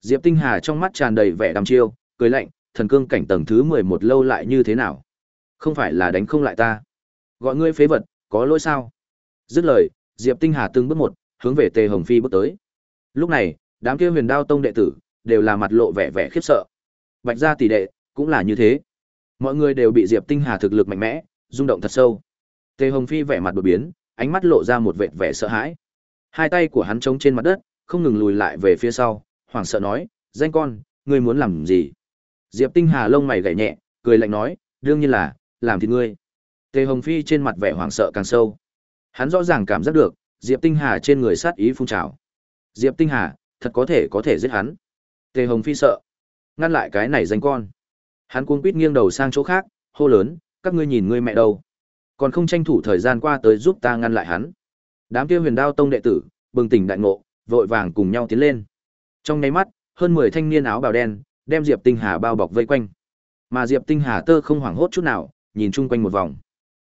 Diệp Tinh Hà trong mắt tràn đầy vẻ đăm chiêu, cười lạnh, thần cương cảnh tầng thứ 11 lâu lại như thế nào? Không phải là đánh không lại ta. Gọi ngươi phế vật, có lỗi sao? Dứt lời, Diệp Tinh Hà từng bước một, hướng về Tề Hồng Phi bước tới. Lúc này, đám kia Huyền Đao Tông đệ tử đều là mặt lộ vẻ vẻ khiếp sợ. Bạch gia tỷ đệ cũng là như thế. Mọi người đều bị Diệp Tinh Hà thực lực mạnh mẽ rung động thật sâu. Tề Hồng Phi vẻ mặt đột biến, ánh mắt lộ ra một vệt vẻ sợ hãi. Hai tay của hắn chống trên mặt đất, không ngừng lùi lại về phía sau, hoảng sợ nói, "Danh con, ngươi muốn làm gì?" Diệp Tinh Hà lông mày gảy nhẹ, cười lạnh nói, "Đương nhiên là, làm thịt ngươi." Tề Hồng Phi trên mặt vẻ hoảng sợ càng sâu. Hắn rõ ràng cảm giác được, Diệp Tinh Hà trên người sát ý phun trào. Diệp Tinh Hà, thật có thể có thể giết hắn. Tề Hồng Phi sợ, ngăn lại cái này danh con. Hắn cuống quýt nghiêng đầu sang chỗ khác, hô lớn, các ngươi nhìn ngươi mẹ đâu? Còn không tranh thủ thời gian qua tới giúp ta ngăn lại hắn. Đám kia Huyền Đao tông đệ tử, bừng tỉnh đại ngộ, vội vàng cùng nhau tiến lên. Trong nháy mắt, hơn 10 thanh niên áo bào đen, đem Diệp Tinh Hà bao bọc vây quanh. Mà Diệp Tinh Hà tơ không hoảng hốt chút nào, nhìn chung quanh một vòng.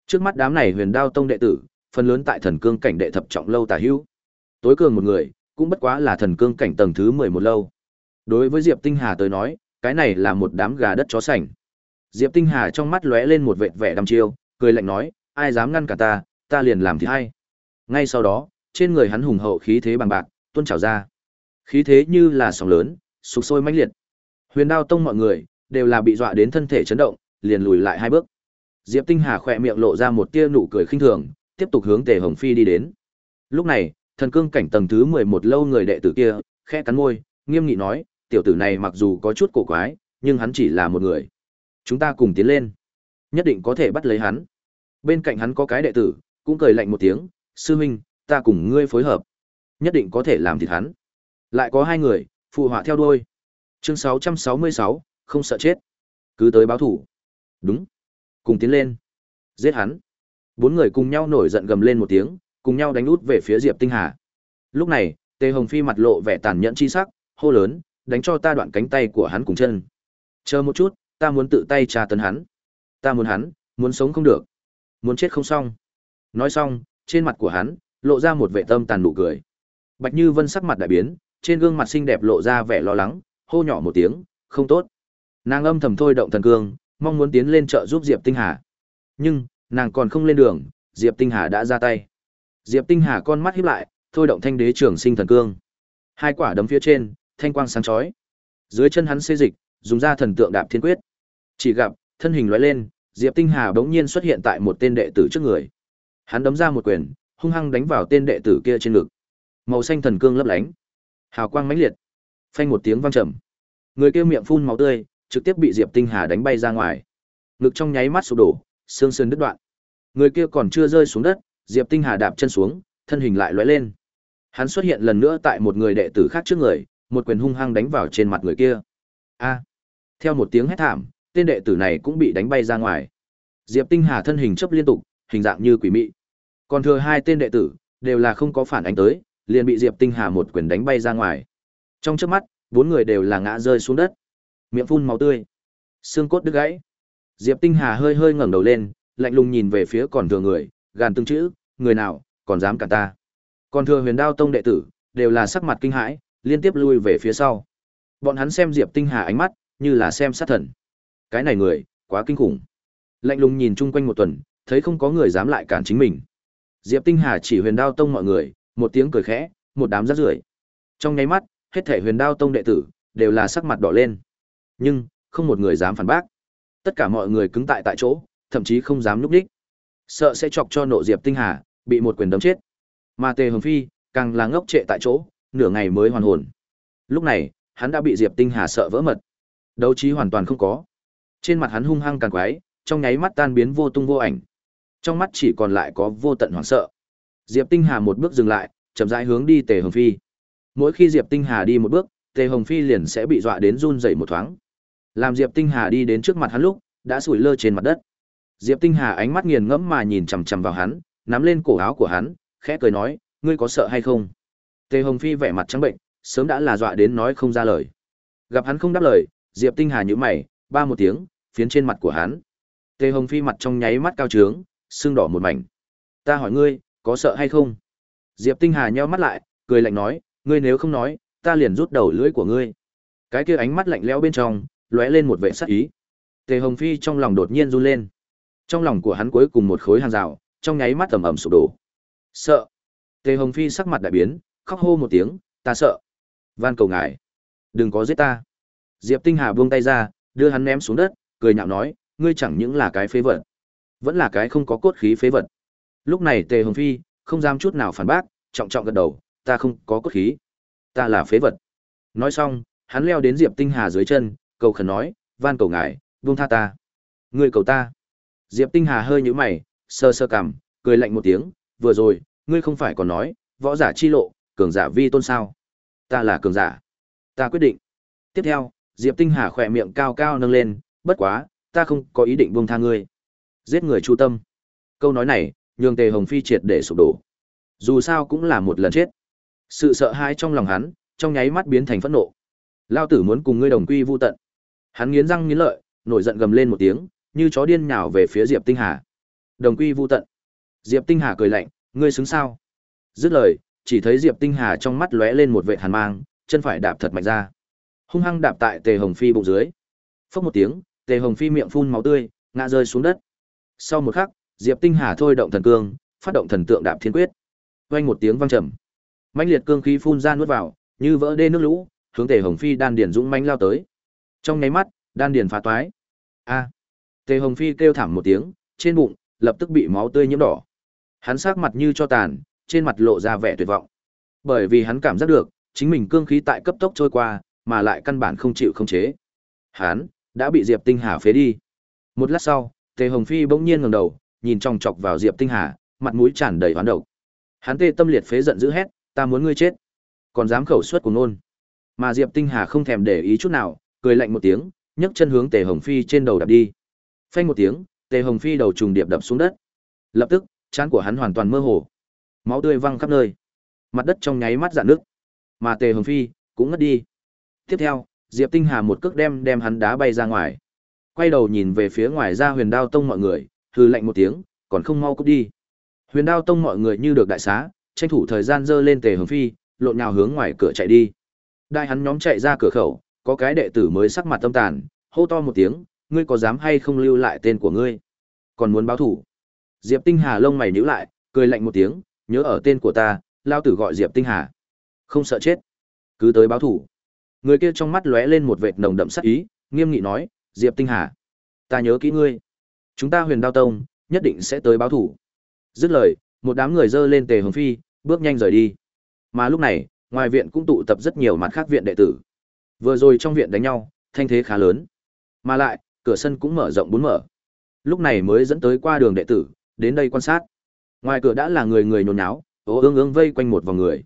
Trước mắt đám này Huyền Đao tông đệ tử, phần lớn tại thần cương cảnh đệ thập trọng lâu tả hữu. Tối cường một người, cũng bất quá là thần cương cảnh tầng thứ 11 lâu. Đối với Diệp Tinh Hà tới nói, cái này là một đám gà đất chó sành. Diệp Tinh Hà trong mắt lóe lên một vệt vẻ đăm chiêu, cười lạnh nói, ai dám ngăn cả ta, ta liền làm thì hay. Ngay sau đó, trên người hắn hùng hậu khí thế bằng bạc, tuôn trào ra. Khí thế như là sóng lớn, sục sôi mãnh liệt. Huyền Đao Tông mọi người đều là bị dọa đến thân thể chấn động, liền lùi lại hai bước. Diệp Tinh Hà khỏe miệng lộ ra một tia nụ cười khinh thường, tiếp tục hướng Tề Hồng Phi đi đến. Lúc này, thần cương cảnh tầng thứ 11 lâu người đệ tử kia, khẽ cắn môi, nghiêm nghị nói, tiểu tử này mặc dù có chút cổ quái, nhưng hắn chỉ là một người. Chúng ta cùng tiến lên, nhất định có thể bắt lấy hắn. Bên cạnh hắn có cái đệ tử, cũng cười lạnh một tiếng, sư huynh, ta cùng ngươi phối hợp, nhất định có thể làm thịt hắn. Lại có hai người, phụ họa theo đuôi. Chương 666, không sợ chết. Cứ tới báo thủ. Đúng. Cùng tiến lên. Giết hắn. Bốn người cùng nhau nổi giận gầm lên một tiếng, cùng nhau đánh út về phía Diệp Tinh Hà. Lúc này, Tề Hồng Phi mặt lộ vẻ tàn nhẫn chi sắc, hô lớn, đánh cho ta đoạn cánh tay của hắn cùng chân. Chờ một chút, ta muốn tự tay tra tấn hắn. Ta muốn hắn, muốn sống không được, muốn chết không xong. Nói xong, trên mặt của hắn lộ ra một vẻ tâm tàn nụ cười. Bạch Như Vân sắc mặt đại biến, trên gương mặt xinh đẹp lộ ra vẻ lo lắng, hô nhỏ một tiếng, không tốt. Nàng âm thầm thôi động thần cương, mong muốn tiến lên trợ giúp Diệp Tinh Hà. Nhưng, nàng còn không lên đường, Diệp Tinh Hà đã ra tay. Diệp Tinh Hà con mắt híp lại, thôi động thanh đế trưởng sinh thần cương. Hai quả đấm phía trên, thanh quang sáng chói. Dưới chân hắn xê dịch, dùng ra thần tượng đạp thiên quyết. Chỉ gặp, thân hình lóe lên, Diệp Tinh Hà bỗng nhiên xuất hiện tại một tên đệ tử trước người. Hắn đấm ra một quyền, hung hăng đánh vào tên đệ tử kia trên ngực. Màu xanh thần cương lấp lánh, hào quang mãnh liệt. Phanh một tiếng vang trầm. Người kia miệng phun máu tươi, trực tiếp bị Diệp Tinh Hà đánh bay ra ngoài. Ngực trong nháy mắt sụp đổ, xương sườn đứt đoạn. Người kia còn chưa rơi xuống đất, Diệp Tinh Hà đạp chân xuống, thân hình lại lóe lên. Hắn xuất hiện lần nữa tại một người đệ tử khác trước người, một quyền hung hăng đánh vào trên mặt người kia. A! Theo một tiếng hét thảm, tên đệ tử này cũng bị đánh bay ra ngoài. Diệp Tinh Hà thân hình chấp liên tục, hình dạng như quỷ mị. Còn thừa hai tên đệ tử đều là không có phản ánh tới, liền bị Diệp Tinh Hà một quyền đánh bay ra ngoài. Trong chớp mắt, bốn người đều là ngã rơi xuống đất, miệng phun máu tươi, xương cốt đứt gãy. Diệp Tinh Hà hơi hơi ngẩng đầu lên, lạnh lùng nhìn về phía còn thừa người, gàn từng chữ, người nào còn dám cản ta? Còn thừa Huyền Đao Tông đệ tử đều là sắc mặt kinh hãi, liên tiếp lui về phía sau. Bọn hắn xem Diệp Tinh Hà ánh mắt, như là xem sát thần. Cái này người, quá kinh khủng. Lạnh lùng nhìn chung quanh một tuần, thấy không có người dám lại cản chính mình. Diệp Tinh Hà chỉ huyền đao tông mọi người, một tiếng cười khẽ, một đám rác rưởi. Trong nháy mắt, hết thể huyền đao tông đệ tử, đều là sắc mặt đỏ lên. Nhưng, không một người dám phản bác. Tất cả mọi người cứng tại tại chỗ, thậm chí không dám núp đích. Sợ sẽ chọc cho nộ Diệp Tinh Hà, bị một quyền đấm chết. Mà Tề Hồng Phi, càng là ngốc trệ tại chỗ, nửa ngày mới hoàn hồn. Lúc này, hắn đã bị Diệp Tinh Hà sợ vỡ mật. Đấu trí hoàn toàn không có. Trên mặt hắn hung hăng càng quái, trong nháy mắt tan biến vô tung vô ảnh. Trong mắt chỉ còn lại có vô tận hoảng sợ. Diệp Tinh Hà một bước dừng lại, chậm rãi hướng đi Tề Hồng Phi. Mỗi khi Diệp Tinh Hà đi một bước, Tề Hồng Phi liền sẽ bị dọa đến run rẩy một thoáng. Làm Diệp Tinh Hà đi đến trước mặt hắn lúc, đã sủi lơ trên mặt đất. Diệp Tinh Hà ánh mắt nghiền ngẫm mà nhìn chằm chằm vào hắn, nắm lên cổ áo của hắn, khẽ cười nói, ngươi có sợ hay không? Tề Hồng Phi vẻ mặt trắng bệnh, sớm đã là dọa đến nói không ra lời. Gặp hắn không đáp lời, Diệp Tinh Hà nhíu mày, ba một tiếng, phiến trên mặt của hắn. Tề Hồng Phi mặt trong nháy mắt cao trướng, sưng đỏ một mảnh. Ta hỏi ngươi, có sợ hay không? Diệp Tinh Hà nheo mắt lại, cười lạnh nói, ngươi nếu không nói, ta liền rút đầu lưỡi của ngươi. Cái kia ánh mắt lạnh lẽo bên trong, lóe lên một vẻ sắc ý. Tề Hồng Phi trong lòng đột nhiên run lên. Trong lòng của hắn cuối cùng một khối hàng rào, trong nháy mắt ầm ầm sụp đổ. Sợ. Tề Hồng Phi sắc mặt đại biến, khóc hô một tiếng, ta sợ. Van cầu ngài, đừng có giết ta. Diệp Tinh Hà buông tay ra, đưa hắn ném xuống đất, cười nhạo nói, ngươi chẳng những là cái phế vật, vẫn là cái không có cốt khí phế vật. Lúc này Tề Hồng Phi không dám chút nào phản bác, trọng trọng gật đầu, ta không có cốt khí, ta là phế vật. Nói xong, hắn leo đến Diệp Tinh Hà dưới chân, cầu khẩn nói, van cầu ngài, buông tha ta. Ngươi cầu ta. Diệp Tinh Hà hơi nhíu mày, sơ sơ cằm, cười lạnh một tiếng, vừa rồi, ngươi không phải còn nói, võ giả chi lộ, cường giả vi tôn sao? Ta là cường giả. Ta quyết định. Tiếp theo, Diệp Tinh Hà khỏe miệng cao cao nâng lên, bất quá, ta không có ý định buông tha ngươi. Giết người chu tâm. Câu nói này, nhường Tề Hồng Phi triệt để sụp đổ. Dù sao cũng là một lần chết. Sự sợ hãi trong lòng hắn, trong nháy mắt biến thành phẫn nộ. Lao tử muốn cùng ngươi đồng quy vu tận. Hắn nghiến răng nghiến lợi, nổi giận gầm lên một tiếng, như chó điên nhào về phía Diệp Tinh Hà. Đồng quy vu tận. Diệp Tinh Hà cười lạnh, ngươi xứng sao? Dứt lời, chỉ thấy Diệp Tinh Hà trong mắt lóe lên một vệt hàn mang, chân phải đạp thật mạnh ra. Hung hăng đạp tại Tề Hồng Phi bụng dưới. Phốc một tiếng, Tề Hồng Phi miệng phun máu tươi, ngã rơi xuống đất. Sau một khắc, Diệp Tinh Hà thôi động thần cương, phát động thần tượng đạp thiên quyết. Vang một tiếng vang trầm. Mãnh liệt cương khí phun ra nuốt vào, như vỡ đê nước lũ, hướng Tề Hồng Phi đan điền dũng mãnh lao tới. Trong nháy mắt, đan điền phá toái. A! Tề Hồng Phi kêu thảm một tiếng, trên bụng lập tức bị máu tươi nhiễm đỏ. Hắn sắc mặt như cho tàn, trên mặt lộ ra vẻ tuyệt vọng. Bởi vì hắn cảm giác được, chính mình cương khí tại cấp tốc trôi qua, mà lại căn bản không chịu không chế. Hắn đã bị Diệp Tinh Hà phế đi. Một lát sau, Tề Hồng Phi bỗng nhiên ngẩng đầu, nhìn trong chọc vào Diệp Tinh Hà, mặt mũi tràn đầy oán độc. Hắn tê tâm liệt phế giận dữ hét, ta muốn ngươi chết, còn dám khẩu suất của nôn. Mà Diệp Tinh Hà không thèm để ý chút nào, cười lạnh một tiếng, nhấc chân hướng Tề Hồng Phi trên đầu đạp đi. Phanh một tiếng, Tề Hồng Phi đầu trùng điệp đập xuống đất. Lập tức, trán của hắn hoàn toàn mơ hồ. Máu tươi văng khắp nơi. Mặt đất trong nháy mắt dạn nước. Mà Tề Hồng Phi cũng ngất đi. Tiếp theo, Diệp Tinh Hà một cước đem đem hắn đá bay ra ngoài. Quay đầu nhìn về phía ngoài ra Huyền Đao Tông mọi người, hừ lạnh một tiếng, còn không mau cút đi. Huyền Đao Tông mọi người như được đại xá, tranh thủ thời gian dơ lên Tề hướng Phi, lộn nhào hướng ngoài cửa chạy đi. Đại hắn nhóm chạy ra cửa khẩu, có cái đệ tử mới sắc mặt tâm tàn, hô to một tiếng, ngươi có dám hay không lưu lại tên của ngươi? Còn muốn báo thủ? Diệp Tinh Hà lông mày nhíu lại, cười lạnh một tiếng, nhớ ở tên của ta, lao tử gọi Diệp Tinh Hà. Không sợ chết, cứ tới báo thủ. Người kia trong mắt lóe lên một vệt nồng đậm sắc ý, nghiêm nghị nói, Diệp Tinh Hà, ta nhớ kỹ ngươi. Chúng ta huyền đao tông, nhất định sẽ tới báo thủ. Dứt lời, một đám người dơ lên tề hồng phi, bước nhanh rời đi. Mà lúc này, ngoài viện cũng tụ tập rất nhiều mặt khác viện đệ tử. Vừa rồi trong viện đánh nhau, thanh thế khá lớn. Mà lại, cửa sân cũng mở rộng bốn mở. Lúc này mới dẫn tới qua đường đệ tử, đến đây quan sát. Ngoài cửa đã là người người nhốn nháo, ố ương ương vây quanh một vòng người.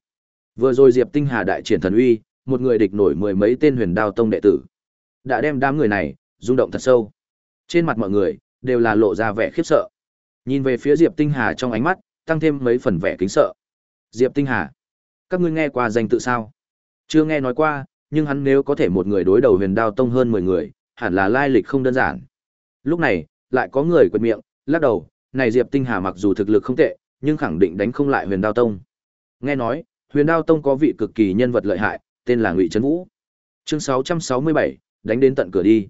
Vừa rồi Diệp Tinh Hà đại triển thần uy, một người địch nổi mười mấy tên huyền đao tông đệ tử. Đã đem đám người này, rung động thật sâu. Trên mặt mọi người, đều là lộ ra vẻ khiếp sợ. Nhìn về phía Diệp Tinh Hà trong ánh mắt, tăng thêm mấy phần vẻ kính sợ. Diệp Tinh Hà, các ngươi nghe qua danh tự sao? Chưa nghe nói qua, nhưng hắn nếu có thể một người đối đầu huyền đao tông hơn 10 người, hẳn là lai lịch không đơn giản. Lúc này, lại có người quật miệng, lắc đầu, này Diệp Tinh Hà mặc dù thực lực không tệ, nhưng khẳng định đánh không lại huyền đao tông. Nghe nói, huyền đao tông có vị cực kỳ nhân vật lợi hại, tên là Ngụy Trấn Vũ. Chương 667, đánh đến tận cửa đi.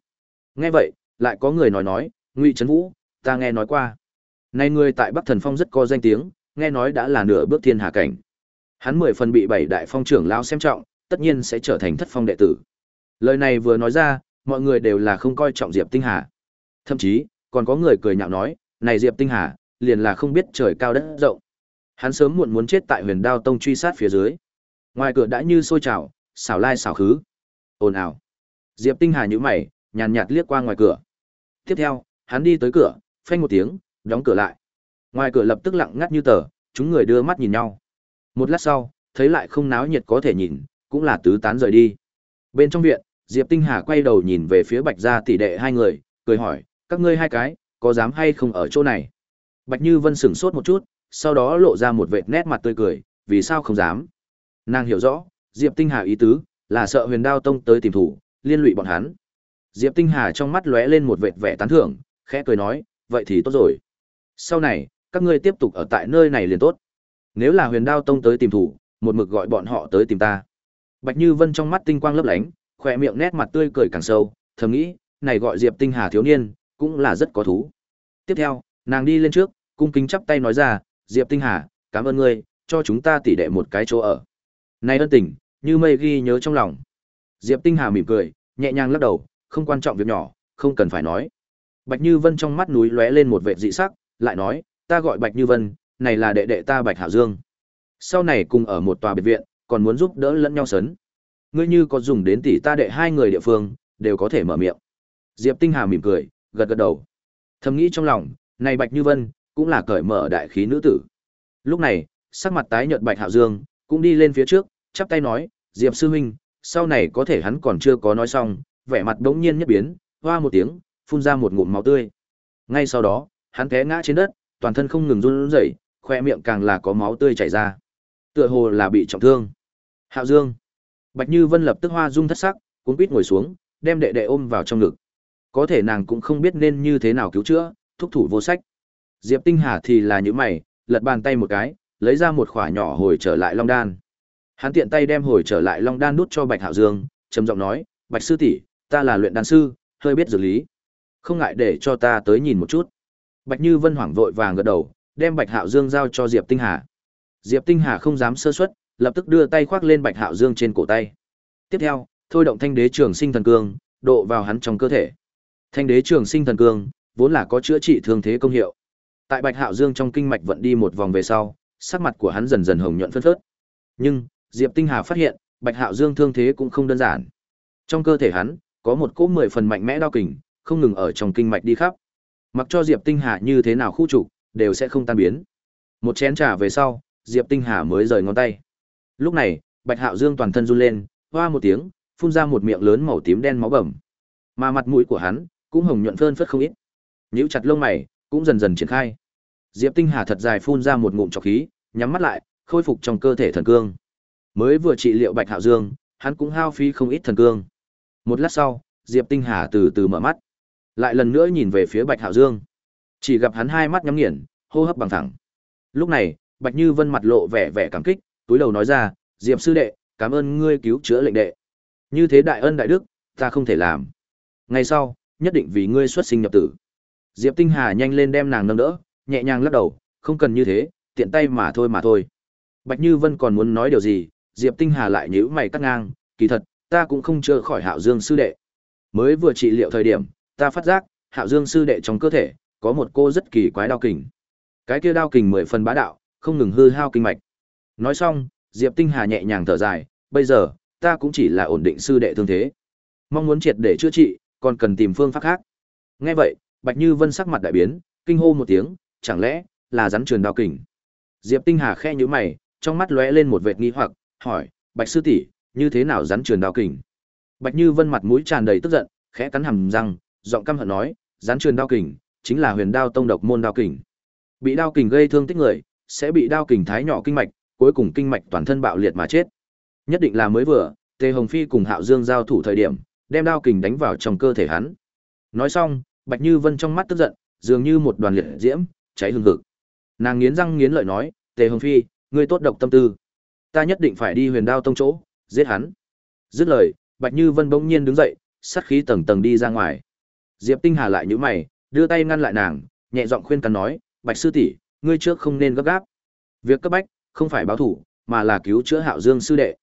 Nghe vậy, Lại có người nói nói, Ngụy Trấn Vũ, ta nghe nói qua. này người tại Bắc Thần Phong rất có danh tiếng, nghe nói đã là nửa bước thiên hà cảnh. Hắn mười phần bị bảy đại phong trưởng lão xem trọng, tất nhiên sẽ trở thành thất phong đệ tử. Lời này vừa nói ra, mọi người đều là không coi trọng Diệp Tinh Hà. Thậm chí, còn có người cười nhạo nói, này Diệp Tinh Hà, liền là không biết trời cao đất rộng. Hắn sớm muộn muốn chết tại Huyền Đao Tông truy sát phía dưới. Ngoài cửa đã như sôi trào, xảo lai xảo khứ. Ồn ào. Diệp Tinh Hà nhíu mày, nhàn nhạt liếc qua ngoài cửa. Tiếp theo, hắn đi tới cửa, phanh một tiếng, đóng cửa lại. Ngoài cửa lập tức lặng ngắt như tờ, chúng người đưa mắt nhìn nhau. Một lát sau, thấy lại không náo nhiệt có thể nhìn, cũng là tứ tán rời đi. Bên trong viện, Diệp Tinh Hà quay đầu nhìn về phía Bạch Gia tỷ đệ hai người, cười hỏi, các ngươi hai cái, có dám hay không ở chỗ này? Bạch Như Vân sửng sốt một chút, sau đó lộ ra một vệt nét mặt tươi cười, vì sao không dám? Nàng hiểu rõ, Diệp Tinh Hà ý tứ là sợ Huyền Đao Tông tới tìm thủ, liên lụy bọn hắn. Diệp Tinh Hà trong mắt lóe lên một vệt vẻ tán thưởng, khẽ cười nói, vậy thì tốt rồi. Sau này, các ngươi tiếp tục ở tại nơi này liền tốt. Nếu là Huyền Đao Tông tới tìm thủ, một mực gọi bọn họ tới tìm ta. Bạch Như Vân trong mắt tinh quang lấp lánh, khỏe miệng nét mặt tươi cười càng sâu, thầm nghĩ, này gọi Diệp Tinh Hà thiếu niên, cũng là rất có thú. Tiếp theo, nàng đi lên trước, cung kính chắp tay nói ra, Diệp Tinh Hà, cảm ơn ngươi, cho chúng ta tỉ đệ một cái chỗ ở. Này ân tình, như mây ghi nhớ trong lòng. Diệp Tinh Hà mỉm cười, nhẹ nhàng lắc đầu, không quan trọng việc nhỏ, không cần phải nói. Bạch Như Vân trong mắt núi lóe lên một vẻ dị sắc, lại nói, ta gọi Bạch Như Vân, này là đệ đệ ta Bạch hảo Dương. Sau này cùng ở một tòa biệt viện, còn muốn giúp đỡ lẫn nhau sấn. Ngươi như có dùng đến tỷ ta đệ hai người địa phương, đều có thể mở miệng. Diệp Tinh Hà mỉm cười, gật gật đầu. Thầm nghĩ trong lòng, này Bạch Như Vân, cũng là cởi mở đại khí nữ tử. Lúc này, sắc mặt tái nhợt Bạch Hạo Dương, cũng đi lên phía trước, chắp tay nói, Diệp sư huynh, sau này có thể hắn còn chưa có nói xong, vẻ mặt đống nhiên nhất biến, hoa một tiếng, phun ra một ngụm máu tươi. Ngay sau đó, hắn té ngã trên đất, toàn thân không ngừng run rẩy, khoe miệng càng là có máu tươi chảy ra. Tựa hồ là bị trọng thương. Hạo Dương. Bạch Như Vân lập tức hoa dung thất sắc, cuống quýt ngồi xuống, đem đệ đệ ôm vào trong ngực. Có thể nàng cũng không biết nên như thế nào cứu chữa, thúc thủ vô sách. Diệp Tinh Hà thì là như mày, lật bàn tay một cái, lấy ra một khỏa nhỏ hồi trở lại Long Đan. Hắn tiện tay đem hồi trở lại Long Đan nút cho Bạch Hạo Dương, trầm giọng nói, "Bạch sư tỷ, ta là luyện đan sư, hơi biết dược lý. Không ngại để cho ta tới nhìn một chút." Bạch Như Vân hoảng vội vàng gật đầu, đem Bạch Hạo Dương giao cho Diệp Tinh Hà. Diệp Tinh Hà không dám sơ suất, lập tức đưa tay khoác lên Bạch Hạo Dương trên cổ tay. Tiếp theo, thôi động Thanh Đế Trường Sinh Thần Cương, độ vào hắn trong cơ thể. Thanh Đế Trường Sinh Thần Cương vốn là có chữa trị thương thế công hiệu. Tại Bạch Hạo Dương trong kinh mạch vận đi một vòng về sau, sắc mặt của hắn dần dần hồng nhuận phấn phớt. Nhưng, Diệp Tinh Hà phát hiện, Bạch Hạo Dương thương thế cũng không đơn giản. Trong cơ thể hắn, có một cỗ mười phần mạnh mẽ đao kình, không ngừng ở trong kinh mạch đi khắp. Mặc cho Diệp Tinh Hà như thế nào khu trục, đều sẽ không tan biến. Một chén trà về sau, Diệp Tinh Hà mới rời ngón tay. Lúc này, Bạch Hạo Dương toàn thân run lên, hoa một tiếng, phun ra một miệng lớn màu tím đen máu bầm. Mà mặt mũi của hắn cũng hồng nhuận phơn phất không ít. Nhíu chặt lông mày, cũng dần dần triển khai. Diệp Tinh Hà thật dài phun ra một ngụm trọc khí, nhắm mắt lại, khôi phục trong cơ thể thần cương. Mới vừa trị liệu Bạch Hạo Dương, hắn cũng hao phí không ít thần cương. Một lát sau, Diệp Tinh Hà từ từ mở mắt, lại lần nữa nhìn về phía Bạch Hạo Dương. Chỉ gặp hắn hai mắt nhắm nghiền, hô hấp bằng thẳng. Lúc này, Bạch Như Vân mặt lộ vẻ vẻ cảm kích, túi đầu nói ra, "Diệp sư đệ, cảm ơn ngươi cứu chữa lệnh đệ. Như thế đại ân đại đức, ta không thể làm. Ngày sau, nhất định vì ngươi xuất sinh nhập tử." Diệp Tinh Hà nhanh lên đem nàng nâng đỡ, nhẹ nhàng lắc đầu, "Không cần như thế, tiện tay mà thôi mà thôi." Bạch Như Vân còn muốn nói điều gì, Diệp Tinh Hà lại nhíu mày cắt ngang, "Kỳ thật, ta cũng không chữa khỏi Hạo Dương sư đệ. Mới vừa trị liệu thời điểm, ta phát giác, Hạo Dương sư đệ trong cơ thể có một cô rất kỳ quái đao kình. Cái kia đao kình mười phần bá đạo, không ngừng hư hao kinh mạch. Nói xong, Diệp Tinh Hà nhẹ nhàng thở dài, bây giờ, ta cũng chỉ là ổn định sư đệ thương thế. Mong muốn triệt để chữa trị, còn cần tìm phương pháp khác. Nghe vậy, Bạch Như Vân sắc mặt đại biến, kinh hô một tiếng, chẳng lẽ là rắn truyền đao kình? Diệp Tinh Hà khe nhíu mày, trong mắt lóe lên một vệt nghi hoặc, hỏi, "Bạch sư tỷ, như thế nào rắn truyền đao kình?" Bạch Như Vân mặt mũi tràn đầy tức giận, khẽ cắn hàm răng, giọng căm hận nói, gián truyền đao kình chính là Huyền Đao Tông độc môn đao kình. Bị đao kình gây thương tích người, sẽ bị đao kình thái nhỏ kinh mạch, cuối cùng kinh mạch toàn thân bạo liệt mà chết. Nhất định là mới vừa, Tề Hồng Phi cùng Hạo Dương giao thủ thời điểm, đem đao kình đánh vào trong cơ thể hắn. Nói xong, Bạch Như Vân trong mắt tức giận, dường như một đoàn liệt diễm, cháy hừng hực. Nàng nghiến răng nghiến lợi nói, "Tề Hồng Phi, ngươi tốt độc tâm tư, ta nhất định phải đi Huyền Đao tông chỗ, giết hắn." Dứt lời, Bạch Như Vân bỗng nhiên đứng dậy, sát khí tầng tầng đi ra ngoài. Diệp Tinh Hà lại nhíu mày, đưa tay ngăn lại nàng, nhẹ giọng khuyên can nói, "Bạch sư tỷ, ngươi trước không nên gấp gáp. Việc cấp bách không phải báo thủ, mà là cứu chữa Hạo Dương sư đệ.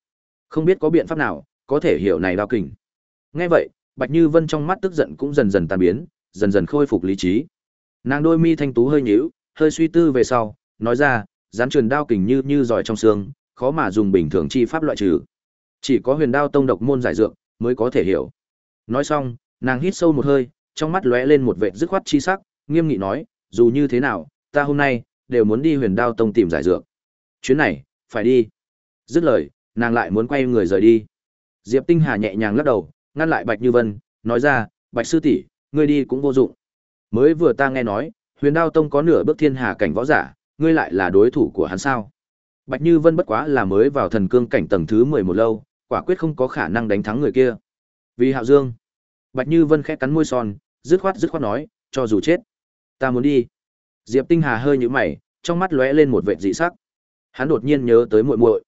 Không biết có biện pháp nào có thể hiểu này đao kình." Nghe vậy, Bạch Như Vân trong mắt tức giận cũng dần dần tan biến, dần dần khôi phục lý trí. Nàng đôi mi thanh tú hơi nhíu, hơi suy tư về sau, nói ra, gián truyền đao kình như như giỏi trong xương, khó mà dùng bình thường chi pháp loại trừ. Chỉ có Huyền Đao Tông độc môn giải dược mới có thể hiểu. Nói xong, nàng hít sâu một hơi, trong mắt lóe lên một vẻ dứt khoát chi sắc, nghiêm nghị nói, dù như thế nào, ta hôm nay đều muốn đi Huyền Đao Tông tìm giải dược. Chuyến này, phải đi. Dứt lời, nàng lại muốn quay người rời đi. Diệp Tinh Hà nhẹ nhàng lắc đầu, ngăn lại Bạch Như Vân, nói ra, Bạch sư tỷ, ngươi đi cũng vô dụng. Mới vừa ta nghe nói, Huyền Đao Tông có nửa bước thiên hà cảnh võ giả, ngươi lại là đối thủ của hắn sao? Bạch Như Vân bất quá là mới vào thần cương cảnh tầng thứ 11 lâu, quả quyết không có khả năng đánh thắng người kia. Vì Hạo Dương. Bạch Như Vân khẽ cắn môi son, dứt khoát dứt khoát nói, cho dù chết, ta muốn đi. Diệp Tinh Hà hơi nhíu mày, trong mắt lóe lên một vẻ dị sắc. Hắn đột nhiên nhớ tới muội muội.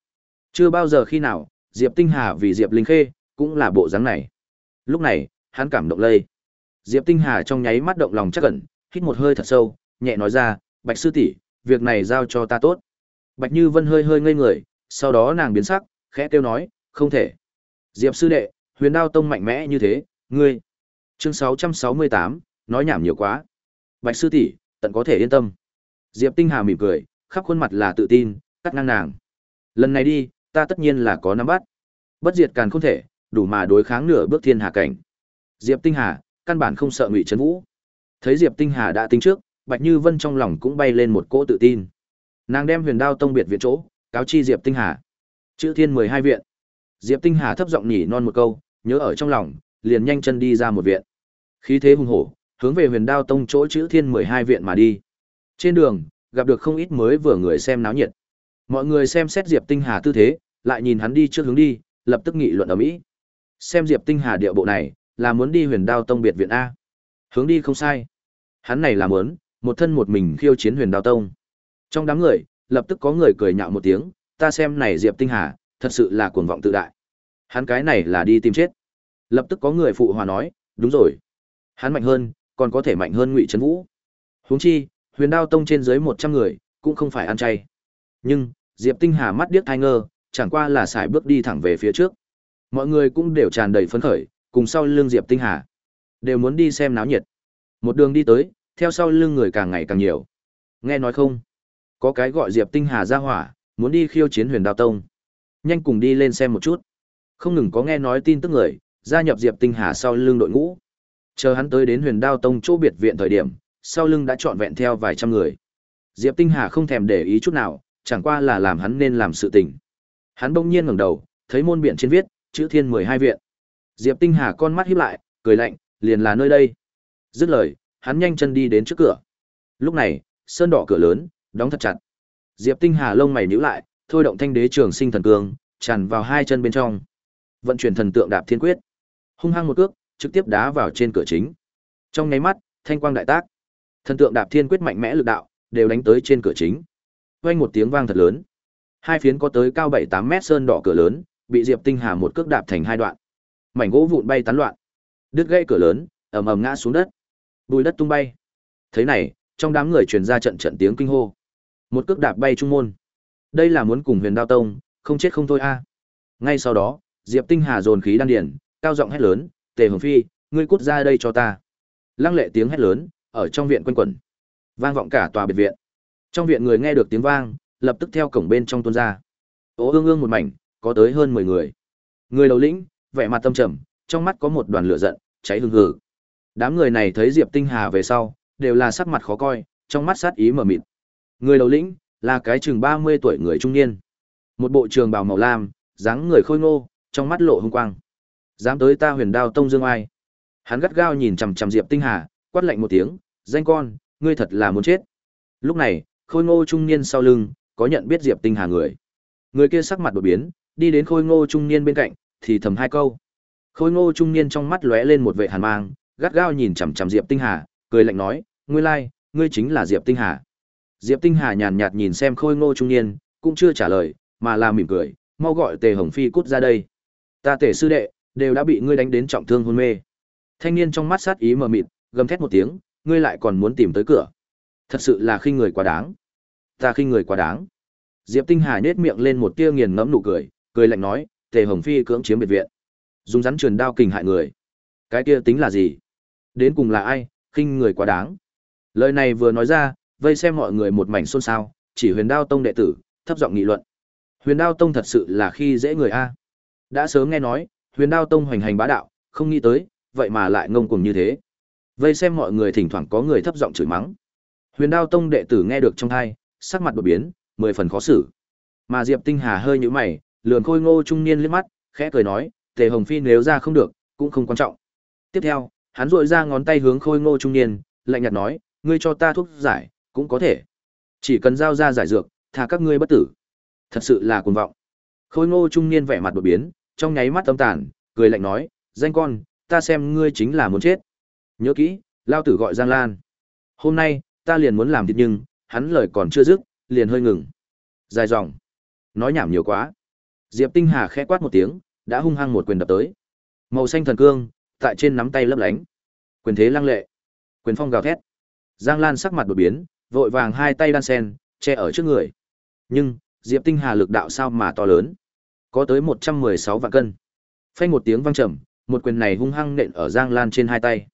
Chưa bao giờ khi nào, Diệp Tinh Hà vì Diệp Linh Khê, cũng là bộ dáng này. Lúc này, hắn cảm động lây. Diệp Tinh Hà trong nháy mắt động lòng chắc ẩn, hít một hơi thật sâu, nhẹ nói ra, "Bạch sư tỷ, việc này giao cho ta tốt." Bạch Như Vân hơi hơi ngây người, sau đó nàng biến sắc, khẽ kêu nói, "Không thể." Diệp sư đệ, Huyền Đao tông mạnh mẽ như thế, ngươi. Chương 668, nói nhảm nhiều quá. Bạch sư tỷ, tận có thể yên tâm. Diệp Tinh Hà mỉm cười, khắp khuôn mặt là tự tin, cắt ngang nàng. Lần này đi, ta tất nhiên là có nắm bắt. Bất diệt càn không thể, đủ mà đối kháng nửa bước thiên hà cảnh. Diệp Tinh Hà, căn bản không sợ Ngụy Trấn Vũ. Thấy Diệp Tinh Hà đã tính trước, Bạch Như Vân trong lòng cũng bay lên một cỗ tự tin. Nàng đem Huyền Đao tông biệt viện chỗ, cáo chi Diệp Tinh Hà. Chữ Thiên mười hai viện. Diệp Tinh Hà thấp giọng nhỉ non một câu, nhớ ở trong lòng, liền nhanh chân đi ra một viện. Khí thế hùng hổ, hướng về Huyền Đao tông chỗ chữ Thiên mười hai viện mà đi. Trên đường, gặp được không ít mới vừa người xem náo nhiệt. Mọi người xem xét Diệp Tinh Hà tư thế, lại nhìn hắn đi trước hướng đi, lập tức nghị luận ở mỹ. Xem Diệp Tinh Hà điệu bộ này, là muốn đi Huyền Đao tông biệt viện a. Hướng đi không sai. Hắn này là muốn một thân một mình khiêu chiến Huyền Đao tông. Trong đám người, lập tức có người cười nhạo một tiếng, ta xem này Diệp Tinh Hà, thật sự là cuồng vọng tự đại. Hắn cái này là đi tìm chết. Lập tức có người phụ hòa nói, đúng rồi. Hắn mạnh hơn, còn có thể mạnh hơn Ngụy Trấn Vũ. Huống chi, Huyền Đao Tông trên dưới 100 người, cũng không phải ăn chay. Nhưng, Diệp Tinh Hà mắt điếc thai ngơ, chẳng qua là xài bước đi thẳng về phía trước. Mọi người cũng đều tràn đầy phấn khởi, cùng sau lưng Diệp Tinh Hà, đều muốn đi xem náo nhiệt. Một đường đi tới, theo sau lưng người càng ngày càng nhiều. Nghe nói không? Có cái gọi Diệp Tinh Hà ra hỏa, muốn đi khiêu chiến Huyền Đao Tông. Nhanh cùng đi lên xem một chút. Không ngừng có nghe nói tin tức người, gia nhập Diệp Tinh Hà sau lưng đội ngũ. Chờ hắn tới đến Huyền Đao Tông chỗ biệt viện thời điểm, sau lưng đã trọn vẹn theo vài trăm người. Diệp Tinh Hà không thèm để ý chút nào, chẳng qua là làm hắn nên làm sự tình. Hắn bỗng nhiên ngẩng đầu, thấy môn biển trên viết, chữ Thiên mười hai viện. Diệp Tinh Hà con mắt híp lại, cười lạnh, liền là nơi đây. Dứt lời, hắn nhanh chân đi đến trước cửa. Lúc này, sơn đỏ cửa lớn, đóng thật chặt. Diệp Tinh Hà lông mày nhíu lại, thôi động thanh đế trường sinh thần cương, tràn vào hai chân bên trong. Vận chuyển thần tượng đạp thiên quyết. Hung hăng một cước, trực tiếp đá vào trên cửa chính. Trong nháy mắt, thanh quang đại tác. Thần tượng đạp thiên quyết mạnh mẽ lực đạo, đều đánh tới trên cửa chính. Vang một tiếng vang thật lớn. Hai phiến có tới cao 7-8 mét sơn đỏ cửa lớn, bị Diệp Tinh Hà một cước đạp thành hai đoạn. Mảnh gỗ vụn bay tán loạn. Đứt gãy cửa lớn, ầm ầm ngã xuống đất. Bùi đất tung bay. Thế này, trong đám người truyền ra trận trận tiếng kinh hô. Một cước đạp bay trung môn. Đây là muốn cùng Huyền Đao Tông, không chết không thôi a. Ngay sau đó, Diệp Tinh Hà dồn khí đan điền, cao giọng hét lớn, "Tề Hồng Phi, ngươi cút ra đây cho ta." Lăng lệ tiếng hét lớn, ở trong viện quanh quẩn, vang vọng cả tòa biệt viện. Trong viện người nghe được tiếng vang, lập tức theo cổng bên trong tuôn ra. ố ương ương một mảnh, có tới hơn 10 người. Người đầu lĩnh, vẻ mặt tâm trầm, trong mắt có một đoàn lửa giận, cháy hừng hừ Đám người này thấy Diệp Tinh Hà về sau, đều là sắc mặt khó coi, trong mắt sát ý mở mịt. Người đầu lĩnh là cái chừng 30 tuổi người trung niên. Một bộ trường bào màu lam, dáng người khôi ngô, trong mắt lộ hung quang. Dám tới ta Huyền Đao Tông Dương Ai? Hắn gắt gao nhìn chằm chằm Diệp Tinh Hà, quát lạnh một tiếng, "Danh con, ngươi thật là muốn chết." Lúc này, khôi ngô trung niên sau lưng, có nhận biết Diệp Tinh Hà người. Người kia sắc mặt đột biến, đi đến khôi ngô trung niên bên cạnh, thì thầm hai câu. Khôi ngô trung niên trong mắt lóe lên một vệ hàn mang, gắt gao nhìn chằm chằm Diệp Tinh Hà, cười lạnh nói, "Ngươi lai, like, ngươi chính là Diệp Tinh Hà." Diệp Tinh Hà nhàn nhạt nhìn xem khôi ngô trung niên, cũng chưa trả lời, mà là mỉm cười, mau gọi Tề Hồng Phi cút ra đây. Ta Tề sư đệ, đều đã bị ngươi đánh đến trọng thương hôn mê. Thanh niên trong mắt sát ý mờ mịt, gầm thét một tiếng, ngươi lại còn muốn tìm tới cửa. Thật sự là khinh người quá đáng. Ta khinh người quá đáng. Diệp Tinh Hà nhếch miệng lên một tia nghiền ngẫm nụ cười, cười lạnh nói, Tề Hồng Phi cưỡng chiếm biệt viện, dùng rắn truyền đao kình hại người. Cái kia tính là gì? Đến cùng là ai, khinh người quá đáng. Lời này vừa nói ra, vây xem mọi người một mảnh xôn xao, chỉ Huyền Đao Tông đệ tử thấp giọng nghị luận. Huyền Đao Tông thật sự là khi dễ người a. Đã sớm nghe nói, Huyền Đao Tông hoành hành bá đạo, không nghĩ tới, vậy mà lại ngông cuồng như thế. Vây xem mọi người thỉnh thoảng có người thấp giọng chửi mắng. Huyền Đao Tông đệ tử nghe được trong thai sắc mặt đột biến, mười phần khó xử. Mà Diệp Tinh Hà hơi nhũ mày, lườm khôi ngô trung niên liếc mắt, khẽ cười nói, Tề Hồng Phi nếu ra không được, cũng không quan trọng. Tiếp theo, hắn dội ra ngón tay hướng khôi ngô trung niên, lạnh nhạt nói, ngươi cho ta thuốc giải, cũng có thể. Chỉ cần giao ra giải dược, tha các ngươi bất tử. Thật sự là cuồng vọng. Khôi ngô trung niên vẻ mặt đột biến, trong nháy mắt tâm tàn, cười lạnh nói, danh con, ta xem ngươi chính là muốn chết. Nhớ kỹ, lao tử gọi Giang Lan. Hôm nay, ta liền muốn làm thịt nhưng, hắn lời còn chưa dứt, liền hơi ngừng. Dài dòng. Nói nhảm nhiều quá. Diệp Tinh Hà khẽ quát một tiếng, đã hung hăng một quyền đập tới. Màu xanh thần cương, tại trên nắm tay lấp lánh. Quyền thế lăng lệ. Quyền phong gào thét. Giang Lan sắc mặt đột biến, vội vàng hai tay đan sen, che ở trước người. Nhưng, Diệp Tinh Hà lực đạo sao mà to lớn. Có tới 116 vạn cân. Phanh một tiếng vang trầm, một quyền này hung hăng nện ở Giang Lan trên hai tay.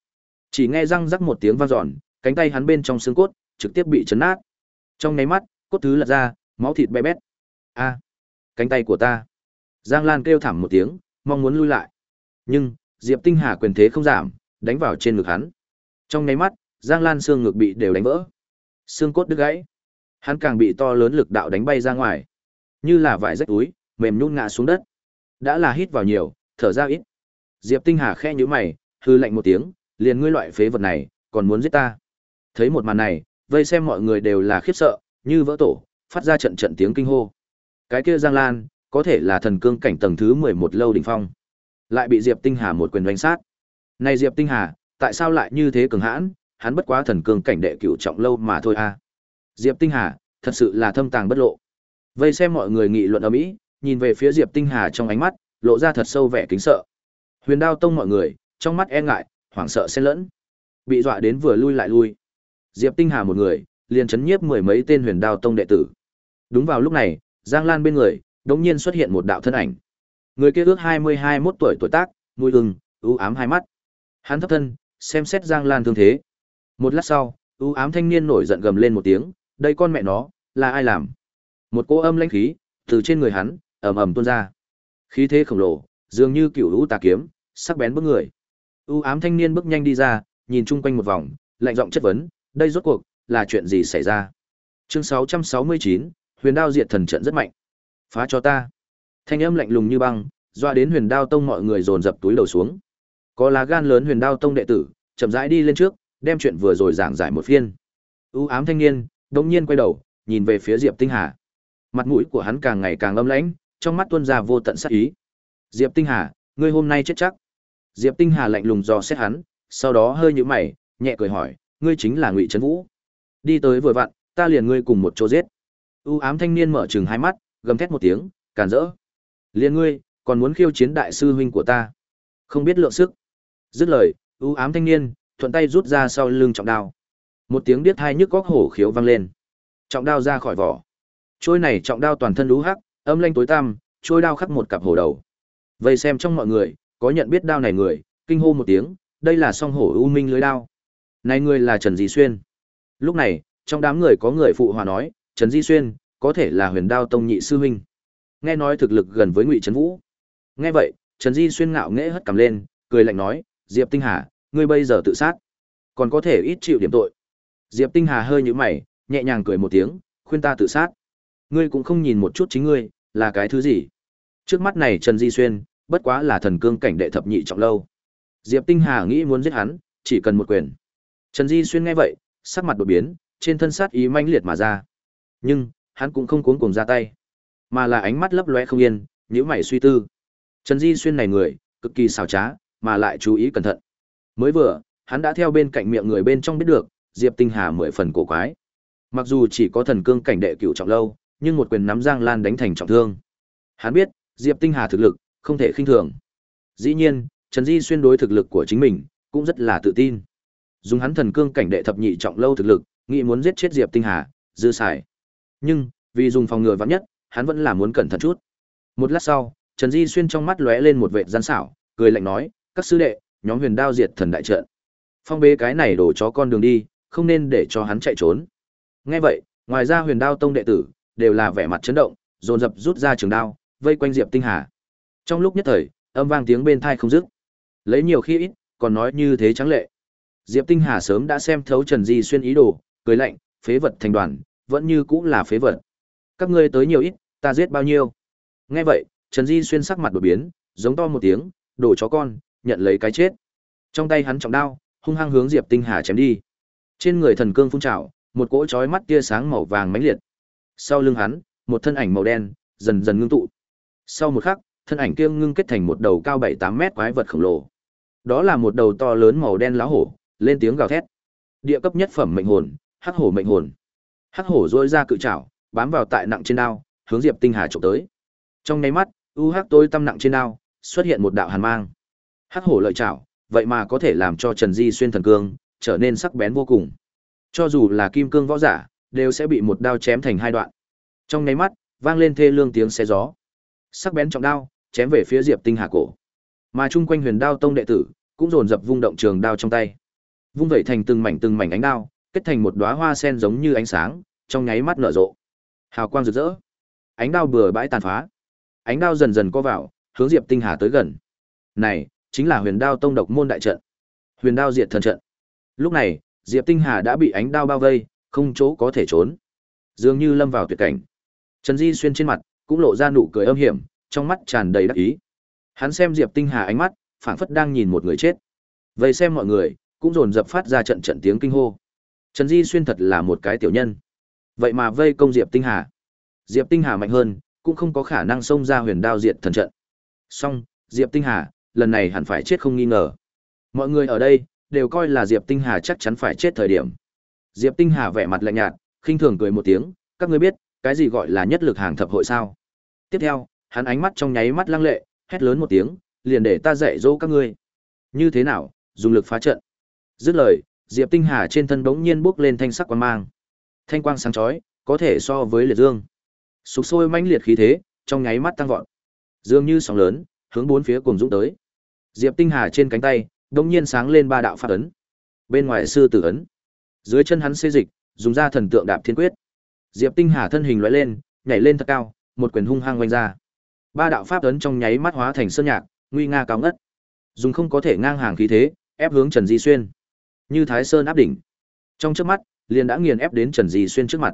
Chỉ nghe răng rắc một tiếng vang dọn, cánh tay hắn bên trong xương cốt trực tiếp bị chấn nát. Trong nháy mắt, cốt thứ lật ra, máu thịt bé bét. A, cánh tay của ta. Giang Lan kêu thảm một tiếng, mong muốn lui lại. Nhưng, Diệp Tinh Hà quyền thế không giảm, đánh vào trên ngực hắn. Trong nháy mắt, Giang Lan xương ngực bị đều đánh vỡ. Xương cốt đứt gãy. Hắn càng bị to lớn lực đạo đánh bay ra ngoài. Như là vải rách túi, mềm nhún ngã xuống đất. Đã là hít vào nhiều, thở ra ít. Diệp Tinh Hà khẽ nhíu mày, hư lạnh một tiếng, liền ngươi loại phế vật này, còn muốn giết ta. Thấy một màn này, vây xem mọi người đều là khiếp sợ, như vỡ tổ, phát ra trận trận tiếng kinh hô. Cái kia Giang Lan, có thể là thần cương cảnh tầng thứ 11 lâu đỉnh phong, lại bị Diệp Tinh Hà một quyền đánh sát. Này Diệp Tinh Hà, tại sao lại như thế cường hãn, hắn bất quá thần cương cảnh đệ cửu trọng lâu mà thôi a. À. Diệp Tinh Hà, thật sự là thâm tàng bất lộ. Vây xem mọi người nghị luận ầm ĩ, nhìn về phía Diệp Tinh Hà trong ánh mắt, lộ ra thật sâu vẻ kính sợ. Huyền Đao Tông mọi người, trong mắt e ngại, hoảng sợ xen lẫn. Bị dọa đến vừa lui lại lui. Diệp Tinh Hà một người, liền chấn nhiếp mười mấy tên Huyền Đao Tông đệ tử. Đúng vào lúc này, Giang Lan bên người, đột nhiên xuất hiện một đạo thân ảnh. Người kia ước 20-21 tuổi tuổi tác, mùi ưng, u ám hai mắt. Hắn thấp thân, xem xét Giang Lan thương thế. Một lát sau, u ám thanh niên nổi giận gầm lên một tiếng, đây con mẹ nó, là ai làm? Một cô âm lãnh khí từ trên người hắn ầm ầm tuôn ra. Khí thế khổng lồ, dường như cựu lũ tà kiếm, sắc bén bức người. U ám thanh niên bước nhanh đi ra, nhìn chung quanh một vòng, lạnh giọng chất vấn, đây rốt cuộc là chuyện gì xảy ra? Chương 669, Huyền Đao Diệt Thần trận rất mạnh. Phá cho ta. Thanh âm lạnh lùng như băng, doa đến Huyền Đao Tông mọi người dồn dập túi đầu xuống. Có lá gan lớn Huyền Đao Tông đệ tử, chậm rãi đi lên trước, đem chuyện vừa rồi giảng giải một phiên. U ám thanh niên, đột nhiên quay đầu, nhìn về phía Diệp Tinh Hà. Mặt mũi của hắn càng ngày càng âm lãnh, trong mắt tuôn ra vô tận sát ý. Diệp Tinh Hà, ngươi hôm nay chết chắc. Diệp Tinh Hà lạnh lùng dò xét hắn, sau đó hơi nhíu mày, nhẹ cười hỏi, ngươi chính là Ngụy Trấn Vũ? Đi tới vừa vặn, ta liền ngươi cùng một chỗ giết. U ám thanh niên mở trừng hai mắt, gầm thét một tiếng, càn rỡ. Liền ngươi, còn muốn khiêu chiến đại sư huynh của ta? Không biết lượng sức. Dứt lời, u ám thanh niên thuận tay rút ra sau lưng trọng đao. Một tiếng điếc hai nhức góc hổ khiếu vang lên. Trọng đao ra khỏi vỏ. Trôi này trọng đao toàn thân lú hắc, âm lanh tối tăm, trôi đao khắc một cặp hổ đầu. Vây xem trong mọi người, có nhận biết đao này người, kinh hô một tiếng, đây là song hổ u minh lưới đao. Này người là Trần Di Xuyên. Lúc này, trong đám người có người phụ hòa nói, Trần Di Xuyên, có thể là huyền đao tông nhị sư huynh. Nghe nói thực lực gần với Ngụy Trấn Vũ. Nghe vậy, Trần Di Xuyên ngạo nghễ hất cằm lên, cười lạnh nói, Diệp Tinh Hà, ngươi bây giờ tự sát, còn có thể ít chịu điểm tội. Diệp Tinh Hà hơi nhíu mày, nhẹ nhàng cười một tiếng, khuyên ta tự sát. Ngươi cũng không nhìn một chút chính ngươi, là cái thứ gì? Trước mắt này Trần Di Xuyên, bất quá là thần cương cảnh đệ thập nhị trọng lâu. Diệp Tinh Hà nghĩ muốn giết hắn, chỉ cần một quyền. Trần Di Xuyên nghe vậy, sắc mặt đột biến, trên thân sát ý manh liệt mà ra. Nhưng, hắn cũng không cuống cuồng ra tay, mà là ánh mắt lấp lóe không yên, nhíu mày suy tư. Trần Di Xuyên này người, cực kỳ xảo trá, mà lại chú ý cẩn thận. Mới vừa, hắn đã theo bên cạnh miệng người bên trong biết được, Diệp Tinh Hà mười phần cổ quái. Mặc dù chỉ có thần cương cảnh đệ cửu trọng lâu, nhưng một quyền nắm Giang Lan đánh thành trọng thương. Hắn biết, Diệp Tinh Hà thực lực không thể khinh thường. Dĩ nhiên, Trần Di xuyên đối thực lực của chính mình cũng rất là tự tin. Dùng hắn thần cương cảnh đệ thập nhị trọng lâu thực lực, nghĩ muốn giết chết Diệp Tinh Hà, dư xài. Nhưng, vì dùng phòng ngừa vạn nhất, hắn vẫn là muốn cẩn thận chút. Một lát sau, Trần Di xuyên trong mắt lóe lên một vẻ gian xảo, cười lạnh nói, "Các sư đệ, nhóm Huyền Đao diệt thần đại trận. Phong bế cái này đổ chó con đường đi, không nên để cho hắn chạy trốn." Nghe vậy, ngoài ra Huyền Đao tông đệ tử đều là vẻ mặt chấn động, dồn dập rút ra trường đao, vây quanh Diệp Tinh Hà. Trong lúc nhất thời, âm vang tiếng bên tai không dứt. Lấy nhiều khi ít, còn nói như thế trắng lệ. Diệp Tinh Hà sớm đã xem thấu Trần Di xuyên ý đồ, cười lạnh, phế vật thành đoàn, vẫn như cũng là phế vật. Các ngươi tới nhiều ít, ta giết bao nhiêu. Nghe vậy, Trần Di xuyên sắc mặt đổi biến, giống to một tiếng, đổ chó con, nhận lấy cái chết. Trong tay hắn trọng đao, hung hăng hướng Diệp Tinh Hà chém đi. Trên người thần cương phun trào, một cỗ chói mắt tia sáng màu vàng mãnh liệt. Sau lưng hắn, một thân ảnh màu đen dần dần ngưng tụ. Sau một khắc, thân ảnh kia ngưng kết thành một đầu cao 7-8 mét quái vật khổng lồ. Đó là một đầu to lớn màu đen lá hổ, lên tiếng gào thét. Địa cấp nhất phẩm mệnh hồn, hắc hổ mệnh hồn. Hắc hổ rỗi ra cự trảo, bám vào tại nặng trên đao, hướng Diệp Tinh Hà chụp tới. Trong nháy mắt, u hắc tối tâm nặng trên đao, xuất hiện một đạo hàn mang. Hắc hổ lợi chảo, vậy mà có thể làm cho Trần Di xuyên thần cương trở nên sắc bén vô cùng. Cho dù là kim cương võ giả, đều sẽ bị một đao chém thành hai đoạn. Trong nháy mắt, vang lên thê lương tiếng xe gió. Sắc bén trọng đao, chém về phía Diệp Tinh Hà cổ. Mà chung quanh Huyền Đao tông đệ tử cũng dồn dập vung động trường đao trong tay. Vung vẩy thành từng mảnh từng mảnh ánh đao, kết thành một đóa hoa sen giống như ánh sáng, trong nháy mắt nở rộ. Hào quang rực rỡ. Ánh đao bừa bãi tàn phá. Ánh đao dần dần co vào, hướng Diệp Tinh Hà tới gần. Này, chính là Huyền Đao tông độc môn đại trận. Huyền Đao diệt thần trận. Lúc này, Diệp Tinh Hà đã bị ánh đao bao vây, không chỗ có thể trốn. Dường như lâm vào tuyệt cảnh. Trần Di xuyên trên mặt cũng lộ ra nụ cười âm hiểm, trong mắt tràn đầy đắc ý. Hắn xem Diệp Tinh Hà ánh mắt, phảng phất đang nhìn một người chết. Vậy xem mọi người, cũng dồn dập phát ra trận trận tiếng kinh hô. Trần Di xuyên thật là một cái tiểu nhân. Vậy mà vây công Diệp Tinh Hà. Diệp Tinh Hà mạnh hơn, cũng không có khả năng xông ra huyền đao diệt thần trận. Song, Diệp Tinh Hà, lần này hẳn phải chết không nghi ngờ. Mọi người ở đây đều coi là Diệp Tinh Hà chắc chắn phải chết thời điểm. Diệp Tinh Hà vẻ mặt lạnh nhạt, khinh thường cười một tiếng, các ngươi biết, cái gì gọi là nhất lực hàng thập hội sao? Tiếp theo, hắn ánh mắt trong nháy mắt lăng lệ, hét lớn một tiếng, liền để ta dạy dỗ các ngươi. Như thế nào, dùng lực phá trận. Dứt lời, Diệp Tinh Hà trên thân bỗng nhiên bốc lên thanh sắc quang mang. Thanh quang sáng chói, có thể so với liệt dương. Sục sôi mãnh liệt khí thế, trong nháy mắt tăng vọt. dường như sóng lớn, hướng bốn phía cùng dũng tới. Diệp Tinh Hà trên cánh tay, bỗng nhiên sáng lên ba đạo pháp ấn. Bên ngoài sư tử ấn, dưới chân hắn xê dịch, dùng ra thần tượng đạp thiên quyết. Diệp Tinh Hà thân hình lóe lên, nhảy lên thật cao, một quyền hung hăng vung ra. Ba đạo pháp ấn trong nháy mắt hóa thành sơn nhạc, nguy nga cao ngất. Dùng không có thể ngang hàng khí thế, ép hướng Trần Di Xuyên. Như Thái Sơn áp đỉnh. Trong chớp mắt, liền đã nghiền ép đến Trần Di Xuyên trước mặt.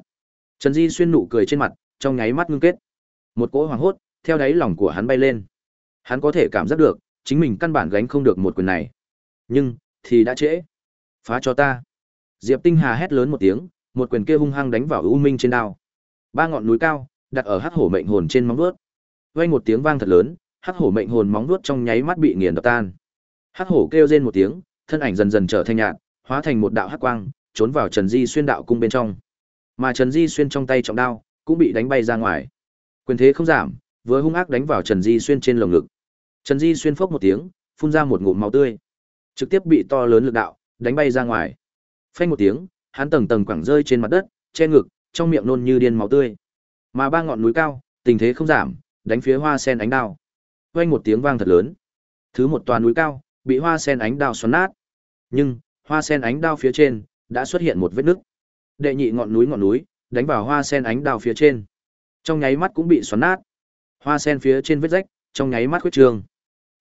Trần Di Xuyên nụ cười trên mặt, trong nháy mắt ngưng kết. Một cỗ hoàng hốt theo đáy lòng của hắn bay lên. Hắn có thể cảm giác được, chính mình căn bản gánh không được một quyền này. Nhưng, thì đã trễ. Phá cho ta. Diệp Tinh Hà hét lớn một tiếng, một quyền kia hung hăng đánh vào U Minh trên đao. Ba ngọn núi cao, đặt ở hắc hổ mệnh hồn trên móng vuốt. Vang một tiếng vang thật lớn, hắc hổ mệnh hồn móng vuốt trong nháy mắt bị nghiền đập tan. Hắc hổ kêu rên một tiếng, thân ảnh dần dần trở thành nhạt, hóa thành một đạo hắc quang, trốn vào Trần Di xuyên đạo cung bên trong. Mà Trần Di xuyên trong tay trọng đao, cũng bị đánh bay ra ngoài. Quyền thế không giảm, vừa hung ác đánh vào Trần Di xuyên trên lồng ngực. Trần Di xuyên phốc một tiếng, phun ra một ngụm máu tươi, trực tiếp bị to lớn lực đạo đánh bay ra ngoài. Phanh một tiếng, hắn tầng tầng quẳng rơi trên mặt đất, che ngực, trong miệng nôn như điên máu tươi. Mà ba ngọn núi cao, tình thế không giảm, đánh phía hoa sen ánh đao. Vang một tiếng vang thật lớn. Thứ một toàn núi cao, bị hoa sen ánh đao xoắn nát. Nhưng, hoa sen ánh đao phía trên đã xuất hiện một vết nứt. Đệ nhị ngọn núi ngọn núi, đánh vào hoa sen ánh đao phía trên. Trong nháy mắt cũng bị xoắn nát. Hoa sen phía trên vết rách, trong nháy mắt khuyết trường.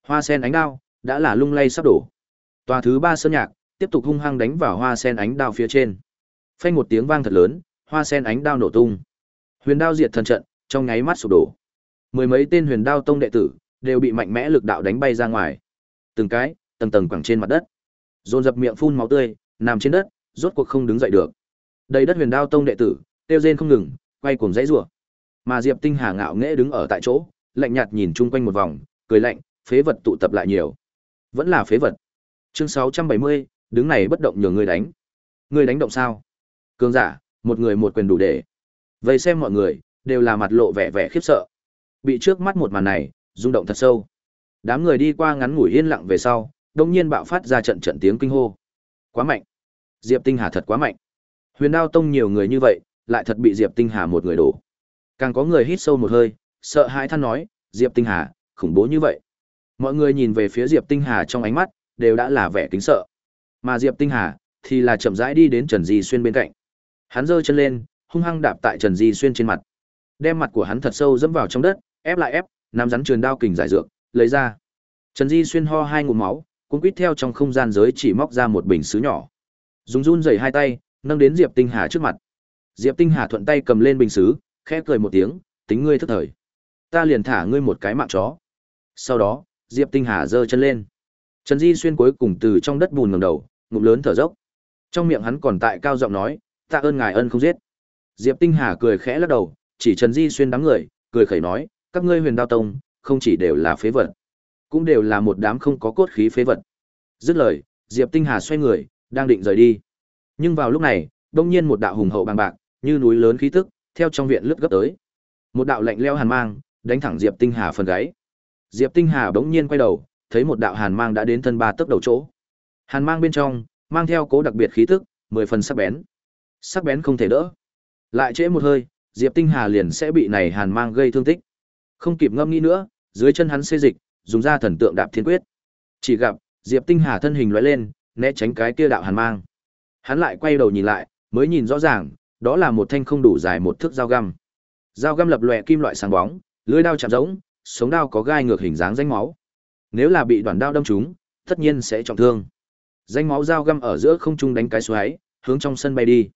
Hoa sen ánh đao đã là lung lay sắp đổ. Tòa thứ ba sơn nhạc, tiếp tục hung hăng đánh vào hoa sen ánh đao phía trên. Phanh một tiếng vang thật lớn, hoa sen ánh đao nổ tung. Huyền đao diệt thần trận, trong nháy mắt sụp đổ. Mười mấy tên huyền đao tông đệ tử đều bị mạnh mẽ lực đạo đánh bay ra ngoài. Từng cái, tầng tầng quẳng trên mặt đất. Dồn dập miệng phun máu tươi, nằm trên đất, rốt cuộc không đứng dậy được. Đầy đất huyền đao tông đệ tử, tiêu rên không ngừng, quay cuồng dãy rủa. Mà Diệp Tinh Hà ngạo nghễ đứng ở tại chỗ, lạnh nhạt nhìn chung quanh một vòng, cười lạnh, phế vật tụ tập lại nhiều. Vẫn là phế vật. Chương 670, đứng này bất động nhường người đánh. Người đánh động sao? Cường giả, một người một quyền đủ để. Vậy xem mọi người, đều là mặt lộ vẻ vẻ khiếp sợ. Bị trước mắt một màn này, rung động thật sâu. Đám người đi qua ngắn ngủi yên lặng về sau, đông nhiên bạo phát ra trận trận tiếng kinh hô. Quá mạnh. Diệp Tinh Hà thật quá mạnh. Huyền Đao Tông nhiều người như vậy, lại thật bị Diệp Tinh Hà một người đổ. Càng có người hít sâu một hơi, sợ hãi than nói, Diệp Tinh Hà, khủng bố như vậy. Mọi người nhìn về phía Diệp Tinh Hà trong ánh mắt, đều đã là vẻ kính sợ. Mà Diệp Tinh Hà, thì là chậm rãi đi đến Trần Di Xuyên bên cạnh. Hắn giơ chân lên, hung hăng đạp tại Trần Di Xuyên trên mặt. Đem mặt của hắn thật sâu dẫm vào trong đất, ép lại ép, nắm rắn trường đao kình giải dược, lấy ra. Trần Di Xuyên ho hai ngụm máu, cũng quýt theo trong không gian giới chỉ móc ra một bình sứ nhỏ. Dùng run rẩy hai tay, nâng đến Diệp Tinh Hà trước mặt. Diệp Tinh Hà thuận tay cầm lên bình sứ, khẽ cười một tiếng, tính ngươi thức thời. Ta liền thả ngươi một cái mạng chó. Sau đó, Diệp Tinh Hà giơ chân lên. Trần Di Xuyên cuối cùng từ trong đất bùn ngẩng đầu, ngụm lớn thở dốc. Trong miệng hắn còn tại cao giọng nói, "Tạ ơn ngài ân không giết." Diệp Tinh Hà cười khẽ lắc đầu, chỉ Trần Di Xuyên đám người, cười khẩy nói, "Các ngươi Huyền Đao Tông, không chỉ đều là phế vật, cũng đều là một đám không có cốt khí phế vật." Dứt lời, Diệp Tinh Hà xoay người, đang định rời đi. Nhưng vào lúc này, đông nhiên một đạo hùng hậu bằng bạc, như núi lớn khí tức, theo trong viện lướt gấp tới. Một đạo lạnh lẽo hàn mang, đánh thẳng Diệp Tinh Hà phần gáy. Diệp Tinh Hà bỗng nhiên quay đầu, thấy một đạo hàn mang đã đến thân ba tấc đầu chỗ. Hàn mang bên trong, mang theo cố đặc biệt khí tức, mười phần sắc bén. Sắc bén không thể đỡ. Lại trễ một hơi, Diệp Tinh Hà liền sẽ bị này hàn mang gây thương tích. Không kịp ngâm nghĩ nữa, dưới chân hắn xê dịch, dùng ra thần tượng đạp thiên quyết. Chỉ gặp, Diệp Tinh Hà thân hình lóe lên, né tránh cái kia đạo hàn mang. Hắn lại quay đầu nhìn lại, mới nhìn rõ ràng, đó là một thanh không đủ dài một thước dao găm. Dao găm lập lòe kim loại sáng bóng, lưỡi dao chạm rỗng, sống đao có gai ngược hình dáng danh máu. Nếu là bị đoạn đao đâm trúng, tất nhiên sẽ trọng thương. Danh máu dao găm ở giữa không trung đánh cái xoáy, hướng trong sân bay đi.